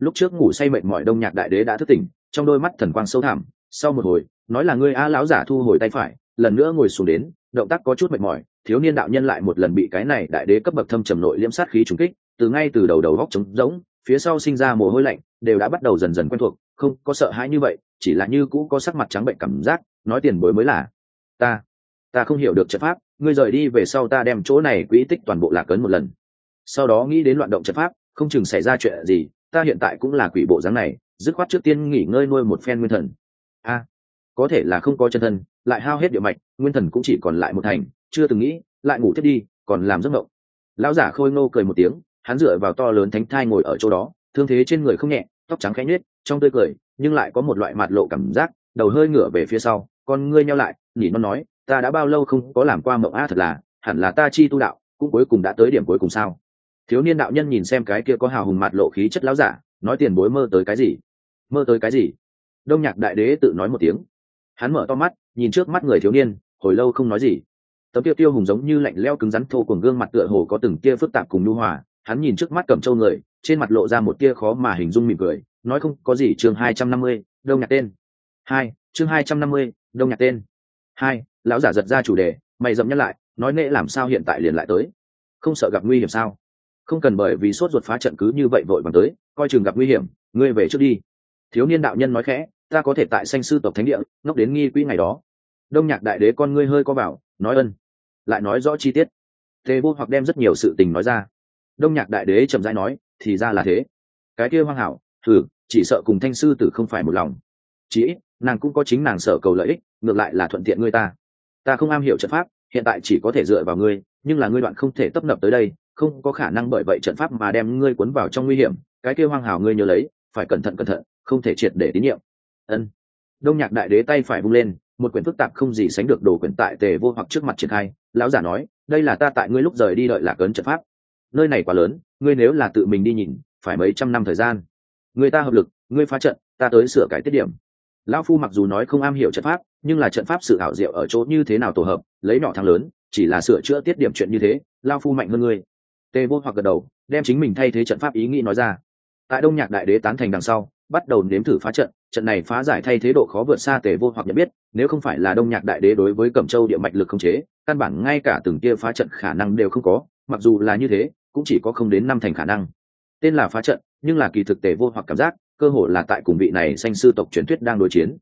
Speaker 1: lúc trước ngủ say mệt mỏi đông nhạc đại đế đã thức tỉnh, trong đôi mắt thần quang sâu thẳm, sau một hồi, nói là ngươi a lão giả thu hồi tay phải, lần nữa ngồi xuống đến, động tác có chút mệt mỏi, thiếu niên đạo nhân lại một lần bị cái này đại đế cấp bậc thâm trầm nội liễm sát khí trúng kích từ ngay từ đầu đầu góc trống rỗng, phía sau sinh ra mồ hôi lạnh, đều đã bắt đầu dần dần quen thuộc, không có sợ hãi như vậy, chỉ là như cũ có sắc mặt trắng bệnh cảm giác, nói tiền bối mới là. Ta ta không hiểu được trận pháp, ngươi rời đi về sau ta đem chỗ này quỹ tích toàn bộ lạc cấn một lần. Sau đó nghĩ đến loạn động trận pháp, không chừng xảy ra chuyện gì, ta hiện tại cũng là quỷ bộ dáng này, dứt khoát trước tiên nghỉ ngơi nuôi một phen nguyên thần. A, có thể là không có chân thân, lại hao hết địa mạch, nguyên thần cũng chỉ còn lại một thành, chưa từng nghĩ, lại ngủ thiết đi, còn làm giấc mộng. Lão giả khôi ngô cười một tiếng hắn dựa vào to lớn thánh thai ngồi ở chỗ đó, thương thế trên người không nhẹ, tóc trắng khẽ nhếch, trong tươi cười, nhưng lại có một loại mặt lộ cảm giác, đầu hơi ngửa về phía sau, con ngươi nhau lại, nhỉ nó nói, ta đã bao lâu không có làm qua mộng a, thật là, hẳn là ta chi tu đạo, cũng cuối cùng đã tới điểm cuối cùng sao? Thiếu niên đạo nhân nhìn xem cái kia có hào hùng mặt lộ khí chất láo giả, nói tiền bối mơ tới cái gì? Mơ tới cái gì? Đông nhạc đại đế tự nói một tiếng. Hắn mở to mắt, nhìn trước mắt người thiếu niên, hồi lâu không nói gì. Tấm tiêu tiêu hùng giống như lạnh leo cứng rắn thô cùng gương mặt tựa hồ có từng kia phức tạp cùng nhu hòa hắn nhìn trước mắt cầm châu người, trên mặt lộ ra một tia khó mà hình dung mỉm cười, nói không, có gì, chương hai trăm năm mươi, đông nhạc tên. Hai, chương hai trăm năm mươi, đông nhạc tên. Hai, lão giả giật ra chủ đề, mày dậm nhắc lại, nói nệ làm sao hiện tại liền lại tới. Không sợ gặp nguy hiểm sao? Không cần bởi vì sốt ruột phá trận cứ như vậy vội bằng tới, coi chừng gặp nguy hiểm, ngươi về trước đi. Thiếu niên đạo nhân nói khẽ, ta có thể tại sanh sư tộc thánh địa, ngốc đến nghi quỹ ngày đó. Đông nhạc đại đế con ngươi hơi co vào, nói ân. Lại nói rõ chi tiết. Tề vô hoặc đem rất nhiều sự tình nói ra đông nhạc đại đế chậm rãi nói, thì ra là thế. Cái kia hoang hảo, thử, chỉ sợ cùng thanh sư tử không phải một lòng. Chỉ ít, nàng cũng có chính nàng sở cầu lợi ích, ngược lại là thuận tiện ngươi ta. Ta không am hiểu trận pháp, hiện tại chỉ có thể dựa vào ngươi, nhưng là ngươi đoạn không thể tấp nập tới đây, không có khả năng bởi vậy trận pháp mà đem ngươi cuốn vào trong nguy hiểm. Cái kia hoang hảo ngươi nhớ lấy, phải cẩn thận cẩn thận, không thể triệt để tín nhiệm. Ân. Đông nhạc đại đế tay phải vung lên, một quyển phức tạp không gì sánh được đồ quyển tại tề vô hoặc trước mặt triển khai. Lão giả nói, đây là ta tại ngươi lúc rời đi đợi lạc ấn trận pháp nơi này quá lớn, ngươi nếu là tự mình đi nhìn, phải mấy trăm năm thời gian. Người ta hợp lực, ngươi phá trận, ta tới sửa cái tiết điểm. Lão phu mặc dù nói không am hiểu trận pháp, nhưng là trận pháp sự ảo diệu ở chỗ như thế nào tổ hợp, lấy nhỏ thang lớn, chỉ là sửa chữa tiết điểm chuyện như thế lao phu mạnh hơn ngươi. Tề vô hoặc gật đầu, đem chính mình thay thế trận pháp ý nghĩ nói ra. Tại đông nhạc đại đế tán thành đằng sau, bắt đầu nếm thử phá trận trận này phá giải thay thế độ khó vượt xa tề vô hoặc nhận biết, nếu không phải là đông nhạc đại đế đối với cẩm châu địa mạch lực không chế, căn bản ngay cả từng kia phá trận khả năng đều không có, mặc dù là như thế cũng chỉ có không đến năm thành khả năng. Tên là phá trận, nhưng là kỳ thực tế vô hoặc cảm giác, cơ hội là tại cùng vị này sanh sư tộc truyền thuyết đang đối chiến.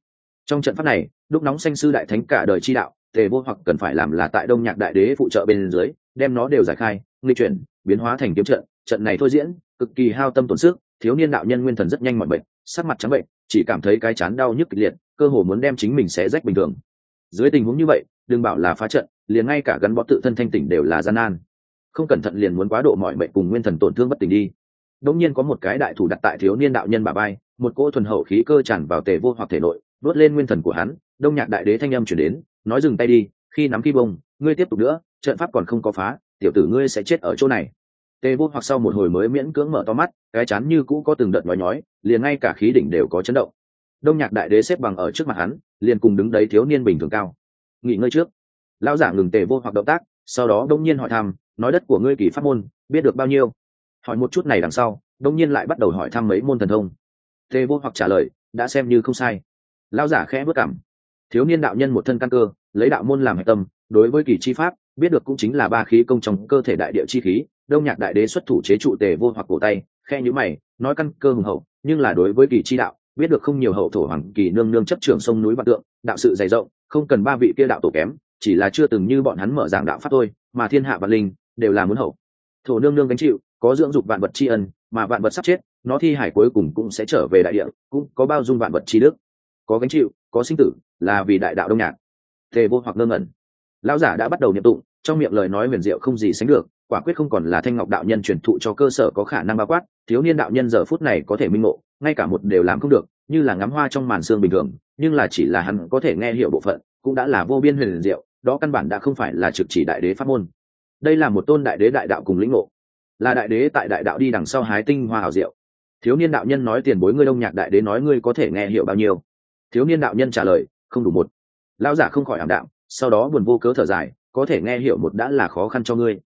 Speaker 1: Trong trận pháp này đúc nóng sanh sư đại thánh cả đời chi đạo, tề vô hoặc cần phải làm là tại đông nhạc đại đế phụ trợ bên dưới, đem nó đều giải khai nghi chuyển, biến hóa thành kiếm trận. Trận này thôi diễn, cực kỳ hao tâm tổn sức, thiếu niên đạo nhân nguyên thần rất nhanh mọi bệnh sắc mặt trắng bệnh, chỉ cảm thấy cái chán đau nhức kịch liệt, cơ hồ muốn đem chính mình xé rách bình thường. Dưới tình huống như vậy, đừng bảo là phá trận, liền ngay cả gắn bó tự thân thanh tỉnh đều là gian nan không cẩn thận liền muốn quá độ mọi mệnh cùng nguyên thần tổn thương bất tỉnh đi. Đống nhiên có một cái đại thủ đặt tại thiếu niên đạo nhân bà bay một cỗ thuần hậu khí cơ tràn vào tề vô hoặc thể nội vớt lên nguyên thần của hắn, đông nhạc đại đế thanh âm chuyển đến, nói dừng tay đi, khi nắm khi bông, ngươi tiếp tục nữa, trận pháp còn không có phá, tiểu tử ngươi sẽ chết ở chỗ này. Tề vô hoặc sau một hồi mới miễn cưỡng mở to mắt, cái chán như cũ có từng đợt nói nhói, liền ngay cả khí đỉnh đều có chấn động. Đông nhạc đại đế xếp bằng ở trước mặt hắn, liền cùng đứng đấy thiếu niên bình thường cao. Nghỉ ngơi trước. Lão giả ngừng tề vô hoặc động tác, sau đó đông nhiên hỏi thăm nói đất của ngươi kỳ pháp môn, biết được bao nhiêu? Hỏi một chút này đằng sau, đông nhiên lại bắt đầu hỏi thăm mấy môn thần thông. Tề vô hoặc trả lời, đã xem như không sai. Lao giả khẽ bước cảm thiếu niên đạo nhân một thân căn cơ, lấy đạo môn làm hệ tâm, đối với kỳ chi pháp, biết được cũng chính là ba khí công trong cơ thể đại địa chi khí, đông nhạc đại đế xuất thủ chế trụ tề vô hoặc cổ tay khe nhữ mày, nói căn cơ hùng hậu, nhưng là đối với kỳ chi đạo, biết được không nhiều hậu thổ hoàng kỳ nương nương chấp trường sông núi vạn tượng, đạo sự dày rộng, không cần ba vị kia đạo tổ kém, chỉ là chưa từng như bọn hắn mở giảng đạo pháp thôi, mà thiên hạ vạn linh đều là muốn hậu. Thổ nương nương gánh chịu, có dưỡng dục vạn vật tri ân, mà vạn vật sắp chết, nó thi hải cuối cùng cũng sẽ trở về đại địa, cũng có bao dung vạn vật tri đức. Có gánh chịu, có sinh tử, là vì đại đạo đông nhạc. Thề vô hoặc ngơ ngẩn. Lão giả đã bắt đầu nhập tụng, trong miệng lời nói huyền diệu không gì sánh được, quả quyết không còn là thanh ngọc đạo nhân truyền thụ cho cơ sở có khả năng bao quát, thiếu niên đạo nhân giờ phút này có thể minh ngộ, ngay cả một đều làm không được, như là ngắm hoa trong màn xương bình thường, nhưng là chỉ là hắn có thể nghe hiểu bộ phận, cũng đã là vô biên huyền diệu, đó căn bản đã không phải là trực chỉ đại đế pháp môn đây là một tôn đại đế đại đạo cùng lĩnh ngộ. Là đại đế tại đại đạo đi đằng sau hái tinh hoa hảo diệu. Thiếu niên đạo nhân nói tiền bối ngươi đông nhạc đại đế nói ngươi có thể nghe hiểu bao nhiêu? Thiếu niên đạo nhân trả lời, không đủ một. Lão giả không khỏi ảm đạm, sau đó buồn vô cớ thở dài, có thể nghe hiểu một đã là khó khăn cho ngươi.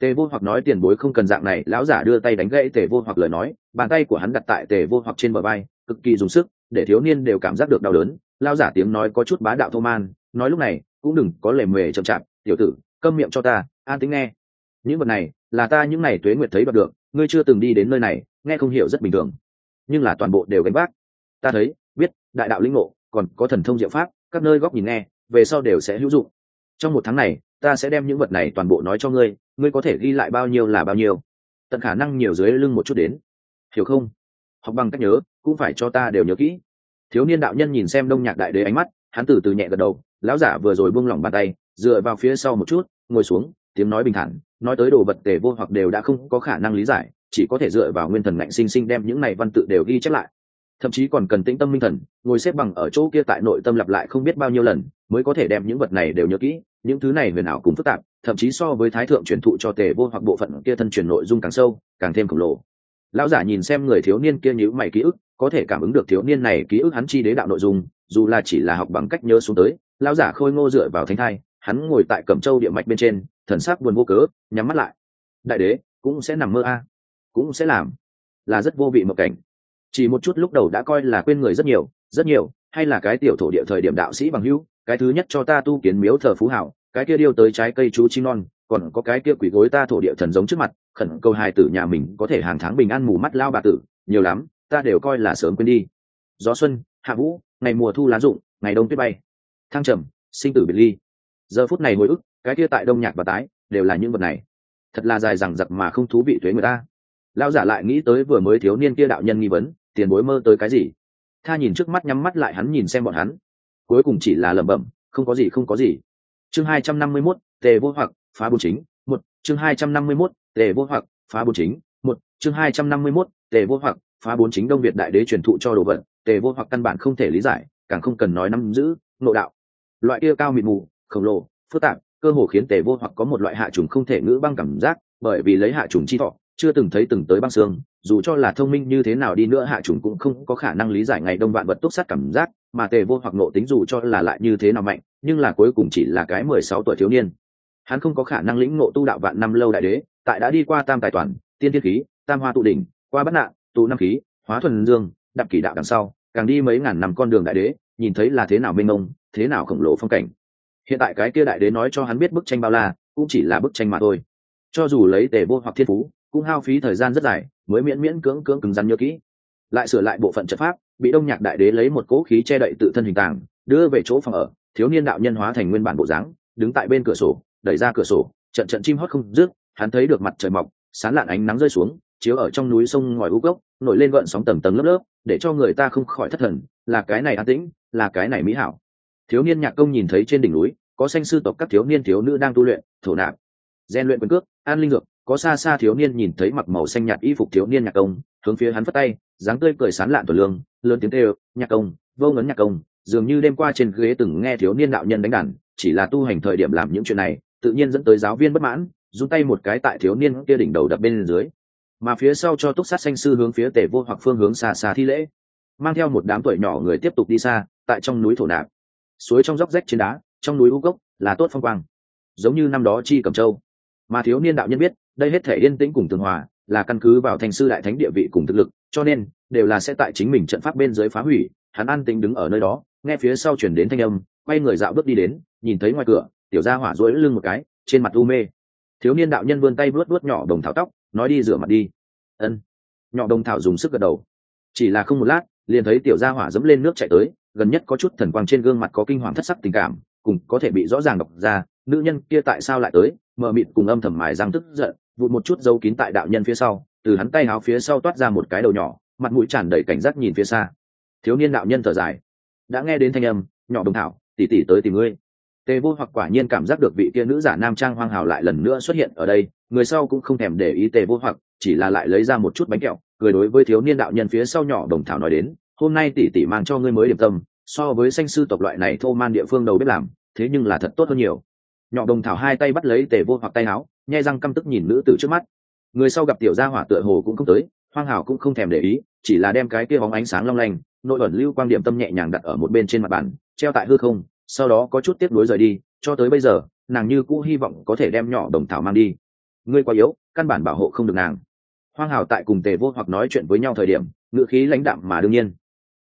Speaker 1: Tề vô hoặc nói tiền bối không cần dạng này, lão giả đưa tay đánh gãy tề vô hoặc lời nói, bàn tay của hắn đặt tại tề vô hoặc trên bờ vai, cực kỳ dùng sức, để thiếu niên đều cảm giác được đau đớn. Lão giả tiếng nói có chút bá đạo thô man, nói lúc này, cũng đừng có lề mề chậm chạp, tiểu tử, câm miệng cho ta an tính nghe. Những vật này là ta những ngày tuế nguyệt thấy đoạt được, ngươi chưa từng đi đến nơi này, nghe không hiểu rất bình thường. Nhưng là toàn bộ đều gánh vác. Ta thấy, biết, đại đạo linh ngộ, còn có thần thông diệu pháp, các nơi góc nhìn nghe, về sau đều sẽ hữu dụng. Trong một tháng này, ta sẽ đem những vật này toàn bộ nói cho ngươi ngươi có thể ghi lại bao nhiêu là bao nhiêu. Tận khả năng nhiều dưới lưng một chút đến. Hiểu không? Học bằng cách nhớ, cũng phải cho ta đều nhớ kỹ. Thiếu niên đạo nhân nhìn xem đông nhạc đại đế ánh mắt, hắn từ từ nhẹ gật đầu, lão giả vừa rồi buông lỏng bàn tay, dựa vào phía sau một chút, ngồi xuống tiếng nói bình thản, nói tới đồ vật tề vô hoặc đều đã không có khả năng lý giải, chỉ có thể dựa vào nguyên thần ngạnh sinh sinh đem những này văn tự đều ghi chép lại. Thậm chí còn cần tĩnh tâm minh thần, ngồi xếp bằng ở chỗ kia tại nội tâm lặp lại không biết bao nhiêu lần, mới có thể đem những vật này đều nhớ kỹ, những thứ này huyền ảo cùng phức tạp, thậm chí so với thái thượng truyền thụ cho tề vô hoặc bộ phận kia thân truyền nội dung càng sâu, càng thêm khổng lồ. Lão giả nhìn xem người thiếu niên kia nhữ mày ký ức, có thể cảm ứng được thiếu niên này ký ức hắn chi đế đạo nội dung, dù là chỉ là học bằng cách nhớ xuống tới, lão giả khôi ngô dựa vào thánh thai, hắn ngồi tại cẩm châu địa mạch bên trên thần sắc buồn vô cớ, nhắm mắt lại. Đại đế, cũng sẽ nằm mơ a. Cũng sẽ làm. Là rất vô vị một cảnh. Chỉ một chút lúc đầu đã coi là quên người rất nhiều rất nhiều, hay là cái tiểu thổ địa thời điểm đạo sĩ bằng hữu, cái thứ nhất cho ta tu kiến miếu thờ phú hảo, cái kia điêu tới trái cây chú chim non, còn có cái kia quỷ gối ta thổ địa thần giống trước mặt, khẩn cầu hài tử nhà mình có thể hàng tháng bình an mù mắt lao bà tử, nhiều lắm, ta đều coi là sớm quên đi. Gió xuân, hạ vũ, ngày mùa thu lá rụng, ngày đông tuyết bay. Thăng trầm, sinh tử biệt ly. Giờ phút này hồi ức cái kia tại đông nhạc và tái đều là những vật này. Thật là dài rằng giặc mà không thú vị thuế người ta. Lão giả lại nghĩ tới vừa mới thiếu niên kia đạo nhân nghi vấn tiền bối mơ tới cái gì? Tha nhìn trước mắt nhắm mắt lại hắn nhìn xem bọn hắn. Cuối cùng chỉ là lẩm bẩm không có gì không có gì. Chương hai trăm năm mươi 251, tề vô hoặc phá bốn chính một. Chương hai trăm năm mươi 251, tề vô hoặc phá bốn chính một. Chương hai trăm năm mươi 251, tề vô hoặc phá bốn chính đông việt đại đế truyền thụ cho đồ vật tề vô hoặc căn bản không thể lý giải càng không cần nói nắm giữ nội đạo. Loại kia cao mịt mù khổng lồ phức tạp cơ hồ khiến tề vô hoặc có một loại hạ trùng không thể ngữ băng cảm giác, bởi vì lấy hạ trùng chi thọ, chưa từng thấy từng tới băng xương, dù cho là thông minh như thế nào đi nữa hạ trùng cũng không có khả năng lý giải ngày đông vạn vật túc sát cảm giác, mà tề vô hoặc nộ tính dù cho là lại như thế nào mạnh, nhưng là cuối cùng chỉ là cái mười sáu tuổi thiếu niên. Hắn không có khả năng lĩnh ngộ tu đạo vạn năm lâu đại đế, tại đã đi qua tam tài toàn, tiên thiên khí, tam hoa tụ đỉnh, qua bất nạn, tụ năm khí, hóa thuần dương, đạp kỷ đạo đằng sau, càng đi mấy ngàn năm con đường đại đế, nhìn thấy là thế nào mênh mông, thế nào khổng lồ phong cảnh hiện tại cái kia đại đế nói cho hắn biết bức tranh bao la, cũng chỉ là bức tranh mà thôi. Cho dù lấy tề vô hoặc thiên phú, cũng hao phí thời gian rất dài, mới miễn miễn cưỡng cưỡng cứng rắn nhớ kỹ. Lại sửa lại bộ phận trận pháp, bị đông nhạc đại đế lấy một cỗ khí che đậy tự thân hình tàng, đưa về chỗ phòng ở, thiếu niên đạo nhân hóa thành nguyên bản bộ dáng, đứng tại bên cửa sổ, đẩy ra cửa sổ, trận trận chim hót không rước hắn thấy được mặt trời mọc sán lạn ánh nắng rơi xuống, chiếu ở trong núi sông ngòi u gốc nổi lên gợn sóng tầng tầng lớp lớp, để cho người ta không khỏi thất thần, là cái này an tĩnh, là cái này mỹ hảo thiếu niên nhạc công nhìn thấy trên đỉnh núi, có sanh sư tộc các thiếu niên thiếu nữ đang tu luyện, thổ nạp. Gian luyện quyền cước, an linh dược, có xa xa thiếu niên nhìn thấy mặc màu xanh nhạt y phục thiếu niên nhạc công, hướng phía hắn phất tay, dáng tươi cười sán lạn tuổi lương, lớn tiếng kêu, nhạc công, vô ngấn nhạc công, dường như đêm qua trên ghế từng nghe thiếu niên đạo nhân đánh đàn, chỉ là tu hành thời điểm làm những chuyện này, tự nhiên dẫn tới giáo viên bất mãn, run tay một cái tại thiếu niên kia đỉnh đầu đập bên dưới. Mà phía sau cho túc sát xanh sư hướng phía tề vô hoặc phương hướng xa xa thi lễ. Mang theo một đám tuổi nhỏ người tiếp tục đi xa, tại trong núi thổ nạp suối trong dốc rách trên đá, trong núi u cốc là tốt phong quang. Giống như năm đó chi cầm châu. Mà thiếu niên đạo nhân biết, đây hết thể yên tĩnh cùng tường hòa là căn cứ vào thành sư đại thánh địa vị cùng thực lực, cho nên đều là sẽ tại chính mình trận pháp bên dưới phá hủy, hắn an tính đứng ở nơi đó, nghe phía sau chuyển đến thanh âm, quay người dạo bước đi đến, nhìn thấy ngoài cửa, tiểu gia hỏa rối lưng một cái, trên mặt u mê. Thiếu niên đạo nhân vươn tay vuốt vuốt nhỏ đồng thảo tóc, nói đi rửa mặt đi. Ân. Nhỏ đồng thảo dùng sức gật đầu. Chỉ là không một lát, liền thấy tiểu gia hỏa dẫm lên nước chạy tới gần nhất có chút thần quang trên gương mặt có kinh hoàng thất sắc tình cảm, cùng có thể bị rõ ràng đọc ra, nữ nhân kia tại sao lại tới, mờ mịt cùng âm thầm mài răng tức giận, vụt một chút dấu kín tại đạo nhân phía sau, từ hắn tay áo phía sau toát ra một cái đầu nhỏ, mặt mũi tràn đầy cảnh giác nhìn phía xa. Thiếu niên đạo nhân thở dài. Đã nghe đến thanh âm, nhỏ đồng thảo tỉ tỉ tới tìm ngươi. Tề vô hoặc quả nhiên cảm giác được vị kia nữ giả nam trang hoang hào lại lần nữa xuất hiện ở đây, người sau cũng không thèm để ý tề vô hoặc, chỉ là lại lấy ra một chút bánh kẹo, cười đối với thiếu niên đạo nhân phía sau nhỏ đồng thảo nói đến, hôm nay tỷ tỷ mang cho ngươi mới điểm tâm so với xanh sư tộc loại này thô man địa phương đầu biết làm, thế nhưng là thật tốt hơn nhiều. Nhỏ đồng thảo hai tay bắt lấy tề vô hoặc tay áo, nhai răng căm tức nhìn nữ tử trước mắt. Người sau gặp tiểu gia hỏa tựa hồ cũng không tới, hoang hảo cũng không thèm để ý, chỉ là đem cái kia bóng ánh sáng long lanh, nội ẩn lưu quang điểm tâm nhẹ nhàng đặt ở một bên trên mặt bàn, treo tại hư không, sau đó có chút tiếp nối rời đi, cho tới bây giờ, nàng như cũ hy vọng có thể đem nhỏ đồng thảo mang đi. Ngươi quá yếu, căn bản bảo hộ không được nàng. Hoang hảo tại cùng tề vô hoặc nói chuyện với nhau thời điểm, ngữ khí lãnh đạm mà đương nhiên,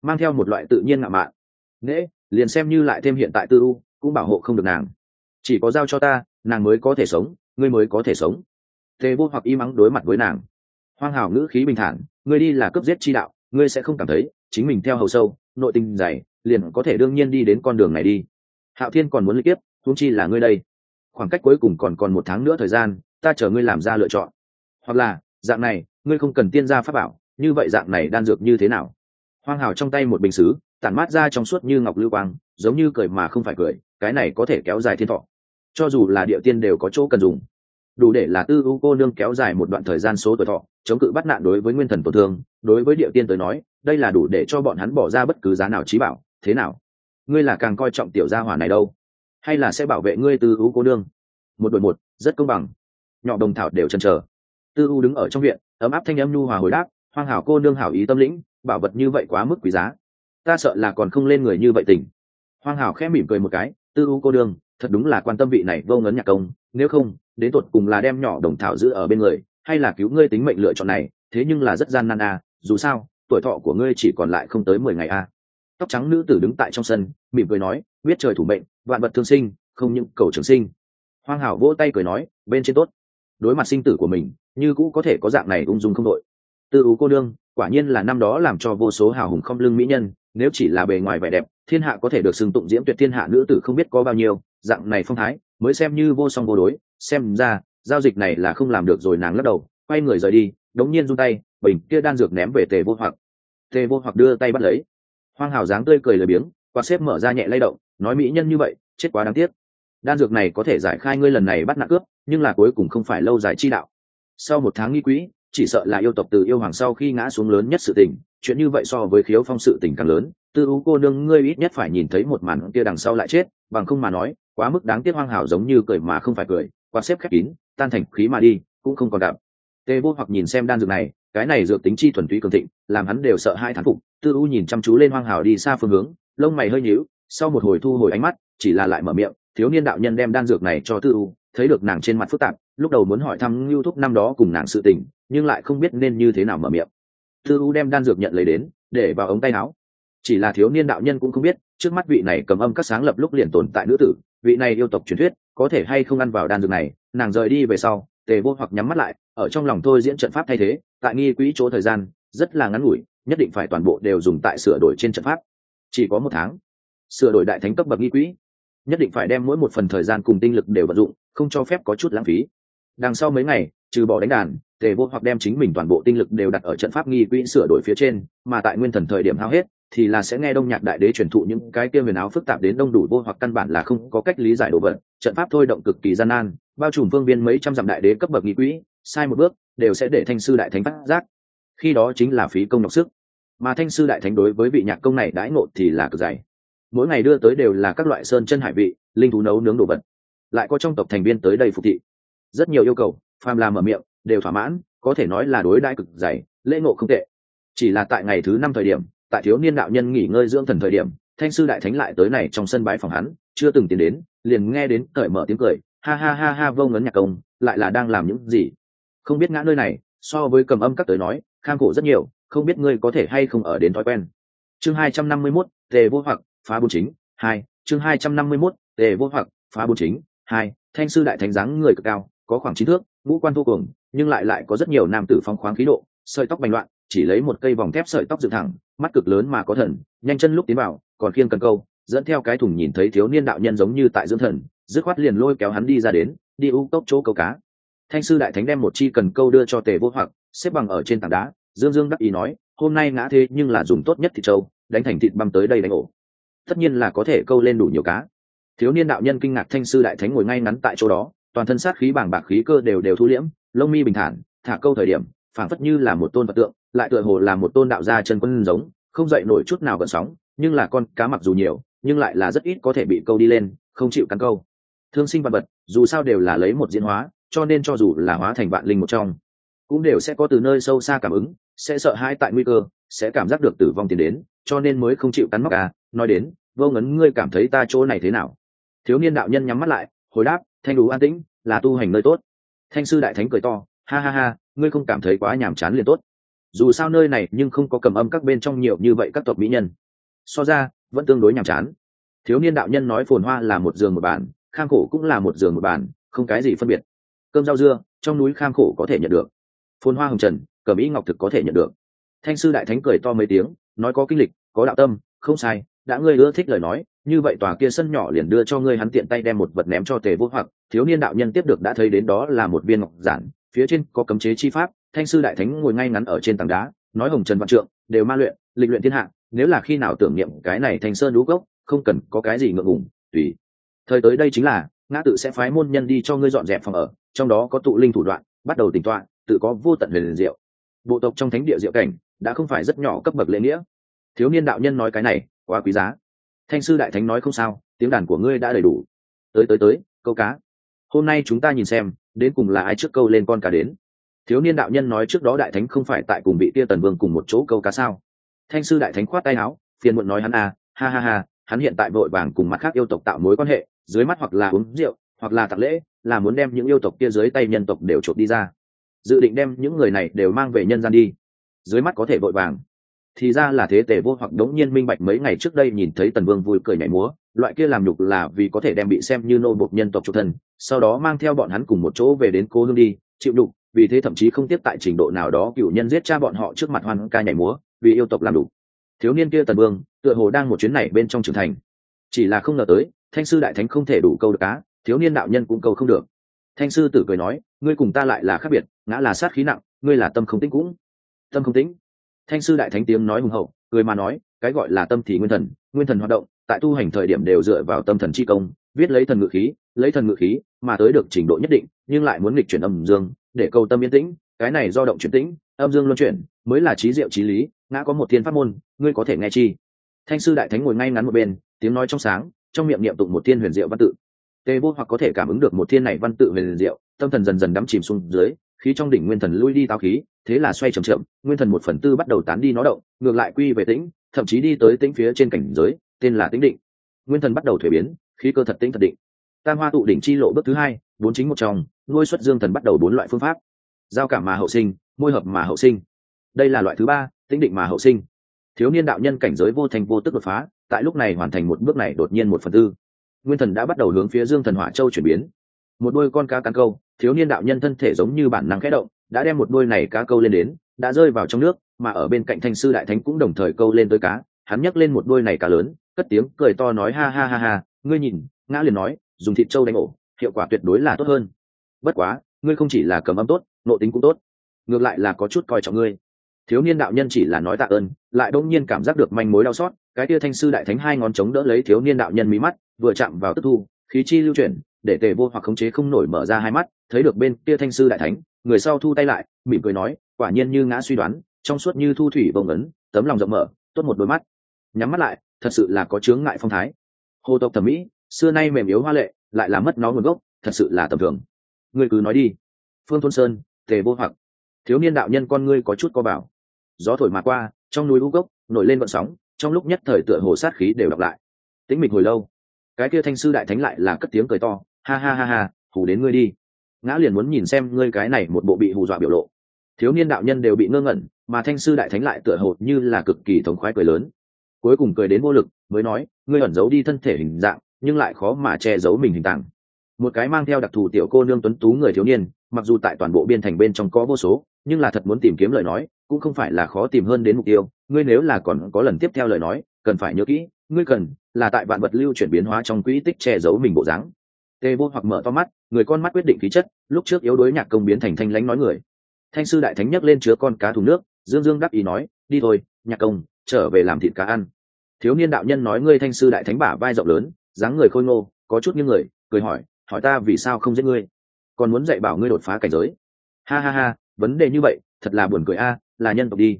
Speaker 1: mang theo một loại tự nhiên ngạo mạn nễ, liền xem như lại thêm hiện tại tư u, cũng bảo hộ không được nàng. Chỉ có giao cho ta, nàng mới có thể sống, ngươi mới có thể sống. Tề vô hoặc y mắng đối mặt với nàng. Hoang hào ngữ khí bình thản, ngươi đi là cướp giết chi đạo, ngươi sẽ không cảm thấy, chính mình theo hầu sâu, nội tình dày, liền có thể đương nhiên đi đến con đường này đi. Hạo thiên còn muốn lý tiếp huống chi là ngươi đây. Khoảng cách cuối cùng còn còn một tháng nữa thời gian, ta chờ ngươi làm ra lựa chọn. Hoặc là, dạng này, ngươi không cần tiên gia pháp bảo, như vậy dạng này đan dược như thế nào? Hoang hào trong tay một bình xứ tản mát ra trong suốt như ngọc lưu quang, giống như cười mà không phải cười, cái này có thể kéo dài thiên thọ. Cho dù là địa tiên đều có chỗ cần dùng. Đủ để là tư u cô nương kéo dài một đoạn thời gian số tuổi thọ, chống cự bắt nạn đối với nguyên thần tổn thương. Đối với địa tiên tới nói, đây là đủ để cho bọn hắn bỏ ra bất cứ giá nào trí bảo. Thế nào? Ngươi là càng coi trọng tiểu gia hỏa này đâu? Hay là sẽ bảo vệ ngươi tư u cô nương? Một đội một, rất công bằng. Nhỏ đồng thảo đều chần chờ. Tư u đứng ở trong viện, ấm áp thanh âm nhu hòa hồi đáp, hoang hảo cô nương hảo ý tâm lĩnh, bảo vật như vậy quá mức quý giá ta sợ là còn không lên người như vậy tình hoang hảo khẽ mỉm cười một cái, tư u cô đương, thật đúng là quan tâm vị này vô ngấn nhạc công, nếu không, đến tột cùng là đem nhỏ đồng thảo giữ ở bên người, hay là cứu ngươi tính mệnh lựa chọn này, thế nhưng là rất gian nan à dù sao, tuổi thọ của ngươi chỉ còn lại không tới mười ngày à. Tóc trắng nữ tử đứng tại trong sân, mỉm cười nói, biết trời thủ mệnh, vạn vật thương sinh, không những cầu trường sinh. Hoang hảo vỗ tay cười nói, bên trên tốt. Đối mặt sinh tử của mình, như cũ có thể có dạng này ung dung không đội. Tư ú cô đương, quả nhiên là năm đó làm cho vô số hào hùng không lưng mỹ nhân nếu chỉ là bề ngoài vẻ đẹp, thiên hạ có thể được xưng tụng diễm tuyệt thiên hạ nữ tử không biết có bao nhiêu, dạng này phong thái, mới xem như vô song vô đối. Xem ra, giao dịch này là không làm được rồi nàng lắc đầu, quay người rời đi, đống nhiên run tay, bình kia đan dược ném về tề vô hoặc. Tề vô hoặc đưa tay bắt lấy. Hoang hào dáng tươi cười lười biếng, quạt xếp mở ra nhẹ lay động, nói mỹ nhân như vậy, chết quá đáng tiếc. Đan dược này có thể giải khai ngươi lần này bắt nạt cướp, nhưng là cuối cùng không phải lâu dài chi đạo. Sau một tháng nghi quỹ, chỉ sợ là yêu tộc từ yêu hoàng sau khi ngã xuống lớn nhất sự tình chuyện như vậy so với khiếu phong sự tình càng lớn, tư ú cô nương ngươi ít nhất phải nhìn thấy một màn kia đằng sau lại chết, bằng không mà nói, quá mức đáng tiếc hoang hảo giống như cười mà không phải cười quạt xếp khép kín, tan thành khí mà đi, cũng không còn gặp. Tê vô hoặc nhìn xem đan dược này, cái này dược tính chi thuần túy cường thịnh, làm hắn đều sợ hai thán phục, tư u nhìn chăm chú lên hoang hảo đi xa phương hướng, lông mày hơi nhíu, sau một hồi thu hồi ánh mắt, chỉ là lại mở miệng, thiếu niên đạo nhân đem đan dược này cho tư u thấy được nàng trên mặt phức tạp, lúc đầu muốn hỏi thăm lưu thúc năm đó cùng nàng sự tình, nhưng lại không biết nên như thế nào mở miệng tư u đem đan dược nhận lấy đến, để vào ống tay áo. Chỉ là thiếu niên đạo nhân cũng không biết, trước mắt vị này cầm âm các sáng lập lúc liền tồn tại nữ tử, vị này yêu tộc truyền thuyết, có thể hay không ăn vào đan dược này, nàng rời đi về sau, tề vô hoặc nhắm mắt lại, ở trong lòng tôi diễn trận pháp thay thế, tại nghi quỹ chỗ thời gian, rất là ngắn ngủi, nhất định phải toàn bộ đều dùng tại sửa đổi trên trận pháp. Chỉ có một tháng, sửa đổi đại thánh cấp bậc nghi quỹ, nhất định phải đem mỗi một phần thời gian cùng tinh lực đều vận dụng, không cho phép có chút lãng phí. Đằng sau mấy ngày, trừ bỏ đánh đàn tề vô hoặc đem chính mình toàn bộ tinh lực đều đặt ở trận pháp nghi quỹ sửa đổi phía trên, mà tại nguyên thần thời điểm hao hết, thì là sẽ nghe đông nhạc đại đế truyền thụ những cái kia huyền áo phức tạp đến đông đủ vô hoặc căn bản là không có cách lý giải đồ vật, trận pháp thôi động cực kỳ gian nan, bao trùm phương viên mấy trăm dặm đại đế cấp bậc nghi quỹ, sai một bước, đều sẽ để thanh sư đại thánh phát giác. Khi đó chính là phí công nhọc sức. Mà thanh sư đại thánh đối với vị nhạc công này đãi ngộ thì là cực dày. Mỗi ngày đưa tới đều là các loại sơn chân hải vị, linh thú nấu nướng đồ vật. Lại có trong tộc thành viên tới đây phục thị. Rất nhiều yêu cầu, phàm làm ở miệng đều thỏa mãn có thể nói là đối đãi cực dày lễ ngộ không tệ. Chỉ là tại ngày thứ năm thời điểm tại thiếu niên đạo nhân nghỉ ngơi dưỡng thần thời điểm thanh sư đại thánh lại tới này trong sân bãi phòng hắn chưa từng tiến đến liền nghe đến cởi mở tiếng cười ha ha ha ha vô ngấn nhạc công lại là đang làm những gì? Không biết ngã nơi này so với cầm âm các tới nói khang khổ rất nhiều không biết ngươi có thể hay không ở đến thói quen. Chương hai trăm năm mươi 251, tề vô hoặc phá bốn chính hai. Chương hai trăm năm mươi 251, tề vô hoặc phá bốn chính hai. Thanh sư đại thánh dáng người cực cao có khoảng chín thước ngũ quan vô cùng nhưng lại lại có rất nhiều nam tử phong khoáng khí độ, sợi tóc bành loạn, chỉ lấy một cây vòng thép sợi tóc dựng thẳng, mắt cực lớn mà có thần, nhanh chân lúc tiến vào, còn khiêng cần câu, dẫn theo cái thùng nhìn thấy thiếu niên đạo nhân giống như tại dưỡng thần, dứt khoát liền lôi kéo hắn đi ra đến, đi u cốc chỗ câu cá. Thanh sư đại thánh đem một chi cần câu đưa cho tề vô hoặc, xếp bằng ở trên tảng đá, dương dương đắc ý nói, hôm nay ngã thế nhưng là dùng tốt nhất thịt trâu, đánh thành thịt băm tới đây đánh ổ. Tất nhiên là có thể câu lên đủ nhiều cá. Thiếu niên đạo nhân kinh ngạc thanh sư đại thánh ngồi ngay ngắn tại chỗ đó, toàn thân sát khí bảng bạc khí cơ đều đều thu liễm lông mi bình thản, thả câu thời điểm, phảng phất như là một tôn vật tượng, lại tựa hồ là một tôn đạo gia chân quân giống, không dậy nổi chút nào gợn sóng, nhưng là con cá mặc dù nhiều, nhưng lại là rất ít có thể bị câu đi lên, không chịu cắn câu. Thương sinh vật vật, dù sao đều là lấy một diễn hóa, cho nên cho dù là hóa thành vạn linh một trong, cũng đều sẽ có từ nơi sâu xa cảm ứng, sẽ sợ hãi tại nguy cơ, sẽ cảm giác được tử vong tiến đến, cho nên mới không chịu cắn móc à nói đến, vô ngấn, ngươi cảm thấy ta chỗ này thế nào? Thiếu niên đạo nhân nhắm mắt lại, hồi đáp, thanh đủ an tĩnh, là tu hành nơi tốt thanh sư đại thánh cười to, ha ha ha, ngươi không cảm thấy quá nhàm chán liền tốt. Dù sao nơi này nhưng không có cầm âm các bên trong nhiều như vậy các tộc mỹ nhân. So ra, vẫn tương đối nhàm chán. Thiếu niên đạo nhân nói phồn hoa là một giường một bàn, khang khổ cũng là một giường một bàn, không cái gì phân biệt. Cơm rau dưa, trong núi khang khổ có thể nhận được. Phồn hoa hồng trần, cẩm ý ngọc thực có thể nhận được. Thanh sư đại thánh cười to mấy tiếng, nói có kinh lịch, có đạo tâm, không sai đã ngươi ưa thích lời nói, như vậy tòa kia sân nhỏ liền đưa cho ngươi hắn tiện tay đem một vật ném cho tề vô hoặc. Thiếu niên đạo nhân tiếp được đã thấy đến đó là một viên ngọc giản, phía trên có cấm chế chi pháp, thanh sư đại thánh ngồi ngay ngắn ở trên tảng đá, nói hồng trần văn trượng, đều ma luyện, lịch luyện thiên hạ, nếu là khi nào tưởng niệm cái này thanh sơn đũ gốc, không cần có cái gì ngượng ngùng, tùy. Thời tới đây chính là, ngã tự sẽ phái môn nhân đi cho ngươi dọn dẹp phòng ở, trong đó có tụ linh thủ đoạn, bắt đầu tỉnh toạ tự có vô tận huyền diệu. Bộ tộc trong thánh địa diệu cảnh, đã không phải rất nhỏ cấp bậc lễ nghĩa. Thiếu niên đạo nhân nói cái này quá quý giá. Thanh sư đại thánh nói không sao, tiếng đàn của ngươi đã đầy đủ. Tới tới tới, câu cá. Hôm nay chúng ta nhìn xem, đến cùng là ai trước câu lên con cá đến. Thiếu niên đạo nhân nói trước đó đại thánh không phải tại cùng vị tia tần vương cùng một chỗ câu cá sao? Thanh sư đại thánh khoát tay áo, phiền muộn nói hắn à ha ha ha, hắn hiện tại vội vàng cùng mặt khác yêu tộc tạo mối quan hệ, dưới mắt hoặc là uống rượu, hoặc là tặng lễ, là muốn đem những yêu tộc kia dưới tay nhân tộc đều trộm đi ra. Dự định đem những người này đều mang về nhân gian đi. Dưới mắt có thể vội vàng thì ra là thế tề vô hoặc đống nhiên minh bạch mấy ngày trước đây nhìn thấy tần vương vui cười nhảy múa, loại kia làm nhục là vì có thể đem bị xem như nô bộc nhân tộc chủ thần, sau đó mang theo bọn hắn cùng một chỗ về đến cô hương đi, chịu đục vì thế thậm chí không tiếp tại trình độ nào đó cựu nhân giết cha bọn họ trước mặt hoan ca nhảy múa, vì yêu tộc làm đủ thiếu niên kia tần vương, tựa hồ đang một chuyến này bên trong trưởng thành. Chỉ là không ngờ tới, thanh sư đại thánh không thể đủ câu được cá thiếu niên đạo nhân cũng câu không được. Thanh sư tử cười nói, ngươi cùng ta lại là khác biệt, ngã là sát khí nặng, ngươi là tâm không tĩnh cũng. Tâm không tĩnh? Thanh sư đại thánh tiếng nói hùng hậu, cười mà nói, cái gọi là tâm thì nguyên thần nguyên thần hoạt động, tại tu hành thời điểm đều dựa vào tâm thần chi công viết lấy thần ngự khí, lấy thần ngự khí mà tới được trình độ nhất định, nhưng lại muốn nghịch chuyển âm dương, để cầu tâm yên tĩnh, cái này do động chuyển tĩnh, âm dương luân chuyển, mới là trí diệu trí lý, ngã có một thiên pháp môn, ngươi có thể nghe chi. Thanh sư đại thánh ngồi ngay ngắn một bên, tiếng nói trong sáng, trong miệng niệm tụng một thiên huyền diệu văn tự. Tê vô hoặc có thể cảm ứng được một thiên này văn tự huyền diệu, tâm thần dần dần đắm chìm xuống dưới, khí trong đỉnh nguyên thần lui đi táo khí thế là xoay chậm chậm, nguyên thần một phần tư bắt đầu tán đi nó động, ngược lại quy về tĩnh, thậm chí đi tới tĩnh phía trên cảnh giới, tên là tĩnh định. Nguyên thần bắt đầu thuế biến, khí cơ thật tĩnh thật định. Tam hoa tụ đỉnh chi lộ bước thứ hai, bốn chính một trong nuôi xuất dương thần bắt đầu bốn loại phương pháp. Giao cảm mà hậu sinh, môi hợp mà hậu sinh. Đây là loại thứ ba, tĩnh định mà hậu sinh. Thiếu niên đạo nhân cảnh giới vô thành vô tức đột phá, tại lúc này hoàn thành một bước này đột nhiên một phần tư. Nguyên thần đã bắt đầu hướng phía dương thần hỏa châu chuyển biến. Một đôi con cá cắn câu, thiếu niên đạo nhân thân thể giống như bản năng khẽ động đã đem một đôi này cá câu lên đến, đã rơi vào trong nước, mà ở bên cạnh thanh sư đại thánh cũng đồng thời câu lên tới cá, hắn nhấc lên một đôi này cá lớn, cất tiếng cười to nói ha ha ha ha, ngươi nhìn, ngã liền nói, dùng thịt trâu đánh ổ, hiệu quả tuyệt đối là tốt hơn. Bất quá, ngươi không chỉ là cầm âm tốt nộ tính cũng tốt, ngược lại là có chút coi trọng ngươi. Thiếu niên đạo nhân chỉ là nói tạ ơn, lại đông nhiên cảm giác được manh mối đau xót, cái tia thanh sư đại thánh hai ngón chống đỡ lấy thiếu niên đạo nhân mí mắt, vừa chạm vào tức thu khí chi lưu chuyển, để tề vô hoặc khống chế không nổi mở ra hai mắt, thấy được bên kia thanh sư đại thánh, người sau thu tay lại, mỉm cười nói, quả nhiên như ngã suy đoán, trong suốt như thu thủy bồng ấn, tấm lòng rộng mở, tốt một đôi mắt. Nhắm mắt lại, thật sự là có chướng ngại phong thái. Hồ tộc thẩm mỹ, xưa nay mềm yếu hoa lệ, lại là mất nó nguồn gốc, thật sự là tầm thường. Ngươi cứ nói đi. Phương thôn sơn, tề vô hoặc. Thiếu niên đạo nhân con ngươi có chút co bảo. Gió thổi mà qua, trong núi u gốc nổi lên vận sóng, trong lúc nhất thời tựa hồ sát khí đều đọc lại. Tĩnh mịch hồi lâu cái kia thanh sư đại thánh lại là cất tiếng cười to, ha ha ha ha, hù đến ngươi đi. Ngã liền muốn nhìn xem ngươi cái này một bộ bị hù dọa biểu lộ. Thiếu niên đạo nhân đều bị ngơ ngẩn, mà thanh sư đại thánh lại tựa hồ như là cực kỳ thống khoái cười lớn. Cuối cùng cười đến vô lực, mới nói, ngươi ẩn giấu đi thân thể hình dạng, nhưng lại khó mà che giấu mình hình tàng một cái mang theo đặc thù tiểu cô nương tuấn tú người thiếu niên, mặc dù tại toàn bộ biên thành bên trong có vô số, nhưng là thật muốn tìm kiếm lời nói, cũng không phải là khó tìm hơn đến mục tiêu. Ngươi nếu là còn có lần tiếp theo lời nói, cần phải nhớ kỹ ngươi cần là tại vạn vật lưu chuyển biến hóa trong quỹ tích che giấu mình bộ dáng. Tê vô hoặc mở to mắt, người con mắt quyết định khí chất, lúc trước yếu đối nhạc công biến thành thanh lãnh nói người. Thanh sư đại thánh nhấc lên chứa con cá thùng nước, dương dương đắc ý nói, đi thôi, nhạc công, trở về làm thịt cá ăn. Thiếu niên đạo nhân nói, ngươi thanh sư đại thánh bả vai rộng lớn, dáng người khôi ngô, có chút như người, cười hỏi hỏi ta vì sao không giết ngươi? Còn muốn dạy bảo ngươi đột phá cảnh giới? Ha ha ha, vấn đề như vậy, thật là buồn cười a, là nhân tộc đi.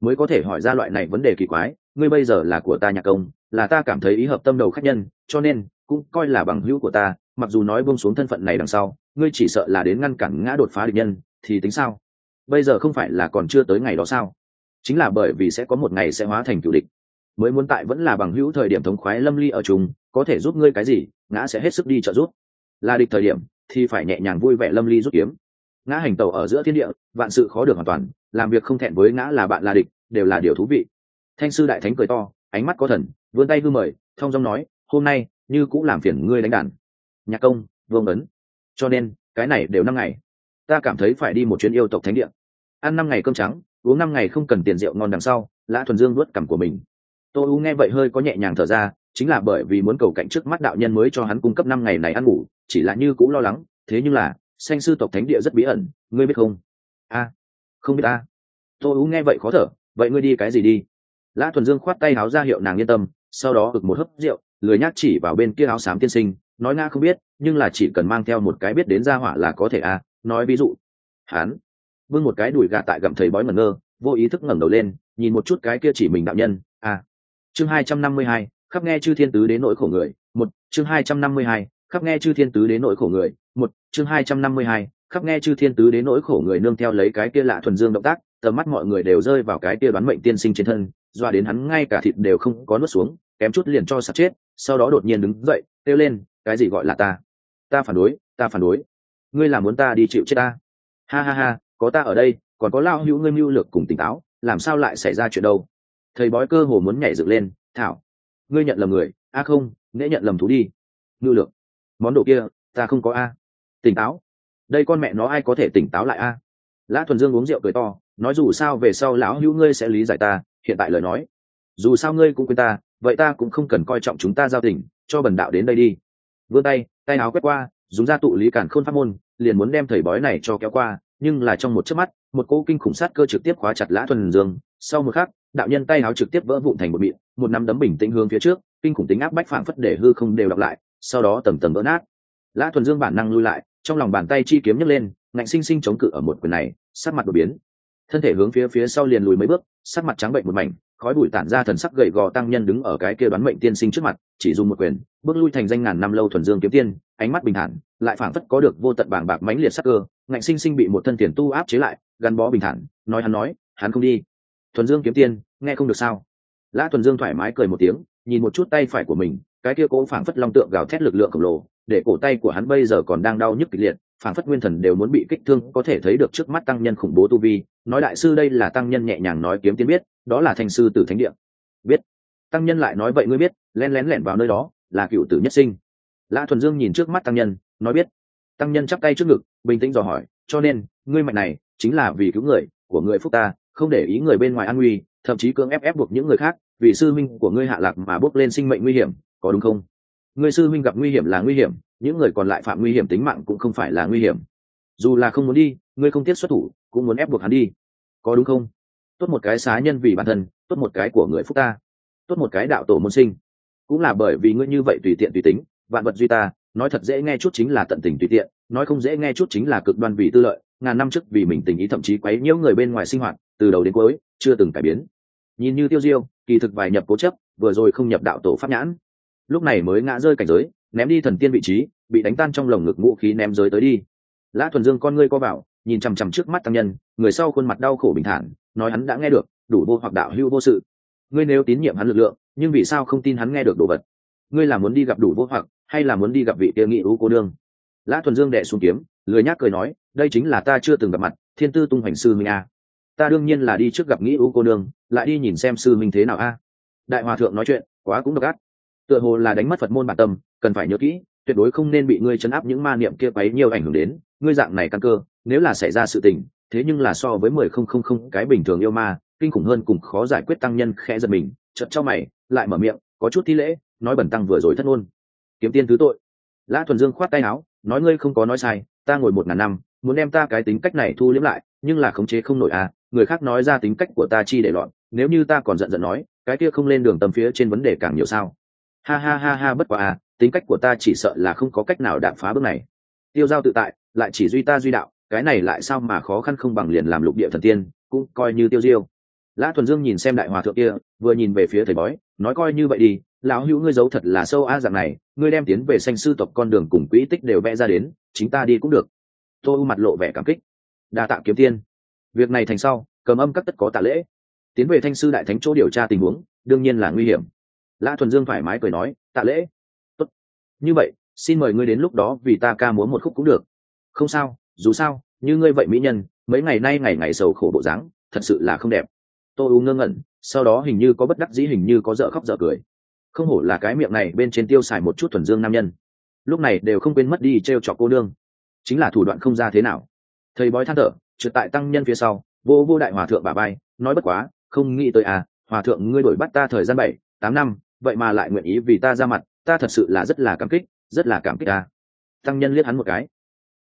Speaker 1: Mới có thể hỏi ra loại này vấn đề kỳ quái, ngươi bây giờ là của ta nhạc công là ta cảm thấy ý hợp tâm đầu khách nhân, cho nên, cũng coi là bằng hữu của ta, mặc dù nói buông xuống thân phận này đằng sau, ngươi chỉ sợ là đến ngăn cản ngã đột phá địch nhân, thì tính sao? Bây giờ không phải là còn chưa tới ngày đó sao? Chính là bởi vì sẽ có một ngày sẽ hóa thành cựu địch. Mới muốn tại vẫn là bằng hữu thời điểm thống khoái lâm ly ở chung, có thể giúp ngươi cái gì, ngã sẽ hết sức đi trợ giúp. Là địch thời điểm, thì phải nhẹ nhàng vui vẻ lâm ly rút kiếm. Ngã hành tàu ở giữa thiên địa, vạn sự khó được hoàn toàn, làm việc không thẹn với ngã là bạn là địch, đều là điều thú vị. Thanh sư đại thánh cười to, ánh mắt có thần vươn tay hư mời thông dong nói, hôm nay, như cũng làm phiền ngươi đánh đàn. Nhạc công, vương ấn. Cho nên, cái này đều năm ngày. Ta cảm thấy phải đi một chuyến yêu tộc thánh địa. Ăn năm ngày cơm trắng, uống năm ngày không cần tiền rượu ngon đằng sau, lã thuần dương nuốt cằm của mình. Tô u nghe vậy hơi có nhẹ nhàng thở ra, chính là bởi vì muốn cầu cạnh trước mắt đạo nhân mới cho hắn cung cấp năm ngày này ăn ngủ, chỉ là như cũng lo lắng, thế nhưng là, sanh sư tộc thánh địa rất bí ẩn, ngươi biết không? A, không biết a tô u nghe vậy khó thở, vậy ngươi đi cái gì đi? Lã thuần dương khoát tay háo ra hiệu nàng yên tâm sau đó ực một hớp rượu, lười nhác chỉ vào bên kia áo xám tiên sinh, nói nga không biết, nhưng là chỉ cần mang theo một cái biết đến ra hỏa là có thể a nói ví dụ. Hán vương một cái đùi gà tại gặm thầy bói ngẩn ngơ, vô ý thức ngẩng đầu lên, nhìn một chút cái kia chỉ mình đạo nhân a chương hai trăm năm mươi hai, khắp nghe chư thiên tứ đến nỗi khổ người, một, chương hai trăm năm mươi hai, khắp nghe chư thiên tứ đến nỗi khổ người, một, chương hai trăm năm mươi hai, khắp nghe chư thiên tứ đến nỗi khổ người nương theo lấy cái kia lạ thuần dương động tác, tầm mắt mọi người đều rơi vào cái kia đoán mệnh tiên sinh trên thân, doa đến hắn ngay cả thịt đều không có nuốt xuống kém chút liền cho sạt chết, sau đó đột nhiên đứng dậy, kêu lên, cái gì gọi là ta? Ta phản đối, ta phản đối. Ngươi là muốn ta đi chịu chết ta? Ha ha ha, có ta ở đây, còn có lao hữu ngươi mưu lược cùng tỉnh táo, làm sao lại xảy ra chuyện đâu? Thầy bói cơ hồ muốn nhảy dựng lên, thảo, ngươi nhận lầm người, a không, nễ nhận lầm thú đi. Mưu lược, món đồ kia, ta không có a. Tỉnh táo, đây con mẹ nó ai có thể tỉnh táo lại a? Lã thuần dương uống rượu cười to, nói dù sao về sau lão hữu ngươi sẽ lý giải ta, hiện tại lời nói. Dù sao ngươi cũng quên ta vậy ta cũng không cần coi trọng chúng ta giao tình, cho bần đạo đến đây đi. Vươn tay tay áo quét qua, dùng ra tụ lý cản khôn pháp môn, liền muốn đem thầy bói này cho kéo qua, nhưng là trong một chớp mắt, một cỗ kinh khủng sát cơ trực tiếp khóa chặt lã thuần dương. Sau một khắc, đạo nhân tay áo trực tiếp vỡ vụn thành một miệng một nắm đấm bình tĩnh hướng phía trước, kinh khủng tính áp bách phảng phất để hư không đều đọc lại, sau đó tầm tầm vỡ nát. Lã thuần dương bản năng lui lại, trong lòng bàn tay chi kiếm nhấc lên, ngạnh sinh sinh chống cự ở một quyền này sát mặt đột biến. Thân thể hướng phía phía sau liền lùi mấy bước sát mặt trắng bệnh một mảnh khói bụi tản ra thần sắc gầy gò tăng nhân đứng ở cái kia đoán mệnh tiên sinh trước mặt, chỉ dùng một quyền, bước lui thành danh ngàn năm lâu thuần dương kiếm tiên, ánh mắt bình thản, lại phảng phất có được vô tận bảng bạc mãnh liệt sắc cơ, ngạnh sinh sinh bị một thân tiền tu áp chế lại, gắn bó bình thản, nói hắn nói, hắn không đi. Thuần dương kiếm tiên, nghe không được sao? Lã thuần dương thoải mái cười một tiếng, nhìn một chút tay phải của mình, cái kia cố phảng phất long tượng gào thét lực lượng khổng lồ, để cổ tay của hắn bây giờ còn đang đau nhức kịch liệt, phảng phất nguyên thần đều muốn bị kích thương, có thể thấy được trước mắt tăng nhân khủng bố tu vi, nói đại sư đây là tăng nhân nhẹ nhàng nói kiếm tiên biết đó là thành sư tử thánh địa. Biết. Tăng nhân lại nói vậy ngươi biết len lén lẻn vào nơi đó, là cựu tử nhất sinh. Lã thuần dương nhìn trước mắt tăng nhân, nói biết. Tăng nhân chắp tay trước ngực, bình tĩnh dò hỏi, cho nên, ngươi mạnh này, chính là vì cứu người của người phúc ta, không để ý người bên ngoài an nguy, thậm chí cưỡng ép ép buộc những người khác, vì sư minh của ngươi hạ lạc mà bước lên sinh mệnh nguy hiểm, có đúng không? Người sư minh gặp nguy hiểm là nguy hiểm, những người còn lại phạm nguy hiểm tính mạng cũng không phải là nguy hiểm. Dù là không muốn đi, ngươi không tiết xuất thủ, cũng muốn ép buộc hắn đi. Có đúng không? Tốt một cái xá nhân vì bản thân, tốt một cái của người phúc ta, tốt một cái đạo tổ môn sinh. Cũng là bởi vì ngươi như vậy tùy tiện tùy tính, vạn vật duy ta, nói thật dễ nghe chút chính là tận tình tùy tiện, nói không dễ nghe chút chính là cực đoan vì tư lợi, ngàn năm trước vì mình tình ý thậm chí quấy nhiễu người bên ngoài sinh hoạt, từ đầu đến cuối, chưa từng cải biến. Nhìn như tiêu diêu, kỳ thực vài nhập cố chấp, vừa rồi không nhập đạo tổ pháp nhãn. Lúc này mới ngã rơi cảnh giới, ném đi thần tiên vị trí, bị đánh tan trong lồng ngực ngũ khí ném giới tới đi. Lã thuần dương con ngươi co vào, nhìn chằm chằm trước mắt tăng nhân, người sau khuôn mặt đau khổ bình thản nói hắn đã nghe được, đủ vô hoặc đạo hưu vô sự. Ngươi nếu tín nhiệm hắn lực lượng, nhưng vì sao không tin hắn nghe được đồ vật? Ngươi là muốn đi gặp đủ vô hoặc, hay là muốn đi gặp vị kia nghị ú cô đương lã thuần dương đệ xuống kiếm, lười nhác cười nói, đây chính là ta chưa từng gặp mặt, thiên tư tung hoành sư minh a. Ta đương nhiên là đi trước gặp nghĩ ú cô đương lại đi nhìn xem sư minh thế nào a. Đại hòa thượng nói chuyện, quá cũng độc ác. Tựa hồ là đánh mất phật môn bản tâm, cần phải nhớ kỹ, tuyệt đối không nên bị ngươi chấn áp những ma niệm kia quấy nhiều ảnh hưởng đến, ngươi dạng này căn cơ, nếu là xảy ra sự tình thế nhưng là so với mười không không không cái bình thường yêu ma, kinh khủng hơn cùng khó giải quyết tăng nhân khẽ giật mình, chợt cho mày, lại mở miệng, có chút thi lễ, nói bẩn tăng vừa rồi thất ngôn. Kiếm tiên thứ tội. Lã thuần dương khoát tay áo, nói ngươi không có nói sai, ta ngồi một ngàn năm, muốn đem ta cái tính cách này thu liếm lại, nhưng là khống chế không nổi à người khác nói ra tính cách của ta chi để loạn, nếu như ta còn giận giận nói, cái kia không lên đường tầm phía trên vấn đề càng nhiều sao. Ha ha ha ha, bất quá à tính cách của ta chỉ sợ là không có cách nào đạp phá bước này. Tiêu giao tự tại, lại chỉ duy ta duy đạo cái này lại sao mà khó khăn không bằng liền làm lục địa thần tiên, cũng coi như tiêu diêu. Lã thuần dương nhìn xem đại hòa thượng kia, vừa nhìn về phía thầy bói, nói coi như vậy đi, lão hữu ngươi giấu thật là sâu a dạng này, ngươi đem tiến về sanh sư tộc con đường cùng quỹ tích đều vẽ ra đến, chính ta đi cũng được. Tôi mặt lộ vẻ cảm kích. Đa tạ kiếm tiên. Việc này thành sau, cầm âm các tất có tạ lễ. Tiến về thanh sư đại thánh chỗ điều tra tình huống, đương nhiên là nguy hiểm. Lã thuần dương thoải mái cười nói, tạ lễ. Tốt. như vậy, xin mời ngươi đến lúc đó vì ta ca múa một khúc cũng được. Không sao dù sao, như ngươi vậy mỹ nhân, mấy ngày nay ngày ngày sầu khổ bộ dáng, thật sự là không đẹp. Tô u ngơ ngẩn, sau đó hình như có bất đắc dĩ, hình như có dở khóc dở cười. Không hổ là cái miệng này bên trên tiêu xài một chút thuần dương nam nhân. Lúc này đều không quên mất đi t r e o trọc cô nương. Chính là thủ đoạn không ra thế nào. Thầy bói than thở, trượt tại tăng nhân phía sau, vô vô đại hòa thượng bà bay nói bất quá, không nghĩ tới à hòa thượng ngươi đổi bắt ta thời gian bảy, tám năm, vậy mà lại nguyện ý vì ta ra mặt, ta thật sự là rất là cảm kích, rất là cảm kích ta. Tăng nhân liếc hắn một cái.